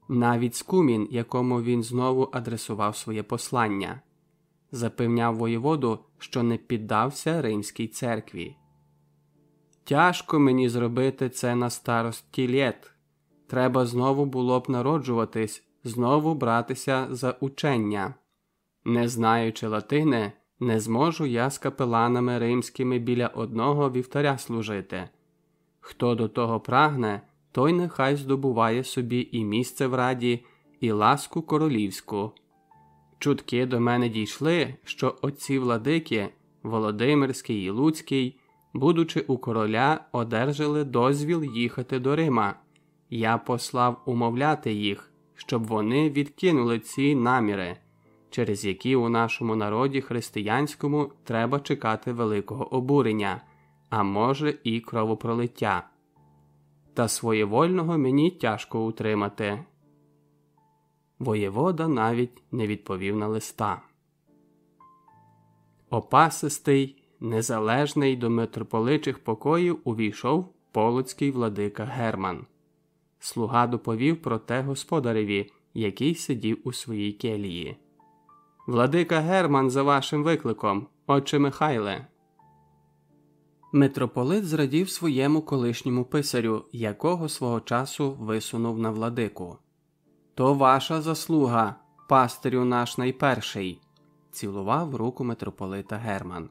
Навіть скумін, якому він знову адресував своє послання, запевняв воєводу, що не піддався римській церкві. Тяжко мені зробити це на старості літ. Треба знову було б народжуватись, знову братися за учення. Не знаючи латини, не зможу я з капеланами римськими біля одного вівтаря служити. Хто до того прагне, той нехай здобуває собі і місце в раді, і ласку королівську. Чутки до мене дійшли, що отці владики Володимирський і Луцький будучи у короля, одержали дозвіл їхати до Рима. Я послав умовляти їх, щоб вони відкинули ці наміри, через які у нашому народі християнському треба чекати великого обурення, а може, і кровопролиття. Та своєвольного мені тяжко утримати. Воєвода навіть не відповів на листа. Опасистий, незалежний до митрополичих покоїв увійшов полоцький владика Герман. Слуга доповів про те господареві, який сидів у своїй келії. Владика Герман за вашим викликом, отче Михайле. Митрополит зрадів своєму колишньому писарю, якого свого часу висунув на владику. То ваша заслуга, пастирю наш найперший, цілував руку митрополита Герман.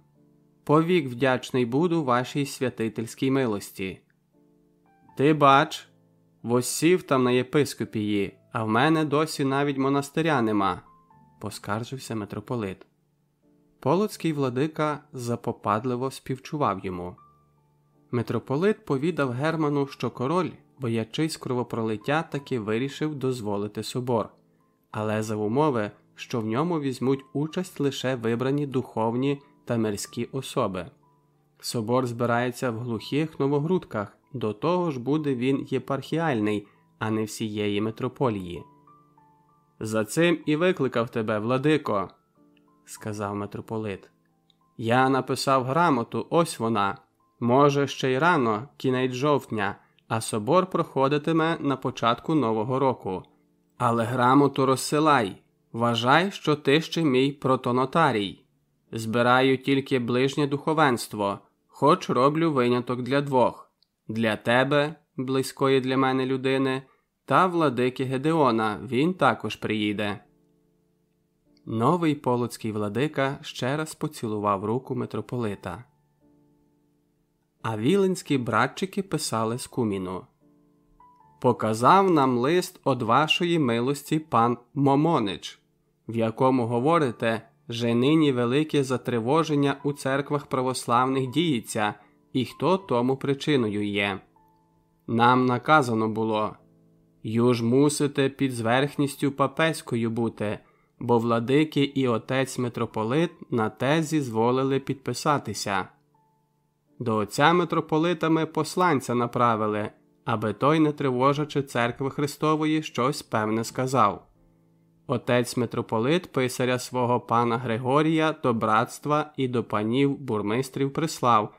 Повік вдячний буду вашій святительській милості. Ти бач, восів там на єпископії, а в мене досі навіть монастиря нема, поскаржився митрополит. Полоцький владика запопадливо співчував йому. Митрополит повідав Герману, що король, боячись кровопролиття, таки вирішив дозволити собор, але за умови, що в ньому візьмуть участь лише вибрані духовні та мирські особи. Собор збирається в глухих новогрудках, до того ж буде він єпархіальний, а не всієї митрополії. За цим і викликав тебе, владико, сказав митрополит. Я написав грамоту, ось вона. Може, ще й рано, кінець жовтня, а собор проходитиме на початку Нового року. Але грамоту розсилай. Вважай, що ти ще мій протонотарій. Збираю тільки ближнє духовенство, хоч роблю виняток для двох для тебе, близької для мене людини, та владики Гедеона він також приїде. Новий полоцький владика ще раз поцілував руку митрополита. А віленські братчики писали з куміну Показав нам лист од вашої милості пан Момонич, в якому говорите, що нині велике затривоження у церквах православних діється, і хто тому причиною є. Нам наказано було Юж мусите під зверхністю папеською бути, бо владики і отець митрополит на те зізволили підписатися. До отця митрополита ми посланця направили, аби той, не тривожачи церкви Христової, щось певне сказав. Отець митрополит писаря свого пана Григорія до братства і до панів бурмистрів прислав,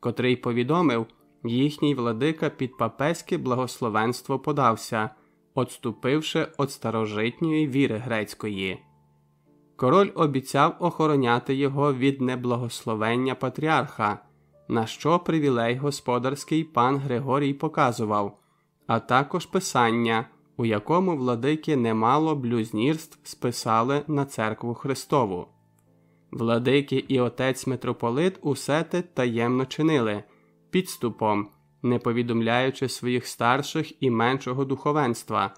котрий повідомив, їхній владика під папеське благословенство подався, отступивши від старожитньої віри грецької. Король обіцяв охороняти його від неблагословення патріарха, на що привілей господарський пан Григорій показував, а також писання, у якому владики немало блюзнірств списали на церкву Христову. Владики і отець митрополит усе те таємно чинили, підступом, не повідомляючи своїх старших і меншого духовенства,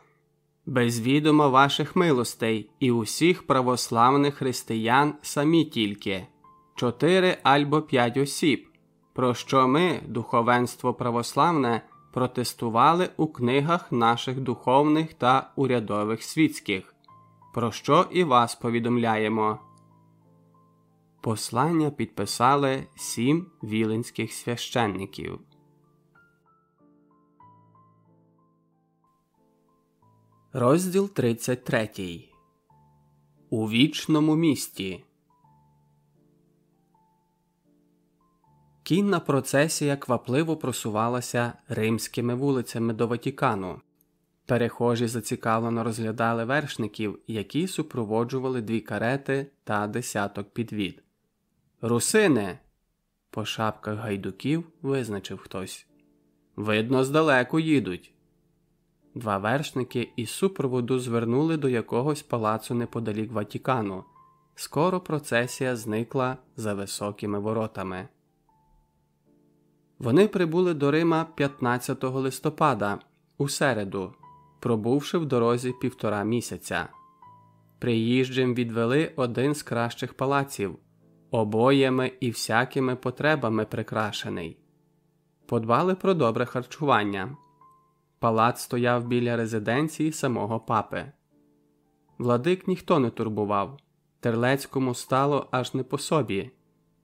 без відома ваших милостей і усіх православних християн самі тільки чотири або п'ять осіб, про що ми, духовенство православне, протестували у книгах наших духовних та урядових світських, про що і вас повідомляємо. Послання підписали сім віленських священників. Розділ 33 У вічному місті. Кінна процесія квапливо просувалася римськими вулицями до Ватікану. Перехожі зацікавлено розглядали вершників, які супроводжували дві карети та десяток підвід. Русине. По шапках гайдуків визначив хтось. Видно, здалеку їдуть. Два вершники із супроводу звернули до якогось палацу неподалік Ватікану. Скоро процесія зникла за високими воротами. Вони прибули до Рима 15 листопада, у середу, пробувши в дорозі півтора місяця. Приїжджим відвели один з кращих палаців обоями і всякими потребами прикрашений. Подбали про добре харчування. Палац стояв біля резиденції самого папи. Владик ніхто не турбував. Терлецькому стало аж не по собі.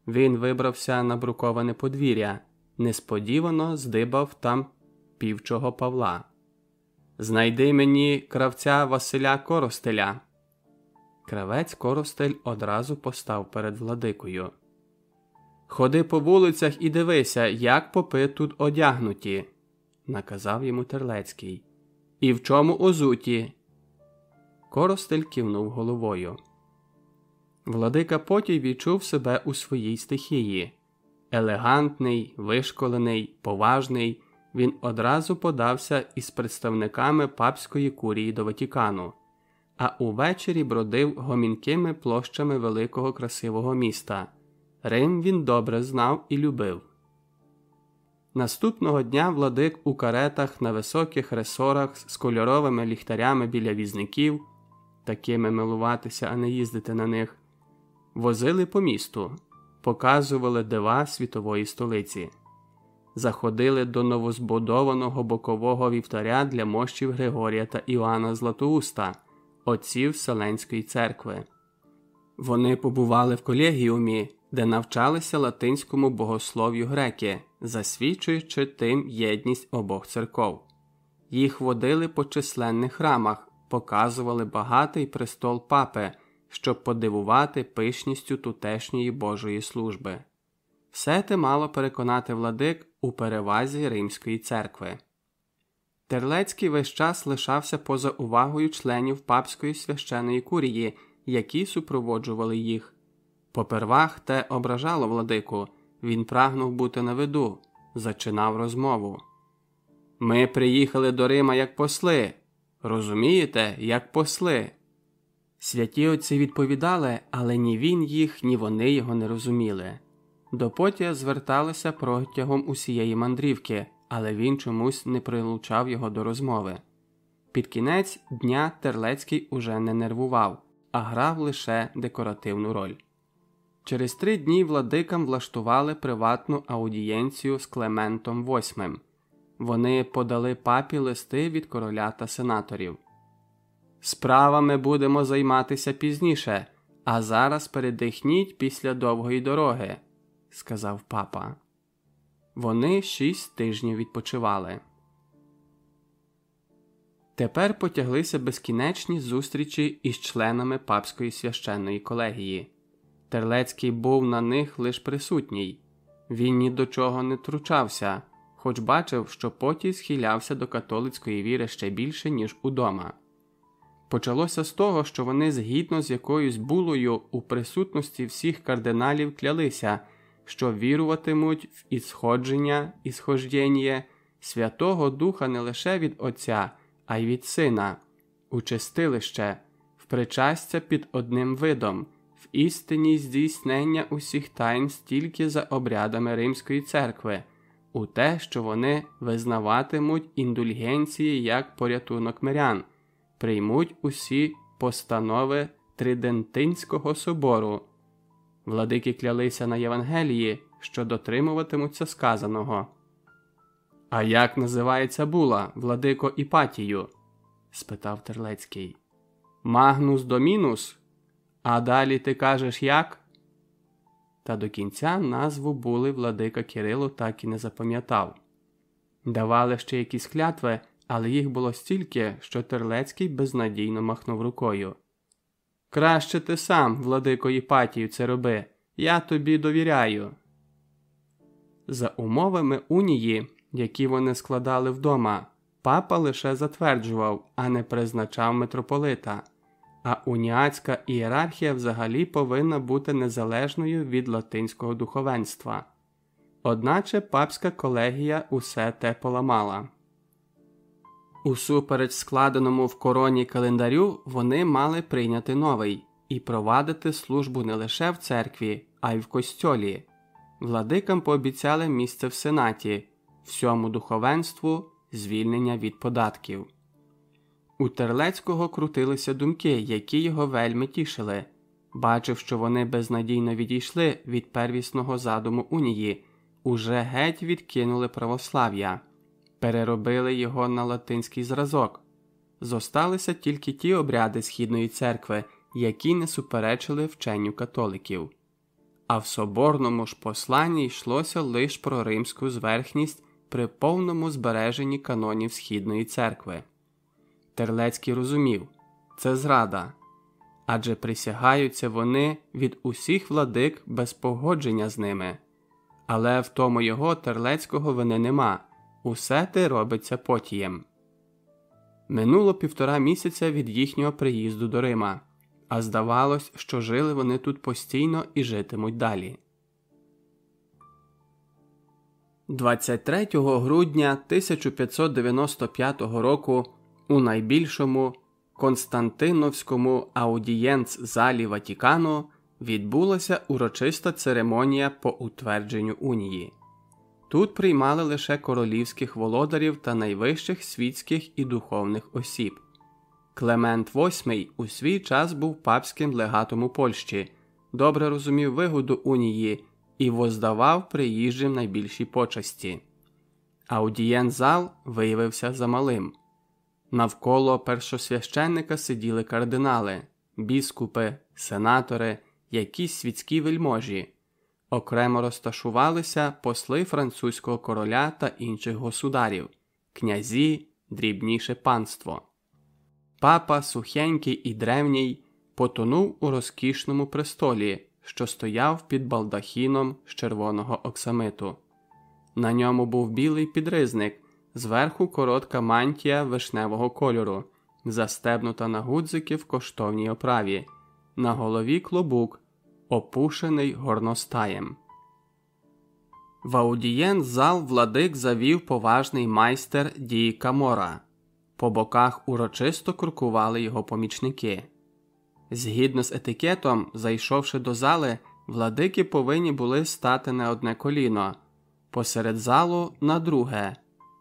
Він вибрався на бруковане подвір'я, несподівано здибав там півчого Павла. Знайди мені кравця Василя Коростеля. Кравець Коростель одразу постав перед владикою. Ходи по вулицях і дивися, як попи тут одягнуті, наказав йому Терлецький. І в чому озуті? Коростель кивнув головою. Владика Потій відчув себе у своїй стихії. Елегантний, вишколений, поважний, він одразу подався із представниками папської курії до Ватікану, а увечері бродив гомінкими площами великого красивого міста. Рим він добре знав і любив. Наступного дня владик у каретах на високих ресорах з кольоровими ліхтарями біля візників, такими милуватися, а не їздити на них, возили по місту, показували дива світової столиці, заходили до новозбудованого бокового вівтаря для мощів Григорія та Іоанна Златоуста, отців Вселенської церкви. Вони побували в колегіумі, де навчалися латинському богослов'ю греки, засвідчуючи тим єдність обох церков. Їх водили по численних храмах, показували багатий престол папи, щоб подивувати пишністю тутешньої Божої служби. Все те мало переконати владик у перевазі Римської церкви. Терлецький весь час лишався поза увагою членів папської священої курії, які супроводжували їх. Попервах те ображало владику, він прагнув бути на виду, зачинав розмову. Ми приїхали до Рима як посли. Розумієте, як посли. Святі отці відповідали, але ні він їх, ні вони його не розуміли. До Потія зверталися протягом усієї мандрівки, але він чомусь не прилучав його до розмови. Під кінець дня Терлецький уже не нервував, а грав лише декоративну роль. Через три дні владикам влаштували приватну аудієнцію з Клементом VIII. Вони подали папі листи від короля та сенаторів. Справами будемо займатися пізніше, а зараз передихніть після довгої дороги, сказав папа. Вони шість тижнів відпочивали. Тепер потяглися безкінечні зустрічі із членами папської священної колегії. Терлецький був на них лише присутній, він ні до чого не тручався, хоч бачив, що потій схилявся до католицької віри ще більше, ніж удома. Почалося з того, що вони згідно з якоюсь булою у присутності всіх кардиналів клялися, що віруватимуть в ісходження і схождєння Святого Духа не лише від Отця, а й від Сина, у чистилище, в причастя під одним видом, в істині здійснення усіх таїнств тільки за обрядами Римської церкви, у те, що вони визнаватимуть індульгенції як порятунок мирян приймуть усі постанови Тридентинського собору. Владики клялися на Євангелії, що дотримуватимуться сказаного. А як називається була, владико Іпатію? спитав Терлецький. Магнус домінус? А далі ти кажеш як? Та до кінця назву були владика Кирило так і не запам'ятав. Давали ще якісь клятви, але їх було стільки, що Терлецький безнадійно махнув рукою. Краще ти сам, владико Іпатію, це роби, я тобі довіряю. За умовами унії, які вони складали вдома, папа лише затверджував, а не призначав митрополита, а уніатська ієрархія взагалі повинна бути незалежною від латинського духовенства. Одначе папська колегія усе те поламала. Усупереч складеному в короні календарю, вони мали прийняти новий і провадити службу не лише в церкві, а й в костьолі. Владикам пообіцяли місце в сенаті, всьому духовенству звільнення від податків. У Терлецького крутилися думки, які його вельми тішили. Бачив, що вони безнадійно відійшли від первісного задуму унії, уже геть відкинули православ'я переробили його на латинський зразок. Зосталися тільки ті обряди Східної церкви, які не суперечили вченню католиків. А в соборному ж посланні йшлося лише про римську зверхність при повному збереженні канонів Східної церкви. Терлецький розумів це зрада адже присягаються вони від усіх владик без погодження з ними. Але в тому його терлецького вини нема усе те робиться потієм. Минуло півтора місяця від їхнього приїзду до Рима, а здавалось, що жили вони тут постійно і житимуть далі. 23 грудня 1595 року у найбільшому Константиновському аудієнц залі Ватікану відбулася урочиста церемонія по утвердженню унії. Тут приймали лише королівських володарів та найвищих світських і духовних осіб. Клемент VIII у свій час був папським легатом у Польщі, добре розумів вигоду унії і воздавав приїжджим найбільші почасті. Аудієнт-зал виявився замалим. Навколо першосвященника сиділи кардинали, біскупи, сенатори, якісь світські вельможі. Окремо розташувалися посли французького короля та інших государів, князі, дрібніше панство. Папа сухенький і древній потонув у розкішному престолі, що стояв під балдахіном з червоного оксамиту. На ньому був білий підризник, зверху коротка мантія вишневого кольору, застебнута на гудзики в коштовній оправі, на голові клобук, опушений горностаєм. В аудієнт зал владик завів поважний майстер Ді Камора. По боках урочисто крокували його помічники. Згідно з етикетом, зайшовши до зали, владики повинні були стати на одне коліно, посеред залу на друге,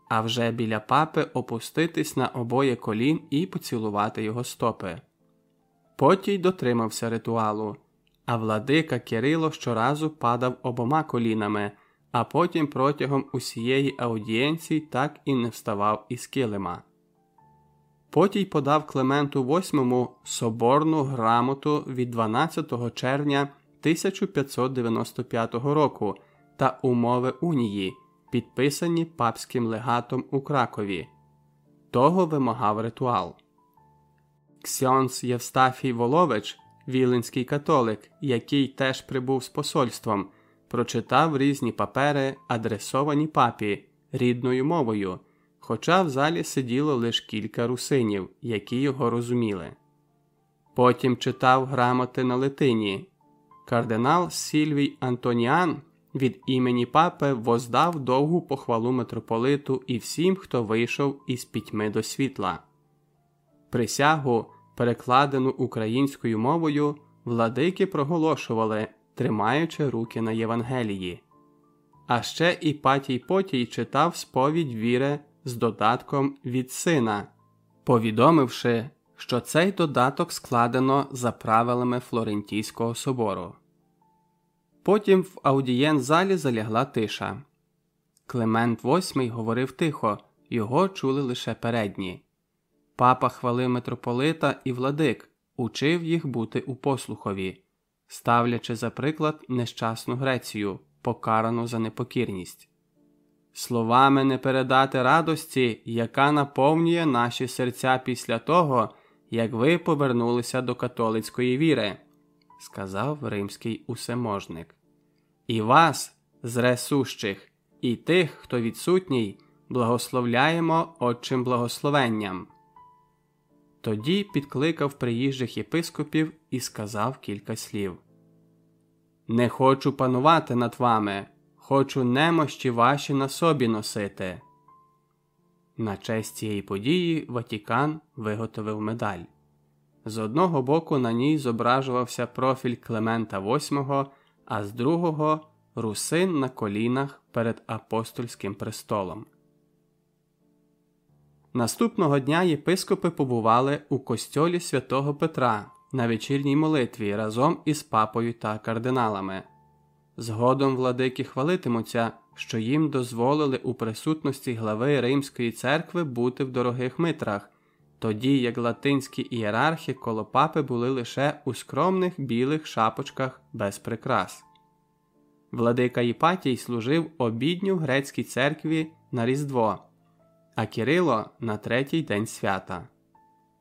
а вже біля папи опуститись на обоє колін і поцілувати його стопи. Потій дотримався ритуалу, а владика Кирило щоразу падав обома колінами, а потім протягом усієї аудієнції так і не вставав із килима. Потій подав Клементу VIII соборну грамоту від 12 червня 1595 року та умови унії, підписані папським легатом у Кракові. Того вимагав ритуал. Ксьонс Євстафій Волович, віленський католик, який теж прибув з посольством, прочитав різні папери, адресовані папі рідною мовою, хоча в залі сиділо лише кілька русинів, які його розуміли. Потім читав грамоти на латині. Кардинал Сільвій Антоніан від імені папи воздав довгу похвалу митрополиту і всім, хто вийшов із пітьми до світла. Присягу, перекладену українською мовою, владики проголошували, тримаючи руки на Євангелії. А ще Іпатій Потій читав сповідь віри з додатком від сина, повідомивши, що цей додаток складено за правилами Флорентійського собору. Потім в аудієнт-залі залягла тиша. Клемент VIII говорив тихо, його чули лише передні. Папа хвалив митрополита і владик, учив їх бути у послухові, ставлячи за приклад нещасну Грецію, покарану за непокірність. Словами не передати радості, яка наповнює наші серця після того, як ви повернулися до католицької віри сказав римський усеможник. І вас, зресущих, і тих, хто відсутній, благословляємо Отчим благословенням. Тоді підкликав приїжджих єпископів і сказав кілька слів. Не хочу панувати над вами, хочу немощі ваші на собі носити. На честь цієї події Ватікан виготовив медаль. З одного боку на ній зображувався профіль Клемента VIII, а з другого русин на колінах перед апостольським престолом. Наступного дня єпископи побували у костьолі святого Петра на вечірній молитві разом із папою та кардиналами. Згодом владики хвалитимуться, що їм дозволили у присутності глави Римської церкви бути в дорогих митрах тоді як латинські ієрархи коло папи були лише у скромних білих шапочках без прикрас. Владика Іпатій служив обідню в грецькій церкві на Різдво, а Кирило на третій день свята.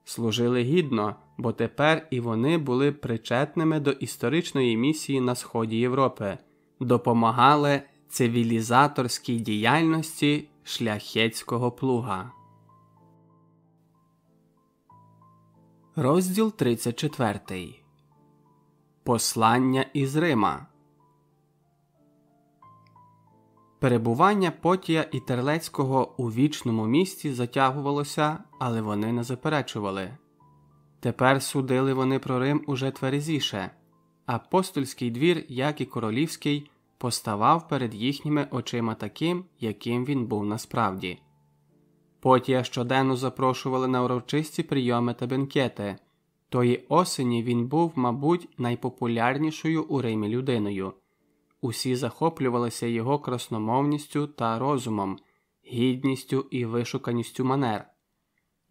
Служили гідно, бо тепер і вони були причетними до історичної місії на сході Європи, допомагали цивілізаторській діяльності шляхетського плуга. Розділ 34 Послання із Рима Перебування Потія і Терлецького у вічному місті затягувалося, але вони не заперечували. Тепер судили вони про Рим уже тверезіше. Апостольський двір, як і королівський, поставав перед їхніми очима таким, яким він був насправді. Потія щоденно запрошували на урочисті прийоми та бенкети. Тої осені він був, мабуть, найпопулярнішою у Римі людиною. Усі захоплювалися його красномовністю та розумом, гідністю і вишуканістю манер.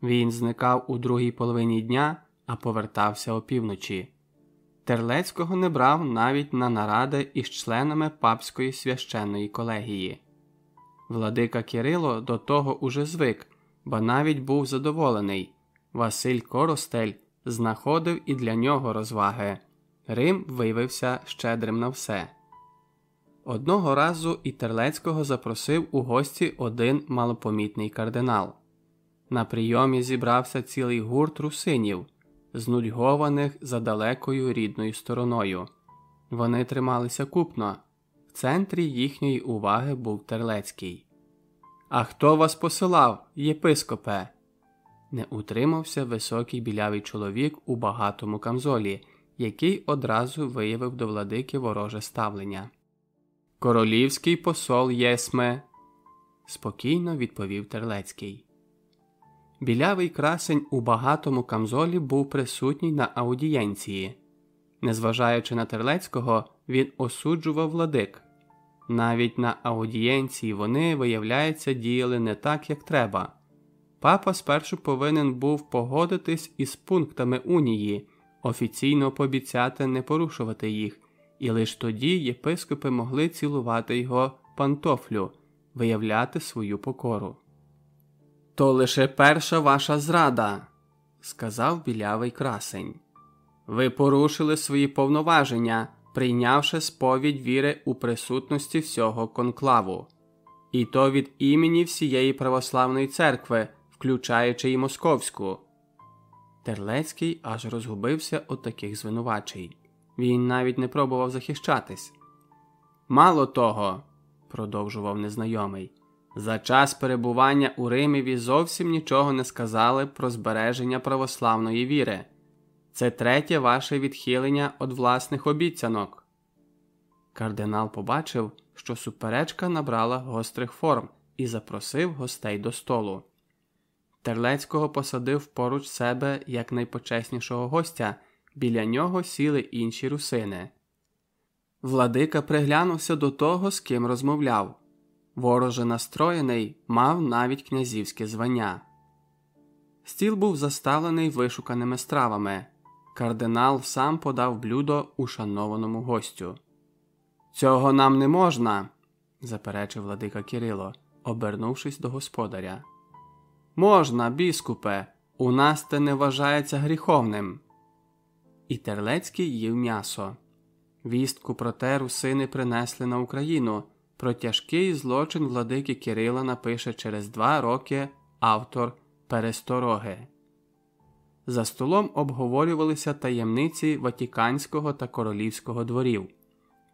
Він зникав у другій половині дня, а повертався опівночі. Терлецького не брав навіть на наради із членами папської священної колегії. Владика Кирило до того уже звик, бо навіть був задоволений. Василь Коростель знаходив і для нього розваги. Рим виявився щедрим на все. Одного разу і Терлецького запросив у гості один малопомітний кардинал. На прийомі зібрався цілий гурт русинів, знудьгованих за далекою рідною стороною. Вони трималися купно. В центрі їхньої уваги був Терлецький. А хто вас посилав, єпископе? Не утримався високий білявий чоловік у багатому камзолі, який одразу виявив до владики вороже ставлення. Королівський посол єсме, спокійно відповів Терлецький. Білявий красень у багатому камзолі був присутній на аудієнції. Незважаючи на Терлецького, він осуджував владик. Навіть на аудієнції вони, виявляється, діяли не так, як треба. Папа спершу повинен був погодитись із пунктами унії, офіційно пообіцяти не порушувати їх, і лише тоді єпископи могли цілувати його пантофлю, виявляти свою покору. То лише перша ваша зрада, сказав білявий красень. Ви порушили свої повноваження, прийнявши сповідь віри у присутності всього конклаву, і то від імені всієї православної церкви, включаючи й московську. Терлецький аж розгубився от таких звинувачень. Він навіть не пробував захищатись. Мало того, продовжував незнайомий. За час перебування у Римі зовсім нічого не сказали про збереження православної віри. Це третє ваше відхилення від власних обіцянок. Кардинал побачив, що суперечка набрала гострих форм і запросив гостей до столу. Терлецького посадив поруч себе як найпочеснішого гостя, біля нього сіли інші русини. Владика приглянувся до того, з ким розмовляв. Вороже настроєний мав навіть князівське звання. Стіл був заставлений вишуканими стравами. Кардинал сам подав блюдо ушанованому гостю. Цього нам не можна, заперечив владика Кирило, обернувшись до господаря. Можна, біскупе, у нас те не вважається гріховним. І Терлецький їв м'ясо. Вістку про те русини принесли на Україну. Про тяжкий злочин владики Кирила напише через два роки автор Перестороги. За столом обговорювалися таємниці Ватіканського та королівського дворів.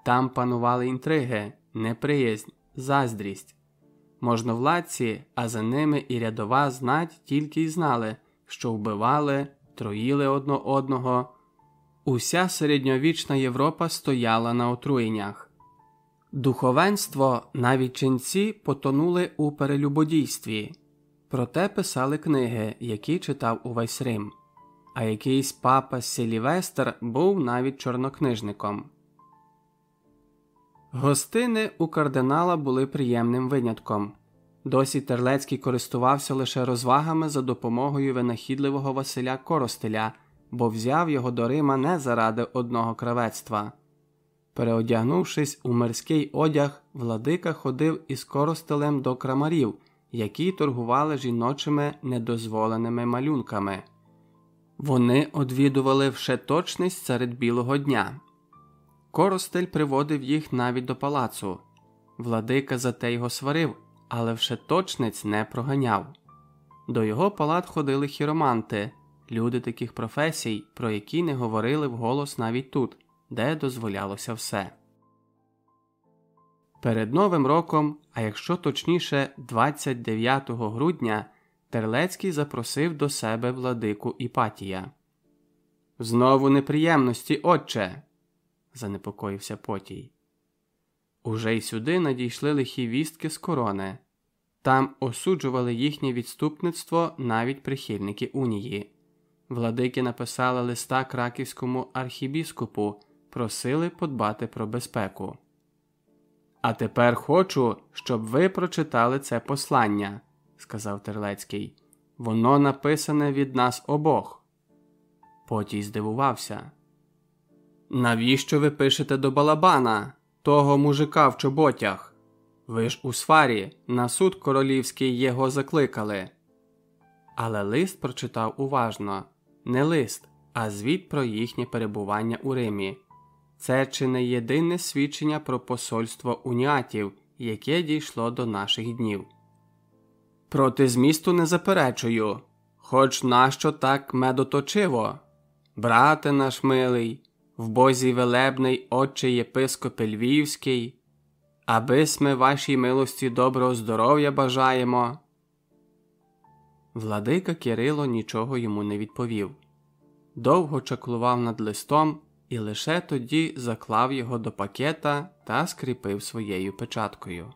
Там панували інтриги, неприязнь, заздрість. Можновладці, а за ними і рядова знать тільки й знали, що вбивали, троїли одно одного. Уся середньовічна Європа стояла на отруєннях. Духовенство, навіть ченці потонули у перелюбодійстві, проте писали книги, які читав увесь Рим, а якийсь папа Сілівестер був навіть чорнокнижником. Гостини у кардинала були приємним винятком. Досі Терлецький користувався лише розвагами за допомогою винахідливого Василя Коростеля, бо взяв його до Рима не заради одного кравецтва. Переодягнувшись у мирський одяг, владика ходив із коростелем до крамарів, які торгували жіночими недозволеними малюнками. Вони одвідували вшеточність серед білого дня. Коростель приводив їх навіть до палацу. Владика за те його сварив, але вшеточниць не проганяв. До його палат ходили хіроманти, люди таких професій, про які не говорили вголос навіть тут, де дозволялося все. Перед Новим роком, а якщо точніше, 29 грудня, Терлецький запросив до себе владику Іпатія. Знову неприємності, отче. занепокоївся Потій. Уже й сюди надійшли лихі вістки з корони. Там осуджували їхнє відступництво навіть прихильники унії. Владики написали листа краківському архібіскупу, просили подбати про безпеку. А тепер хочу, щоб ви прочитали це послання, сказав Терлецький. Воно написане від нас обох. Потій здивувався. Навіщо ви пишете до балабана, того мужика в чоботях? Ви ж у сварі, на суд королівський його закликали. Але лист прочитав уважно не лист, а звіт про їхнє перебування у Римі. Це чи не єдине свідчення про посольство уніатів, яке дійшло до наших днів. Проти змісту не заперечую, хоч нащо так медоточиво. Брате наш милий, в бозі велебний отче єпископе Львівський, аби ми вашій милості доброго здоров'я бажаємо. Владика Кирило нічого йому не відповів. Довго чаклував над листом і лише тоді заклав його до пакета та скріпив своєю печаткою.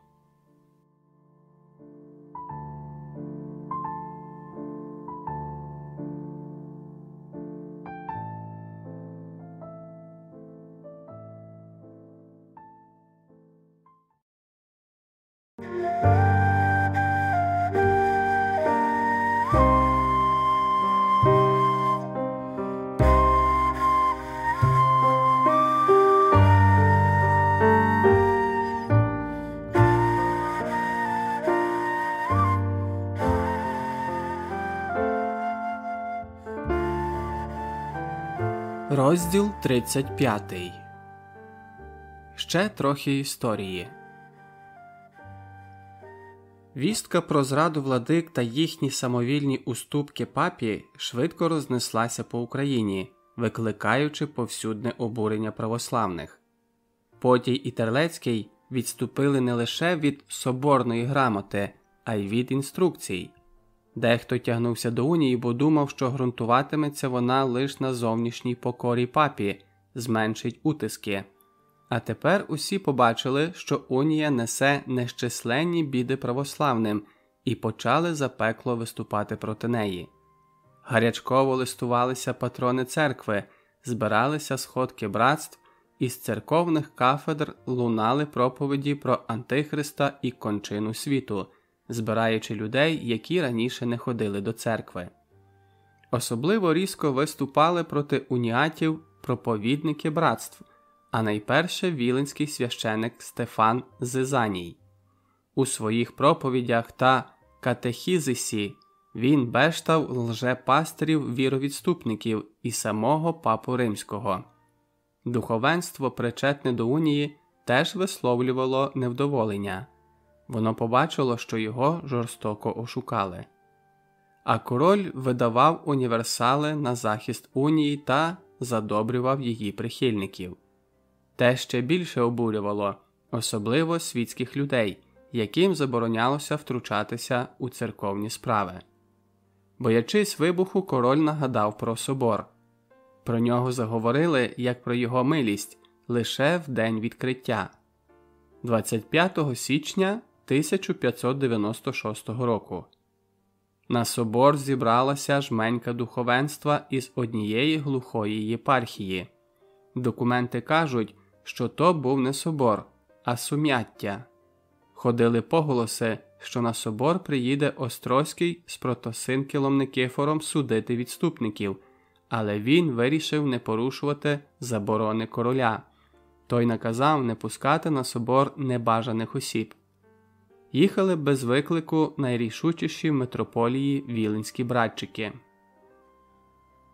Розділ 35 Ще трохи історії. Вістка про зраду владик та їхні самовільні уступки папі швидко рознеслася по Україні, викликаючи повсюдне обурення православних. Потій і Терлецький відступили не лише від соборної грамоти, а й від інструкцій. Дехто тягнувся до унії, бо думав, що ґрунтуватиметься вона лише на зовнішній покорі папі, зменшить утиски. А тепер усі побачили, що унія несе нещисленні біди православним, і почали запекло виступати проти неї. Гарячково листувалися патрони церкви, збиралися сходки братств, із церковних кафедр лунали проповіді про Антихриста і кончину світу збираючи людей, які раніше не ходили до церкви. Особливо різко виступали проти уніатів проповідники братств, а найперше віленський священик Стефан Зизаній. У своїх проповідях та катехізисі він бештав лжепастирів віровідступників і самого папу римського. Духовенство, причетне до унії, теж висловлювало невдоволення. Воно побачило, що його жорстоко ошукали. А король видавав універсали на захист унії та задобрював її прихильників. Те ще більше обурювало, особливо світських людей, яким заборонялося втручатися у церковні справи. Боячись вибуху, король нагадав про собор. Про нього заговорили як про його милість лише в день відкриття. 25 січня 1596 року. На собор зібралася жменька духовенства із однієї глухої єпархії. Документи кажуть, що то був не собор, а сум'яття. Ходили поголоси, що на собор приїде Острозький з протосинкілом Никифором судити відступників, але він вирішив не порушувати заборони короля. Той наказав не пускати на собор небажаних осіб. Їхали без виклику найрішучіші в митрополії віленські братчики.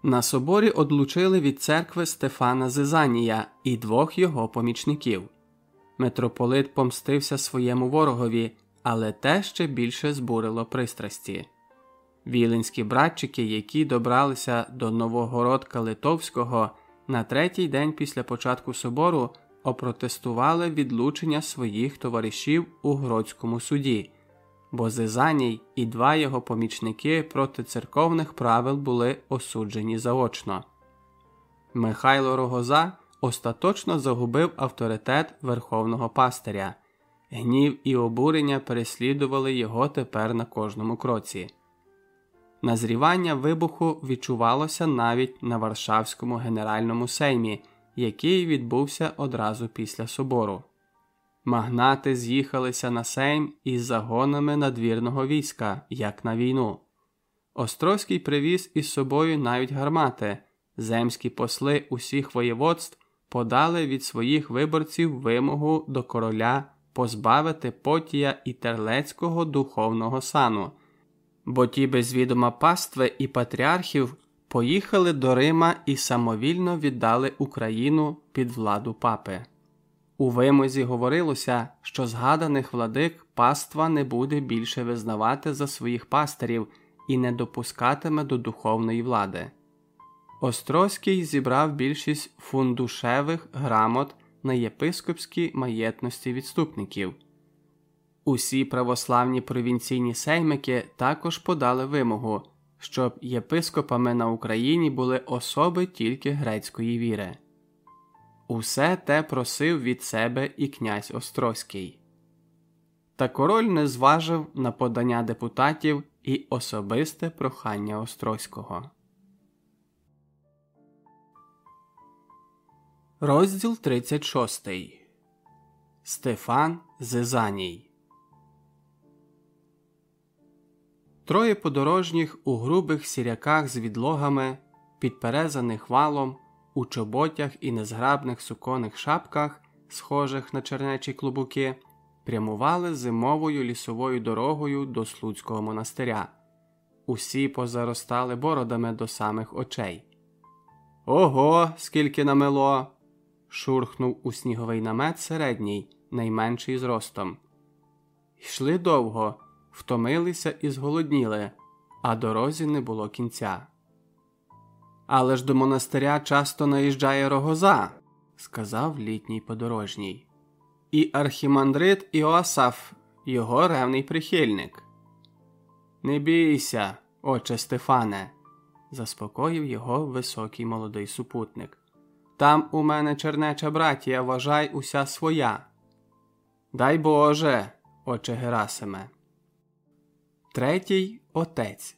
На соборі одлучили від церкви Стефана Зизанія і двох його помічників. Митрополит помстився своєму ворогові, але те ще більше збурило пристрасті. Віленські братчики, які добралися до Новогородка Литовського на третій день після початку собору, опротестували відлучення своїх товаришів у Гродському суді, бо Зизаній і два його помічники проти церковних правил були осуджені заочно. Михайло Рогоза остаточно загубив авторитет верховного пастиря, гнів і обурення переслідували його тепер на кожному кроці. Назрівання вибуху відчувалося навіть на Варшавському генеральному сеймі, який відбувся одразу після собору. Магнати з'їхалися на сейм із загонами надвірного війська, як на війну. Острозький привіз із собою навіть гармати, земські посли усіх воєводств подали від своїх виборців вимогу до короля позбавити Потія і Терлецького духовного сану, бо ті без відома пастви і патріархів поїхали до Рима і самовільно віддали Україну під владу папи. У вимозі говорилося, що згаданих владик паства не буде більше визнавати за своїх пастирів і не допускатиме до духовної влади. Острозький зібрав більшість фундушевих грамот на єпископській маєтності відступників. Усі православні провінційні сеймики також подали вимогу, щоб єпископами на Україні були особи тільки грецької віри. Усе те просив від себе і князь Острозький. Та король не зважив на подання депутатів і особисте прохання Острозького. Розділ 36 Стефан Зизаній Троє подорожніх у грубих сіряках з відлогами, підперезаних валом, у чоботях і незграбних суконих шапках, схожих на чернечі клубуки, прямували зимовою лісовою дорогою до Слуцького монастиря. Усі позаростали бородами до самих очей. Ого, скільки намело! шурхнув у сніговий намет середній, найменший зростом. Йшли довго, втомилися і зголодніли, а дорозі не було кінця. Але ж до монастиря часто наїжджає рогоза, сказав літній подорожній. І архімандрит Іосаф, його ревний прихильник. Не бійся, отче Стефане, заспокоїв його високий молодий супутник. Там у мене чернеча братія, вважай уся своя. Дай Боже, отче Герасиме. Третій отець.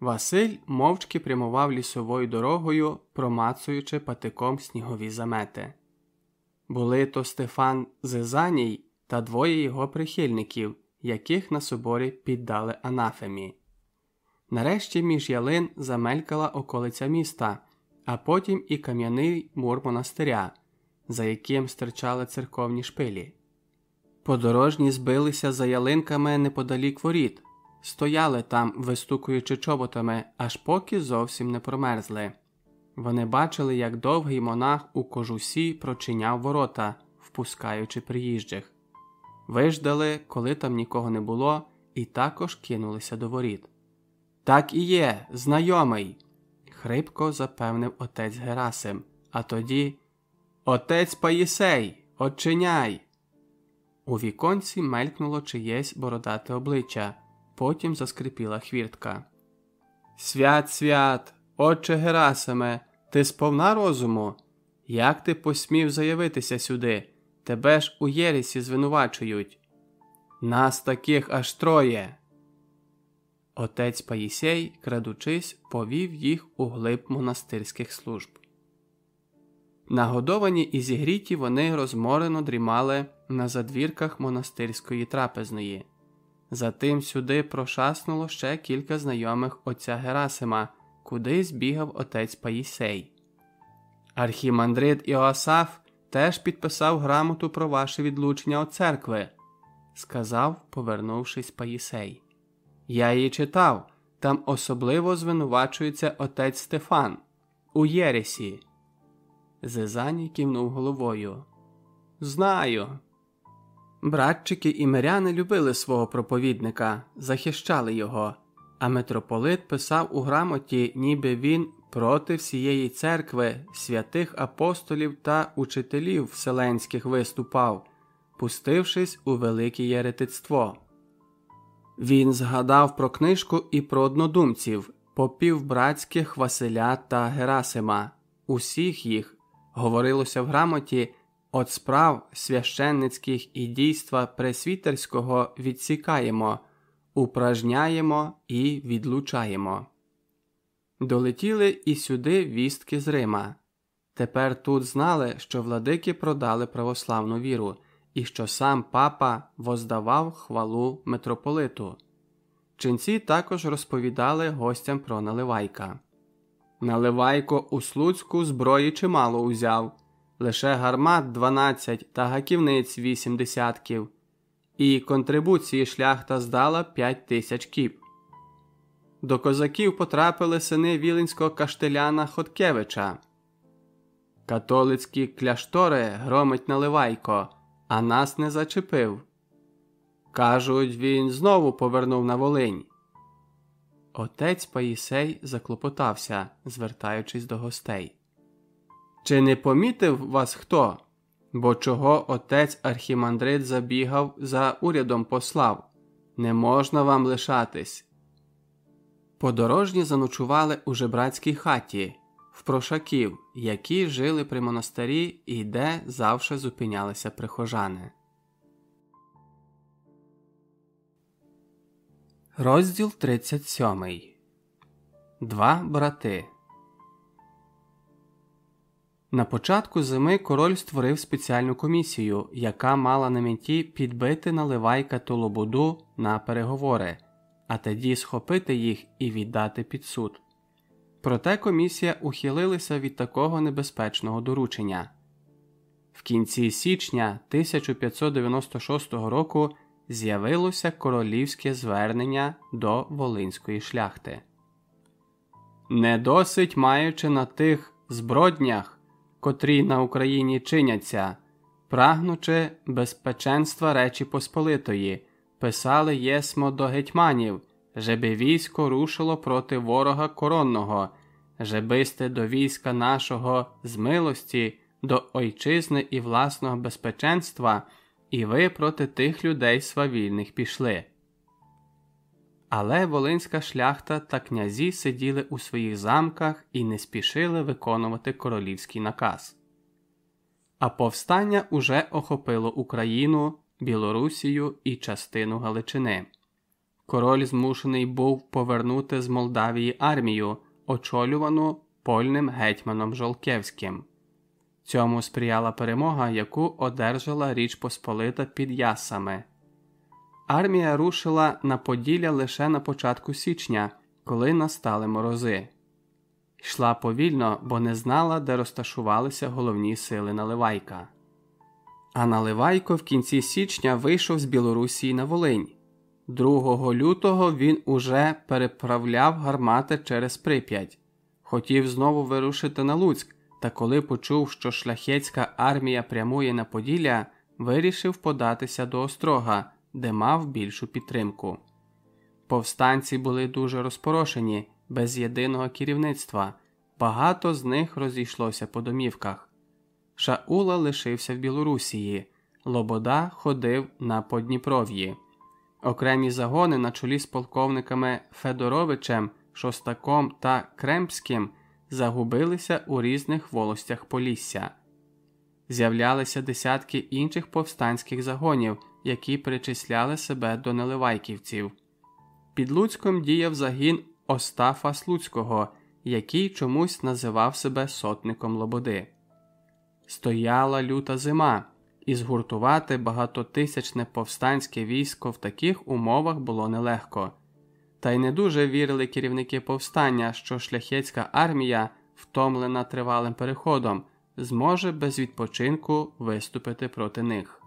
Василь мовчки прямував лісовою дорогою, промацуючи патиком снігові замети. Були то Стефан Зизаній та двоє його прихильників, яких на соборі піддали анафемі. Нарешті між ялин замелькала околиця міста а потім і кам'яний мур монастиря, за яким стирчали церковні шпилі. Подорожні збилися за ялинками неподалік воріт, стояли там, вистукуючи чоботами, аж поки зовсім не промерзли. Вони бачили, як довгий монах у кожусі прочиняв ворота, впускаючи приїжджих. Виждали, коли там нікого не було, і також кинулися до воріт. Так і є, знайомий хрипко запевнив отець Герасим, а тоді Отець Паїсей, очиняй. У віконці мелькнуло чиєсь бородате обличчя, потім заскрипіла хвіртка. Свят, свят, отче Герасиме, ти сповна розуму? Як ти посмів заявитися сюди? Тебе ж у Єресі звинувачують. Нас таких аж троє. Отець Паїсей, крадучись, повів їх у глиб монастирських служб. Нагодовані і зігріті вони розморено дрімали на задвірках монастирської трапезної. Затим сюди прошаснуло ще кілька знайомих отця Герасима, кудись бігав отець Паїсей. Архімандрит Іоасаф теж підписав грамоту про ваше відлучення від церкви, сказав, повернувшись Паїсей. Я її читав, там особливо звинувачується отець Стефан у Єресі. Зезаній кивнув головою. Знаю. Братчики і миряни любили свого проповідника, захищали його, а митрополит писав у грамоті, ніби він проти всієї церкви, святих апостолів та учителів вселенських виступав, пустившись у велике єретицтво. Він згадав про книжку і про однодумців, попів братських Василя та Герасима, усіх їх говорилося в грамоті. От справ священницьких і дійства пресвітерського відсікаємо, упражняємо і відлучаємо. Долетіли і сюди вістки з Рима. Тепер тут знали, що владики продали православну віру і що сам папа воздавав хвалу митрополиту. Ченці також розповідали гостям про Наливайка. Наливайко у Слуцьку зброї чимало узяв лише гармат 12 та гаківниць 8 десятків, і контрибуції шляхта здала 5 тисяч кіп. До козаків потрапили сини Віленського каштеляна Хоткевича. Католицькі кляштори громить наливайко, а нас не зачепив. Кажуть, він знову повернув на Волинь. Отець Паїсей заклопотався, звертаючись до гостей. Чи не помітив вас хто? Бо чого отець Архімандрит забігав за урядом послав? Не можна вам лишатись. Подорожні заночували у жебрацькій хаті, в прошаків, які жили при монастирі і де завше зупинялися прихожани. Розділ 37 Два брати. На початку зими король створив спеціальну комісію, яка мала на меті підбити наливайка та лободу на переговори, а тоді схопити їх і віддати під суд. Проте комісія ухилилася від такого небезпечного доручення. В кінці січня 1596 року з'явилося королівське звернення до Волинської шляхти. Не досить маючи на тих зброднях котрі на Україні чиняться, прагнучи безпеченства Речі Посполитої, писали єсмо до гетьманів, жеби військо рушило проти ворога коронного, жебисте до війська нашого з милості, до ойчизни і власного безпеченства, і ви проти тих людей свавільних пішли. Але волинська шляхта та князі сиділи у своїх замках і не спішили виконувати королівський наказ. А повстання уже охопило Україну, Білорусію і частину Галичини. Король змушений був повернути з Молдавії армію, очолювану польним гетьманом Жолкевським. Цьому сприяла перемога, яку одержала Річ Посполита під Ясами. Армія рушила на Поділля лише на початку січня, коли настали морози. Йшла повільно, бо не знала, де розташувалися головні сили Наливайка. А Наливайко в кінці січня вийшов з Білорусії на Волинь. 2 лютого він уже переправляв гармати через Прип'ять, хотів знову вирушити на Луцьк, та коли почув, що шляхетська армія прямує на Поділля, вирішив податися до Острога де мав більшу підтримку. Повстанці були дуже розпорошені, без єдиного керівництва, багато з них розійшлося по домівках. Шаула лишився в Білорусії, Лобода ходив на Подніпров'ї. Окремі загони на чолі з полковниками Федоровичем, Шостаком та Кремпським загубилися у різних волостях Полісся. З'являлися десятки інших повстанських загонів, які причисляли себе до неливайківців. Під Луцьком діяв загін Остафа Слуцького, який чомусь називав себе сотником Лободи. Стояла люта зима, і згуртувати багатотисячне повстанське військо в таких умовах було нелегко. Та й не дуже вірили керівники повстання, що шляхетська армія, втомлена тривалим переходом, зможе без відпочинку виступити проти них.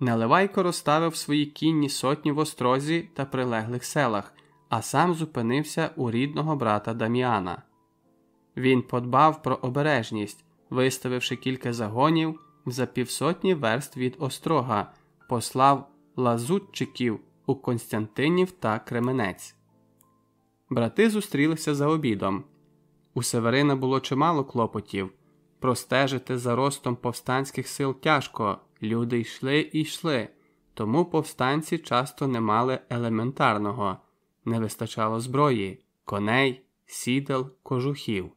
Наливайко розставив свої кінні сотні в острозі та прилеглих селах, а сам зупинився у рідного брата Даміана. Він подбав про обережність, виставивши кілька загонів за півсотні верст від острога, послав лазутчиків у Константинів та Кременець. Брати зустрілися за обідом. У Северина було чимало клопотів. Простежити за ростом повстанських сил тяжко, люди йшли і йшли, тому повстанці часто не мали елементарного, не вистачало зброї, коней, сідел, кожухів.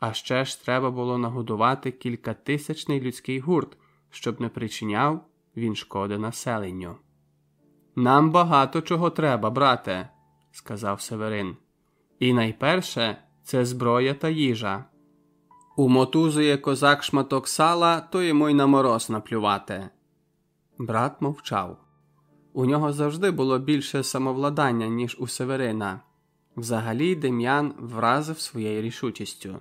А ще ж треба було нагодувати кількатисячний людський гурт, щоб не причиняв він шкоди населенню. Нам багато чого треба, брате, сказав Северин. І найперше це зброя та їжа. Умотузує козак шматок сала, то йому й на мороз наплювати. Брат мовчав. У нього завжди було більше самовладання, ніж у Северина. Взагалі Дем'ян вразив своєю рішучістю.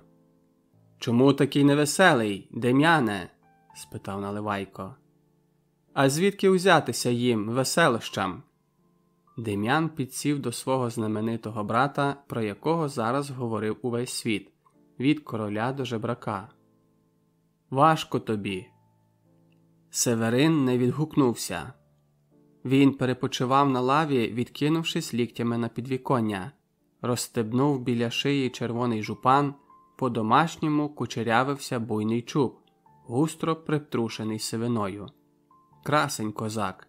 Чому такий невеселий, Дем'яне? спитав Наливайко. А звідки узятися їм, веселощам? Дем'ян підсів до свого знаменитого брата, про якого зараз говорив увесь світ від короля до жебрака. Важко тобі. Северин не відгукнувся. Він перепочивав на лаві, відкинувшись ліктями на підвіконня, розстебнув біля шиї червоний жупан, по домашньому кучерявився буйний чуб, густро притрушений сивиною. Красень козак.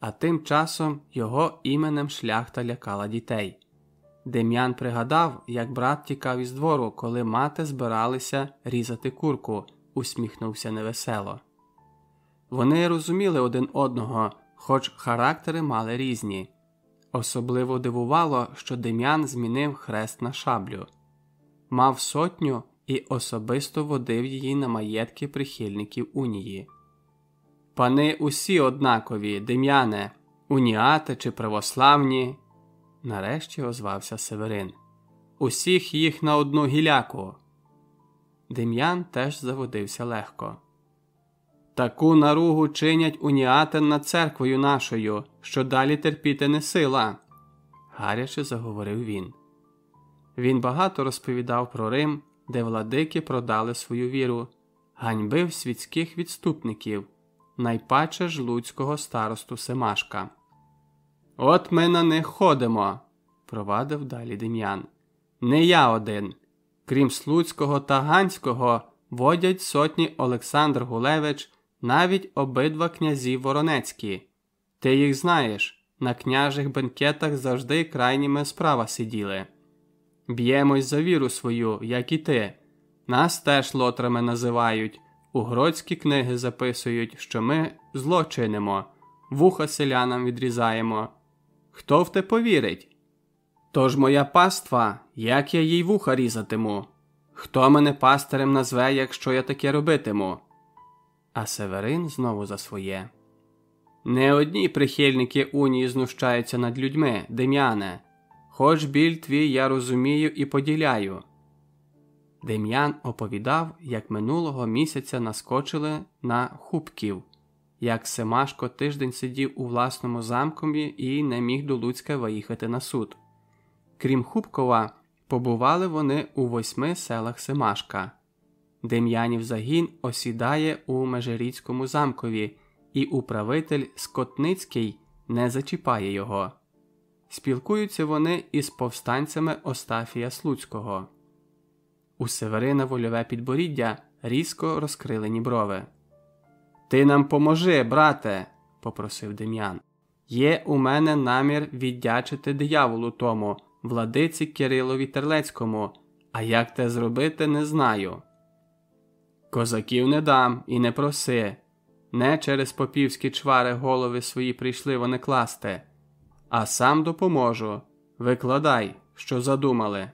А тим часом його іменем шляхта лякала дітей. Дем'ян пригадав, як брат тікав із двору, коли мати збиралися різати курку, усміхнувся невесело. Вони розуміли один одного, хоч характери мали різні. Особливо дивувало, що Дем'ян змінив хрест на шаблю, мав сотню і особисто водив її на маєтки прихильників унії. Пани усі однакові, Дем'яне, уніати чи православні. Нарешті озвався Северин. Усіх їх на одну гіляку. Дем'ян теж заводився легко. Таку наругу чинять уніатен над церквою нашою, що далі терпіти не сила, гаряче заговорив він. Він багато розповідав про Рим, де владики продали свою віру, ганьбив світських відступників, найпаче ж луцького старосту Семашка. От ми на них ходимо, провадив далі Дем'ян. Не я один. Крім Слуцького та Ганського, водять сотні Олександр Гулевич, навіть обидва князі Воронецькі. Ти їх знаєш, на княжих бенкетах завжди крайніми справа сиділи. Б'ємось за віру свою, як і ти. Нас теж лотрами називають, у гродські книги записують, що ми зло чинимо, вуха селянам відрізаємо. Хто в те повірить? Тож моя паства, як я їй вуха різатиму? Хто мене пастирем назве, якщо я таке робитиму? А Северин знову за своє. Не одні прихильники унії знущаються над людьми, Дем'яне, хоч біль твій я розумію і поділяю. Дем'ян оповідав, як минулого місяця наскочили на хубків, як Семашко тиждень сидів у власному замкові і не міг до Луцька виїхати на суд. Крім Хубкова, побували вони у восьми селах Семашка. Дем'янів загін осідає у Межиріцькому замкові, і управитель Скотницький не зачіпає його. Спілкуються вони із повстанцями Остафія Слуцького. У Северина вольове підборіддя різко розкрилені брови. Ти нам поможи, брате, попросив Дем'ян. Є у мене намір віддячити дияволу тому, владиці Кирилові Терлецькому, а як те зробити, не знаю. Козаків не дам і не проси. Не через попівські чвари голови свої прийшли вони класти, а сам допоможу. Викладай, що задумали.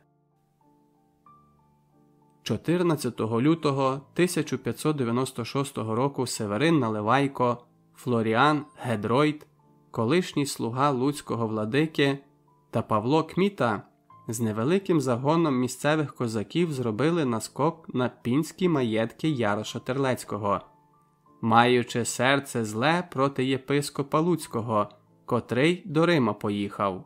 14 лютого 1596 року Северин Наливайко, Флоріан Гедройт, колишній слуга Луцького владики та Павло Кміта з невеликим загоном місцевих козаків зробили наскок на пінські маєтки Яроша Терлецького, маючи серце зле проти єпископа Луцького, котрий до Рима поїхав.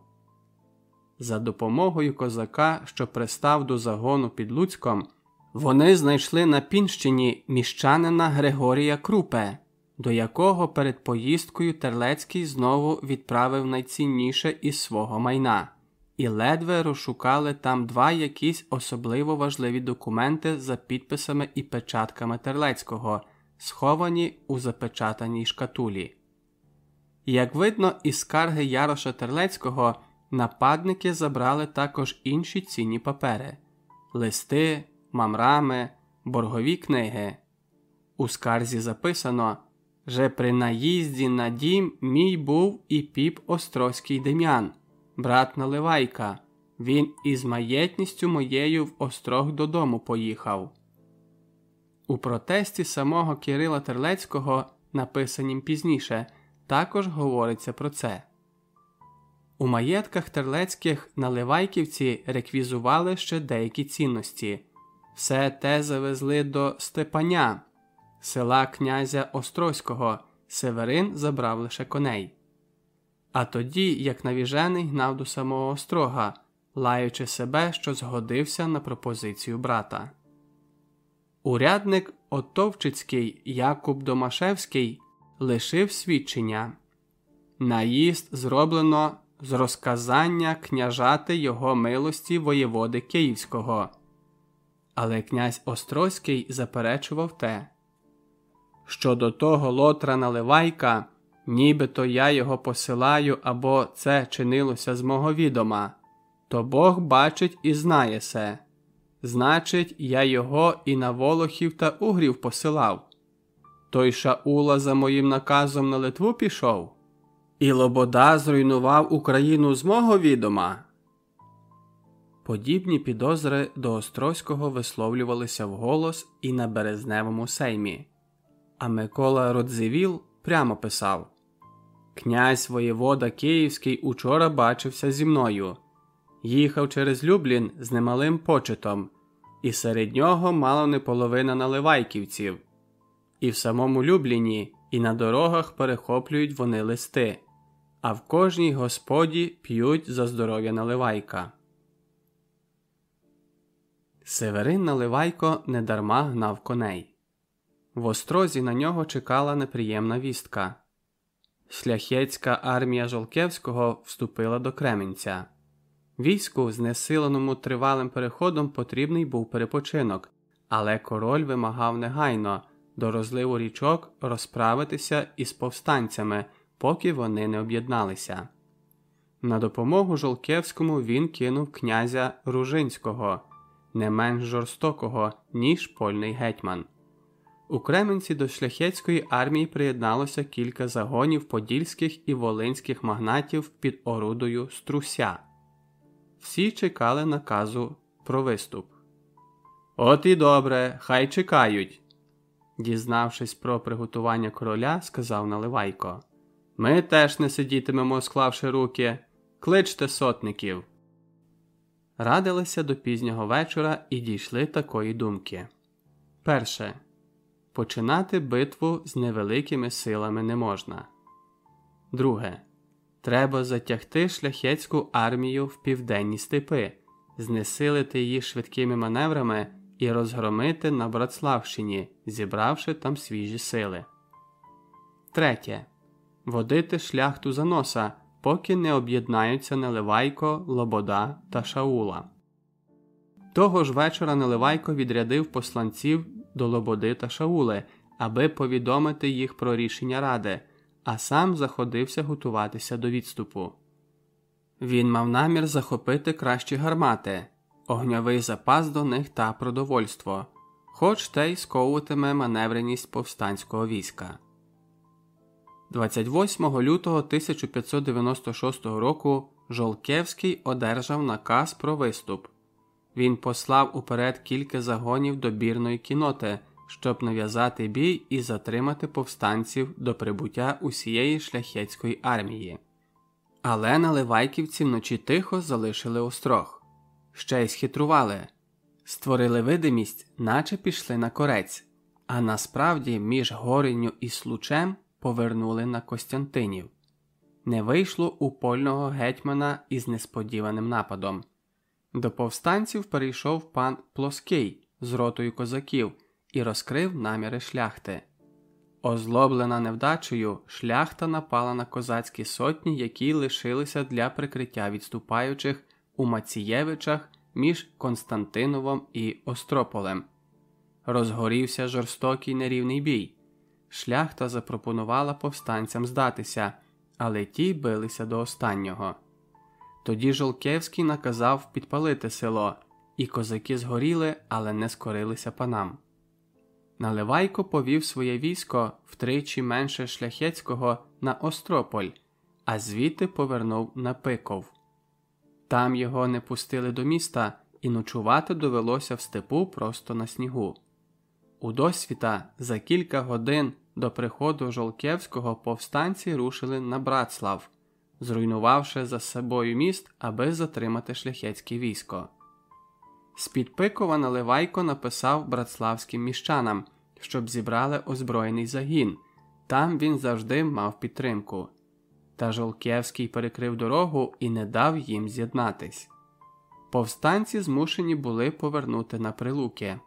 За допомогою козака, що пристав до загону під Луцьком, вони знайшли на Пінщині міщанина Григорія Крупе, до якого перед поїздкою Терлецький знову відправив найцінніше із свого майна, і ледве розшукали там два якісь особливо важливі документи за підписами і печатками Терлецького, сховані у запечатаній шкатулі. Як видно, із скарги Яроша Терлецького нападники забрали також інші цінні папери листи, мамрами, боргові книги. У скарзі записано «Же при наїзді на дім мій був і піп Острозький Дем'ян, брат Наливайка. Він із маєтністю моєю в острог додому поїхав. У протесті самого Кирила Терлецького, написанім пізніше, також говориться про це. У маєтках терлецьких наливайківці реквізували ще деякі цінності. Все те завезли до Степаня, села князя Острозького, Северин забрав лише коней. А тоді, як навіжений, гнав до самого острога, лаючи себе, що згодився на пропозицію брата. Урядник Отовчицький Якуб Домашевський лишив свідчення наїзд зроблено з розказання княжати його милості воєводи Київського. Але князь Острозький заперечував те, що до того лотра наливайка, нібито я його посилаю або це чинилося з мого відома, то Бог бачить і знає се. Значить, я його і на волохів та угрів посилав. Той Шаула за моїм наказом на Литву пішов, і Лобода зруйнував Україну з мого відома. Подібні підозри до Острозького висловлювалися вголос і на березневому сеймі. А Микола Родзивіл прямо писав Князь воєвода Київський учора бачився зі мною, їхав через Люблін з немалим почетом, і серед нього мало не половина наливайківців. І в самому Любліні, і на дорогах перехоплюють вони листи, а в кожній господі п'ють за здоров'я наливайка. Северин Наливайко недарма гнав коней. В острозі на нього чекала неприємна вістка. Шляхетська армія Жолкевського вступила до Кременця. Війську, знесиленому тривалим переходом, потрібний був перепочинок, але король вимагав негайно до розливу річок розправитися із повстанцями, поки вони не об'єдналися. На допомогу Жолкевському він кинув князя Ружинського, не менш жорстокого, ніж польний гетьман. У Кременці до шляхетської армії приєдналося кілька загонів подільських і волинських магнатів під орудою Струся. Всі чекали наказу про виступ. От і добре, хай чекають. Дізнавшись про приготування короля, сказав Наливайко. Ми теж не сидітимемо, склавши руки. Кличте сотників. Радилися до пізнього вечора і дійшли такої думки. Перше. Починати битву з невеликими силами не можна. Друге. Треба затягти шляхетську армію в південні степи, знесилити її швидкими маневрами і розгромити на Братславщині, зібравши там свіжі сили. Третє. Водити шляхту за носа, поки не об'єднаються Неливайко, Лобода та Шаула. Того ж вечора Неливайко відрядив посланців до Лободи та Шаули, аби повідомити їх про рішення ради, а сам заходився готуватися до відступу. Він мав намір захопити кращі гармати, огньовий запас до них та продовольство, хоч те й сковуватиме маневреність повстанського війська. 28 лютого 1596 року Жолкевський одержав наказ про виступ. він послав уперед кілька загонів добірної кіноти, щоб нав'язати бій і затримати повстанців до прибуття усієї шляхетської армії. Але наливайківці вночі тихо залишили острог, ще й схитрували, створили видимість, наче пішли на корець, а насправді між Гориню і Случем повернули на Костянтинів. Не вийшло у польного гетьмана із несподіваним нападом. До повстанців перейшов пан Плоский з ротою козаків і розкрив наміри шляхти. Озлоблена невдачею, шляхта напала на козацькі сотні, які лишилися для прикриття відступаючих у Мацієвичах між Константиновом і Острополем. Розгорівся жорстокий нерівний бій. Шляхта запропонувала повстанцям здатися, але ті билися до останнього. Тоді Жолкевський наказав підпалити село, і козаки згоріли, але не скорилися панам. Наливайко повів своє військо втричі менше шляхетського на Острополь, а звідти повернув на Пиков. Там його не пустили до міста, і ночувати довелося в степу просто на снігу. У досвіта за кілька годин до приходу Жолкевського повстанці рушили на Братслав, зруйнувавши за собою міст, аби затримати шляхетське військо. З-під Пикова Наливайко написав братславським міщанам, щоб зібрали озброєний загін. Там він завжди мав підтримку. Та Жолкевський перекрив дорогу і не дав їм з'єднатись. Повстанці змушені були повернути на прилуки.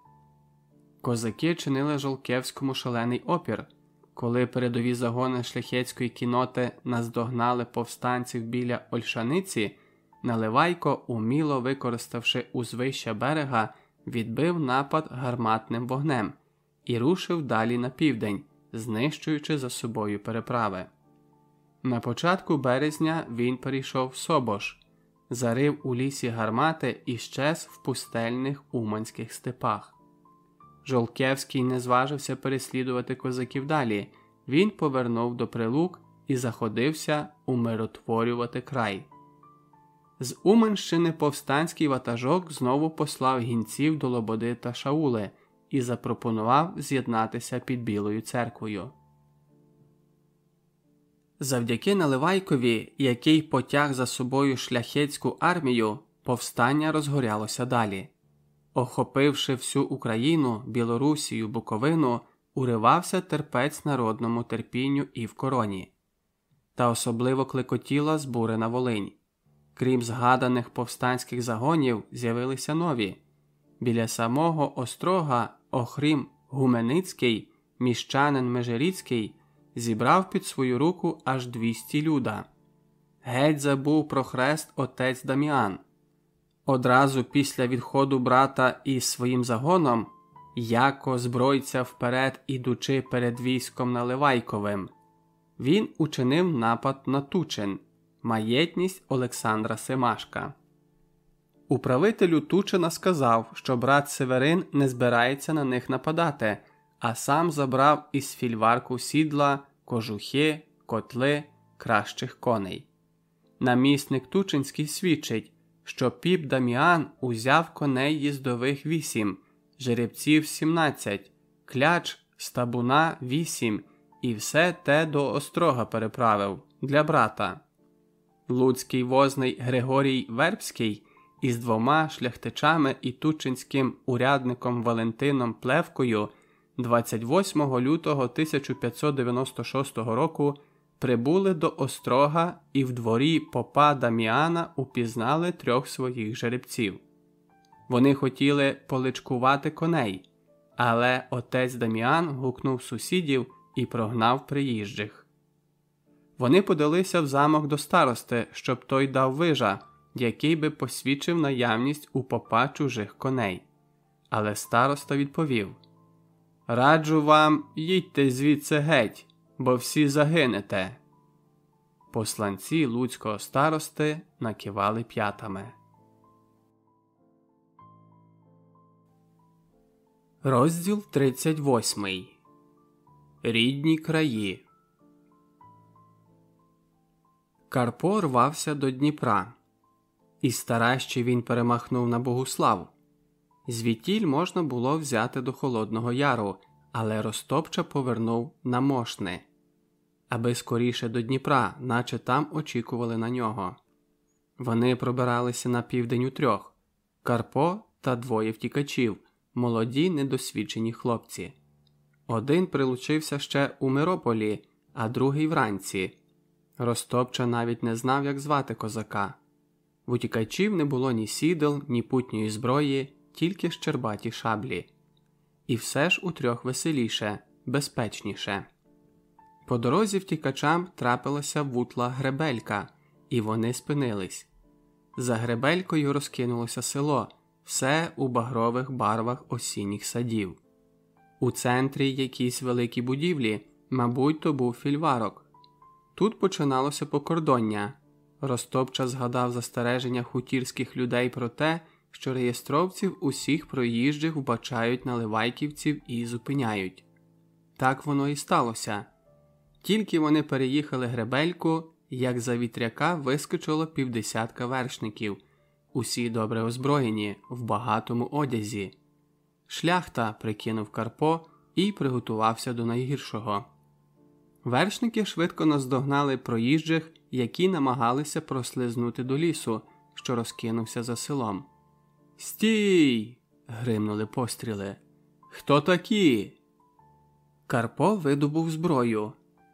Козаки чинили Жолкевському шалений опір. Коли передові загони шляхетської кіноти наздогнали повстанців біля Ольшаниці, Наливайко, уміло використавши узвища берега, відбив напад гарматним вогнем і рушив далі на південь, знищуючи за собою переправи. На початку березня він перейшов в Собош, зарив у лісі гармати і щез в пустельних уманських степах. Жолкевський не зважився переслідувати козаків далі. Він повернув до прилук і заходився умиротворювати край. З Уманщини повстанський ватажок знову послав гінців до Лободи та Шаули і запропонував з'єднатися під Білою церквою. Завдяки Наливайкові, який потяг за собою шляхетську армію, повстання розгорялося далі. Охопивши всю Україну, Білорусію, Буковину, уривався терпець народному терпінню і в короні, та особливо клекотіла збурена Волинь. Крім згаданих повстанських загонів, з'явилися нові. Біля самого острога Охрім Гуменицький, міщанин Межиріцький, зібрав під свою руку аж 200 люда. Геть забув про хрест отець Даміан. Одразу після відходу брата із своїм загоном, яко збройця вперед, ідучи перед військом Наливайковим, він учинив напад на Тучин, маєтність Олександра Семашка. Управителю Тучина сказав, що брат Северин не збирається на них нападати, а сам забрав із фільварку сідла, кожухи, котли, кращих коней. Намісник Тучинський свідчить, що піп Даміан узяв коней їздових вісім, жеребців сімнадцять, кляч стабуна вісім, і все те до острога переправив для брата. Луцький возний Григорій Вербський із двома шляхтичами і тучинським урядником Валентином Плевкою 28 лютого 1596 року прибули до острога і в дворі попа Даміана упізнали трьох своїх жеребців. Вони хотіли поличкувати коней, але отець Даміан гукнув сусідів і прогнав приїжджих. Вони подалися в замок до старости, щоб той дав вижа, який би посвідчив наявність у попа чужих коней. Але староста відповів Раджу вам, їдьте звідси геть, бо всі загинете. Посланці луцького старости накивали п'ятами. Розділ 38 Рідні краї. Карпо рвався до Дніпра. Із старащі він перемахнув на Богуслав, Звітіль можна було взяти до Холодного Яру, але Ростопча повернув на Мошни, аби скоріше до Дніпра, наче там очікували на нього. Вони пробиралися на південь у трьох Карпо та двоє втікачів, молоді недосвідчені хлопці. Один прилучився ще у Мирополі, а другий вранці. Ростопча навіть не знав, як звати козака. В утікачів не було ні сідел, ні путньої зброї, тільки щербаті шаблі. І все ж у трьох веселіше, безпечніше. По дорозі втікачам трапилася вутла гребелька, і вони спинились. За гребелькою розкинулося село, все у багрових барвах осінніх садів. У центрі якісь великі будівлі, мабуть, то був фільварок. Тут починалося покордоння. Ростопча згадав застереження хутірських людей про те, що реєстровців усіх проїжджих вбачають наливайківців і зупиняють. Так воно і сталося. Тільки вони переїхали гребельку, як за вітряка вискочило півдесятка вершників, усі добре озброєні, в багатому одязі. Шляхта прикинув Карпо і приготувався до найгіршого. Вершники швидко наздогнали проїжджих, які намагалися прослизнути до лісу, що розкинувся за селом. Стій. гримнули постріли. Хто такі? Карпо видобув зброю.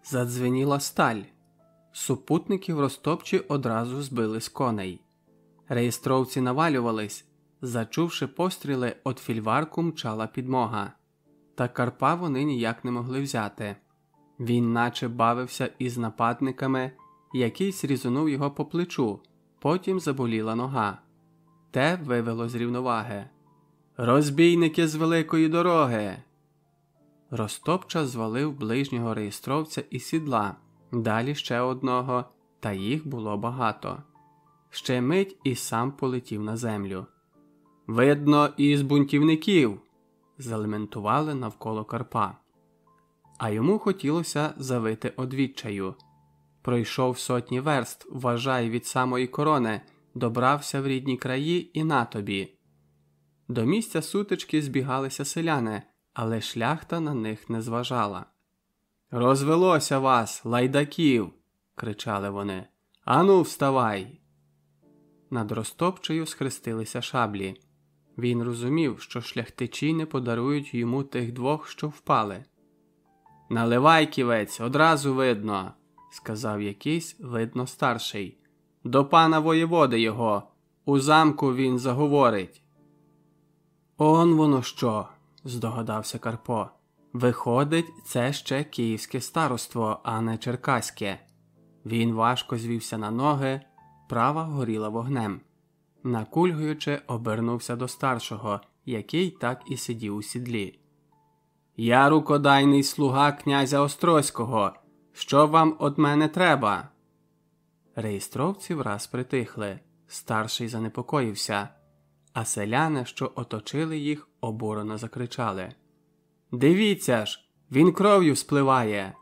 Задзвеніла сталь. Супутників розтопчі одразу збили з коней. Реєстровці навалювались. Зачувши постріли, от фільварку мчала підмога. Та Карпа вони ніяк не могли взяти. Він наче бавився із нападниками, якийсь різунув його по плечу, потім заболіла нога. Те вивело з рівноваги. Розбійники з великої дороги. Ростопча звалив ближнього реєстровця із сідла, далі ще одного, та їх було багато. Ще мить і сам полетів на землю. Видно, із бунтівників. залементували навколо Карпа. А йому хотілося завити одвідчаю. Пройшов сотні верст, вважай від самої корони, добрався в рідні краї і на тобі. До місця сутички збігалися селяни, але шляхта на них не зважала. Розвелося вас, лайдаків. кричали вони. Ану, вставай. Над розтопчею схрестилися шаблі. Він розумів, що шляхтичі не подарують йому тих двох, що впали. Наливай ківець, одразу видно, сказав якийсь, видно, старший. До пана воєводи його. У замку він заговорить. Он воно що, здогадався Карпо. Виходить, це ще київське староство, а не черкаське. Він важко звівся на ноги, права горіла вогнем. Накульгуючи, обернувся до старшого, який так і сидів у сідлі. Я рукодайний слуга князя Острозького. Що вам від мене треба? Реєстровці враз притихли. Старший занепокоївся, а селяни, що оточили їх, обурено закричали Дивіться ж, він кров'ю спливає.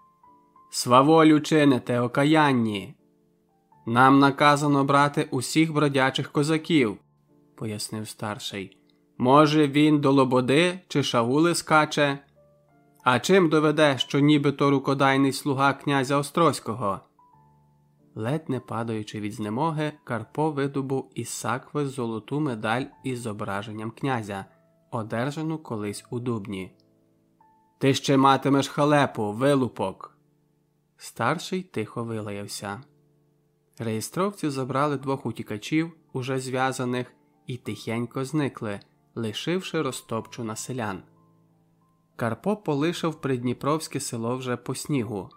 Сваволю чините, окаянні. Нам наказано брати усіх бродячих козаків, пояснив старший. Може, він до лободи чи шагули скаче? А чим доведе, що нібито рукодайний слуга князя Острозького? Ледь не падаючи від знемоги, Карпо видобув із сакви золоту медаль із зображенням князя, одержану колись у дубні. Ти ще матимеш халепу, вилупок. Старший тихо вилаявся. Реєстровці забрали двох утікачів, уже зв'язаних, і тихенько зникли, лишивши розтопчу на селян. Карпо полишив придніпровське село вже по снігу.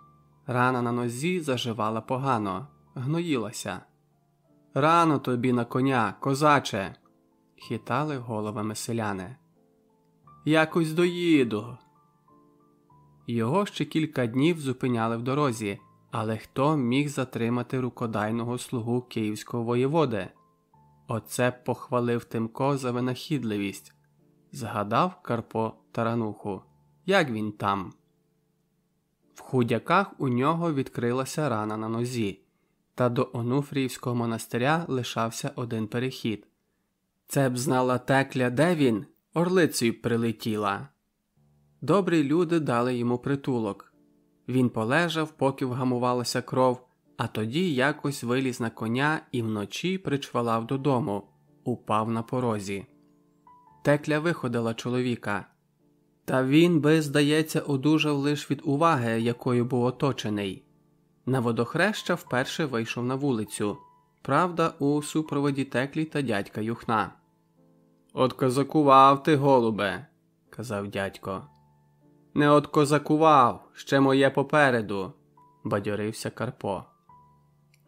Рана на нозі заживала погано, гноїлася. Рано тобі на коня, козаче. хитали головами селяни. Якось доїду. Його ще кілька днів зупиняли в дорозі, але хто міг затримати рукодайного слугу київського воєводи? Оце похвалив Тимко за винахідливість. Згадав Карпо тарануху. Як він там? В худяках у нього відкрилася рана на нозі, та до Онуфріївського монастиря лишався один перехід. Це б знала текля, де він, орлицею прилетіла. Добрі люди дали йому притулок. Він полежав, поки вгамувалася кров, а тоді якось виліз на коня і вночі причвалав додому, упав на порозі. Текля виходила чоловіка. Та він би, здається, одужав лише від уваги, якою був оточений. На водохреща вперше вийшов на вулицю, правда, у супроводі теклі та дядька Юхна. От козакував ти, голубе, казав дядько. Не от козакував, ще моє попереду, бадьорився Карпо.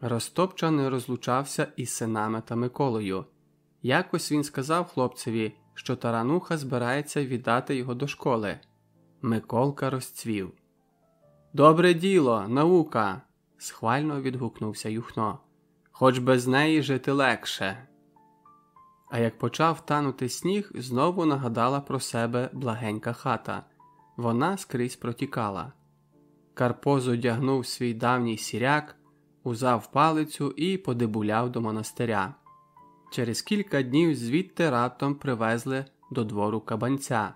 Ростопча не розлучався із синами та Миколою. Якось він сказав хлопцеві, що тарануха збирається віддати його до школи. Миколка розцвів. Добре діло, наука. схвально відгукнувся Юхно. Хоч без неї жити легше. А як почав танути сніг, знову нагадала про себе благенька хата. Вона скрізь протікала. Карпо зодягнув свій давній сіряк, узав палицю і подибуляв до монастиря. Через кілька днів звідти раптом привезли до двору кабанця,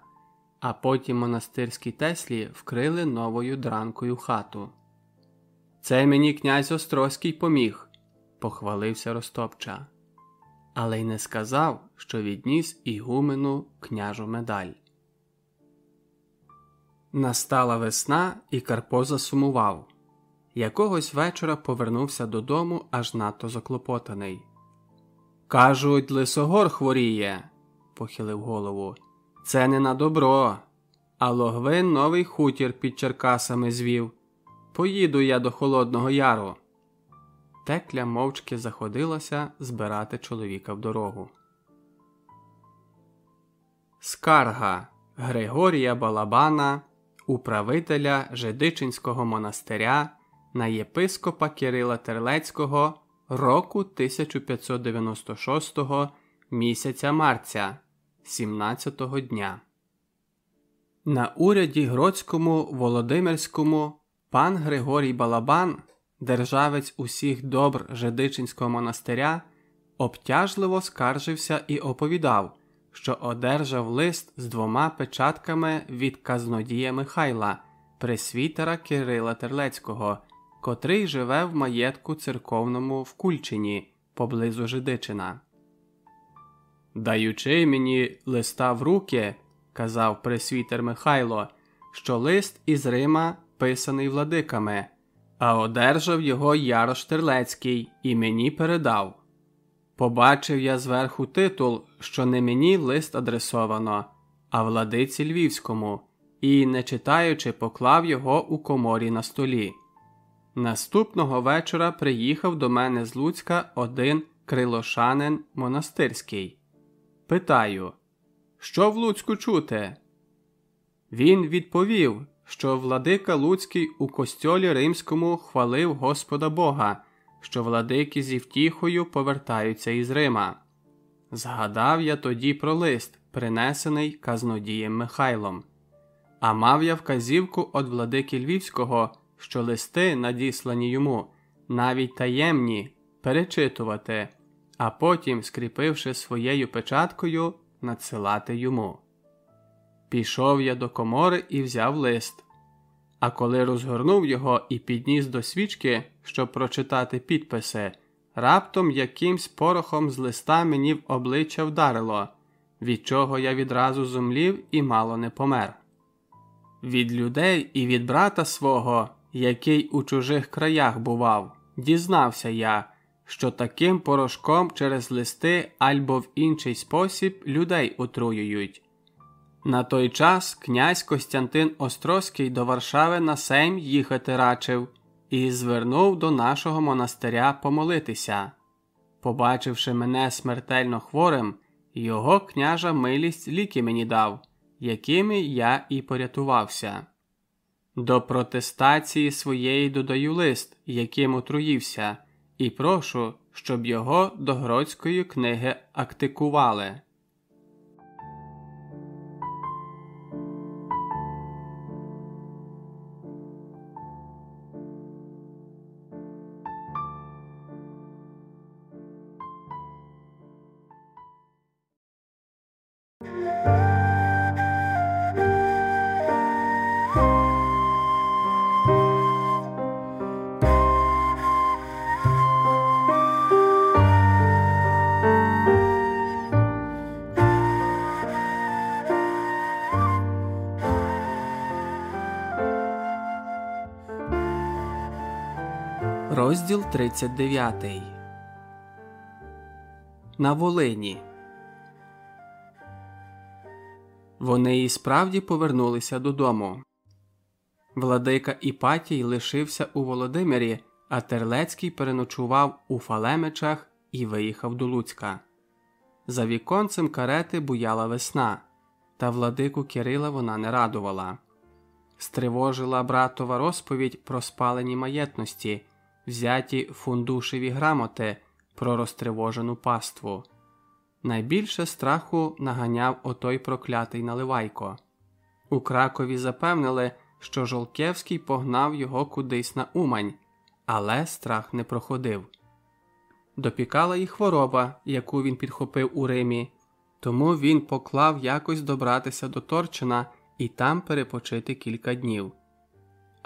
а потім монастирські теслі вкрили новою дранкою хату. Це мені князь Острозький поміг, похвалився Ростопча, але й не сказав, що відніс ігумену княжу медаль. Настала весна, і Карпо засумував. Якогось вечора повернувся додому аж надто заклопотаний. Кажуть, лисогор хворіє, похилив голову. Це не на добро. А Логвин новий хутір під Черкасами звів. Поїду я до Холодного Яру. Текля мовчки заходилася збирати чоловіка в дорогу. Скарга Григорія Балабана, управителя Жидичинського монастиря на єпископа Кирила Терлецького року 1596 місяця марця 17-го дня. На уряді Гроцькому Володимирському пан Григорій Балабан, державець усіх добр Жидичинського монастиря, обтяжливо скаржився і оповідав, що одержав лист з двома печатками від казнодія Михайла, пресвітера Кирила Терлецького котрий живе в маєтку церковному в Кульчині поблизу Жидичина. Даючи мені листа в руки, казав пресвітер Михайло, що лист із Рима писаний владиками, а одержав його Ярош Терлецький і мені передав. Побачив я зверху титул, що не мені лист адресовано, а владиці Львівському, і, не читаючи, поклав його у коморі на столі. Наступного вечора приїхав до мене з Луцька один крилошанин монастирський. Питаю, що в Луцьку чути? Він відповів, що владика Луцький у костьолі римському хвалив Господа Бога, що владики зі втіхою повертаються із Рима. Згадав я тоді про лист, принесений казнодієм Михайлом, а мав я вказівку від владики Львівського що листи, надіслані йому, навіть таємні, перечитувати, а потім, скріпивши своєю печаткою, надсилати йому. Пішов я до комори і взяв лист. А коли розгорнув його і підніс до свічки, щоб прочитати підписи, раптом якимсь порохом з листа мені в обличчя вдарило, від чого я відразу зумлів і мало не помер. Від людей і від брата свого який у чужих краях бував, дізнався я, що таким порошком через листи або в інший спосіб людей отруюють. На той час князь Костянтин Острозький до Варшави на Сейм їхати рачив і звернув до нашого монастиря помолитися. Побачивши мене смертельно хворим, його княжа милість ліки мені дав, якими я і порятувався. До протестації своєї додаю лист, яким отруївся, і прошу, щоб його до Гродської книги актикували. 39 На Волині. Вони і справді повернулися додому. Владика Іпатій лишився у Володимирі, а Терлецький переночував у Фалемичах і виїхав до Луцька. За віконцем карети буяла весна, та владику Кирила вона не радувала. Стривожила братова розповідь про спалені маєтності, взяті фундушеві грамоти про розтривожену паству. Найбільше страху наганяв отой проклятий наливайко. У Кракові запевнили, що Жолкевський погнав його кудись на Умань, але страх не проходив. Допікала й хвороба, яку він підхопив у Римі, тому він поклав якось добратися до Торчина і там перепочити кілька днів.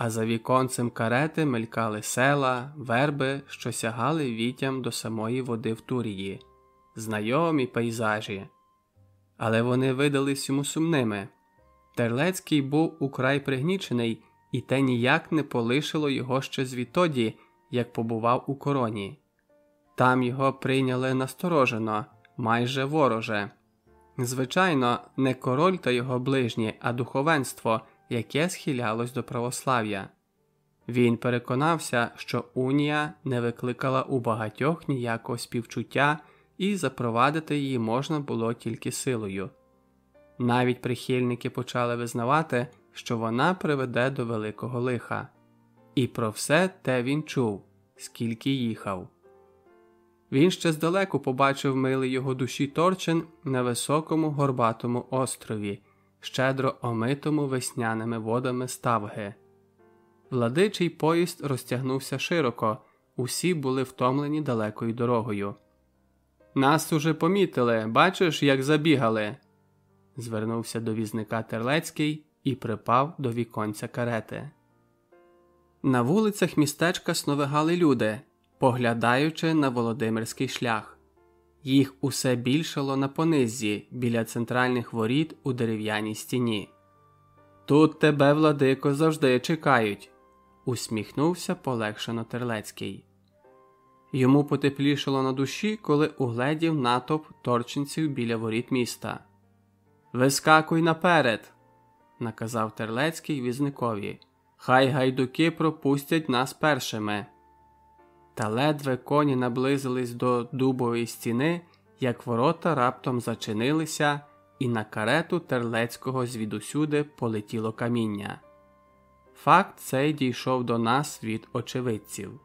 А за віконцем карети мелькали села, верби, що сягали вітям до самої води в Турії, знайомі пейзажі. Але вони видались йому сумними. Терлецький був украй пригнічений, і те ніяк не полишило його ще звідтоді, як побував у короні. Там його прийняли насторожено, майже вороже. Звичайно, не король та його ближні, а духовенство, яке схилялось до православ'я. Він переконався, що унія не викликала у багатьох ніякого співчуття, і запровадити її можна було тільки силою. Навіть прихильники почали визнавати, що вона приведе до великого лиха, і про все те він чув, скільки їхав. Він ще здалеку побачив милий його душі Торчин на високому горбатому острові, щедро омитому весняними водами ставги. Владичий поїзд розтягнувся широко, усі були втомлені далекою дорогою. Нас уже помітили, бачиш, як забігали. звернувся до візника Терлецький і припав до віконця карети. На вулицях містечка сновигали люди поглядаючи на Володимирський шлях. Їх усе більшало на понизі біля центральних воріт у дерев'яній стіні. Тут тебе, владико, завжди чекають, усміхнувся полегшено Терлецький. Йому потеплішало на душі, коли угледів натовп торчинців біля воріт міста. Вискакуй наперед, наказав Терлецький візникові. Хай гайдуки пропустять нас першими. Та ледве коні наблизились до дубової стіни, як ворота раптом зачинилися, і на карету Терлецького звідусюди полетіло каміння. Факт цей дійшов до нас від очевидців.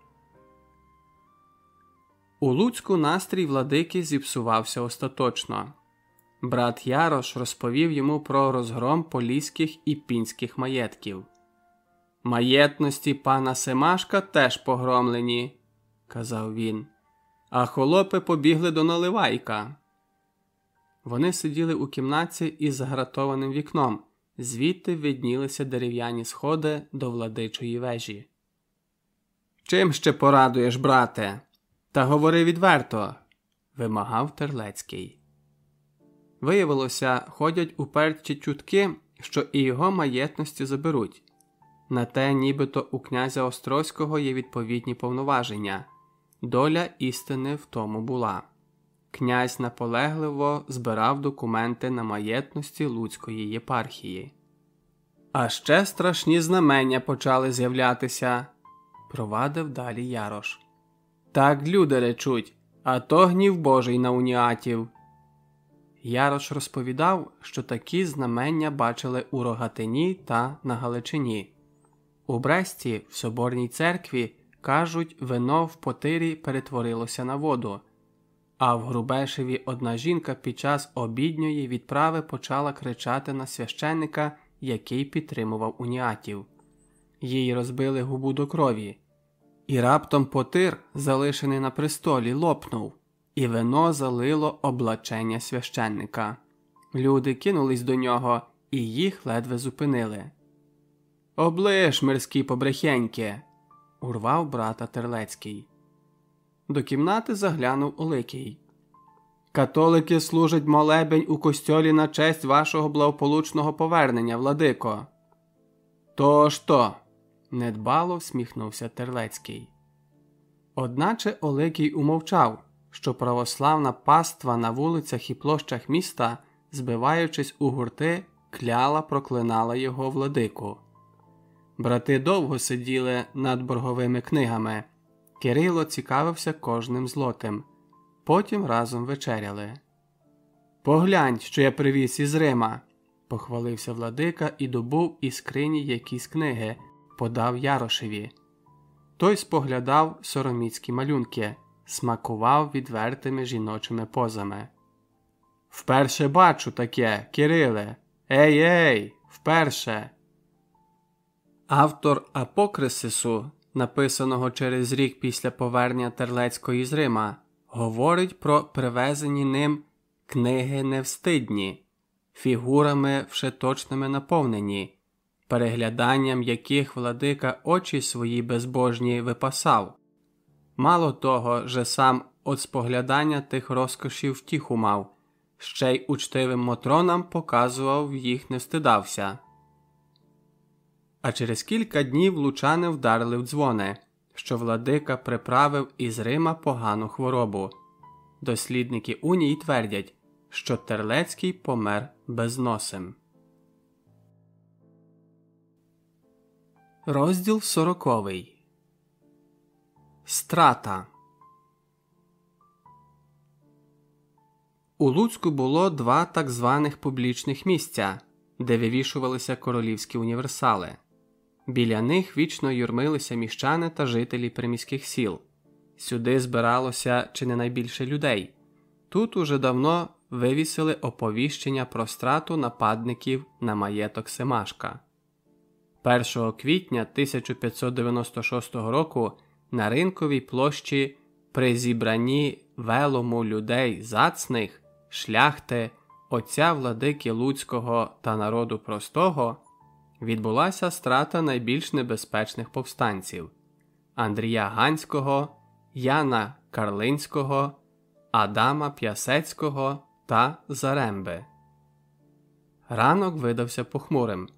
У Луцьку настрій владики зіпсувався остаточно. Брат Ярош розповів йому про розгром поліських і пінських маєтків. Маєтності пана Семашка теж погромлені казав він, а холопи побігли до наливайка. Вони сиділи у кімнаті із загратованим вікном, звідти виднілися дерев'яні сходи до владичої вежі. Чим ще порадуєш, брате? Та говори відверто, вимагав Терлецький. Виявилося, ходять уперті чутки, що і його маєтності заберуть. На те, нібито у князя Острозького є відповідні повноваження. Доля істини в тому була. Князь наполегливо збирав документи на маєтності Луцької єпархії. А ще страшні знамення почали з'являтися, провадив далі Ярош. Так люди речуть, а то гнів Божий на уніатів. Ярош розповідав, що такі знамення бачили у Рогатині та на Галичині. У Бресті, в Соборній церкві. Кажуть, вино в потирі перетворилося на воду, а в Грубешеві одна жінка під час обідньої відправи почала кричати на священника, який підтримував уніатів. Їй розбили губу до крові, і раптом потир, залишений на престолі, лопнув, і вино залило облачення священника. Люди кинулись до нього, і їх ледве зупинили. Оближ, мирські побрехеньки урвав брата Терлецький. До кімнати заглянув Оликій. Католики служать молебень у костьолі на честь вашого благополучного повернення, владико. «То то!» – недбало всміхнувся Терлецький. Одначе Олекій умовчав, що православна паства на вулицях і площах міста, збиваючись у гурти, кляла проклинала його владику. Брати довго сиділи над борговими книгами. Кирило цікавився кожним злотим. Потім разом вечеряли. Поглянь, що я привіз із Рима, похвалився владика і добув із скрині якісь книги, подав Ярошеві. Той споглядав сороміцькі малюнки, смакував відвертими жіночими позами. Вперше бачу таке, Кириле. Ей ей, вперше. Автор Апокрисису, написаного через рік після повернення Терлецької з Рима, говорить про привезені ним книги невстидні, фігурами вшеточними наповнені, перегляданням яких владика очі свої безбожні випасав. Мало того, же сам от споглядання тих розкошів втіху мав, ще й учтивим мотронам показував їх не встидався. А через кілька днів лучани вдарили в дзвони, що владика приправив із Рима погану хворобу. Дослідники унії твердять, що Терлецький помер безносим. Розділ сороковий Страта У Луцьку було два так званих публічних місця, де вивішувалися королівські універсали. Біля них вічно юрмилися міщани та жителі приміських сіл. Сюди збиралося чи не найбільше людей. Тут уже давно вивісили оповіщення про страту нападників на маєток Семашка. 1 квітня 1596 року на ринковій площі при зібранні велому людей зацних, шляхти, отця владики Луцького та народу простого відбулася страта найбільш небезпечних повстанців Андрія Ганського, Яна Карлинського, Адама П'ясецького та Заремби. Ранок видався похмурим.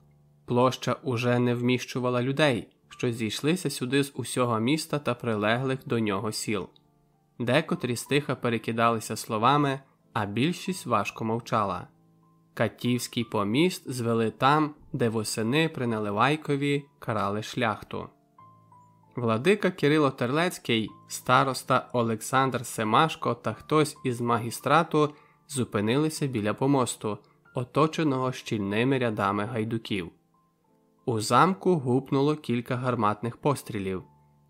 Площа уже не вміщувала людей, що зійшлися сюди з усього міста та прилеглих до нього сіл. Декотрі стиха перекидалися словами, а більшість важко мовчала. Катівський поміст звели там, де восени при Наливайкові карали шляхту. Владика Кирило Терлецький, староста Олександр Семашко та хтось із магістрату зупинилися біля помосту, оточеного щільними рядами гайдуків. У замку гупнуло кілька гарматних пострілів.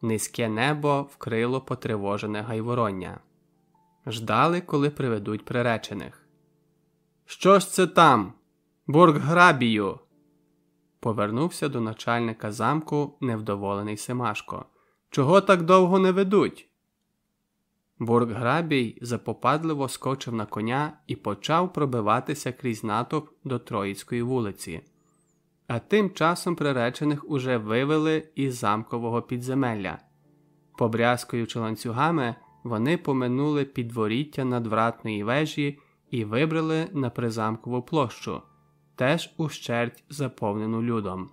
Низьке небо вкрило потривожене гайвороння. Ждали, коли приведуть приречених. Що ж це там? Бургграбію. Повернувся до начальника замку невдоволений Семашко. Чого так довго не ведуть? Бургграбій запопадливо скочив на коня і почав пробиватися крізь натовп до Троїцької вулиці. А тим часом приречених уже вивели із замкового підземелля. Побрязкуючи ланцюгами, вони поминули підворіття надвратної вежі і вибрали на призамкову площу, теж ущерть заповнену людом.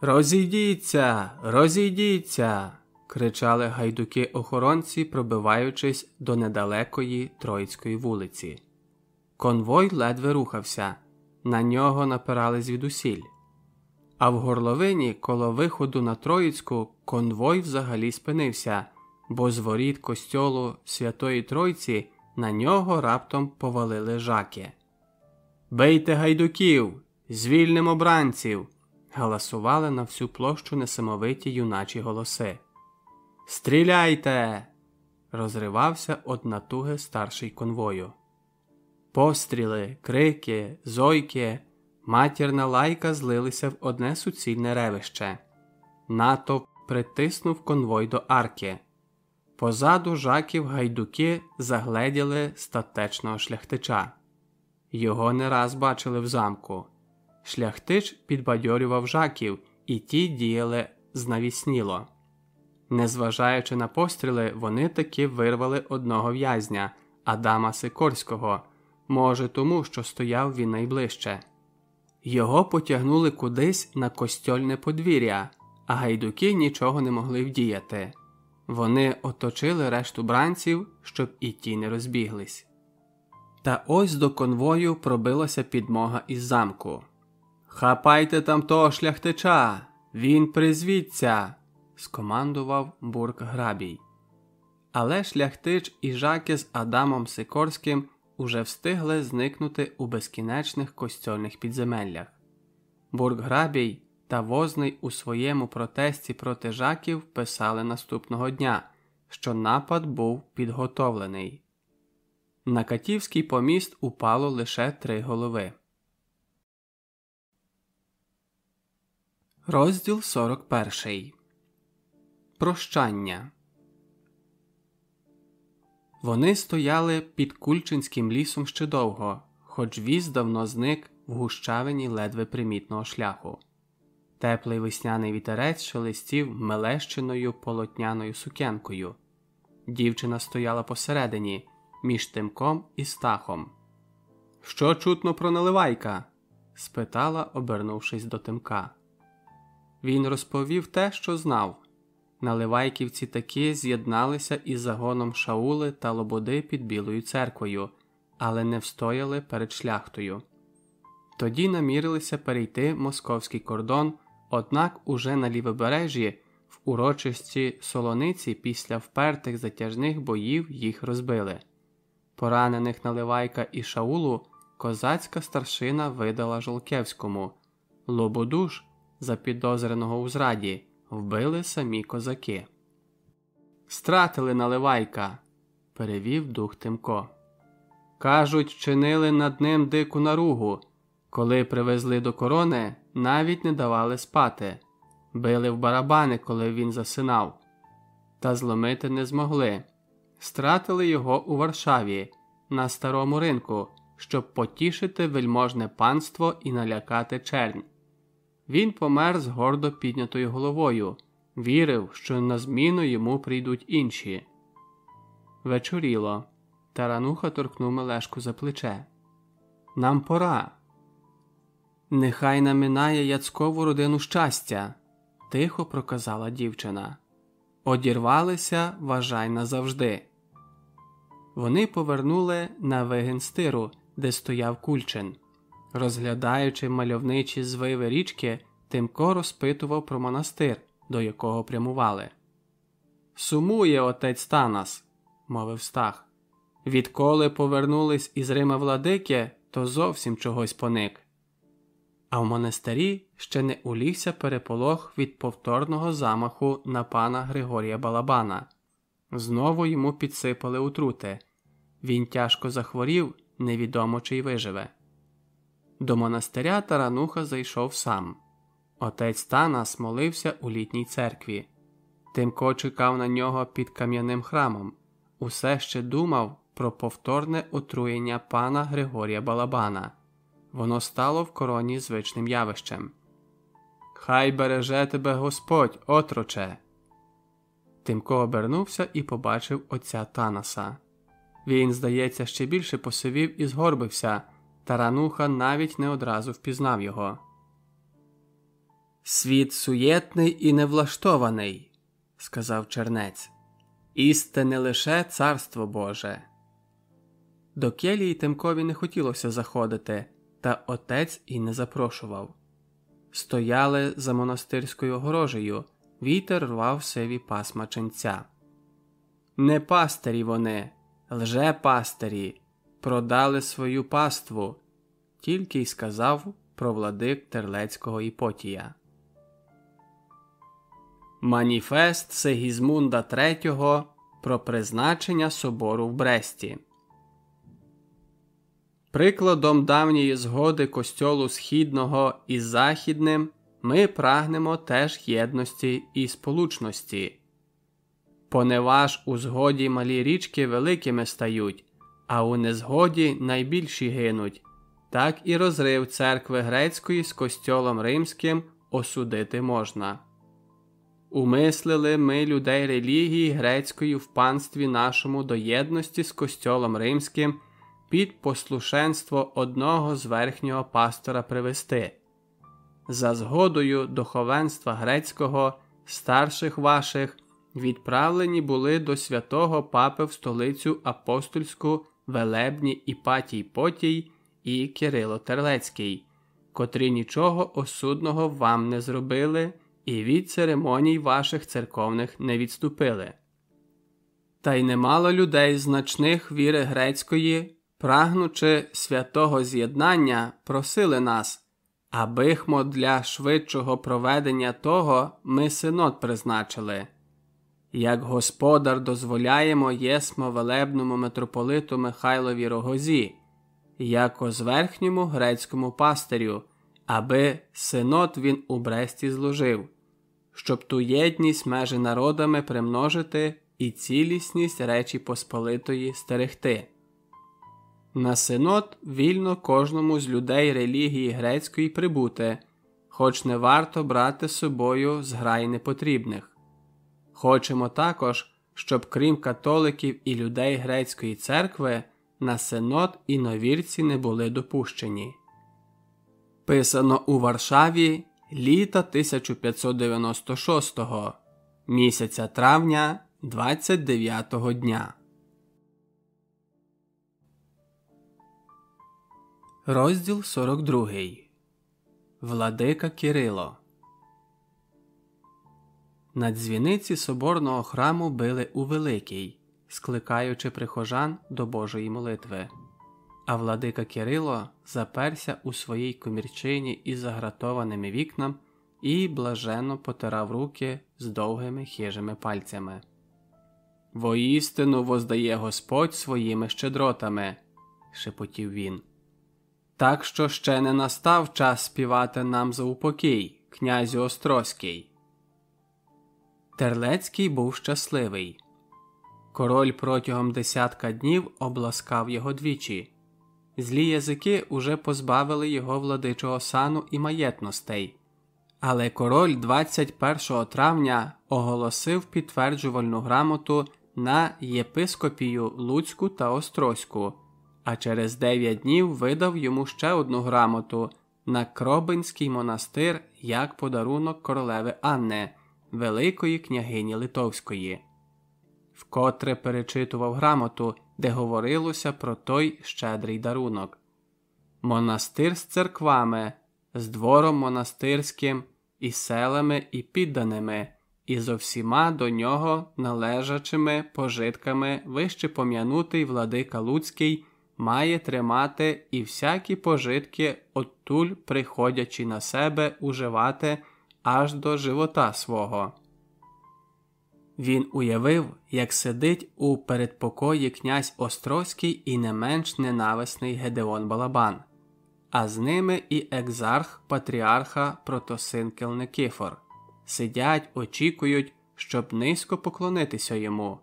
Розійдіться, розійдіться. кричали гайдуки охоронці, пробиваючись до недалекої Троїцької вулиці. Конвой ледве рухався, на нього напирали звідусіль. А в горловині коло виходу на Троїцьку конвой взагалі спинився, бо з воріт костьолу Святої Тройці на нього раптом повалили жаки. Бийте гайдуків, звільнимо бранців! галасували на всю площу несамовиті юначі голоси. Стріляйте! розривався од натуги старший конвою. Постріли, крики, зойки, матірна лайка злилися в одне суцільне ревище. Натовп притиснув конвой до арки. Позаду жаків гайдуки загледіли статечного шляхтича. Його не раз бачили в замку. Шляхтич підбадьорював жаків, і ті діяли знавісніло. Незважаючи на постріли, вони таки вирвали одного в'язня Адама Сикорського, може, тому що стояв він найближче. Його потягнули кудись на костьольне подвір'я, а гайдуки нічого не могли вдіяти. Вони оточили решту бранців, щоб і ті не розбіглись. Та ось до конвою пробилася підмога із замку. Хапайте там того шляхтича, він призвіться, скомандував бурк грабій. Але шляхтич і жаки з Адамом Сикорським уже встигли зникнути у безкінечних костьольних підземеллях. Бургграбій та возний у своєму протесті проти жаків писали наступного дня, що напад був підготовлений. На Катівський поміст упало лише три голови. Розділ 41 Прощання Вони стояли під Кульчинським лісом ще довго, хоч віз давно зник в гущавині ледве примітного шляху. Теплий весняний вітерець шелестів мелещеною полотняною сукенкою. Дівчина стояла посередині, між тимком і стахом. Що чутно про наливайка? спитала, обернувшись до тимка. Він розповів те, що знав. Наливайківці таки з'єдналися із загоном Шаули та Лободи під Білою церквою, але не встояли перед шляхтою. Тоді намірилися перейти московський кордон, однак уже на лівобережжі в урочисті солониці після впертих затяжних боїв їх розбили. Поранених Наливайка і Шаулу козацька старшина видала Жолкевському. Лободуш, запідозреного у зраді, вбили самі козаки. Стратили Наливайка, перевів дух Тимко. Кажуть, чинили над ним дику наругу. Коли привезли до корони, навіть не давали спати, били в барабани, коли він засинав, та зломити не змогли. Стратили його у Варшаві на старому ринку, щоб потішити вельможне панство і налякати чернь. Він помер з гордо піднятою головою, вірив, що на зміну йому прийдуть інші. Вечоріло. Тарануха торкнув Мелешку за плече. Нам пора. Нехай наминає яцькову родину щастя, тихо проказала дівчина. Одірвалися, вважай назавжди. Вони повернули на вигенстиру, де стояв кульчин. Розглядаючи мальовничі звиви річки, Тимко розпитував про монастир, до якого прямували. Сумує отець Танас, мовив стах. Відколи повернулись із Рима владики, то зовсім чогось поник. А в монастирі ще не улігся переполох від повторного замаху на пана Григорія Балабана. Знову йому підсипали утрути. Він тяжко захворів, невідомо чи й виживе. До монастиря Тарануха зайшов сам. Отець Танас молився у літній церкві. Тимко чекав на нього під кам'яним храмом, усе ще думав про повторне отруєння пана Григорія Балабана. Воно стало в короні звичним явищем. Хай береже тебе Господь, отроче. Тимко обернувся і побачив отця Танаса. Він, здається, ще більше посивів і згорбився, тарануха навіть не одразу впізнав його. Світ суєтний і невлаштований, сказав чернець, істинне лише царство Боже. До келії Тимкові не хотілося заходити, та отець і не запрошував. Стояли за монастирською огорожею, вітер рвав сиві пасма ченця. Не пастирі вони, лже пастирі, продали свою паству, тільки й сказав про владик Терлецького Іпотія. Маніфест Сегізмунда III про призначення собору в Бресті. Прикладом давньої згоди костьолу східного із західним ми прагнемо теж єдності і сполучності. Поневаж у згоді малі річки великими стають, а у незгоді найбільші гинуть, так і розрив церкви грецької з костьолом римським осудити можна. Умислили ми людей релігії грецької в панстві нашому до єдності з костьолом римським під послушенство одного з верхнього пастора привести. За згодою духовенства грецького, старших ваших, відправлені були до святого папи в столицю апостольську Велебні Іпатій Потій і Кирило Терлецький, котрі нічого осудного вам не зробили і від церемоній ваших церковних не відступили. Та й немало людей значних віри грецької, прагнучи святого з'єднання, просили нас, абихмо для швидшого проведення того ми синод призначили. Як господар дозволяємо єсмо велебному митрополиту Михайлові Рогозі, як зверхньому грецькому пастирю, аби синод він у Бресті зложив, щоб ту єдність межі народами примножити і цілісність Речі Посполитої стерегти. На синод вільно кожному з людей релігії грецької прибути, хоч не варто брати з собою зграй непотрібних. Хочемо також, щоб крім католиків і людей грецької церкви, на синод новірці не були допущені. Писано у Варшаві літа 1596 місяця травня 29 дня. Розділ 42 Владика Кирило На дзвіниці соборного храму били у Великий, скликаючи прихожан до Божої молитви. А владика Кирило заперся у своїй комірчині із загратованими вікнам і блаженно потирав руки з довгими хижими пальцями. Воістину воздає Господь своїми щедротами, шепотів він. Так що ще не настав час співати нам за упокій, князю Острозький. Терлецький був щасливий. Король протягом десятка днів обласкав його двічі. Злі язики уже позбавили його владичого сану і маєтностей. Але король 21 травня оголосив підтверджувальну грамоту на єпископію Луцьку та Острозьку, а через 9 днів видав йому ще одну грамоту на Кробинський монастир як подарунок королеви Анни, Великої княгині Литовської. Вкотре перечитував грамоту, де говорилося про той щедрий дарунок. Монастир з церквами, з двором монастирським, і селами і підданими, і зо всіма до нього належачими пожитками вище пом'янутий владика Луцький має тримати і всякі пожитки оттуль, приходячи на себе уживати аж до живота свого. Він уявив, як сидить у передпокої князь Острозький і не менш ненависний Гедеон Балабан, а з ними і екзарх патріарха Протосинкел Никифор. Сидять, очікують, щоб низько поклонитися йому.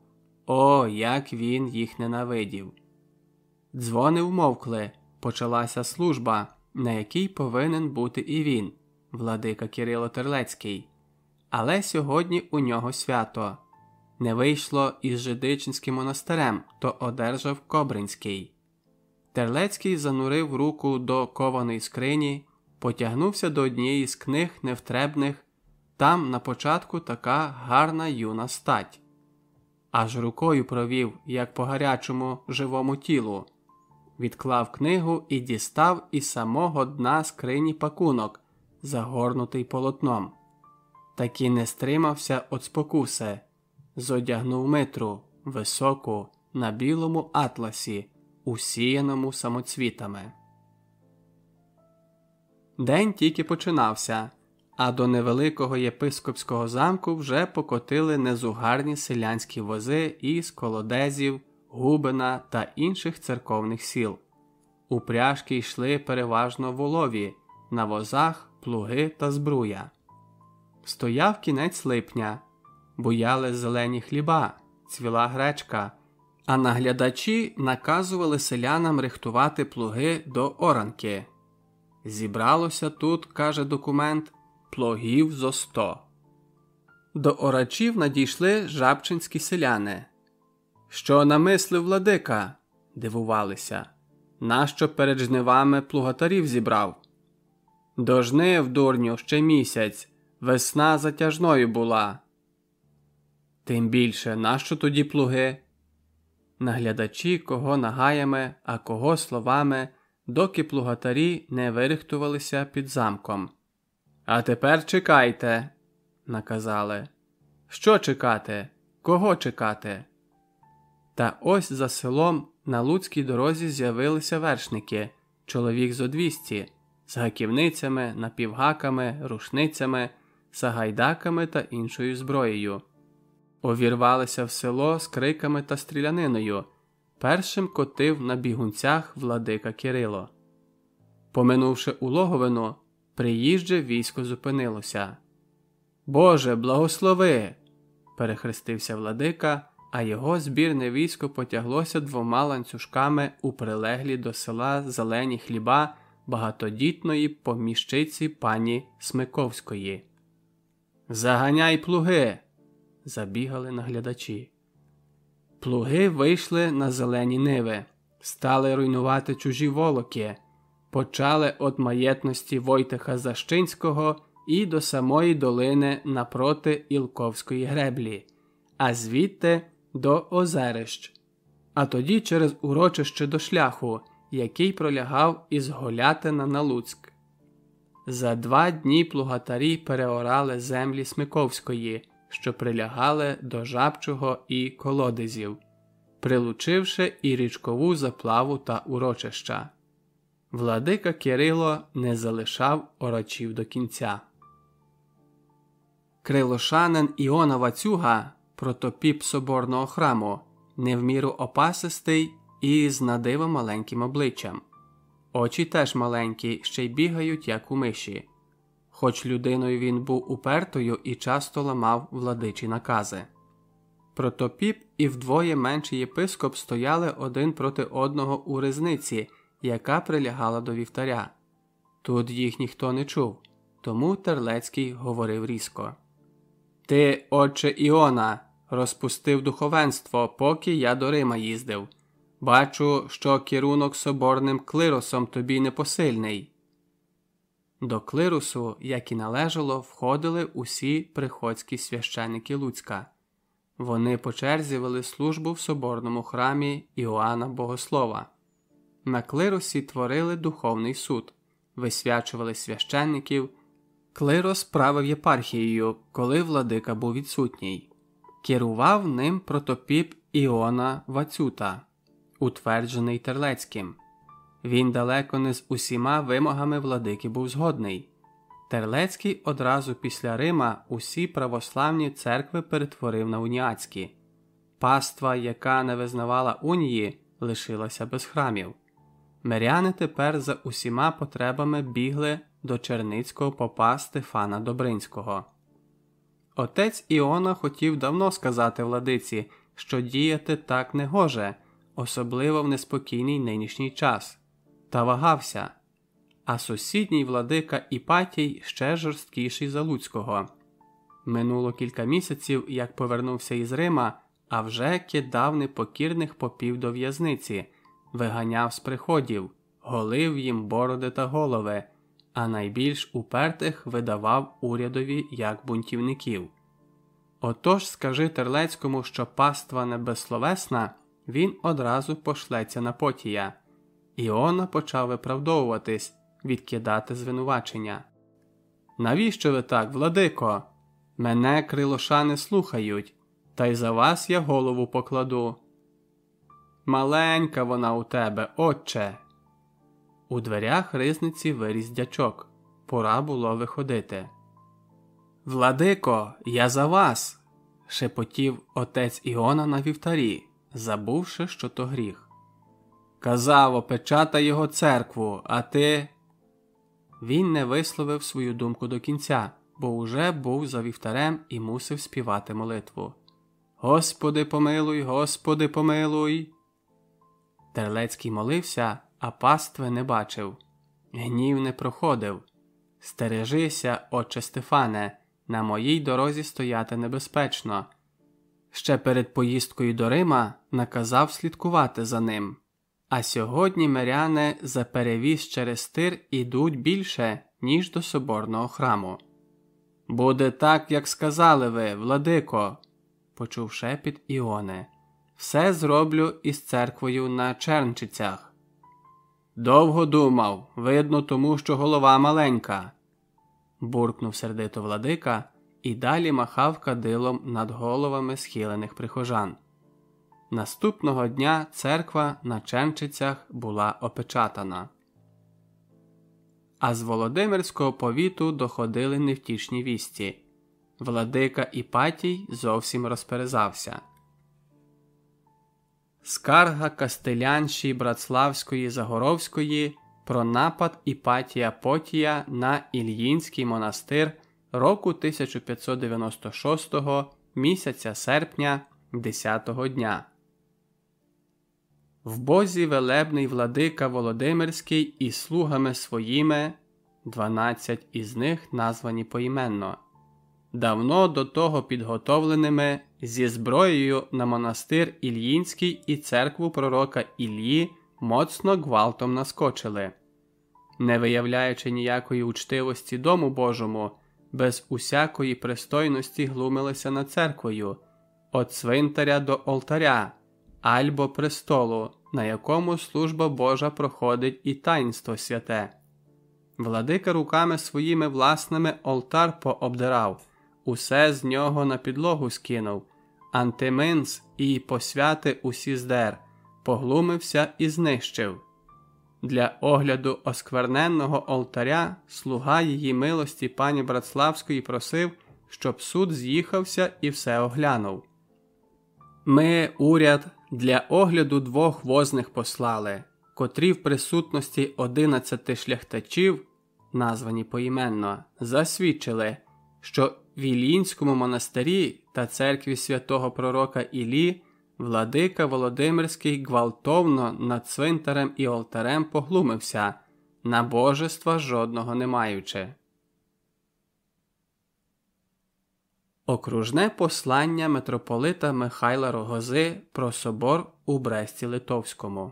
О, як він їх ненавидів! Дзвони вмовкли, почалася служба, на якій повинен бути і він, владика Кирило Терлецький. Але сьогодні у нього свято. Не вийшло із Жидичинським монастирем, то одержав Кобринський. Терлецький занурив руку до кованої скрині, потягнувся до однієї з книг невтребних, там на початку така гарна юна стать. Аж рукою провів, як по гарячому живому тілу, відклав книгу і дістав із самого дна скрині пакунок, загорнутий полотном. Таки не стримався от спокуси, зодягнув митру, високу, на білому атласі усіяному самоцвітами. День тільки починався, а до невеликого єпископського замку вже покотили незугарні селянські вози із колодезів, губина та інших церковних сіл. Упряжки йшли переважно волові, на возах плуги та збруя. Стояв кінець липня, буяли зелені хліба, цвіла гречка, а наглядачі наказували селянам рихтувати плуги до оранки. Зібралося тут, каже документ, плугів зо сто. До орачів надійшли жабчинські селяни. Що намислив владика? дивувалися. Нащо перед жнивами плугатарів зібрав? До жнив, дурню, ще місяць, весна затяжною була. Тим більше, нащо тоді плуги? Наглядачі кого нагаями, а кого словами, доки плугатарі не вирихтувалися під замком. А тепер чекайте, наказали. Що чекати? Кого чекати? Та ось за селом на Луцькій дорозі з'явилися вершники, чоловік зо двісті, з гаківницями, напівгаками, рушницями, сагайдаками та іншою зброєю. Увірвалися в село з криками та стріляниною. Першим котив на бігунцях владика Кирило. Поминувши улоговину, приїждже військо зупинилося. Боже, благослови! перехрестився владика, а його збірне військо потяглося двома ланцюжками у прилеглі до села зелені хліба багатодітної поміщиці пані Смиковської. Заганяй плуги! забігали наглядачі. Плуги вийшли на зелені ниви, стали руйнувати чужі волоки, почали від маєтності Войтиха Защинського і до самої долини напроти Ілковської греблі, а звідти до озерищ, а тоді через урочище до шляху, який пролягав із Голятина на Луцьк. За два дні плугатарі переорали землі Смиковської, що прилягали до жабчого і колодезів, прилучивши і річкову заплаву та урочища. Владика Кирило не залишав орочів до кінця. Крилошанин Іона Вацюга, протопіп соборного храму, не в міру опасистий і з надиво маленьким обличчям. Очі теж маленькі, ще й бігають, як у миші. Хоч людиною він був упертою і часто ламав владичі накази. Протопіп і вдвоє менший єпископ стояли один проти одного у ризниці, яка прилягала до вівтаря. Тут їх ніхто не чув, тому Терлецький говорив різко. Ти, отче Іона, розпустив духовенство, поки я до Рима їздив. Бачу, що керунок соборним клиросом тобі непосильний. До клирусу, як і належало, входили усі приходські священики Луцька. Вони по черзі вели службу в соборному храмі Іоанна Богослова. На клирусі творили духовний суд, висвячували священників. Клирос правив єпархією, коли владика був відсутній. Керував ним протопіп Іона Вацюта, утверджений Терлецьким. Він далеко не з усіма вимогами владики був згодний. Терлецький одразу після Рима усі православні церкви перетворив на уніатські. Паства, яка не визнавала унії, лишилася без храмів. Миряни тепер за усіма потребами бігли до Черницького попа Стефана Добринського. Отець Іона хотів давно сказати владиці, що діяти так не гоже, особливо в неспокійний нинішній час, та вагався. А сусідній владика Іпатій ще жорсткіший за Луцького. Минуло кілька місяців, як повернувся із Рима, а вже кидав непокірних попів до в'язниці, виганяв з приходів, голив їм бороди та голови а найбільш упертих видавав урядові як бунтівників. Отож скажи Терлецькому, що паства не безсловесна, він одразу пошлеться на потія. Іона почав виправдовуватись, відкидати звинувачення. Навіщо ви так, владико? Мене крилошани слухають, та й за вас я голову покладу. Маленька вона у тебе, отче, у дверях ризниці виріс дячок. Пора було виходити. Владико, я за вас. шепотів отець Іона на вівтарі, забувши, що то гріх. Казав, опечатай його церкву, а ти. Він не висловив свою думку до кінця, бо уже був за вівтарем і мусив співати молитву. Господи, помилуй, Господи, помилуй. Терлецький молився, а пастви не бачив, гнів не проходив. Стережися, отче Стефане, на моїй дорозі стояти небезпечно. Ще перед поїздкою до Рима наказав слідкувати за ним. А сьогодні миряни за перевіз через тир ідуть більше, ніж до соборного храму. Буде так, як сказали ви, владико, почув шепіт Іони. Все зроблю із церквою на Чернчицях. Довго думав, видно, тому що голова маленька. буркнув сердито владика і далі махав кадилом над головами схилених прихожан. Наступного дня церква на Ченчицях була опечатана. А з Володимирського повіту доходили невтішні вісті. Владика Іпатій зовсім розперезався. Скарга Кастелянші Братславської Загоровської про напад Іпатія Потія на Ільїнський монастир року 1596 місяця серпня 10-го дня. В бозі велебний владика Володимирський і слугами своїми, 12 із них названі поіменно, давно до того підготовленими зі зброєю на монастир Ільїнський і церкву пророка Іллі моцно гвалтом наскочили, не виявляючи ніякої учтивості дому Божому, без усякої пристойності глумилися над церквою, від цвинтаря до олтаря, альбо престолу, на якому служба Божа проходить і таїнство святе. Владика руками своїми власними олтар пообдирав, усе з нього на підлогу скинув, антиминс і посвяти усі здер, поглумився і знищив. Для огляду оскверненного олтаря слуга її милості пані Братславської просив, щоб суд з'їхався і все оглянув. Ми, уряд, для огляду двох возних послали, котрі в присутності одинадцяти шляхтачів, названі поіменно, засвідчили, що в Ілінському монастирі та церкві святого пророка Ілі владика Володимирський гвалтовно над цвинтарем і олтарем поглумився, на божества жодного не маючи. Окружне послання митрополита Михайла Рогози про собор у Бресті Литовському.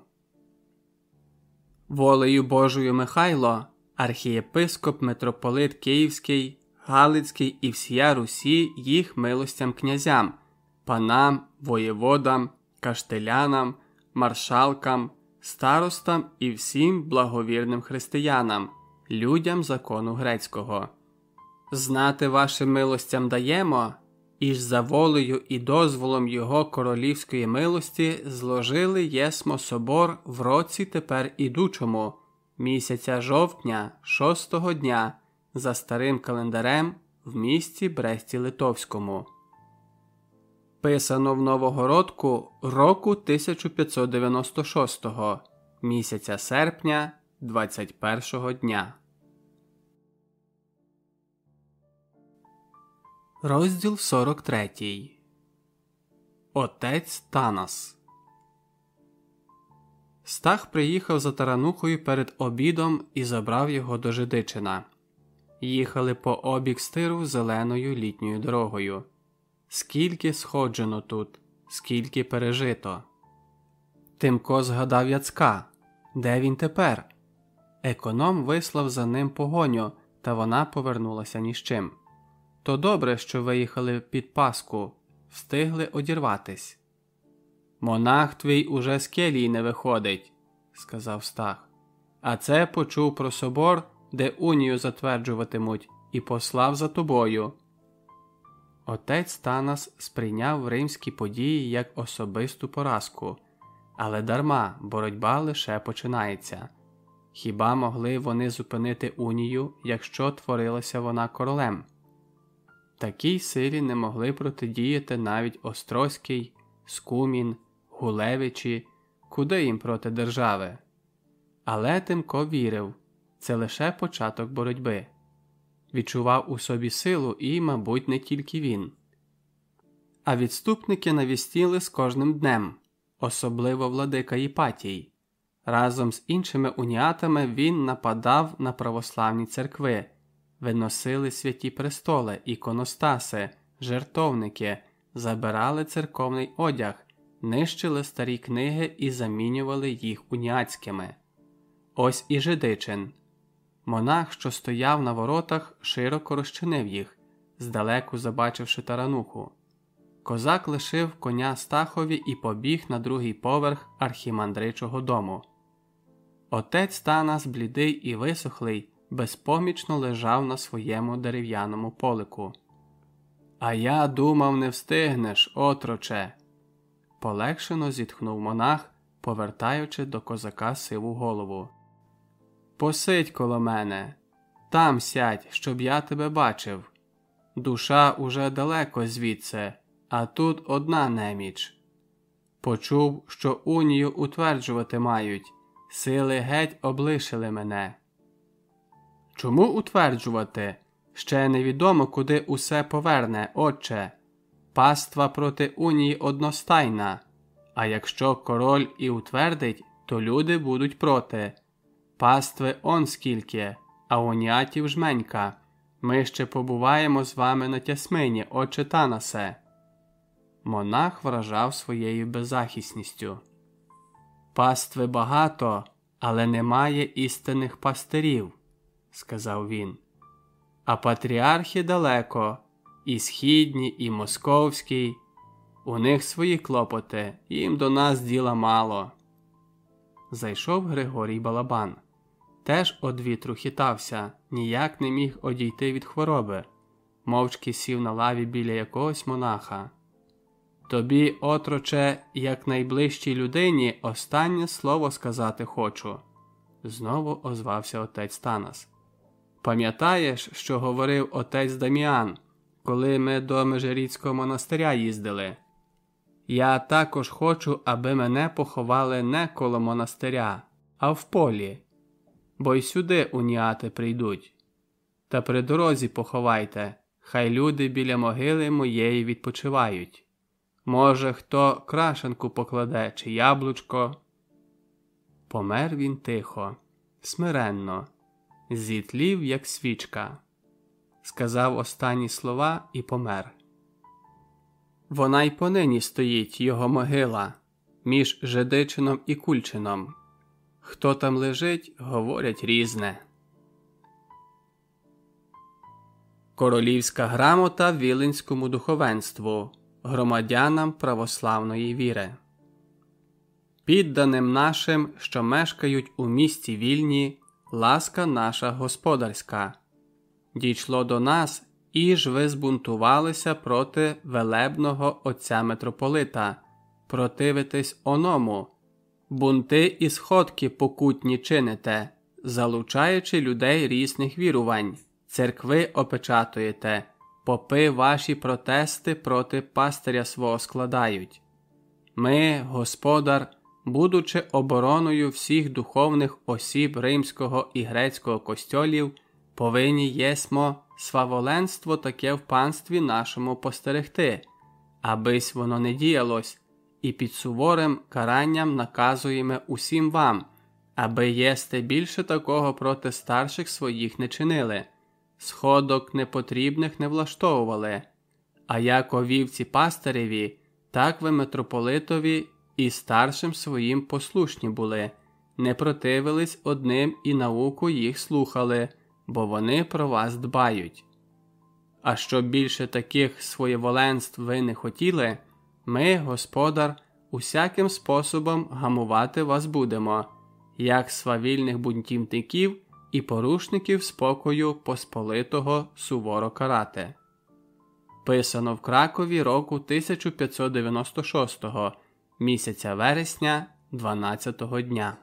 Волею Божою Михайло, архієпископ митрополит Київський, Галицький і всія Русі їх милостям князям, панам, воєводам, каштелянам, маршалкам, старостам і всім благовірним християнам, людям закону грецького. Знати вашим милостям даємо, іж за волею і дозволом Його королівської милості зложили єсмо собор в році тепер ідучому, місяця жовтня, шостого дня, за старим календарем в місті Бресті Литовському. Писано в Новогородку року 1596 місяця серпня 21 дня. Розділ 43 Отець Танас Стах приїхав за таранухою перед обідом і забрав його до Жидичина. Їхали по обік стиру зеленою літньою дорогою. Скільки сходжено тут, скільки пережито. Тимко згадав Яцка. Де він тепер? Економ вислав за ним погоню, та вона повернулася ні з чим. То добре, що виїхали під Паску, встигли одірватись. Монах твій уже з келії не виходить, сказав Стах. А це почув про собор, де унію затверджуватимуть, і послав за тобою. Отець Танас сприйняв римські події як особисту поразку, але дарма боротьба лише починається. Хіба могли вони зупинити унію, якщо творилася вона королем? Такій силі не могли протидіяти навіть Острозький, Скумін, Гулевичі, куди їм проти держави. Але Тимко вірив це лише початок боротьби, відчував у собі силу і, мабуть, не тільки він. А відступники навістіли з кожним днем, особливо владика Єпатій. Разом з іншими уніатами він нападав на православні церкви виносили святі престоли, іконостаси, жертовники, забирали церковний одяг, нищили старі книги і замінювали їх уніацькими. Ось і Жидичин. Монах, що стояв на воротах, широко розчинив їх, здалеку забачивши тарануху. козак лишив коня Стахові і побіг на другий поверх архімандричого дому. Отець Танас, блідий і висохлий, безпомічно лежав на своєму дерев'яному полику. А я думав, не встигнеш, отроче. Полегшено зітхнув монах, повертаючи до козака сиву голову. Посидь коло мене, там сядь, щоб я тебе бачив. Душа уже далеко звідси, а тут одна неміч. Почув, що унію утверджувати мають, сили геть облишили мене. Чому утверджувати? Ще невідомо, куди усе поверне, отче. Паства проти унії одностайна, а якщо король і утвердить, то люди будуть проти. Пастви он скільки, а унятів жменька. Ми ще побуваємо з вами на тясмині, отче Танасе. Монах вражав своєю беззахисністю. Пастви багато, але немає істинних пастирів, сказав він. А патріархи далеко, і східні, і московський. У них свої клопоти, їм до нас діла мало. Зайшов Григорій Балабан. Теж од вітру хитався, ніяк не міг одійти від хвороби, мовчки сів на лаві біля якогось монаха. Тобі, отроче, як найближчій людині, останнє слово сказати хочу, знову озвався отець Танас. Пам'ятаєш, що говорив отець Даміан, коли ми до Межиріцького монастиря їздили? Я також хочу, аби мене поховали не коло монастиря, а в полі, бо й сюди уніати прийдуть. Та при дорозі поховайте, хай люди біля могили моєї відпочивають. Може, хто крашенку покладе чи яблучко. Помер він тихо, смиренно, зітлів, як свічка. Сказав останні слова і помер. Вона й понині стоїть його могила між Жедичином і Кульчином. Хто там лежить, говорять різне. Королівська грамота Віленському духовенству громадянам православної віри. Підданим нашим, що мешкають у місті вільні, ласка наша господарська. Дійшло до нас, і ж ви збунтувалися проти велебного отця митрополита, противитесь оному, бунти і сходки покутні чините, залучаючи людей різних вірувань, церкви опечатуєте. Попи ваші протести проти пастиря свого складають. Ми, господар, будучи обороною всіх духовних осіб римського і грецького костьолів, повинні єсмо сваволенство таке в панстві нашому постерегти, абись воно не діялось, і під суворим каранням наказуємо усім вам, аби єсте більше такого проти старших своїх не чинили сходок непотрібних не влаштовували, а як овівці пастиреві, так ви митрополитові і старшим своїм послушні були, не противились одним і науку їх слухали, бо вони про вас дбають. А щоб більше таких своєволенств ви не хотіли, ми, господар, усяким способом гамувати вас будемо, як свавільних бунтівників і порушників спокою Посполитого суворо карати. Писано в Кракові року 1596 місяця вересня 12 го дня.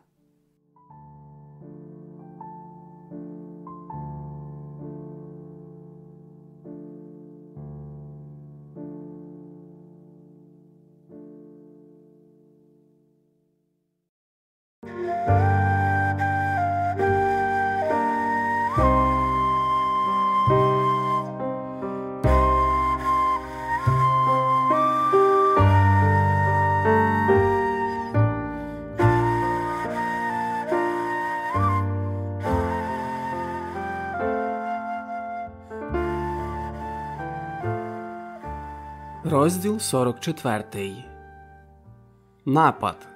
Розділ 44 Напад.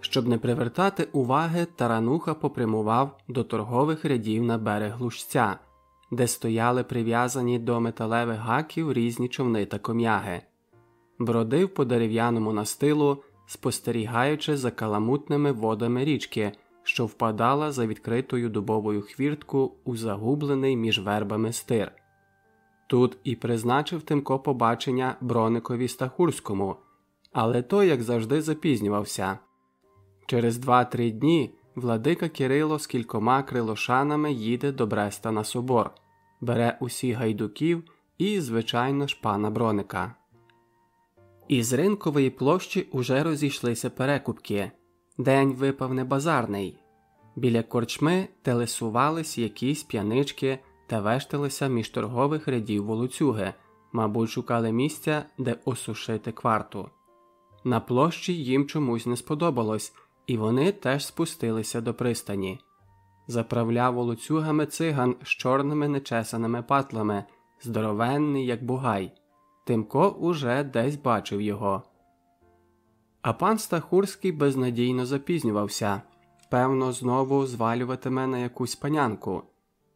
Щоб не привертати уваги, тарануха попрямував до торгових рядів на берег глушця, де стояли прив'язані до металевих гаків різні човни та ком'яги, бродив по дерев'яному настилу, спостерігаючи за каламутними водами річки, що впадала за відкритою дубовою хвіртку у загублений між вербами стир. Тут і призначив Тимко побачення броникові Стахурському, але той, як завжди, запізнювався. Через два-три дні владика Кирило з кількома крилошанами їде до Бреста на собор, бере усі гайдуків і, звичайно ж, пана броника. Із ринкової площі уже розійшлися перекупки. День випав небазарний. Біля корчми телесувались якісь п'янички та вешталися між торгових рядів волоцюги, мабуть, шукали місця, де осушити кварту. На площі їм чомусь не сподобалось, і вони теж спустилися до пристані. Заправляв волоцюгами циган з чорними нечесаними патлами, здоровенний, як бугай. Тимко уже десь бачив його. А пан Стахурський безнадійно запізнювався певно, знову звалюватиме на якусь панянку.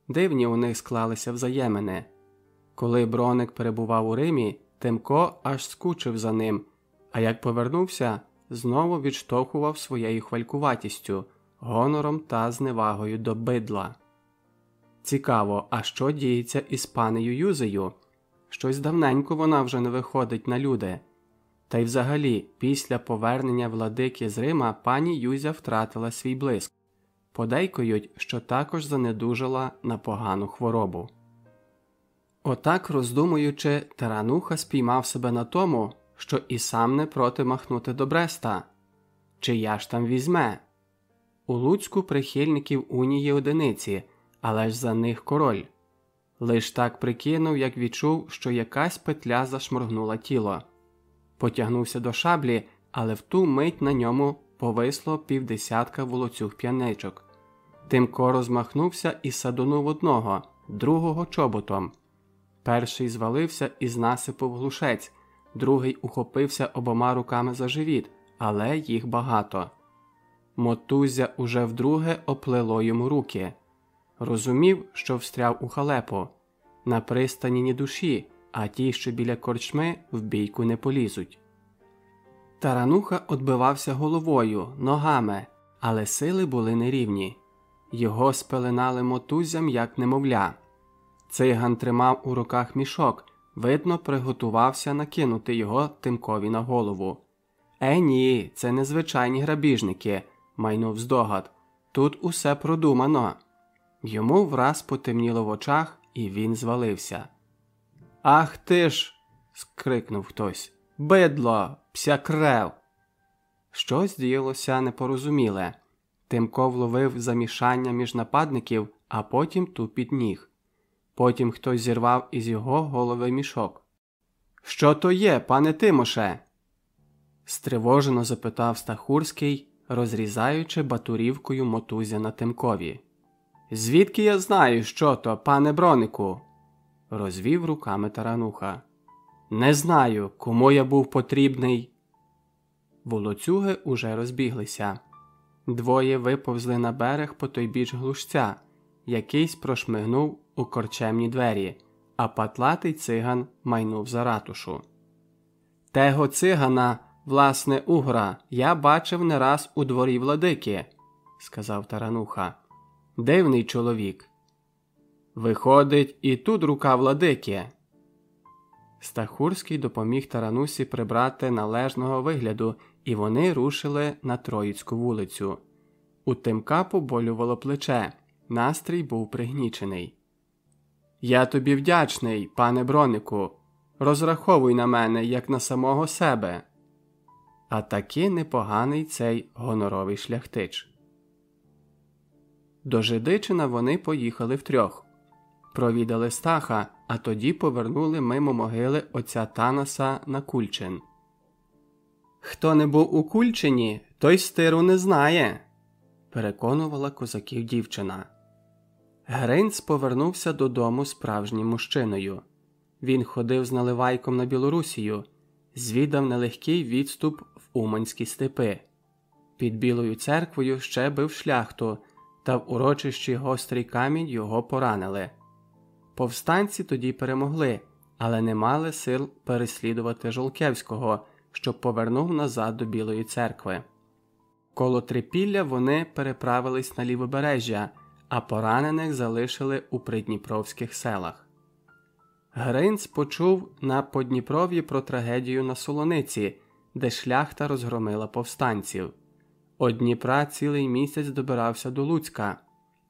Дивні у них склалися взаємини. Коли броник перебував у Римі, Тимко аж скучив за ним, а як повернувся, знову відштовхував своєю хвалькуватістю, гонором та зневагою до бидла. Цікаво, а що діється із панею Юзею? Щось давненько вона вже не виходить на люди. Та й взагалі, після повернення владики з Рима пані Юзя втратила свій блиск. Подейкують, що також занедужала на погану хворобу. Отак, роздумуючи, тарануха спіймав себе на тому, що і сам не проти махнути до Бреста. Чи я ж там візьме? У Луцьку прихильників унії одиниці, але ж за них король. Лиш так прикинув, як відчув, що якась петля зашморгнула тіло потягнувся до шаблі, але в ту мить на ньому повисло півдесятка волоцюг п'яничок. Тимко розмахнувся і садунув одного, другого чоботом. Перший звалився із насипу в глушець, другий ухопився обома руками за живіт, але їх багато. Мотузя уже вдруге оплело йому руки. Розумів, що встряв у халепу. На пристані ні душі, а ті, що біля корчми, в бійку не полізуть. Тарануха отбивався головою, ногами, але сили були нерівні. Його спеленали мотузям, як немовля. Циган тримав у руках мішок, видно, приготувався накинути його тимкові на голову. Е, ні, це не звичайні грабіжники, майнув здогад. Тут усе продумано. Йому враз потемніло в очах, і він звалився. Ах ти ж. скрикнув хтось. Бидло, псякрев. Щось діялося непорозуміле. Тимко вловив замішання між нападників, а потім тупіт ніг. Потім хтось зірвав із його голови мішок. Що то є, пане Тимоше? стривожено запитав Стахурський, розрізаючи батурівкою мотузя на Тимкові. Звідки я знаю, що то, пане бронику? розвів руками тарануха. Не знаю, кому я був потрібний. Волоцюги уже розбіглися. Двоє виповзли на берег по той біч глушця, якийсь прошмигнув у корчемні двері, а патлатий циган майнув за ратушу. Того цигана, власне, угра, я бачив не раз у дворі владики, сказав тарануха. Дивний чоловік. Виходить, і тут рука владики. Стахурський допоміг таранусі прибрати належного вигляду, і вони рушили на Троїцьку вулицю. У Тимка поболювало плече, настрій був пригнічений. Я тобі вдячний, пане бронику. Розраховуй на мене, як на самого себе. А таки непоганий цей гоноровий шляхтич. До Жидичина вони поїхали втрьох провідали стаха, а тоді повернули мимо могили отця Танаса на Кульчин. Хто не був у Кульчині, той стиру не знає, переконувала козаків дівчина. Гринц повернувся додому справжнім мужчиною. Він ходив з наливайком на Білорусію, звідав нелегкий відступ в Уманські степи. Під Білою церквою ще бив шляхту, та в урочищі гострий камінь його поранили. Повстанці тоді перемогли, але не мали сил переслідувати Жолкевського, щоб повернув назад до Білої церкви. Коло трипілля вони переправились на лівобережжя, а поранених залишили у придніпровських селах. Гринц почув на Подніпров'ї про трагедію на Солониці, де шляхта розгромила повстанців. Од Дніпра цілий місяць добирався до Луцька,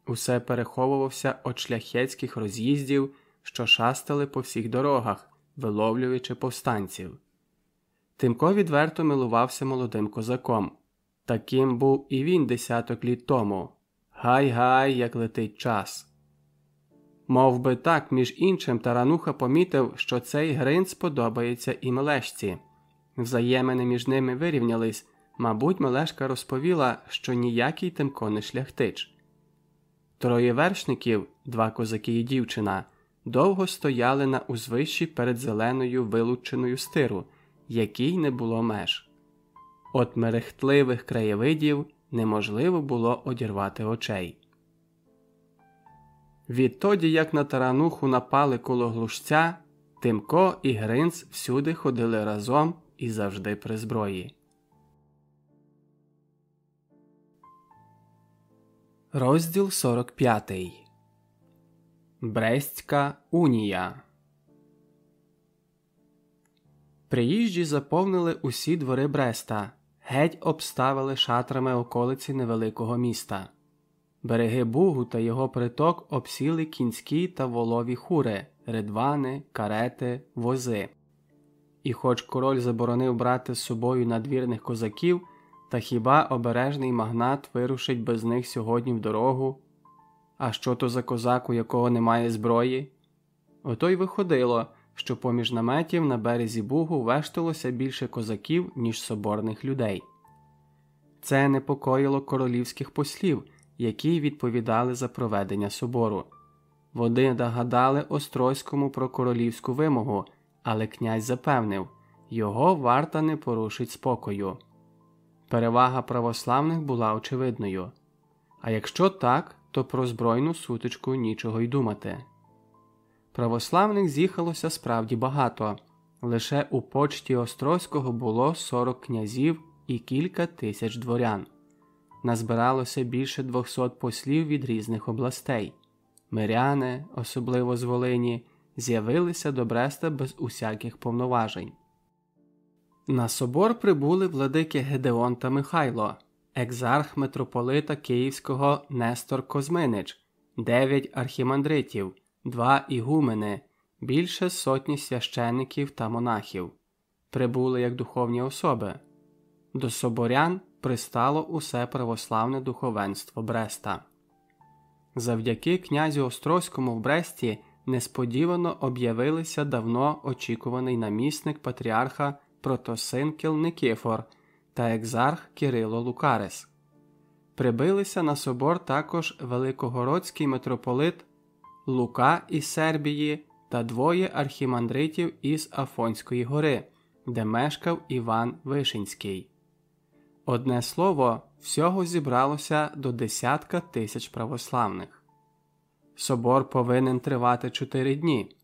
усе переховувався від шляхетських роз'їздів, що шастали по всіх дорогах, виловлюючи повстанців. Тимко відверто милувався молодим козаком. Таким був і він десяток літ тому. Гай-гай, як летить час. Мов би так, між іншим, тарануха помітив, що цей гринц подобається і Мелешці. Взаємини між ними вирівнялись, мабуть, Мелешка розповіла, що ніякий Тимко не шляхтич. Троє вершників, два козаки і дівчина, довго стояли на узвищі перед зеленою вилученою стиру, якій не було меж. От мерехтливих краєвидів неможливо було одірвати очей. Відтоді, як на тарануху напали коло глушця, Тимко і Гринц всюди ходили разом і завжди при зброї. Розділ 45 Брестська унія Приїжджі заповнили усі двори Бреста, геть обставили шатрами околиці невеликого міста. Береги Бугу та його приток обсіли кінські та волові хури, ридвани, карети, вози. І хоч король заборонив брати з собою надвірних козаків, та хіба обережний магнат вирушить без них сьогодні в дорогу? А що то за козак, у якого немає зброї? Ото й виходило, що поміж наметів на березі Бугу вешталося більше козаків, ніж соборних людей. Це непокоїло королівських послів, які відповідали за проведення собору. Вони догадали Острозькому про королівську вимогу, але князь запевнив його варта не порушить спокою. Перевага православних була очевидною. А якщо так, то про збройну сутичку нічого й думати. Православних з'їхалося справді багато лише у почті Острозького було 40 князів і кілька тисяч дворян. Назбиралося більше 200 послів від різних областей. Миряни, особливо з Волині, з'явилися до Бреста без усяких повноважень. На собор прибули владики Гедеон та Михайло, екзарх митрополита Київського Нестор Козминич, дев'ять архімандритів, два ігумени, більше сотні священиків та монахів. Прибули як духовні особи. До соборян пристало усе православне духовенство Бреста. Завдяки князю Острозькому в Бресті несподівано об'явилися давно очікуваний намісник патріарха протосинкіл Никифор та екзарх Кирило Лукарес. Прибилися на собор також великогородський митрополит Лука із Сербії та двоє архімандритів із Афонської гори, де мешкав Іван Вишинський. Одне слово, всього зібралося до десятка тисяч православних. Собор повинен тривати чотири дні.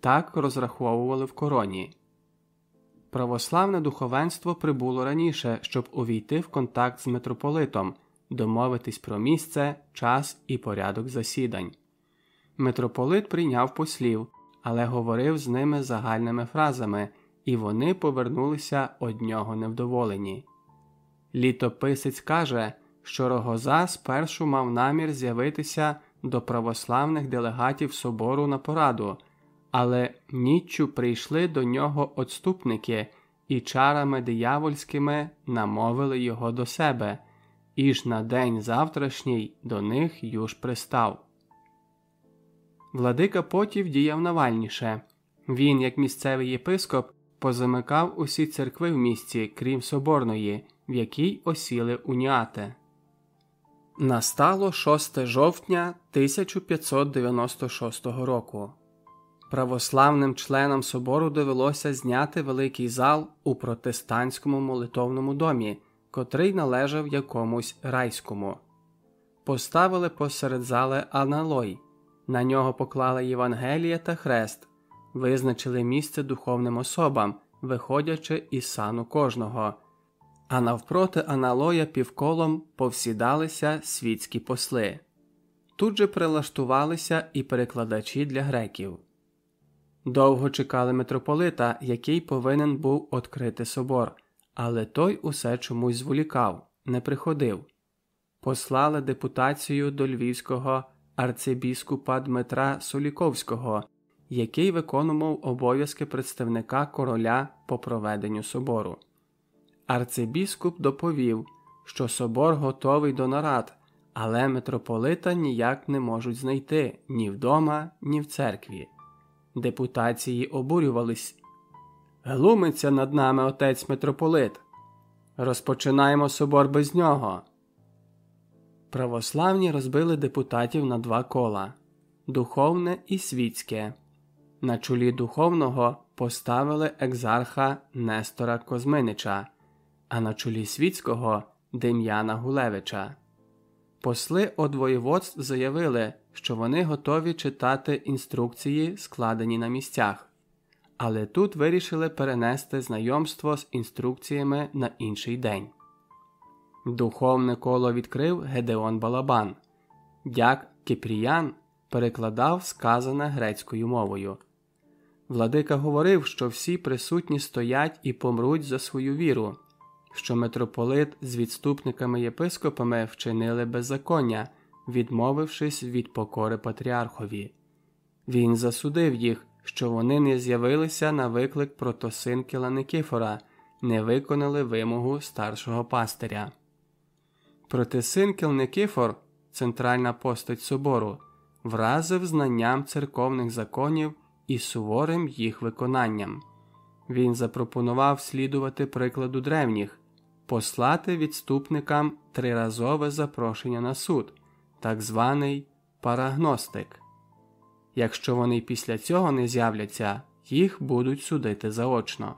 Так розраховували в короні. Православне духовенство прибуло раніше, щоб увійти в контакт з митрополитом, домовитись про місце, час і порядок засідань. Митрополит прийняв послів, але говорив з ними загальними фразами, і вони повернулися од нього невдоволені. Літописець каже, що Рогоза спершу мав намір з'явитися до православних делегатів собору на пораду, але ніччю прийшли до нього отступники і чарами диявольськими намовили його до себе, і ж на день завтрашній до них юж пристав. Владика Потів діяв навальніше. Він, як місцевий єпископ, позамикав усі церкви в місті, крім соборної, в якій осіли уніати. Настало 6 жовтня 1596 року. Православним членам собору довелося зняти великий зал у протестантському молитовному домі, котрий належав якомусь райському. Поставили посеред зали аналой, На нього поклали Євангелія та хрест, визначили місце духовним особам, виходячи із сану кожного, а навпроти аналоя півколом повсідалися світські посли. Тут же прилаштувалися і перекладачі для греків. Довго чекали митрополита, який повинен був відкрити собор, але той усе чомусь зволікав, не приходив. Послали депутацію до львівського арцибіскупа Дмитра Соліковського, який виконував обов'язки представника короля по проведенню собору. Арцибіскуп доповів, що собор готовий до нарад, але митрополита ніяк не можуть знайти ні вдома, ні в церкві. Депутації обурювались. Глумиться над нами отець митрополит. Розпочинаємо собор без нього. Православні розбили депутатів на два кола духовне і світське. На чолі духовного поставили екзарха Нестора Козминича, а на чолі світського Дем'яна Гулевича. Посли од воєводств заявили, що вони готові читати інструкції, складені на місцях, але тут вирішили перенести знайомство з інструкціями на інший день. Духовне коло відкрив Гедеон Балабан. Дяк Кипріян перекладав сказане грецькою мовою. Владика говорив, що всі присутні стоять і помруть за свою віру, що митрополит з відступниками єпископами вчинили беззаконня, відмовившись від покори патріархові. Він засудив їх, що вони не з'явилися на виклик протосинкіла Никифора, не виконали вимогу старшого пастиря. Протисинкіл Никифор, центральна постать собору, вразив знанням церковних законів і суворим їх виконанням. Він запропонував слідувати прикладу древніх, послати відступникам триразове запрошення на суд, так званий парагностик. Якщо вони після цього не з'являться, їх будуть судити заочно.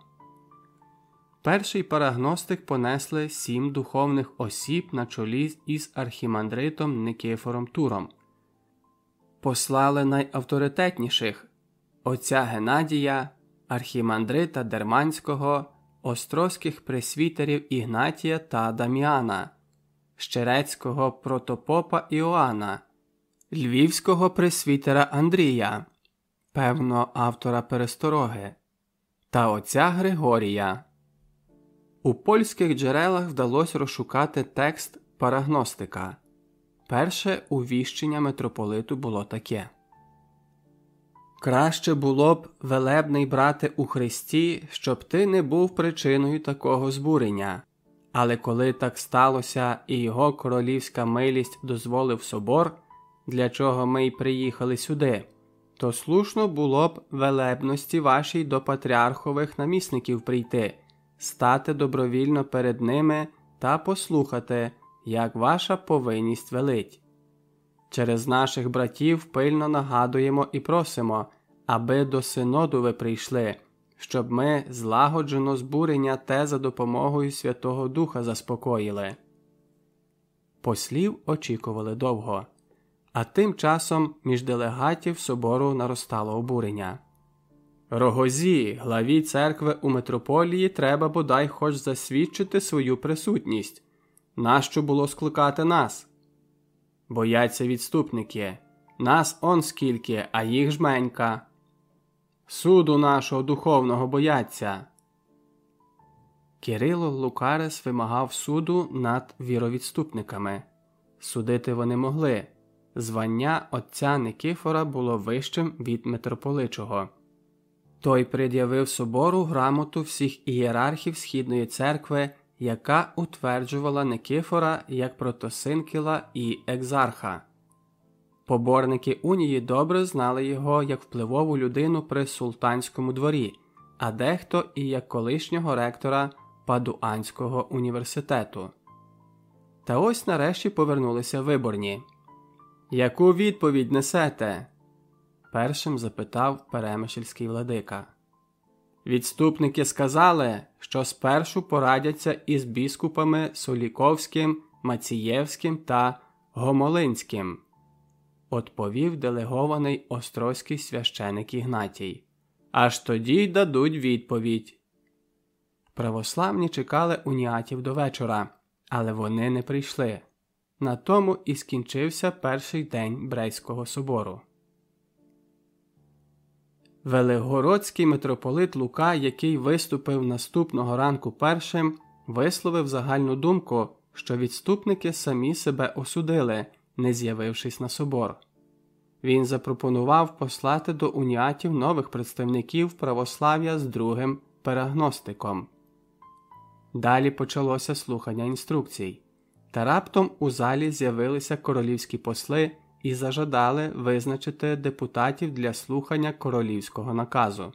Перший парагностик понесли сім духовних осіб на чолі із архімандритом Никифором Туром. Послали найавторитетніших отця Геннадія, архімандрита Дерманського, острозьких пресвітерів Ігнатія та Дам'яна, Щерецького протопопа Іоанна, Львівського пресвітера Андрія, певно, автора Перестороги, та отця Григорія. У польських джерелах вдалося розшукати текст парагностика. Перше увіщення митрополиту було таке Краще було б, велебний брате у Христі, щоб ти не був причиною такого збурення. Але коли так сталося і його королівська милість дозволив собор, для чого ми й приїхали сюди, то слушно було б велебності вашій до патріархових намісників прийти стати добровільно перед ними та послухати, як ваша повинність велить. Через наших братів пильно нагадуємо і просимо, аби до синоду ви прийшли, щоб ми злагоджено збурення те за допомогою Святого Духа заспокоїли. Послів очікували довго, а тим часом між делегатів собору наростало обурення. Рогозі, главі церкви у митрополії, треба бодай хоч засвідчити свою присутність. Нащо було скликати нас? Бояться відступники. Нас он скільки, а їх жменька. Суду нашого духовного бояться. Кирило Лукарес вимагав суду над віровідступниками. Судити вони могли. Звання отця Никифора було вищим від митрополичого. Той пред'явив собору грамоту всіх ієрархів Східної церкви, яка утверджувала Никифора як протосинкіла і екзарха. Поборники унії добре знали його як впливову людину при султанському дворі, а дехто і як колишнього ректора Падуанського університету. Та ось нарешті повернулися виборні. Яку відповідь несете? першим запитав перемишльський владика. Відступники сказали, що спершу порадяться із біскупами Соліковським, Мацієвським та Гомолинським. Отповів делегований острозький священик Ігнатій. Аж тоді й дадуть відповідь. Православні чекали уніатів до вечора, але вони не прийшли. На тому і скінчився перший день Брейського собору. Велигородський митрополит Лука, який виступив наступного ранку першим, висловив загальну думку, що відступники самі себе осудили, не з'явившись на собор. Він запропонував послати до уніатів нових представників православ'я з другим перагностиком. Далі почалося слухання інструкцій, та раптом у залі з'явилися королівські посли і зажадали визначити депутатів для слухання королівського наказу.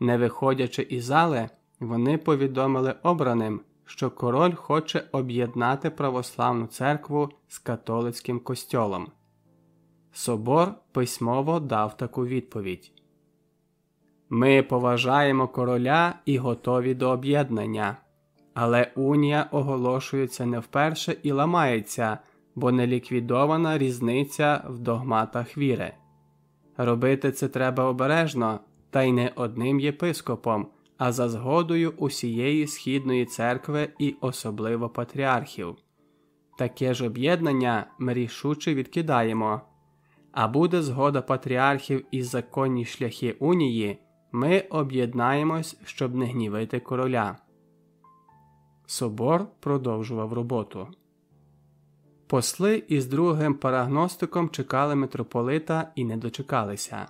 Не виходячи із зали, вони повідомили обраним, що король хоче об'єднати православну церкву з католицьким костьолом. Собор письмово дав таку відповідь Ми поважаємо короля і готові до об'єднання, але унія оголошується не вперше і ламається бо не ліквідована різниця в догматах віри. Робити це треба обережно, та й не одним єпископом, а за згодою усієї східної церкви і особливо патріархів. Таке ж об'єднання ми рішуче відкидаємо. А буде згода патріархів і законні шляхи унії, ми об'єднаємось, щоб не гнівити короля. Собор продовжував роботу. Посли із другим парагностиком чекали митрополита і не дочекалися.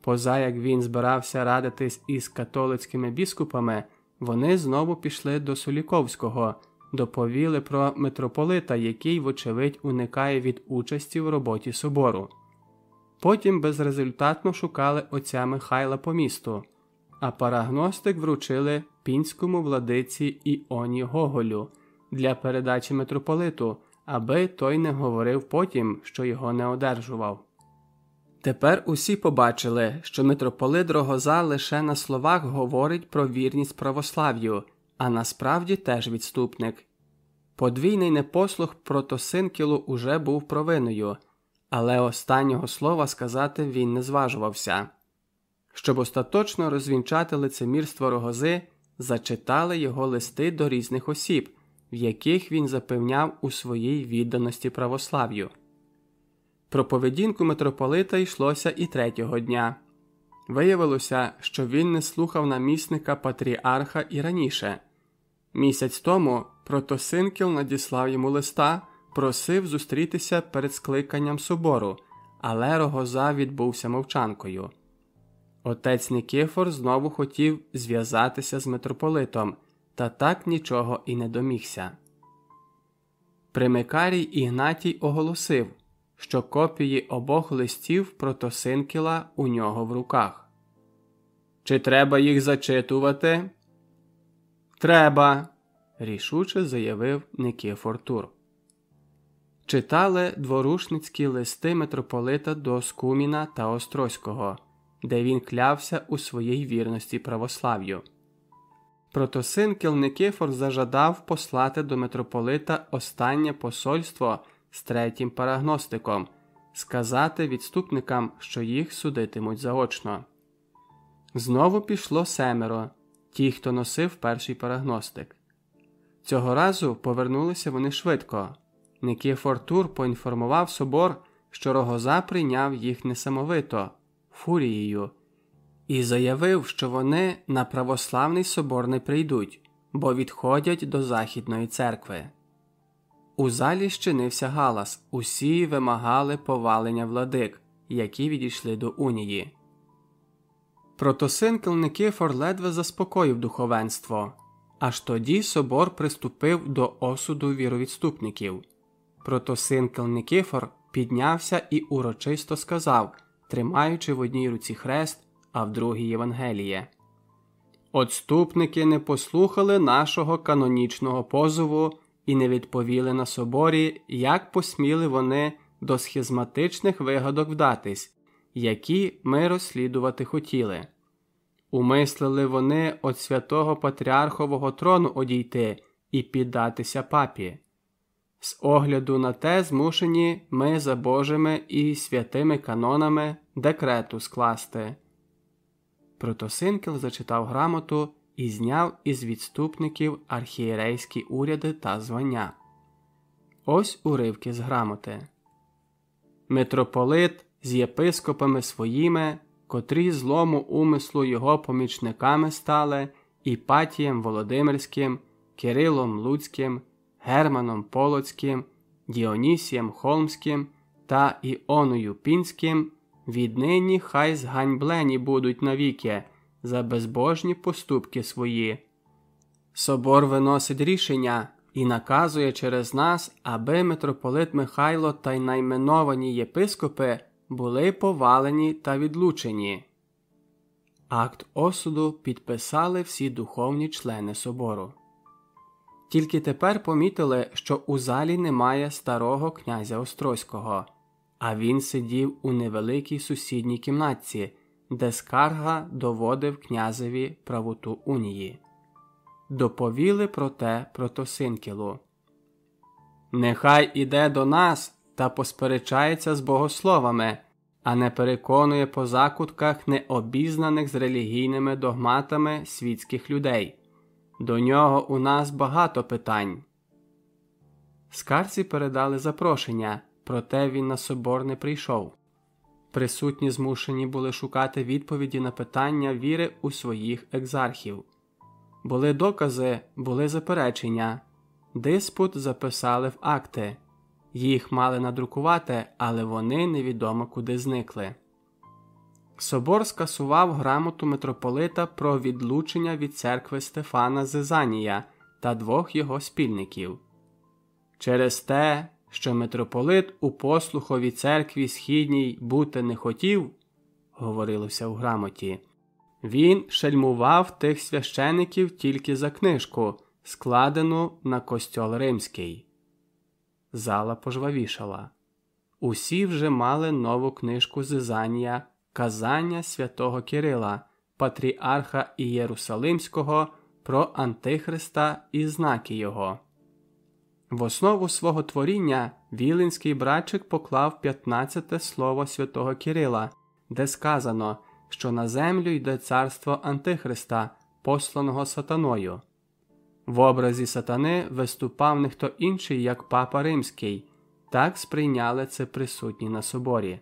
Поза як він збирався радитись із католицькими біскупами, вони знову пішли до Суліковського, доповіли про митрополита, який, вочевидь, уникає від участі в роботі собору. Потім безрезультатно шукали отця Михайла по місту, а парагностик вручили пінському владиці Іоні Гоголю для передачі митрополиту аби той не говорив потім, що його не одержував. Тепер усі побачили, що митрополит Рогоза лише на словах говорить про вірність православ'ю, а насправді теж відступник. Подвійний непослух протосинкілу уже був провиною, але останнього слова сказати він не зважувався. Щоб остаточно розвінчати лицемірство рогози, зачитали його листи до різних осіб, в яких він запевняв у своїй відданості православ'ю. Про поведінку митрополита йшлося і третього дня. Виявилося, що він не слухав намісника патріарха і раніше. Місяць тому протосинкіл надіслав йому листа, просив зустрітися перед скликанням собору, але Рогоза відбувся мовчанкою. Отець Никифор знову хотів зв'язатися з митрополитом та так нічого і не домігся. Примикарій Ігнатій оголосив, що копії обох листів протосинкіла у нього в руках. Чи треба їх зачитувати? Треба, рішуче заявив Никифор Тур. Читали дворушницькі листи митрополита до Скуміна та Острозького, де він клявся у своїй вірності православ'ю. Протосинкіл Никифор зажадав послати до митрополита останнє посольство з третім парагностиком, сказати відступникам, що їх судитимуть заочно. Знову пішло семеро ті, хто носив перший парагностик. Цього разу повернулися вони швидко. Никифор Тур поінформував собор, що рогоза прийняв їх несамовито, фурією і заявив, що вони на православний собор не прийдуть, бо відходять до Західної церкви. У залі щинився галас, усі вимагали повалення владик, які відійшли до унії. Протосинкл Никифор ледве заспокоїв духовенство, аж тоді собор приступив до осуду віровідступників. Протосинкл Никифор піднявся і урочисто сказав, тримаючи в одній руці хрест, а в другій Євангеліє. Отступники не послухали нашого канонічного позову і не відповіли на соборі, як посміли вони до схизматичних вигадок вдатись, які ми розслідувати хотіли. Умислили вони від святого Патріархового трону одійти і піддатися папі. З огляду на те, змушені ми за Божими і святими канонами декрету скласти. Протосинкел зачитав грамоту і зняв із відступників архієрейські уряди та звання. Ось уривки з грамоти. Митрополит з єпископами своїми, котрі злому умислу його помічниками стали, Іпатієм Володимирським, Кирилом Луцьким, Германом Полоцьким, Діонісієм Холмським та Іоною Пінським, віднині хай зганьблені будуть навіки за безбожні поступки свої. Собор виносить рішення і наказує через нас, аби митрополит Михайло та й найменовані єпископи були повалені та відлучені. Акт осуду підписали всі духовні члени собору. Тільки тепер помітили, що у залі немає старого князя Острозького, а він сидів у невеликій сусідній кімнатці, де скарга доводив князеві правоту унії. Доповіли про те протосинкілу. Нехай іде до нас та посперечається з богословами, а не переконує по закутках необізнаних з релігійними догматами світських людей. До нього у нас багато питань. Скарці передали запрошення, проте він на собор не прийшов. Присутні змушені були шукати відповіді на питання віри у своїх екзархів. Були докази, були заперечення. Диспут записали в акти. Їх мали надрукувати, але вони невідомо куди зникли. Собор скасував грамоту митрополита про відлучення від церкви Стефана Зезанія та двох його спільників. Через те, що митрополит у послуховій церкві східній бути не хотів, говорилося в грамоті, він шельмував тих священиків тільки за книжку, складену на костьол римський. Зала пожвавішала. Усі вже мали нову книжку Зизанія Казання святого Кирила, Патріарха Ієрусалимського про Антихриста і знаки його. В основу свого творіння Віленський братчик поклав 15 слово святого Кирила, де сказано, що на землю йде царство Антихриста, посланого сатаною. В образі сатани виступав не хто інший, як папа римський, так сприйняли це присутні на соборі.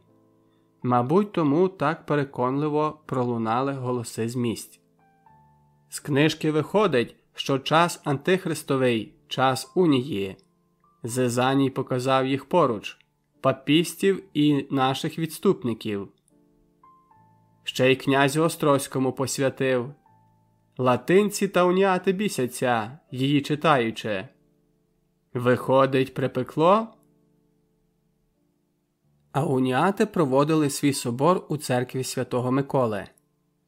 Мабуть, тому так переконливо пролунали голоси з місць. З книжки виходить, що час Антихристовий, час унії. Зезаній показав їх поруч, папістів і наших відступників. Ще й князю Острозькому посвятив. Латинці та уніати бісяться, її читаючи. Виходить, припекло. А уніати проводили свій собор у церкві святого Миколи,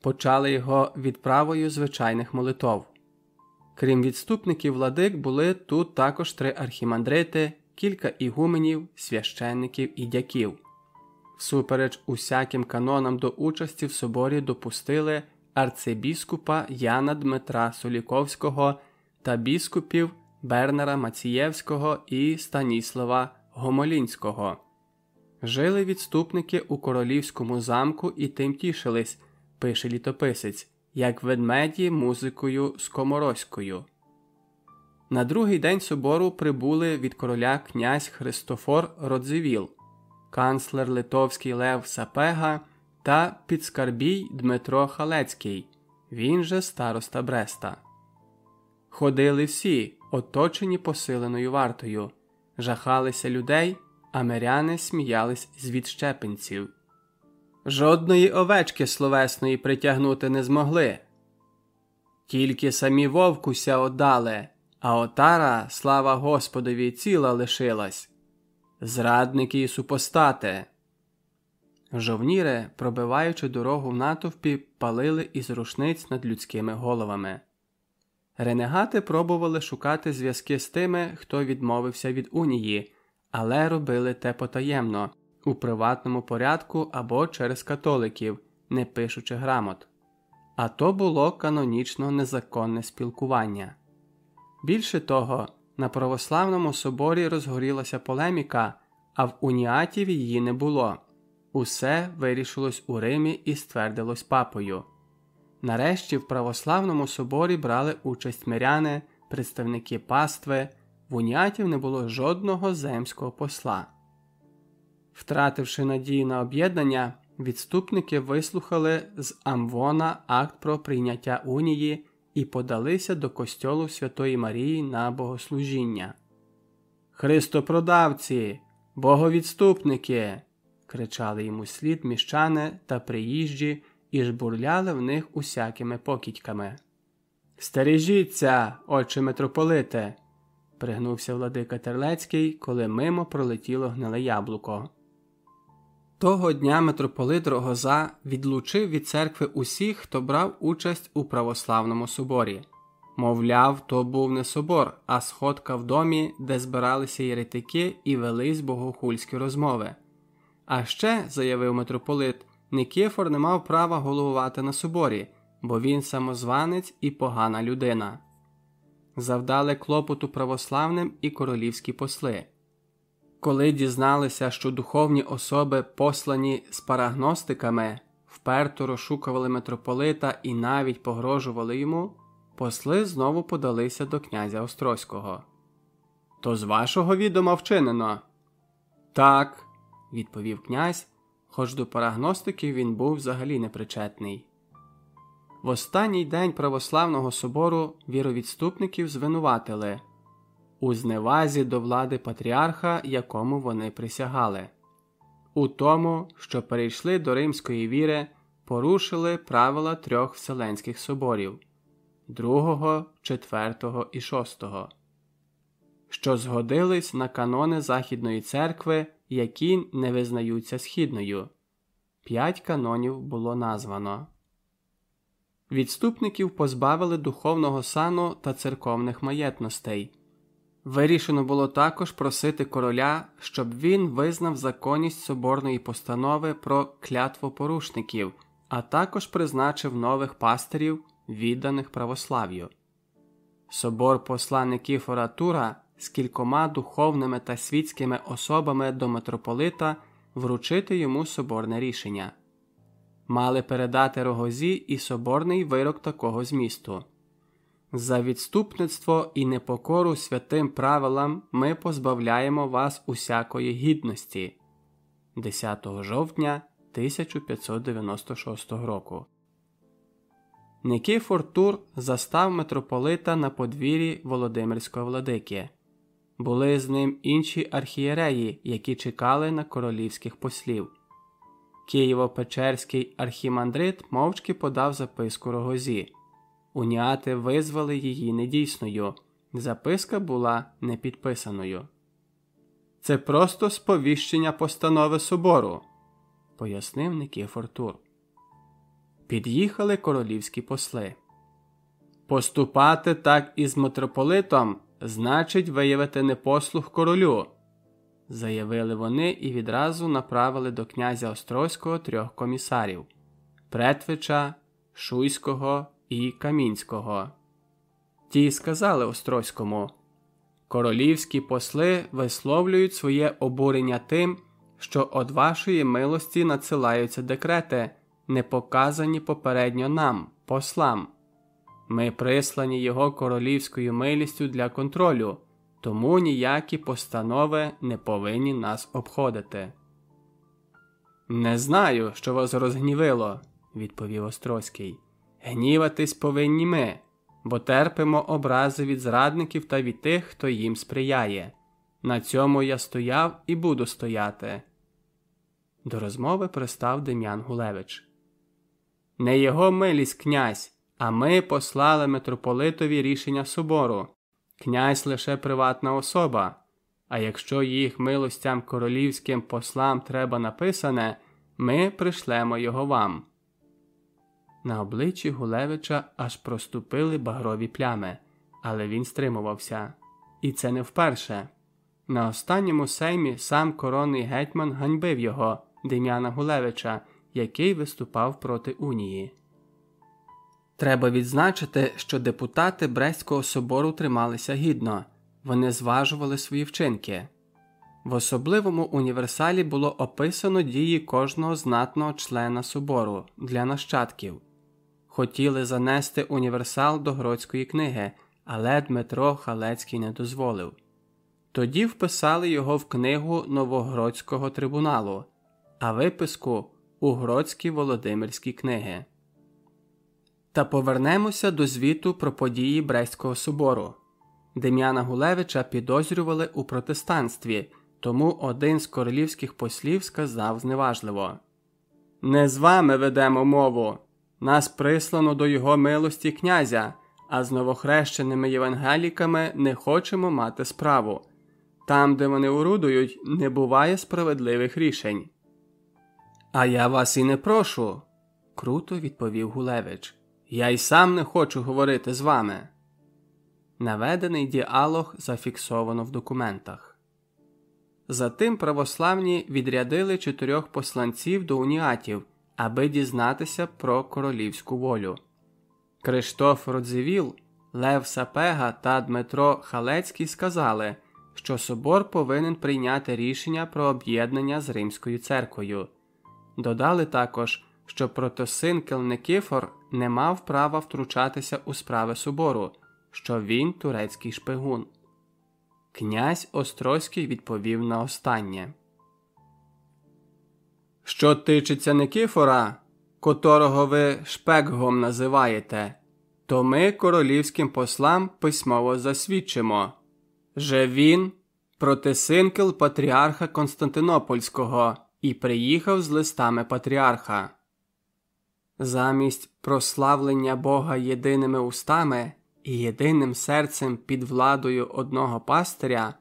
почали його відправою звичайних молитов. Крім відступників владик, були тут також три архімандрити, кілька ігуменів, священників і дяків. Всупереч усяким канонам до участі в соборі допустили арцибіскупа Яна Дмитра Соліковського та біскупів Бернера Мацієвського і Станіслава Гомолінського. Жили відступники у королівському замку і тим тішились, пише літописець, як ведмеді музикою скоморозькою. На другий день собору прибули від короля князь Христофор Родзивіл, канцлер Литовський Лев Сапега та підскарбій Дмитро Халецький, він же староста Бреста. Ходили всі, оточені посиленою вартою, жахалися людей а миряни сміялись з відщепенців. Жодної овечки словесної притягнути не змогли. Тільки самі вовкуся отдали, а отара, слава Господові, ціла лишилась. Зрадники і супостати. Жовніри, пробиваючи дорогу в натовпі, палили із рушниць над людськими головами. Ренегати пробували шукати зв'язки з тими, хто відмовився від унії, але робили те потаємно, у приватному порядку або через католиків, не пишучи грамот. А то було канонічно незаконне спілкування. Більше того, на православному соборі розгорілася полеміка, а в уніатів її не було. Усе вирішилось у Римі і ствердилось папою. Нарешті в православному соборі брали участь миряни, представники пастви, в уніатів не було жодного земського посла. Втративши надію на об'єднання, відступники вислухали з Амвона акт про прийняття унії і подалися до костьолу Святої Марії на богослужіння. Христопродавці, боговідступники. кричали йому слід міщани та приїжджі і жбурляли в них усякими покидьками. Стережіться, отче митрополите, пригнувся владика Терлецький, коли мимо пролетіло гниле яблуко. Того дня митрополит Рогоза відлучив від церкви усіх, хто брав участь у православному соборі. Мовляв, то був не собор, а сходка в домі, де збиралися єретики і велись богохульські розмови. А ще, заявив митрополит, Никифор не мав права головувати на соборі, бо він самозванець і погана людина. Завдали клопоту православним і королівські посли. Коли дізналися, що духовні особи, послані з парагностиками, вперто розшукували митрополита і навіть погрожували йому, посли знову подалися до князя Острозького. То з вашого відома вчинено? Так, відповів князь, хоч до парагностиків він був взагалі непричетний. В останній день православного собору віровідступників звинуватили у зневазі до влади патріарха, якому вони присягали, у тому, що перейшли до римської віри, порушили правила трьох вселенських соборів другого, четвертого і шостого, що згодились на канони Західної церкви, які не визнаються східною. П'ять канонів було названо. Відступників позбавили духовного сану та церковних маєтностей. Вирішено було також просити короля, щоб він визнав законність соборної постанови про клятвопорушників, а також призначив нових пастирів, відданих православ'ю. Собор посла Никіфора Тура з кількома духовними та світськими особами до митрополита вручити йому соборне рішення. Мали передати рогозі і соборний вирок такого змісту. За відступництво і непокору святим правилам ми позбавляємо вас усякої гідності 10 жовтня 1596 року. Никифор Тур застав митрополита на подвір'ї Володимирського владики. Були з ним інші архієреї, які чекали на королівських послів. Києво-Печерський архімандрит мовчки подав записку рогозі. Уніати визвали її недійсною. Записка була непідписаною. Це просто сповіщення постанови собору, пояснив Никифор Тур. Під'їхали королівські посли. Поступати так із митрополитом значить виявити непослух королю, заявили вони і відразу направили до князя Острозького трьох комісарів Претвича, Шуйського і Камінського. Ті сказали Острозькому Королівські посли висловлюють своє обурення тим, що од вашої милості надсилаються декрети, не показані попередньо нам, послам. Ми прислані його королівською милістю для контролю, тому ніякі постанови не повинні нас обходити. Не знаю, що вас розгнівило, відповів Острозький. Гніватись повинні ми, бо терпимо образи від зрадників та від тих, хто їм сприяє. На цьому я стояв і буду стояти. До розмови пристав Дем'ян Гулевич. Не його милість князь, а ми послали митрополитові рішення собору. Князь лише приватна особа. А якщо їх милостям королівським послам треба написане, ми пришлемо його вам. На обличчі Гулевича аж проступили багрові плями, але він стримувався. І це не вперше. На останньому сеймі сам коронний гетьман ганьбив його, Дем'яна Гулевича, який виступав проти унії. Треба відзначити, що депутати Брестського собору трималися гідно. вони зважували свої вчинки. В особливому універсалі було описано дії кожного знатного члена собору для нащадків. Хотіли занести універсал до Гродської книги, але Дмитро Халецький не дозволив. Тоді вписали його в книгу Новогродського трибуналу, а виписку у Гродські Володимирські книги. Та повернемося до звіту про події Брестського собору. Дем'яна Гулевича підозрювали у протестанстві, тому один з королівських послів сказав зневажливо Не з вами ведемо мову. Нас прислано до його милості князя, а з новохрещеними євангеліками не хочемо мати справу. Там, де вони орудують, не буває справедливих рішень. А я вас і не прошу, круто відповів Гулевич. Я й сам не хочу говорити з вами. Наведений діалог зафіксовано в документах. Затим православні відрядили чотирьох посланців до уніатів, аби дізнатися про королівську волю. Криштоф Родзивіл, Лев Сапега та Дмитро Халецький сказали, що собор повинен прийняти рішення про об'єднання з Римською церквою. Додали також, що протосинкел Никифор не мав права втручатися у справи собору, що він турецький шпигун. Князь Острозький відповів на останнє. Що тичиться Никифора, котрого ви шпекгом називаєте, то ми королівським послам письмово засвідчимо же він протисинкел патріарха Константинопольського і приїхав з листами патріарха. Замість прославлення Бога єдиними устами і єдиним серцем під владою одного пастиря,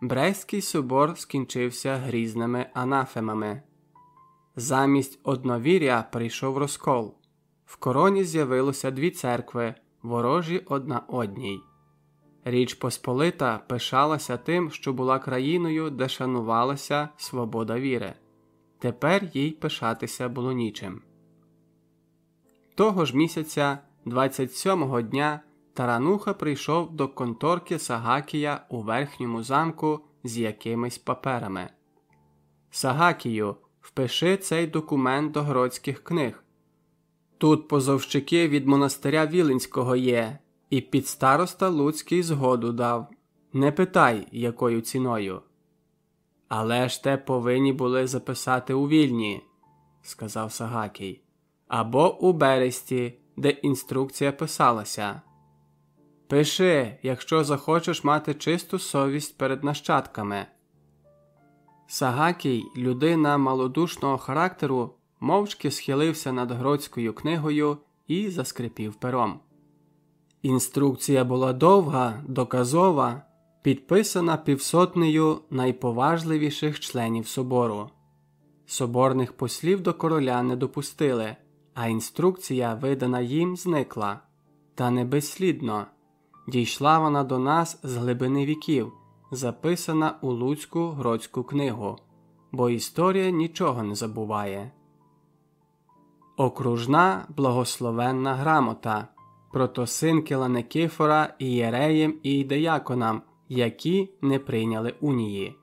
Брестський собор скінчився грізними анафемами. Замість одновір'я прийшов розкол. В короні з'явилося дві церкви, ворожі одна одній. Річ Посполита пишалася тим, що була країною, де шанувалася свобода віри. Тепер їй пишатися було нічим. Того ж місяця, 27-го дня, Тарануха прийшов до конторки Сагакія у верхньому замку з якимись паперами. Сагакію, впиши цей документ до гродських книг. Тут позовщики від монастиря Віленського є, і підстароста Луцький згоду дав. Не питай, якою ціною. Але ж те повинні були записати у вільні, сказав Сагакій, або у бересті, де інструкція писалася. Пиши, якщо захочеш мати чисту совість перед нащадками. Сагакій, людина малодушного характеру, мовчки схилився над гродською книгою і заскрипів пером. Інструкція була довга, доказова, підписана півсотнею найповажливіших членів собору. Соборних послів до короля не допустили, а інструкція, видана їм, зникла. Та не безслідно. Дійшла вона до нас з глибини віків, записана у Луцьку гродську книгу, бо історія нічого не забуває. Окружна благословенна грамота протосинкела Никифора ієреєм і деяконам, які не прийняли унії.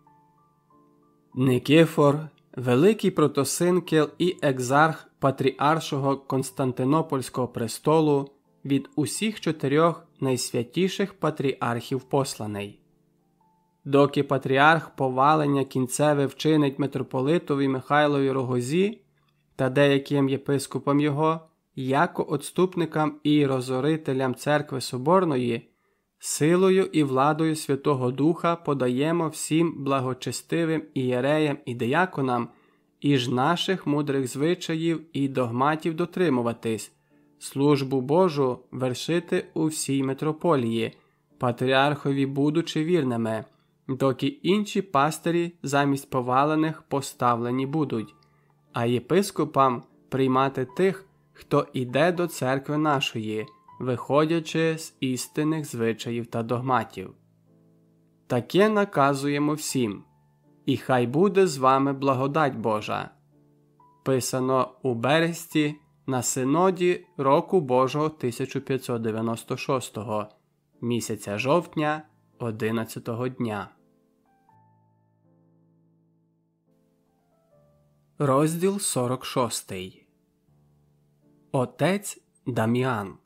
Никифор, великий протосинкел і екзарх патріаршого Константинопольського престолу від усіх чотирьох найсвятіших патріархів посланий. Доки патріарх повалення кінцеве вчинить митрополитові Михайлові Рогозі та деяким єпископам його, яко отступникам і розорителям церкви Соборної, силою і владою Святого Духа подаємо всім благочестивим ієреям і деяконам іж наших мудрих звичаїв і догматів дотримуватись, службу Божу вершити у всій митрополії, патріархові будучи вірними, доки інші пастирі замість повалених поставлені будуть, а єпископам приймати тих, хто іде до церкви нашої, виходячи з істинних звичаїв та догматів. Таке наказуємо всім, і хай буде з вами благодать Божа. Писано у Бересті на синоді року Божого 1596 місяця жовтня одинадцятого дня. Розділ 46 Отець Даміан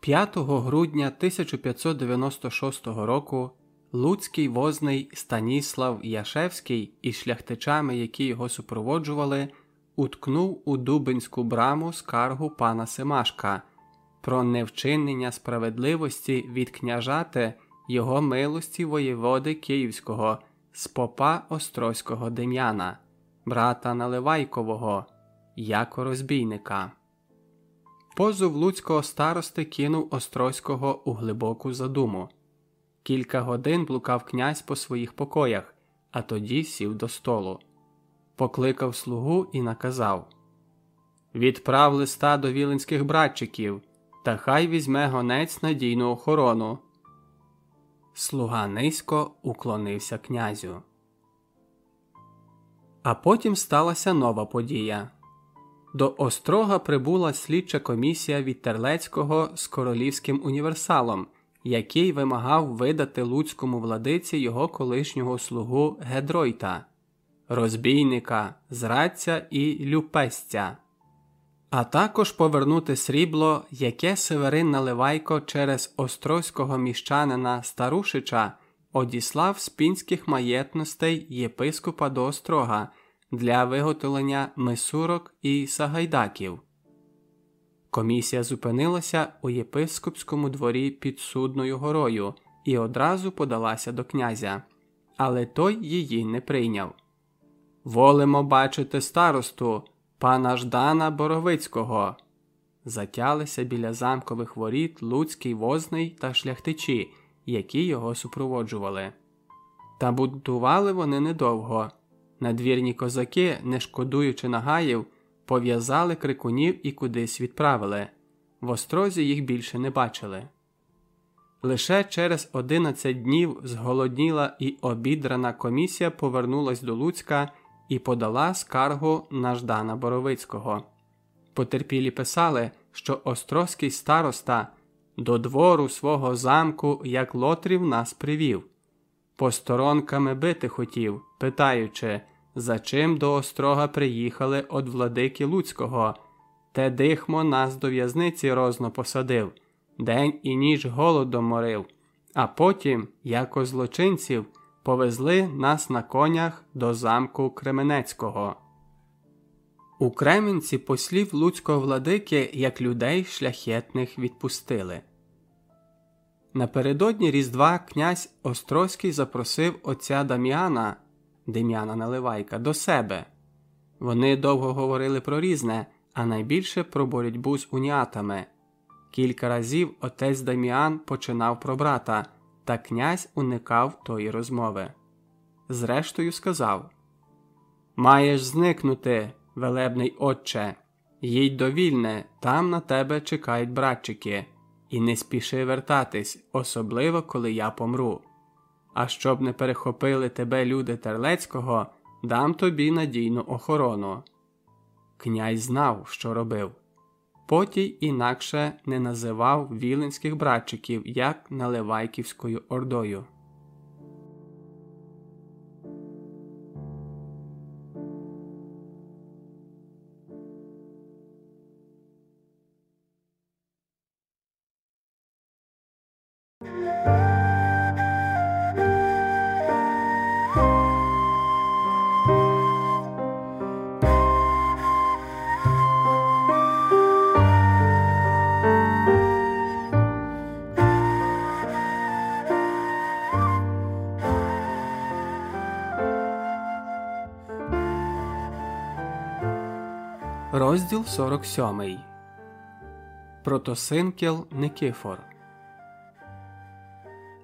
5 грудня 1596 року Луцький возний Станіслав Яшевський із шляхтичами, які його супроводжували, уткнув у Дубинську браму скаргу пана Семашка про невчинення справедливості від княжати його милості воєводи Київського з попа Острозького Дем'яна, брата Наливайкового, яко розбійника. Позов луцького старости кинув Острозького у глибоку задуму. Кілька годин блукав князь по своїх покоях, а тоді сів до столу. Покликав слугу і наказав Відправ листа до віленських братчиків, та хай візьме гонець надійну охорону. Слуга низько уклонився князю. А потім сталася нова подія. До Острога прибула слідча комісія від Терлецького з королівським універсалом, який вимагав видати луцькому владиці його колишнього слугу Гедройта, розбійника, зрадця і люпестя, а також повернути срібло, яке Северин Наливайко через острозького міщанина Старушича одіслав з пінських маєтностей єпископа до Острога для виготовлення мисурок і сагайдаків. Комісія зупинилася у єпископському дворі під Судною горою і одразу подалася до князя, але той її не прийняв. Волимо бачити старосту, пана Ждана Боровицького. Затялися біля замкових воріт Луцький возний та шляхтичі, які його супроводжували. Та бунтували вони недовго. Надвірні козаки, не шкодуючи нагаїв, пов'язали крикунів і кудись відправили. В острозі їх більше не бачили. Лише через 11 днів зголодніла і обідрана комісія повернулась до Луцька і подала скаргу на Ждана Боровицького. Потерпілі писали, що острозький староста до двору свого замку, як лотрів, нас привів. Посторонками бити хотів, питаючи, за чим до острога приїхали од владики Луцького, те дихмо нас до в'язниці розно посадив, день і ніч голодом морив, а потім, як злочинців, повезли нас на конях до замку Кременецького. У Кременці послів Луцького владики як людей шляхетних відпустили. Напередодні Різдва князь Острозький запросив отця Дам'яна Дем'яна Наливайка до себе. Вони довго говорили про різне, а найбільше про боротьбу з уніатами. Кілька разів отець Даміан починав про брата, та князь уникав тої розмови. Зрештою, сказав Маєш зникнути, велебний отче, їдь до вільне, там на тебе чекають братчики, і не спіши вертатись, особливо коли я помру. А щоб не перехопили тебе люди Терлецького, дам тобі надійну охорону. Князь знав, що робив. Потій інакше не називав віленських братчиків як Наливайківською ордою. Розділ 47 Протосинкіл Никифор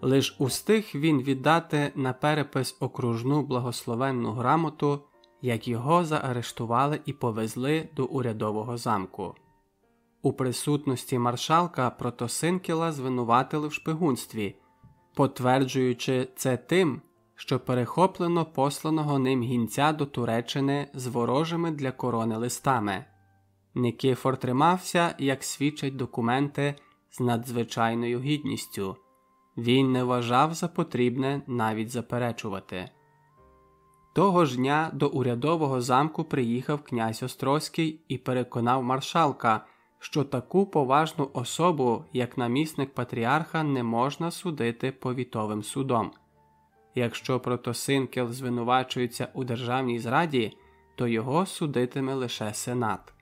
Лиш устиг він віддати на перепис окружну благословенну грамоту, як його заарештували і повезли до урядового замку. У присутності маршалка Протосинкіла звинуватили в шпигунстві, потверджуючи це тим, що перехоплено посланого ним гінця до Туреччини з ворожими для корони листами. Никифор тримався, як свідчать документи, з надзвичайною гідністю. Він не вважав за потрібне навіть заперечувати. Того ж дня до урядового замку приїхав князь Острозький і переконав маршалка, що таку поважну особу, як намісник патріарха, не можна судити повітовим судом. Якщо протосинкел звинувачується у державній зраді, то його судитиме лише сенат.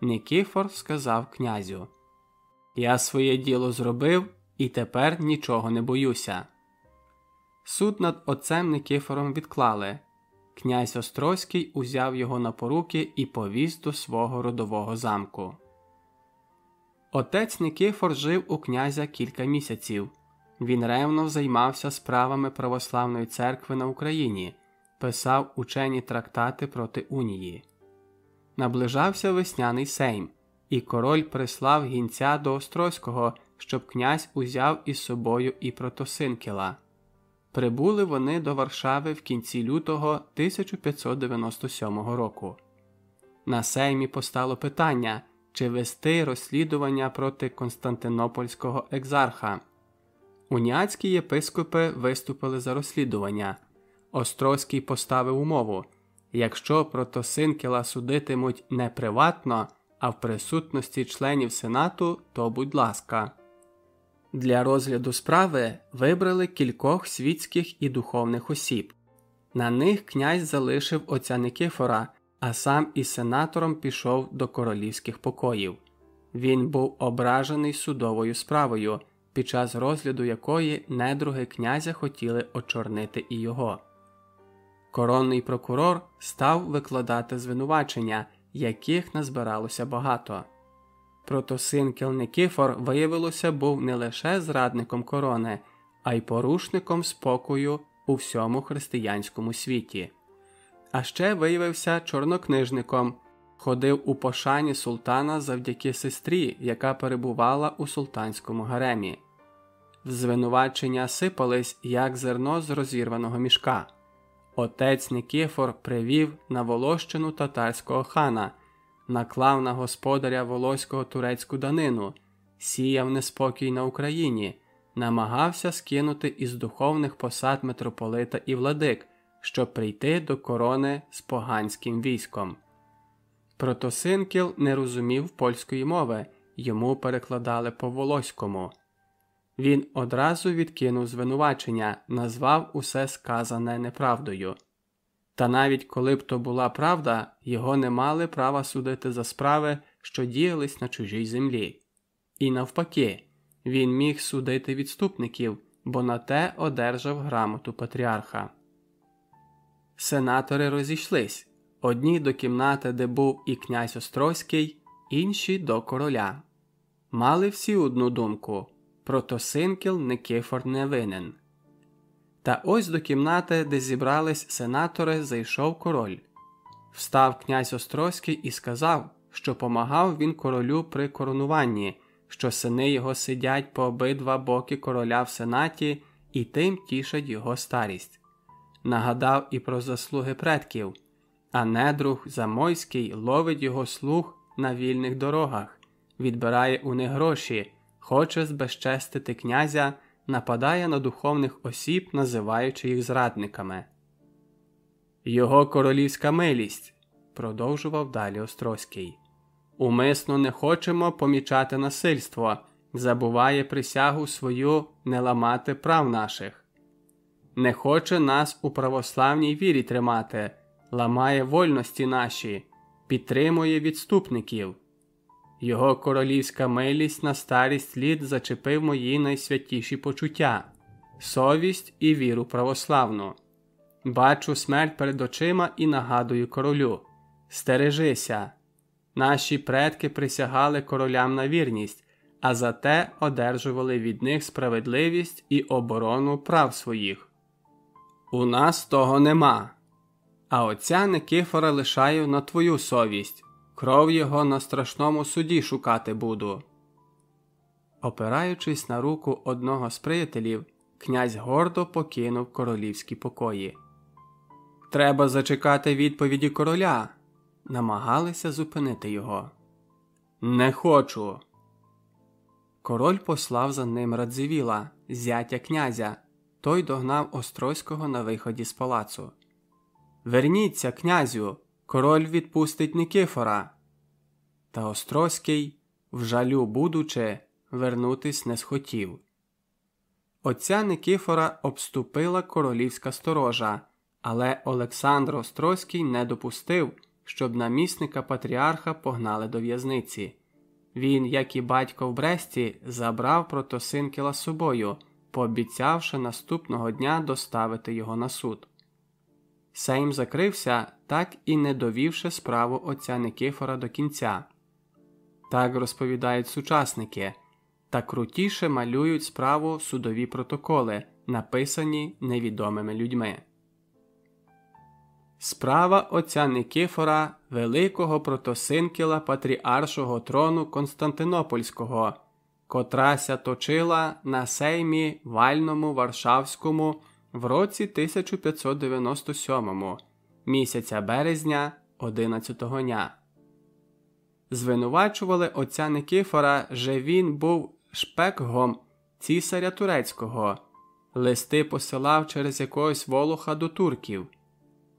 Никифор сказав князю Я своє діло зробив і тепер нічого не боюся. Суд над отцем Никифором відклали. Князь Острозький узяв його на поруки і повіз до свого родового замку. Отець Никифор жив у князя кілька місяців. Він ревно займався справами православної церкви на Україні, писав учені трактати проти унії. Наближався весняний сейм, і король прислав гінця до Острозького, щоб князь узяв із собою і протосинкіла. Прибули вони до Варшави в кінці лютого 1597 року. На сеймі постало питання, чи вести розслідування проти Константинопольського екзарха. Уніацькі єпископи виступили за розслідування. Острозький поставив умову якщо протосинкіла судитимуть не приватно, а в присутності членів Сенату, то будь ласка. Для розгляду справи вибрали кількох світських і духовних осіб. На них князь залишив отця Никифора, а сам із сенатором пішов до королівських покоїв. Він був ображений судовою справою, під час розгляду якої недруги князя хотіли очорнити і його. Коронний прокурор став викладати звинувачення, яких назбиралося багато. Протосинкел Никифор, виявилося, був не лише зрадником корони, а й порушником спокою у всьому християнському світі. А ще виявився чорнокнижником, ходив у пошані султана завдяки сестрі, яка перебувала у султанському гаремі. Звинувачення сипались, як зерно з розірваного мішка. Отець Никифор привів на Волощину татарського хана наклав на господаря волоського турецьку данину, сіяв неспокій на Україні, намагався скинути із духовних посад митрополита і владик, щоб прийти до корони з поганським військом. Протосинкіл не розумів польської мови, йому перекладали по волоському. Він одразу відкинув звинувачення, назвав усе сказане неправдою. Та навіть коли б то була правда, його не мали права судити за справи, що діялись на чужій землі. І навпаки, він міг судити відступників, бо на те одержав грамоту патріарха. Сенатори розійшлись одні до кімнати, де був і князь Острозький, інші до короля. Мали всі одну думку протосинкіл Никифор не винен. Та ось до кімнати, де зібрались сенатори, зайшов король. Встав князь Острозький і сказав, що помагав він королю при коронуванні, що сини його сидять по обидва боки короля в сенаті і тим тішать його старість. Нагадав і про заслуги предків, а недруг Замойський ловить його слух на вільних дорогах, відбирає у них гроші, хоче збезчестити князя нападає на духовних осіб, називаючи їх зрадниками. Його королівська милість, продовжував далі Острозький. Умисно не хочемо помічати насильство, забуває присягу свою не ламати прав наших, не хоче нас у православній вірі тримати, ламає вольності наші, підтримує відступників. Його королівська милість на старість літ зачепив мої найсвятіші почуття, совість і віру православну. Бачу смерть перед очима і нагадую королю Стережися. Наші предки присягали королям на вірність, а зате одержували від них справедливість і оборону прав своїх. У нас того нема. А отця Никифора лишаю на твою совість кров його на страшному суді шукати буду. Опираючись на руку одного з приятелів, князь гордо покинув королівські покої. Треба зачекати відповіді короля. Намагалися зупинити його. Не хочу. Король послав за ним Радзивіла, зятя князя. Той догнав Острозького на виході з палацу. Верніться, князю, король відпустить Никифора. Та Острозький, в жалю будучи, вернутись не схотів. Отця Никифора обступила королівська сторожа, але Олександр Острозький не допустив, щоб намісника патріарха погнали до в'язниці. Він, як і батько в Бресті, забрав протосинкіла з собою, пообіцявши наступного дня доставити його на суд. Сейм закрився, так і не довівши справу отця Никифора до кінця. Так розповідають сучасники, та крутіше малюють справу судові протоколи, написані невідомими людьми. Справа отця Никифора, великого протосинкіла патріаршого трону Константинопольського, котрася точила на сеймі Вальному Варшавському в році 1597 місяця березня 11-го дня. Звинувачували отця Никифора, що він був шпекгом цісаря турецького, листи посилав через якогось волоха до турків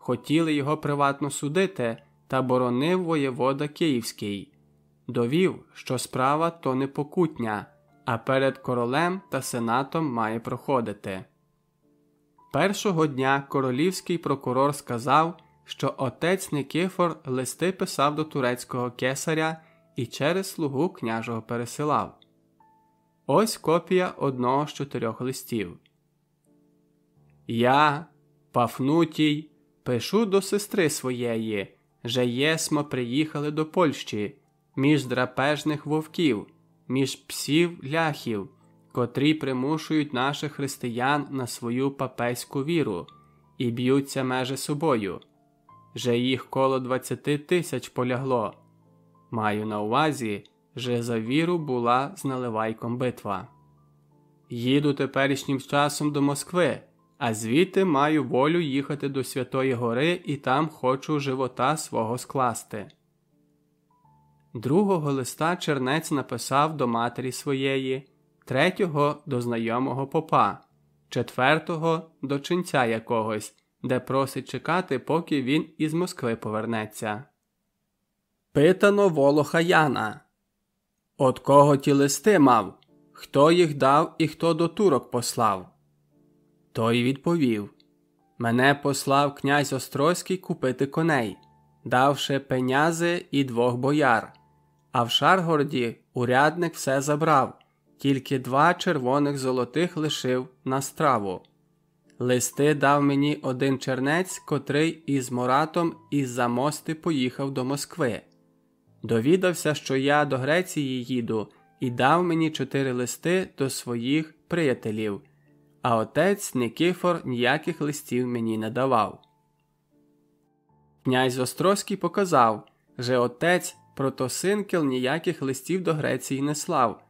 хотіли його приватно судити, та боронив воєвода Київський, довів, що справа то не покутня, а перед королем та сенатом має проходити. Першого дня королівський прокурор сказав, що отець Никифор листи писав до турецького кесаря і через слугу княжого пересилав. Ось копія одного з чотирьох листів. Я, Пафнутій, Пишу до сестри своєї, же єсмо приїхали до Польщі, між драпежних вовків, між псів ляхів, котрі примушують наших християн на свою папейську віру і б'ються межи собою. Же їх коло двадцяти тисяч полягло. Маю на увазі, же за віру була з наливайком битва. Їду теперішнім часом до Москви а звідти маю волю їхати до Святої Гори і там хочу живота свого скласти. Другого листа чернець написав до матері своєї, третього до знайомого попа, четвертого до ченця якогось, де просить чекати, поки він із Москви повернеться. Питано Волоха Яна. От кого ті листи мав? Хто їх дав і хто до турок послав? Той відповів Мене послав князь Острозький купити коней, давши пенязи і двох бояр. А в Шаргороді урядник все забрав, тільки два червоних золотих лишив на страву. Листи дав мені один чернець, котрий із Моратом із за мости поїхав до Москви. Довідався, що я до Греції їду, і дав мені чотири листи до своїх приятелів а отець Никифор ніяких листів мені не давав. Князь Острозький показав, що отець Протосинкел ніяких листів до Греції не слав.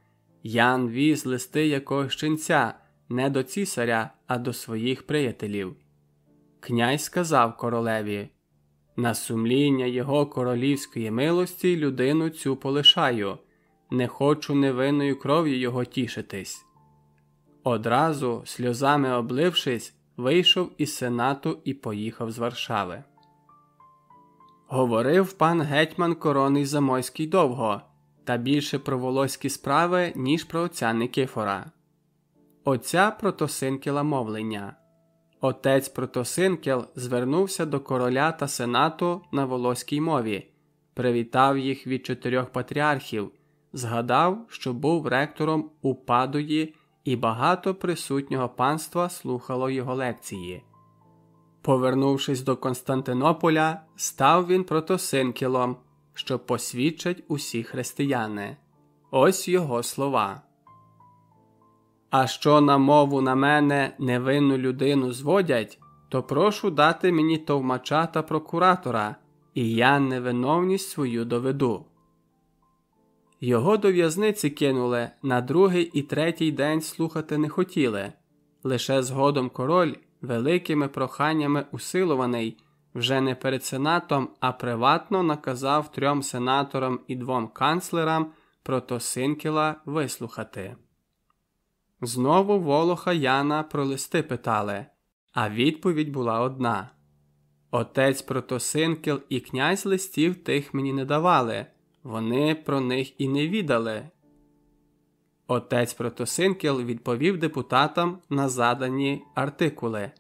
Ян віз листи якогось ченця не до цісаря, а до своїх приятелів. Князь сказав королеві На сумління його королівської милості людину цю полишаю, не хочу невинною кров'ю його тішитись. Одразу, сльозами облившись, вийшов із сенату і поїхав з Варшави. Говорив пан гетьман Короний Замойський довго, та більше про волоські справи, ніж про отця Никифора. Отця Протосинкіла мовлення. Отець Протосинкіл звернувся до короля та сенату на волоській мові, привітав їх від чотирьох патріархів, згадав, що був ректором у Падуї і багато присутнього панства слухало його лекції. Повернувшись до Константинополя, став він протосинкілом, що посвідчать усі християни. Ось його слова. А що на мову на мене невинну людину зводять, то прошу дати мені товмача та прокуратора, і я невиновність свою доведу. Його до в'язниці кинули на другий і третій день слухати не хотіли. Лише згодом король, великими проханнями усилуваний, вже не перед сенатом, а приватно наказав трьом сенаторам і двом канцлерам Протосинкіла вислухати. Знову Волоха Яна про листи питали, а відповідь була одна Отець Протосинкіл і князь листів тих мені не давали, вони про них і не відали. Отець Протосинкіл відповів депутатам на задані артикули,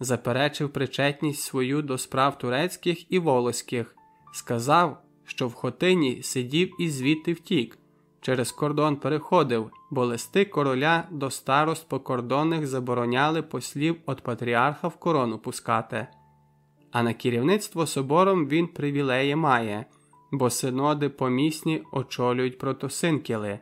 заперечив причетність свою до справ турецьких і волоських, сказав, що в хотині сидів і звідти втік, через кордон переходив, бо листи короля до старост покордонних забороняли послів від патріарха в корону пускати. А на керівництво собором він привілеї має, бо синоди помісні очолюють протосинкіли.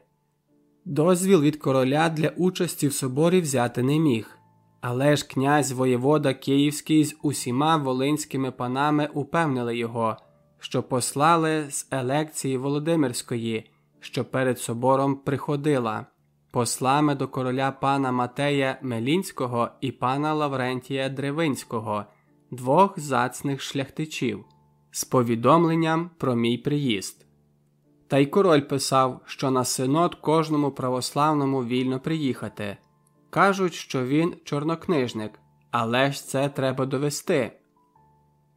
Дозвіл від короля для участі в соборі взяти не міг. Але ж князь воєвода Київський з усіма волинськими панами упевнили його, що послали з елекції Володимирської, що перед собором приходила, послами до короля пана Матея Мелінського і пана Лаврентія Древинського, двох зацних шляхтичів, з повідомленням про мій приїзд. Та й король писав, що на синод кожному православному вільно приїхати. Кажуть, що він чорнокнижник, але ж це треба довести.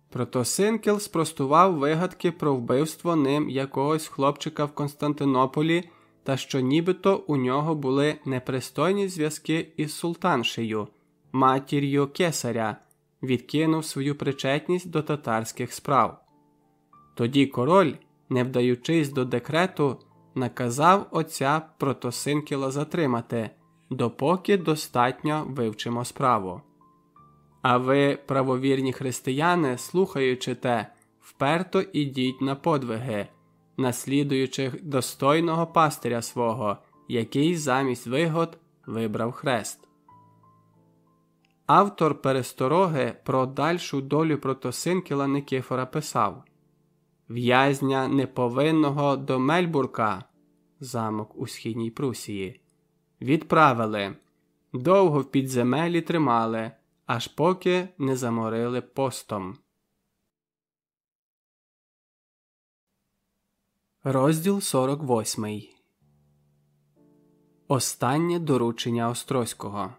Протосинкіл спростував вигадки про вбивство ним якогось хлопчика в Константинополі та що нібито у нього були непристойні зв'язки із султаншею, матір'ю кесаря, відкинув свою причетність до татарських справ. Тоді король, не вдаючись до декрету, наказав отця Протосинкіла затримати, допоки достатньо вивчимо справу. А ви, правовірні християни, слухаючи те, вперто ідіть на подвиги, наслідуючи достойного пастиря свого, який замість вигод вибрав хрест. Автор перестороги про дальшу долю протосинкіла Никифора писав В'язня неповинного до Мельбурка, замок у східній Прусії, відправили, довго в підземелі тримали аж поки не заморили постом. Розділ 48 Останнє доручення Острозького.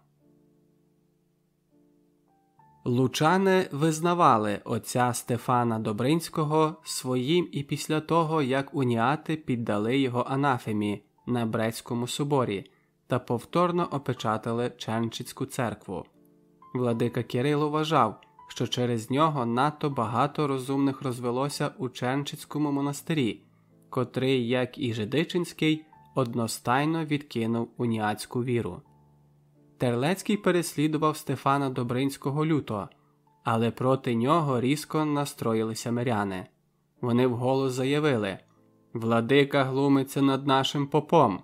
Лучани визнавали отця Стефана Добринського своїм і після того, як уніати піддали його анафемі на Брецькому соборі та повторно опечатали Чернчицьку церкву. Владика Кирило вважав, що через нього надто багато розумних розвелося у Чернчицькому монастирі, котрий, як і Жидичинський, одностайно відкинув уніатську віру. Терлецький переслідував Стефана Добринського люто, але проти нього різко настроїлися миряни. Вони вголос заявили Владика глумиться над нашим попом.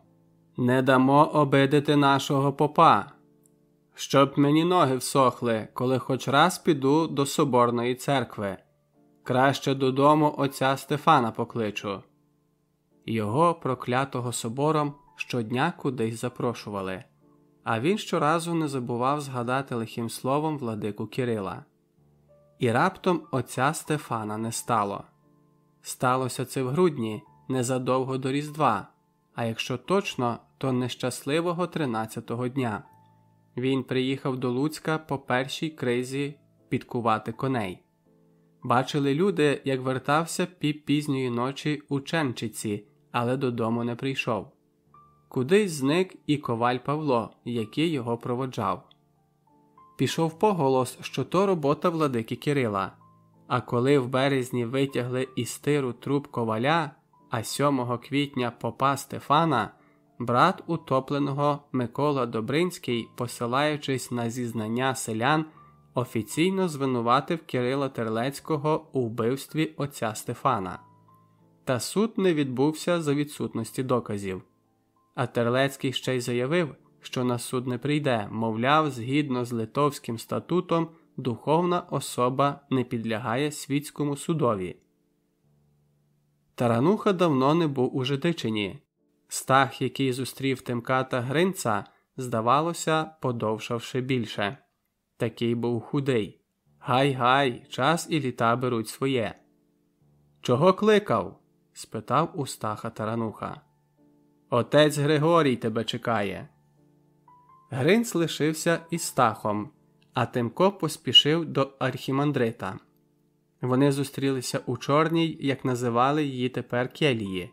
Не дамо обидити нашого попа щоб мені ноги всохли, коли хоч раз піду до Соборної церкви. Краще додому отця Стефана покличу. Його, проклятого собором, щодня кудись запрошували, а він щоразу не забував згадати лихим словом владику Кирила. І раптом отця Стефана не стало. Сталося це в грудні незадовго до Різдва, а якщо точно, то нещасливого тринадцятого дня. Він приїхав до Луцька по першій кризі підкувати коней. Бачили люди, як вертався піп пізньої ночі у Ченчиці, але додому не прийшов. Кудись зник і коваль Павло, який його проводжав. Пішов поголос, що то робота владики Кирила. А коли в березні витягли із тиру труп коваля, а 7 квітня попа Стефана брат утопленого Микола Добринський, посилаючись на зізнання селян, офіційно звинуватив Кирила Терлецького у вбивстві отця Стефана. Та суд не відбувся за відсутності доказів. А Терлецький ще й заявив, що на суд не прийде, мовляв, згідно з Литовським статутом, духовна особа не підлягає світському судові. Тарануха давно не був у Жидичині, Стах, який зустрів Тимка та Гринца, здавалося, подовшавши більше. Такий був худий. Гай гай, час і літа беруть своє. Чого кликав? спитав у Стаха Тарануха. Отець Григорій тебе чекає. Гринц лишився із стахом, а Тимко поспішив до архімандрита. Вони зустрілися у чорній, як називали її тепер келії.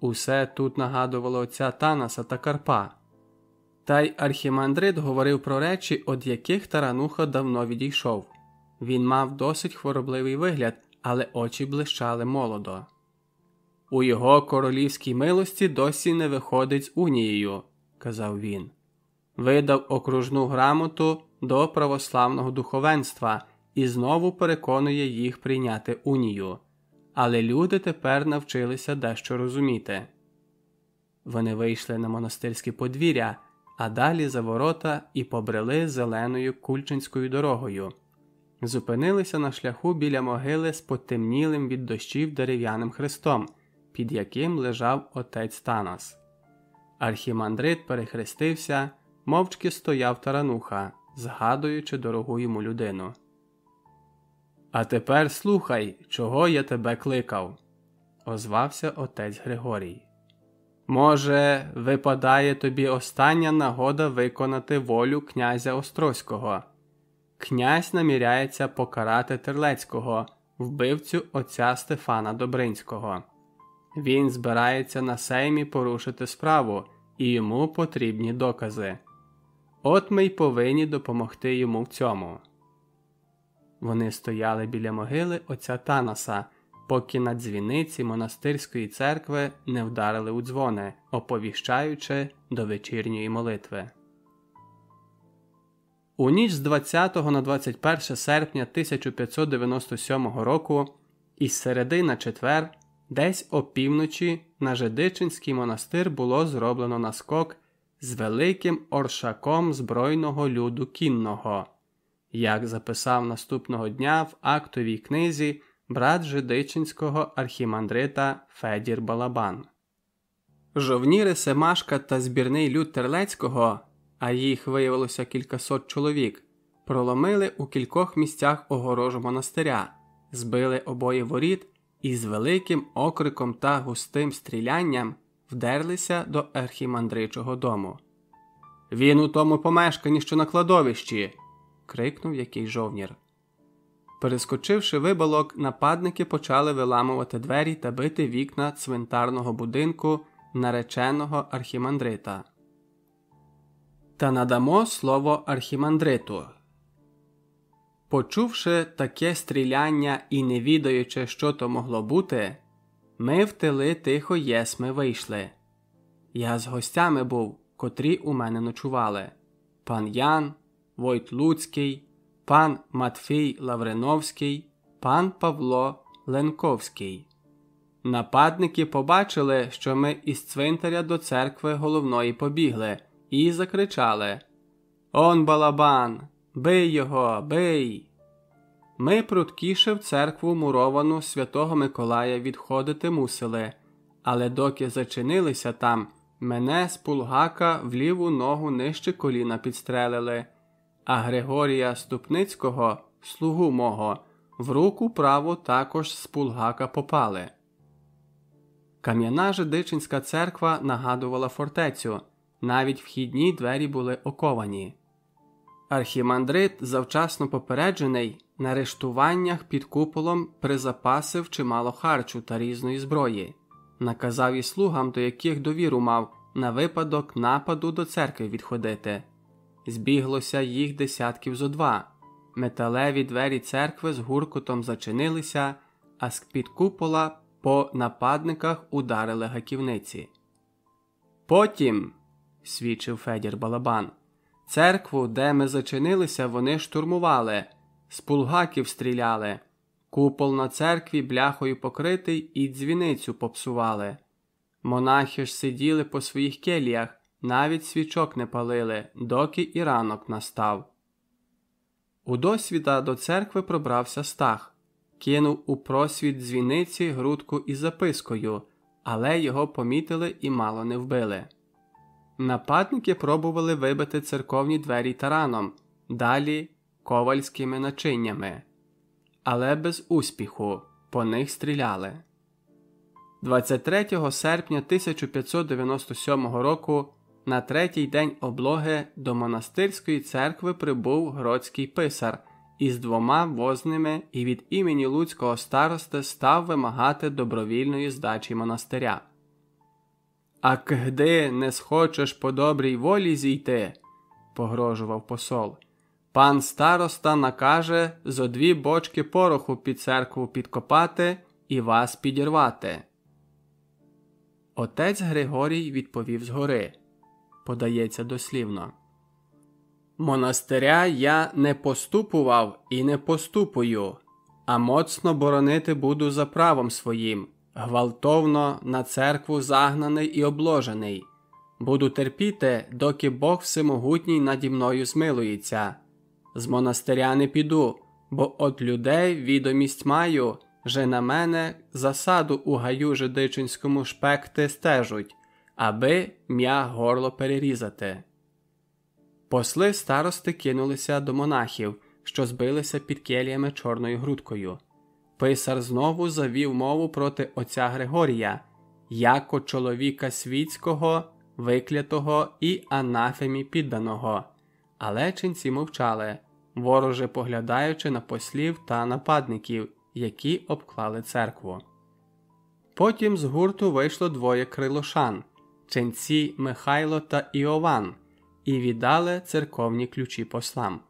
Усе тут нагадувало отця Танаса та Карпа. Та й архімандрит говорив про речі, від яких тарануха давно відійшов. Він мав досить хворобливий вигляд, але очі блищали молодо. У його королівській милості досі не виходить з унією, казав він. Видав окружну грамоту до православного духовенства і знову переконує їх прийняти унію. Але люди тепер навчилися дещо розуміти. Вони вийшли на монастирське подвір'я, а далі за ворота і побрели зеленою кульчинською дорогою. Зупинилися на шляху біля могили з потемнілим від дощів дерев'яним хрестом, під яким лежав отець Танос. Архімандрит перехрестився, мовчки стояв тарануха, згадуючи дорогу йому людину. А тепер слухай, чого я тебе кликав, озвався отець Григорій. Може, випадає тобі остання нагода виконати волю князя Острозького. Князь наміряється покарати Терлецького, вбивцю отця Стефана Добринського. Він збирається на сеймі порушити справу, і йому потрібні докази. От ми й повинні допомогти йому в цьому. Вони стояли біля могили отця Танаса, поки на дзвіниці монастирської церкви не вдарили у дзвони, оповіщаючи до вечірньої молитви. У ніч з 20 на 21 серпня 1597 року із середи на четвер, десь опівночі на Жедичинський монастир було зроблено наскок з великим оршаком збройного люду кінного як записав наступного дня в актовій книзі брат Жидичинського архімандрита Федір Балабан. Жовніри Семашка та збірний люд Терлецького, а їх виявилося кількасот чоловік, проломили у кількох місцях огорожу монастиря, збили обоє воріт і з великим окриком та густим стрілянням вдерлися до архімандричого дому. Він у тому помешканні, що на кладовищі крикнув якийсь жовнір. Перескочивши вибалок, нападники почали виламувати двері та бити вікна цвинтарного будинку нареченого архімандрита. Та надамо слово архімандриту. Почувши таке стріляння і не відаючи, що то могло бути, ми в тили тихо єсми вийшли. Я з гостями був, котрі у мене ночували пан Ян, Войт Луцький, пан Матфій Лавреновський, пан Павло Ленковський. Нападники побачили, що ми із цвинтаря до церкви головної побігли, і закричали Он балабан, бий його, бий. Ми пруткіше в церкву муровану святого Миколая відходити мусили, але доки зачинилися там, мене з пулгака в ліву ногу нижче коліна підстрелили а Григорія Ступницького, слугу мого, в руку праву також з пулгака попали. Кам'яна Жидичинська церква нагадувала фортецю, навіть вхідні двері були оковані. Архімандрит, завчасно попереджений, на рештуваннях під куполом призапасив чимало харчу та різної зброї, наказав і слугам, до яких довіру мав, на випадок нападу до церкви відходити збіглося їх десятків зо два. Металеві двері церкви з гуркутом зачинилися, а з під купола по нападниках ударили гаківниці. Потім, свідчив Федір Балабан, церкву, де ми зачинилися, вони штурмували, з пулгаків стріляли, купол на церкві бляхою покритий і дзвіницю попсували. Монахи ж сиділи по своїх келіях, навіть свічок не палили, доки і ранок настав. У досвіда до церкви пробрався стах, кинув у просвіт дзвіниці грудку із запискою, але його помітили і мало не вбили. Нападники пробували вибити церковні двері тараном, далі ковальськими начиннями, але без успіху по них стріляли. 23 серпня 1597 року на третій день облоги до монастирської церкви прибув гродський писар із двома возними і від імені Луцького старости став вимагати добровільної здачі монастиря. А кгди не схочеш по добрій волі зійти, погрожував посол. Пан староста накаже зо дві бочки пороху під церкву підкопати і вас підірвати. Отець Григорій відповів згори подається дослівно. Монастиря я не поступував і не поступую, а моцно боронити буду за правом своїм, гвалтовно на церкву загнаний і обложений. Буду терпіти, доки Бог Всемогутній наді мною змилується. З монастиря не піду, бо от людей відомість маю, же на мене засаду у гаю жидичинському шпекти стежуть, аби м'я горло перерізати. Посли старости кинулися до монахів, що збилися під келіями чорною грудкою. Писар знову завів мову проти отця Григорія, яко чоловіка світського, виклятого і анафемі підданого, але ченці мовчали, вороже поглядаючи на послів та нападників, які обклали церкву. Потім з гурту вийшло двоє крилошан ченці Михайло та Іован і віддали церковні ключі послам.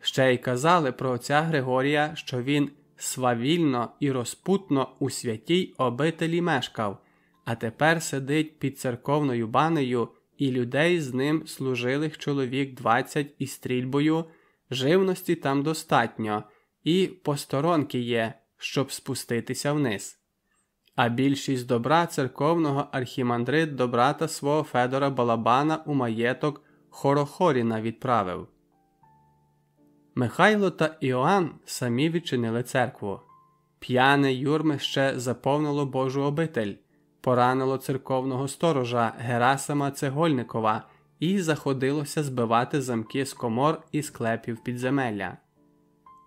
Ще й казали про отця Григорія, що він свавільно і розпутно у святій обителі мешкав, а тепер сидить під церковною банею, і людей з ним служилих чоловік двадцять із стрільбою, живності там достатньо, і посторонки є, щоб спуститися вниз а більшість добра церковного архімандрит до брата свого Федора Балабана у маєток Хорохоріна відправив. Михайло та Іоанн самі відчинили церкву. П'яне юрми ще заповнило Божу обитель, поранило церковного сторожа Герасима Цегольникова і заходилося збивати замки з комор і склепів підземелля.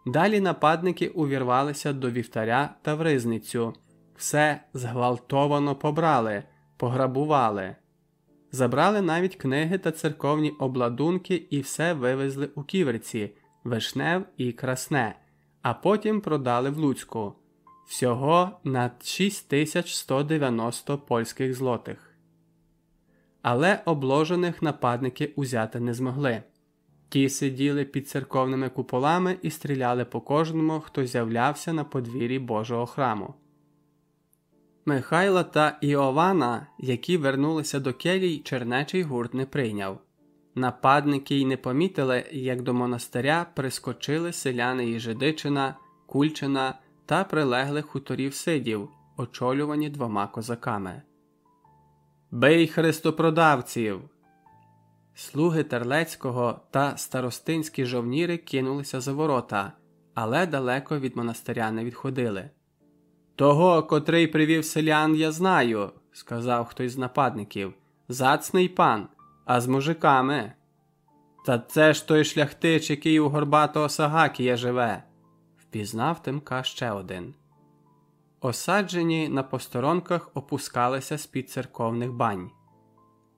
Далі нападники увірвалися до вівтаря та в ризницю, все зґвалтовано побрали, пограбували, забрали навіть книги та церковні обладунки і все вивезли у ківерці, вишнев і красне, а потім продали в Луцьку всього на 6190 польських злотих. Але обложених нападники узяти не змогли. Ті сиділи під церковними куполами і стріляли по кожному, хто з'являвся на подвір'ї Божого храму. Михайла та Іована, які вернулися до келій, чернечий гурт не прийняв. Нападники й не помітили, як до монастиря прискочили селяни Єжидичина, Кульчина та прилеглих хуторів сидів, очолювані двома козаками. Бий христопродавців! Слуги Терлецького та старостинські жовніри кинулися за ворота, але далеко від монастиря не відходили. Того, котрий привів селян, я знаю, сказав хтось з нападників. Зацний пан, а з мужиками. Та це ж той шляхтич, який у горбатого Сагакія живе, впізнав Тимка ще один. Осаджені на посторонках опускалися з під церковних бань.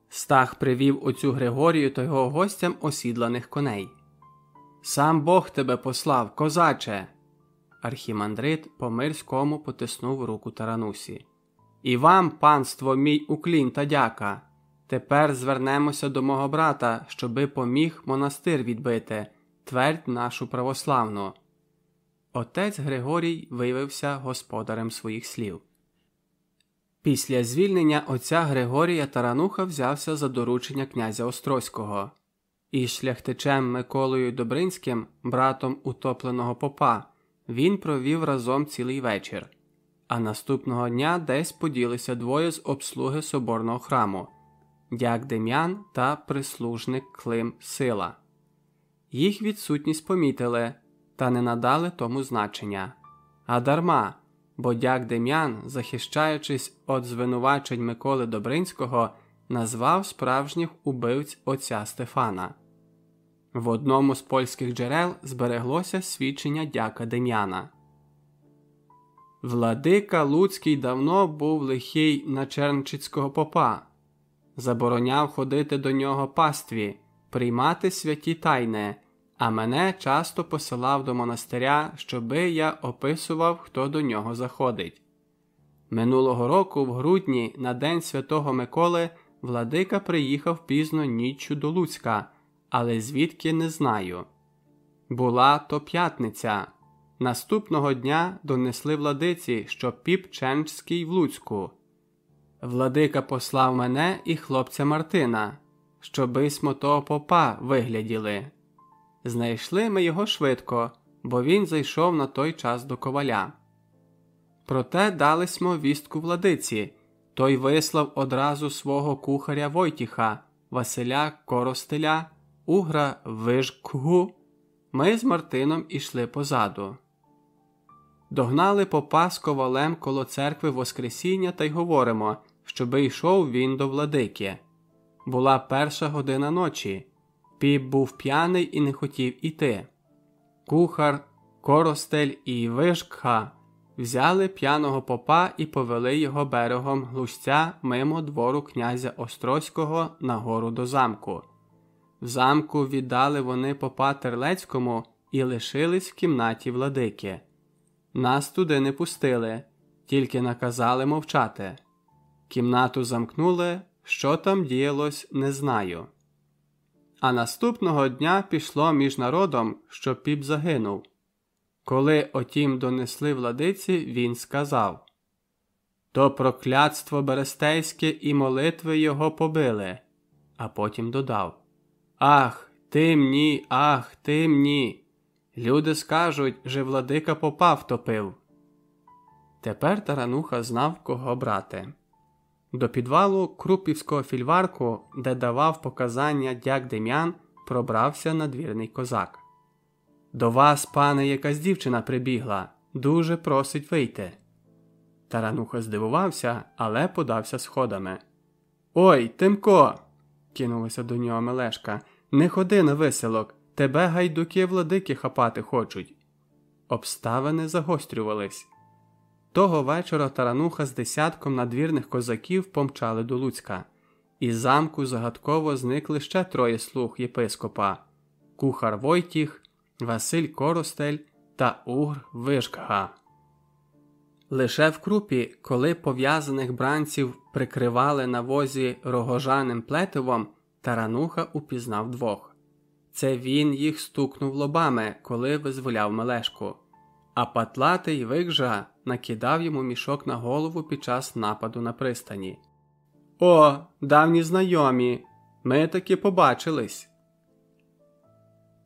Стах привів оцю Григорію та його гостям осідланих коней. Сам Бог тебе послав, козаче. Архімандрит по мирському потиснув руку таранусі. І вам, панство, мій уклін та дяка. Тепер звернемося до мого брата, щоби поміг монастир відбити, твердь нашу православну. Отець Григорій виявився господарем своїх слів. Після звільнення отця Григорія Тарануха взявся за доручення князя Острозького і шляхтичем Миколою Добринським, братом утопленого попа він провів разом цілий вечір, а наступного дня десь поділися двоє з обслуги соборного храму дяк Дем'ян та прислужник Клим Сила. Їх відсутність помітили та не надали тому значення. А дарма, бо дяк Дем'ян, захищаючись від звинувачень Миколи Добринського, назвав справжніх убивць отця Стефана. В одному з польських джерел збереглося свідчення дяка Дем'яна. Владика Луцький давно був лихий на Чернчицького попа, забороняв ходити до нього пастві, приймати святі тайни, а мене часто посилав до монастиря, щоби я описував, хто до нього заходить. Минулого року, в грудні, на День Святого Миколи, владика приїхав пізно ніччю до Луцька, але звідки не знаю. Була то п'ятниця. Наступного дня донесли владиці, що піп Ченчський в Луцьку. Владика послав мене і хлопця Мартина, щоби смо того попа вигляділи. Знайшли ми його швидко, бо він зайшов на той час до коваля. Проте дали смо вістку владиці, той вислав одразу свого кухаря Войтіха, Василя Коростеля, Угра Вижкгу. Ми з Мартином ішли позаду. Догнали попа з ковалем коло церкви Воскресіння та й говоримо, щоби йшов він до владики. Була перша година ночі. Піп був п'яний і не хотів іти. Кухар, Коростель і Вишкха взяли п'яного попа і повели його берегом глущця мимо двору князя Острозького на гору до замку. Замку віддали вони попа Терлецькому і лишились в кімнаті владики. Нас туди не пустили, тільки наказали мовчати. Кімнату замкнули, що там діялось, не знаю. А наступного дня пішло між народом, що піп загинув. Коли отім донесли владиці, він сказав То прокляцтво Берестейське і молитви його побили, а потім додав Ах, тим ні, ах, тим ні. Люди скажуть, же владика попа втопив. Тепер тарануха знав, кого брати. До підвалу крупівського фільварку, де давав показання дяк Дем'ян, пробрався надвірний козак. До вас, пане, якась дівчина прибігла, дуже просить вийти. Тарануха здивувався, але подався сходами. Ой, Тимко. Кинулася до нього Мелешка. Не ходи на виселок, тебе гайдуки владики хапати хочуть. Обставини загострювались. Того вечора тарануха з десятком надвірних козаків помчали до Луцька. Із замку загадково зникли ще троє слуг єпископа кухар Войтіх, Василь Коростель та Угр Вишкга. Лише в крупі, коли пов'язаних бранців прикривали на возі рогожаним плетивом, тарануха упізнав двох. Це він їх стукнув лобами, коли визволяв Мелешку, а патлатий викжа накидав йому мішок на голову під час нападу на пристані. О, давні знайомі! Ми таки побачились.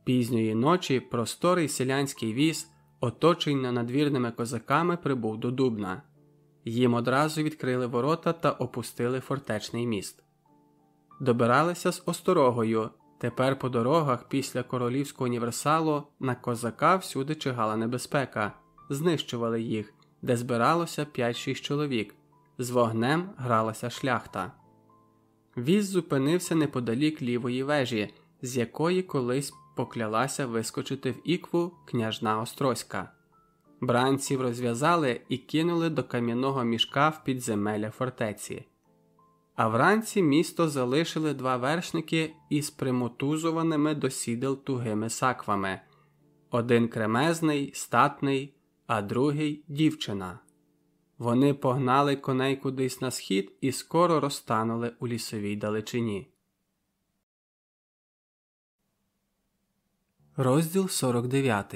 Пізньої ночі просторий селянський віз, оточений надвірними козаками, прибув до Дубна. Їм одразу відкрили ворота та опустили фортечний міст. Добиралися з осторогою. Тепер по дорогах після королівського універсалу на козака всюди чигала небезпека, знищували їх, де збиралося 5-6 чоловік. З вогнем гралася шляхта. Віз зупинився неподалік лівої вежі, з якої колись поклялася вискочити в ікву княжна Острозька. Бранців розв'язали і кинули до кам'яного мішка в підземелля фортеці. А вранці місто залишили два вершники із примотузованими до сідел тугими саквами один кремезний, статний, а другий дівчина. Вони погнали коней кудись на схід і скоро розтанули у лісовій далечині. Розділ 49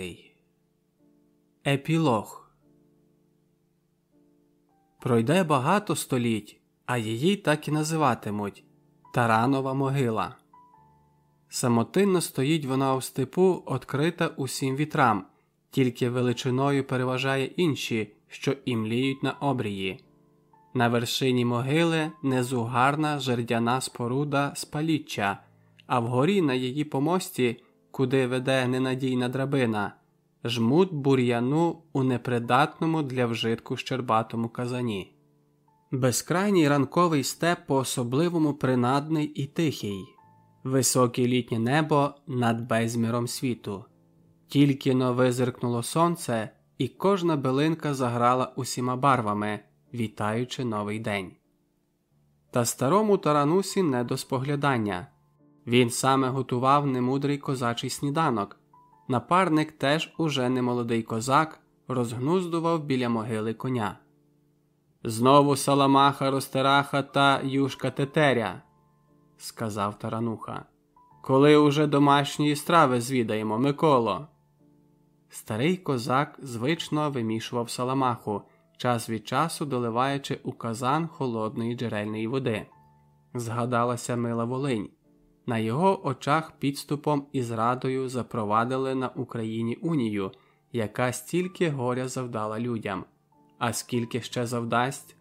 Епілог Пройде багато століть, а її так і називатимуть Таранова могила. Самотинно стоїть вона у степу, открита усім вітрам, тільки величиною переважає інші, що імліють на обрії. На вершині могили незугарна жердяна споруда спаліччя, а вгорі на її помості куди веде ненадійна драбина, жмут бур'яну у непридатному для вжитку щербатому казані. Безкрайній ранковий степ по особливому принадний і тихий, високе літнє небо над безміром світу. Тільки но визиркнуло сонце, і кожна билинка заграла усіма барвами, вітаючи новий день. Та старому таранусі не до споглядання він саме готував немудрий козачий сніданок. Напарник теж уже немолодий козак розгнуздував біля могили коня. Знову саламаха, ростераха та юшка тетеря, сказав тарануха. Коли уже домашньої страви звідаємо, Миколо. Старий козак звично вимішував саламаху, час від часу доливаючи у казан холодної джерельної води. Згадалася мила Волинь. На його очах підступом і зрадою запровадили на Україні унію, яка стільки горя завдала людям, а скільки ще завдасть.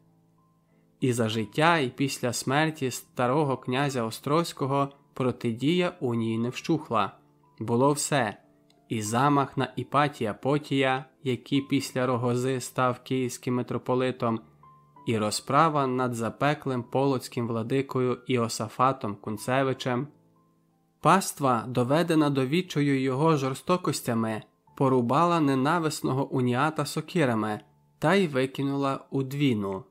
І за життя, і після смерті старого князя Острозького протидія унії не вщухла. Було все і замах на Іпатія Потія, який після рогози став київським митрополитом, і розправа над запеклим полоцьким владикою Іосафатом Кунцевичем. Паства, доведена до відчою його жорстокостями, порубала ненависного уніата сокирами та й викинула у двіну.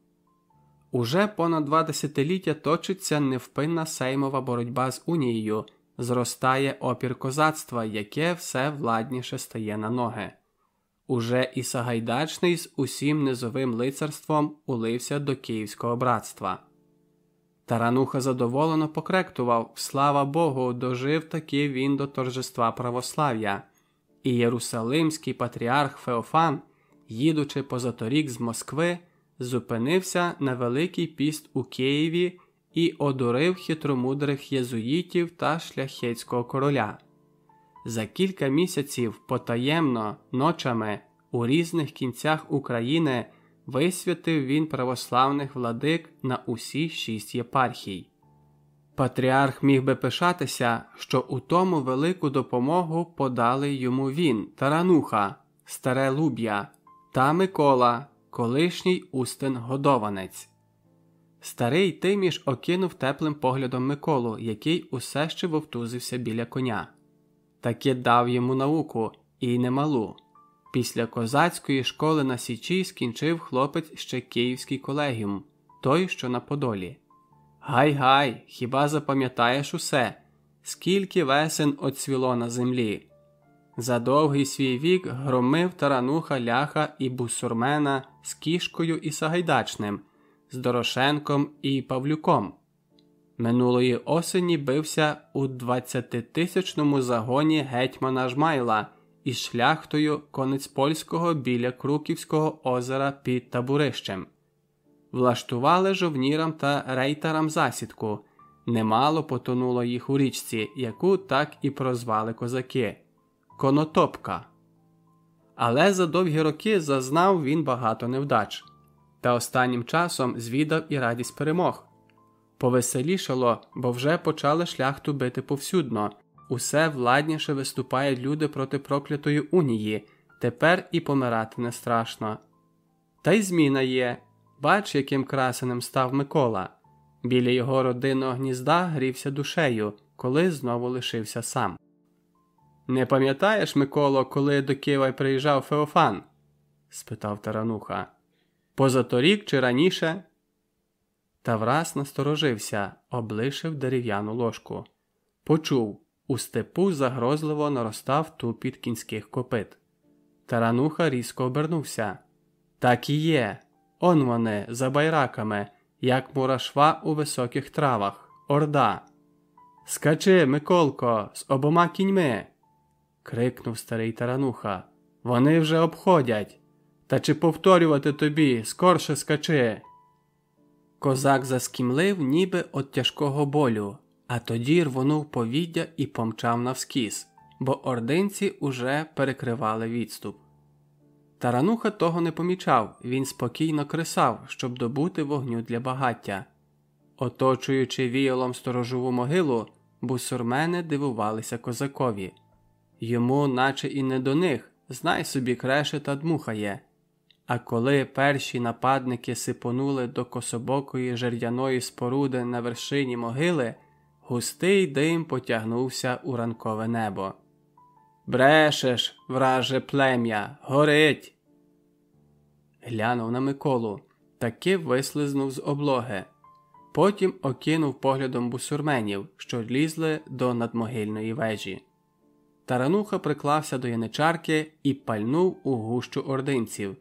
Уже понад два десятиліття точиться невпинна сеймова боротьба з унією, зростає опір козацтва, яке все владніше стає на ноги. Уже і Сагайдачний з усім низовим лицарством улився до Київського братства. Тарануха задоволено покректував Слава Богу, дожив таки він до торжества православ'я, і Єрусалимський патріарх Феофан, їдучи позаторік з Москви, зупинився на Великий піст у Києві і одурив хитромудрих єзуїтів та шляхетського короля. За кілька місяців потаємно ночами у різних кінцях України висвятив він православних владик на усі шість єпархій. Патріарх міг би пишатися, що у тому велику допомогу подали йому він, Тарануха, Старе Луб'я та Микола, колишній устин годованець. Старий Тиміш окинув теплим поглядом Миколу, який усе ще вовтузився біля коня. Таки дав йому науку і немалу. Після козацької школи на Січі скінчив хлопець ще київський колегіум, той, що на Подолі. Гай гай, хіба запам'ятаєш усе, скільки весен оцвіло на землі? За довгий свій вік громив тарануха ляха і бусурмена з кішкою і Сагайдачним, з Дорошенком і Павлюком. Минулої осені бився у 20-тисячному загоні гетьмана Жмайла із шляхтою конець польського біля Круківського озера під табурищем. Влаштували жовнірам та рейтарам засідку. Немало потонуло їх у річці, яку так і прозвали козаки Конотопка. Але за довгі роки зазнав він багато невдач. Та останнім часом звідав і радість перемог. Повеселішало, бо вже почали шляхту бити повсюдно, усе владніше виступають люди проти проклятої унії, тепер і помирати не страшно. Та й зміна є бач, яким красеним став Микола. Біля його родинного гнізда грівся душею, коли знову лишився сам. Не пам'ятаєш, Миколо, коли до Києва приїжджав Феофан? спитав тарануха. Позаторік чи раніше? Та враз насторожився, облишив дерев'яну ложку. Почув у степу загрозливо наростав тупіт кінських копит. Тарануха різко обернувся. Так і є. Он вони, за байраками, як мурашва у високих травах, орда. Скачи, Миколко, з обома кіньми. крикнув старий тарануха. Вони вже обходять. Та чи повторювати тобі, скорше скачи. Козак заскімлив, ніби від тяжкого болю, а тоді рвонув повіддя і помчав навскіз, бо ординці уже перекривали відступ. Тарануха того не помічав, він спокійно кресав, щоб добути вогню для багаття. Оточуючи віялом сторожову могилу, бусурмени дивувалися козакові. Йому, наче і не до них, знай собі креше та дмухає. А коли перші нападники сипонули до кособокої жердяної споруди на вершині могили, густий дим потягнувся у ранкове небо. Брешеш, враже плем'я, горить, глянув на Миколу, таки вислизнув з облоги. Потім окинув поглядом бусурменів, що лізли до надмогильної вежі. Тарануха приклався до яничарки і пальнув у гущу ординців.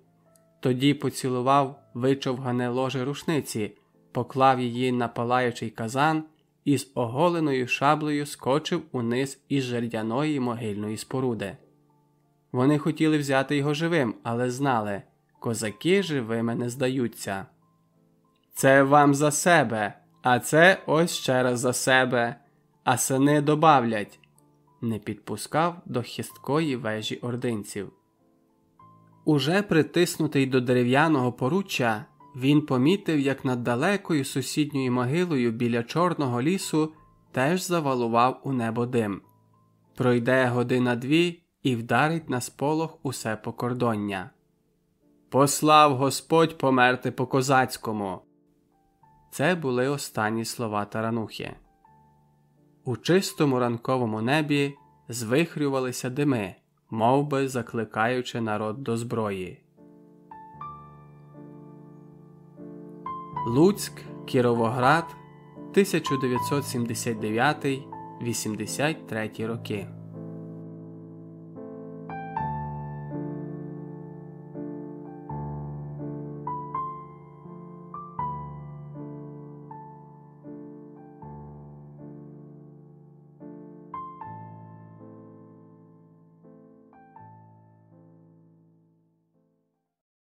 Тоді поцілував вичовгане ложе рушниці, поклав її на палаючий казан і з оголеною шаблею скочив униз із жердяної могильної споруди. Вони хотіли взяти його живим, але знали козаки живими не здаються. Це вам за себе, а це ось ще раз за себе, а сини добавлять. Не підпускав до хисткої вежі ординців. Уже притиснутий до дерев'яного поруччя, він помітив, як над далекою сусідньою могилою біля Чорного лісу теж завалував у небо дим. Пройде година дві і вдарить на сполох усе покордоння. Послав Господь померти по козацькому. Це були останні слова таранухи. У чистому ранковому небі звихрювалися дими, мов би закликаючи народ до зброї. Луцьк, Кіровоград, 1979 83 роки.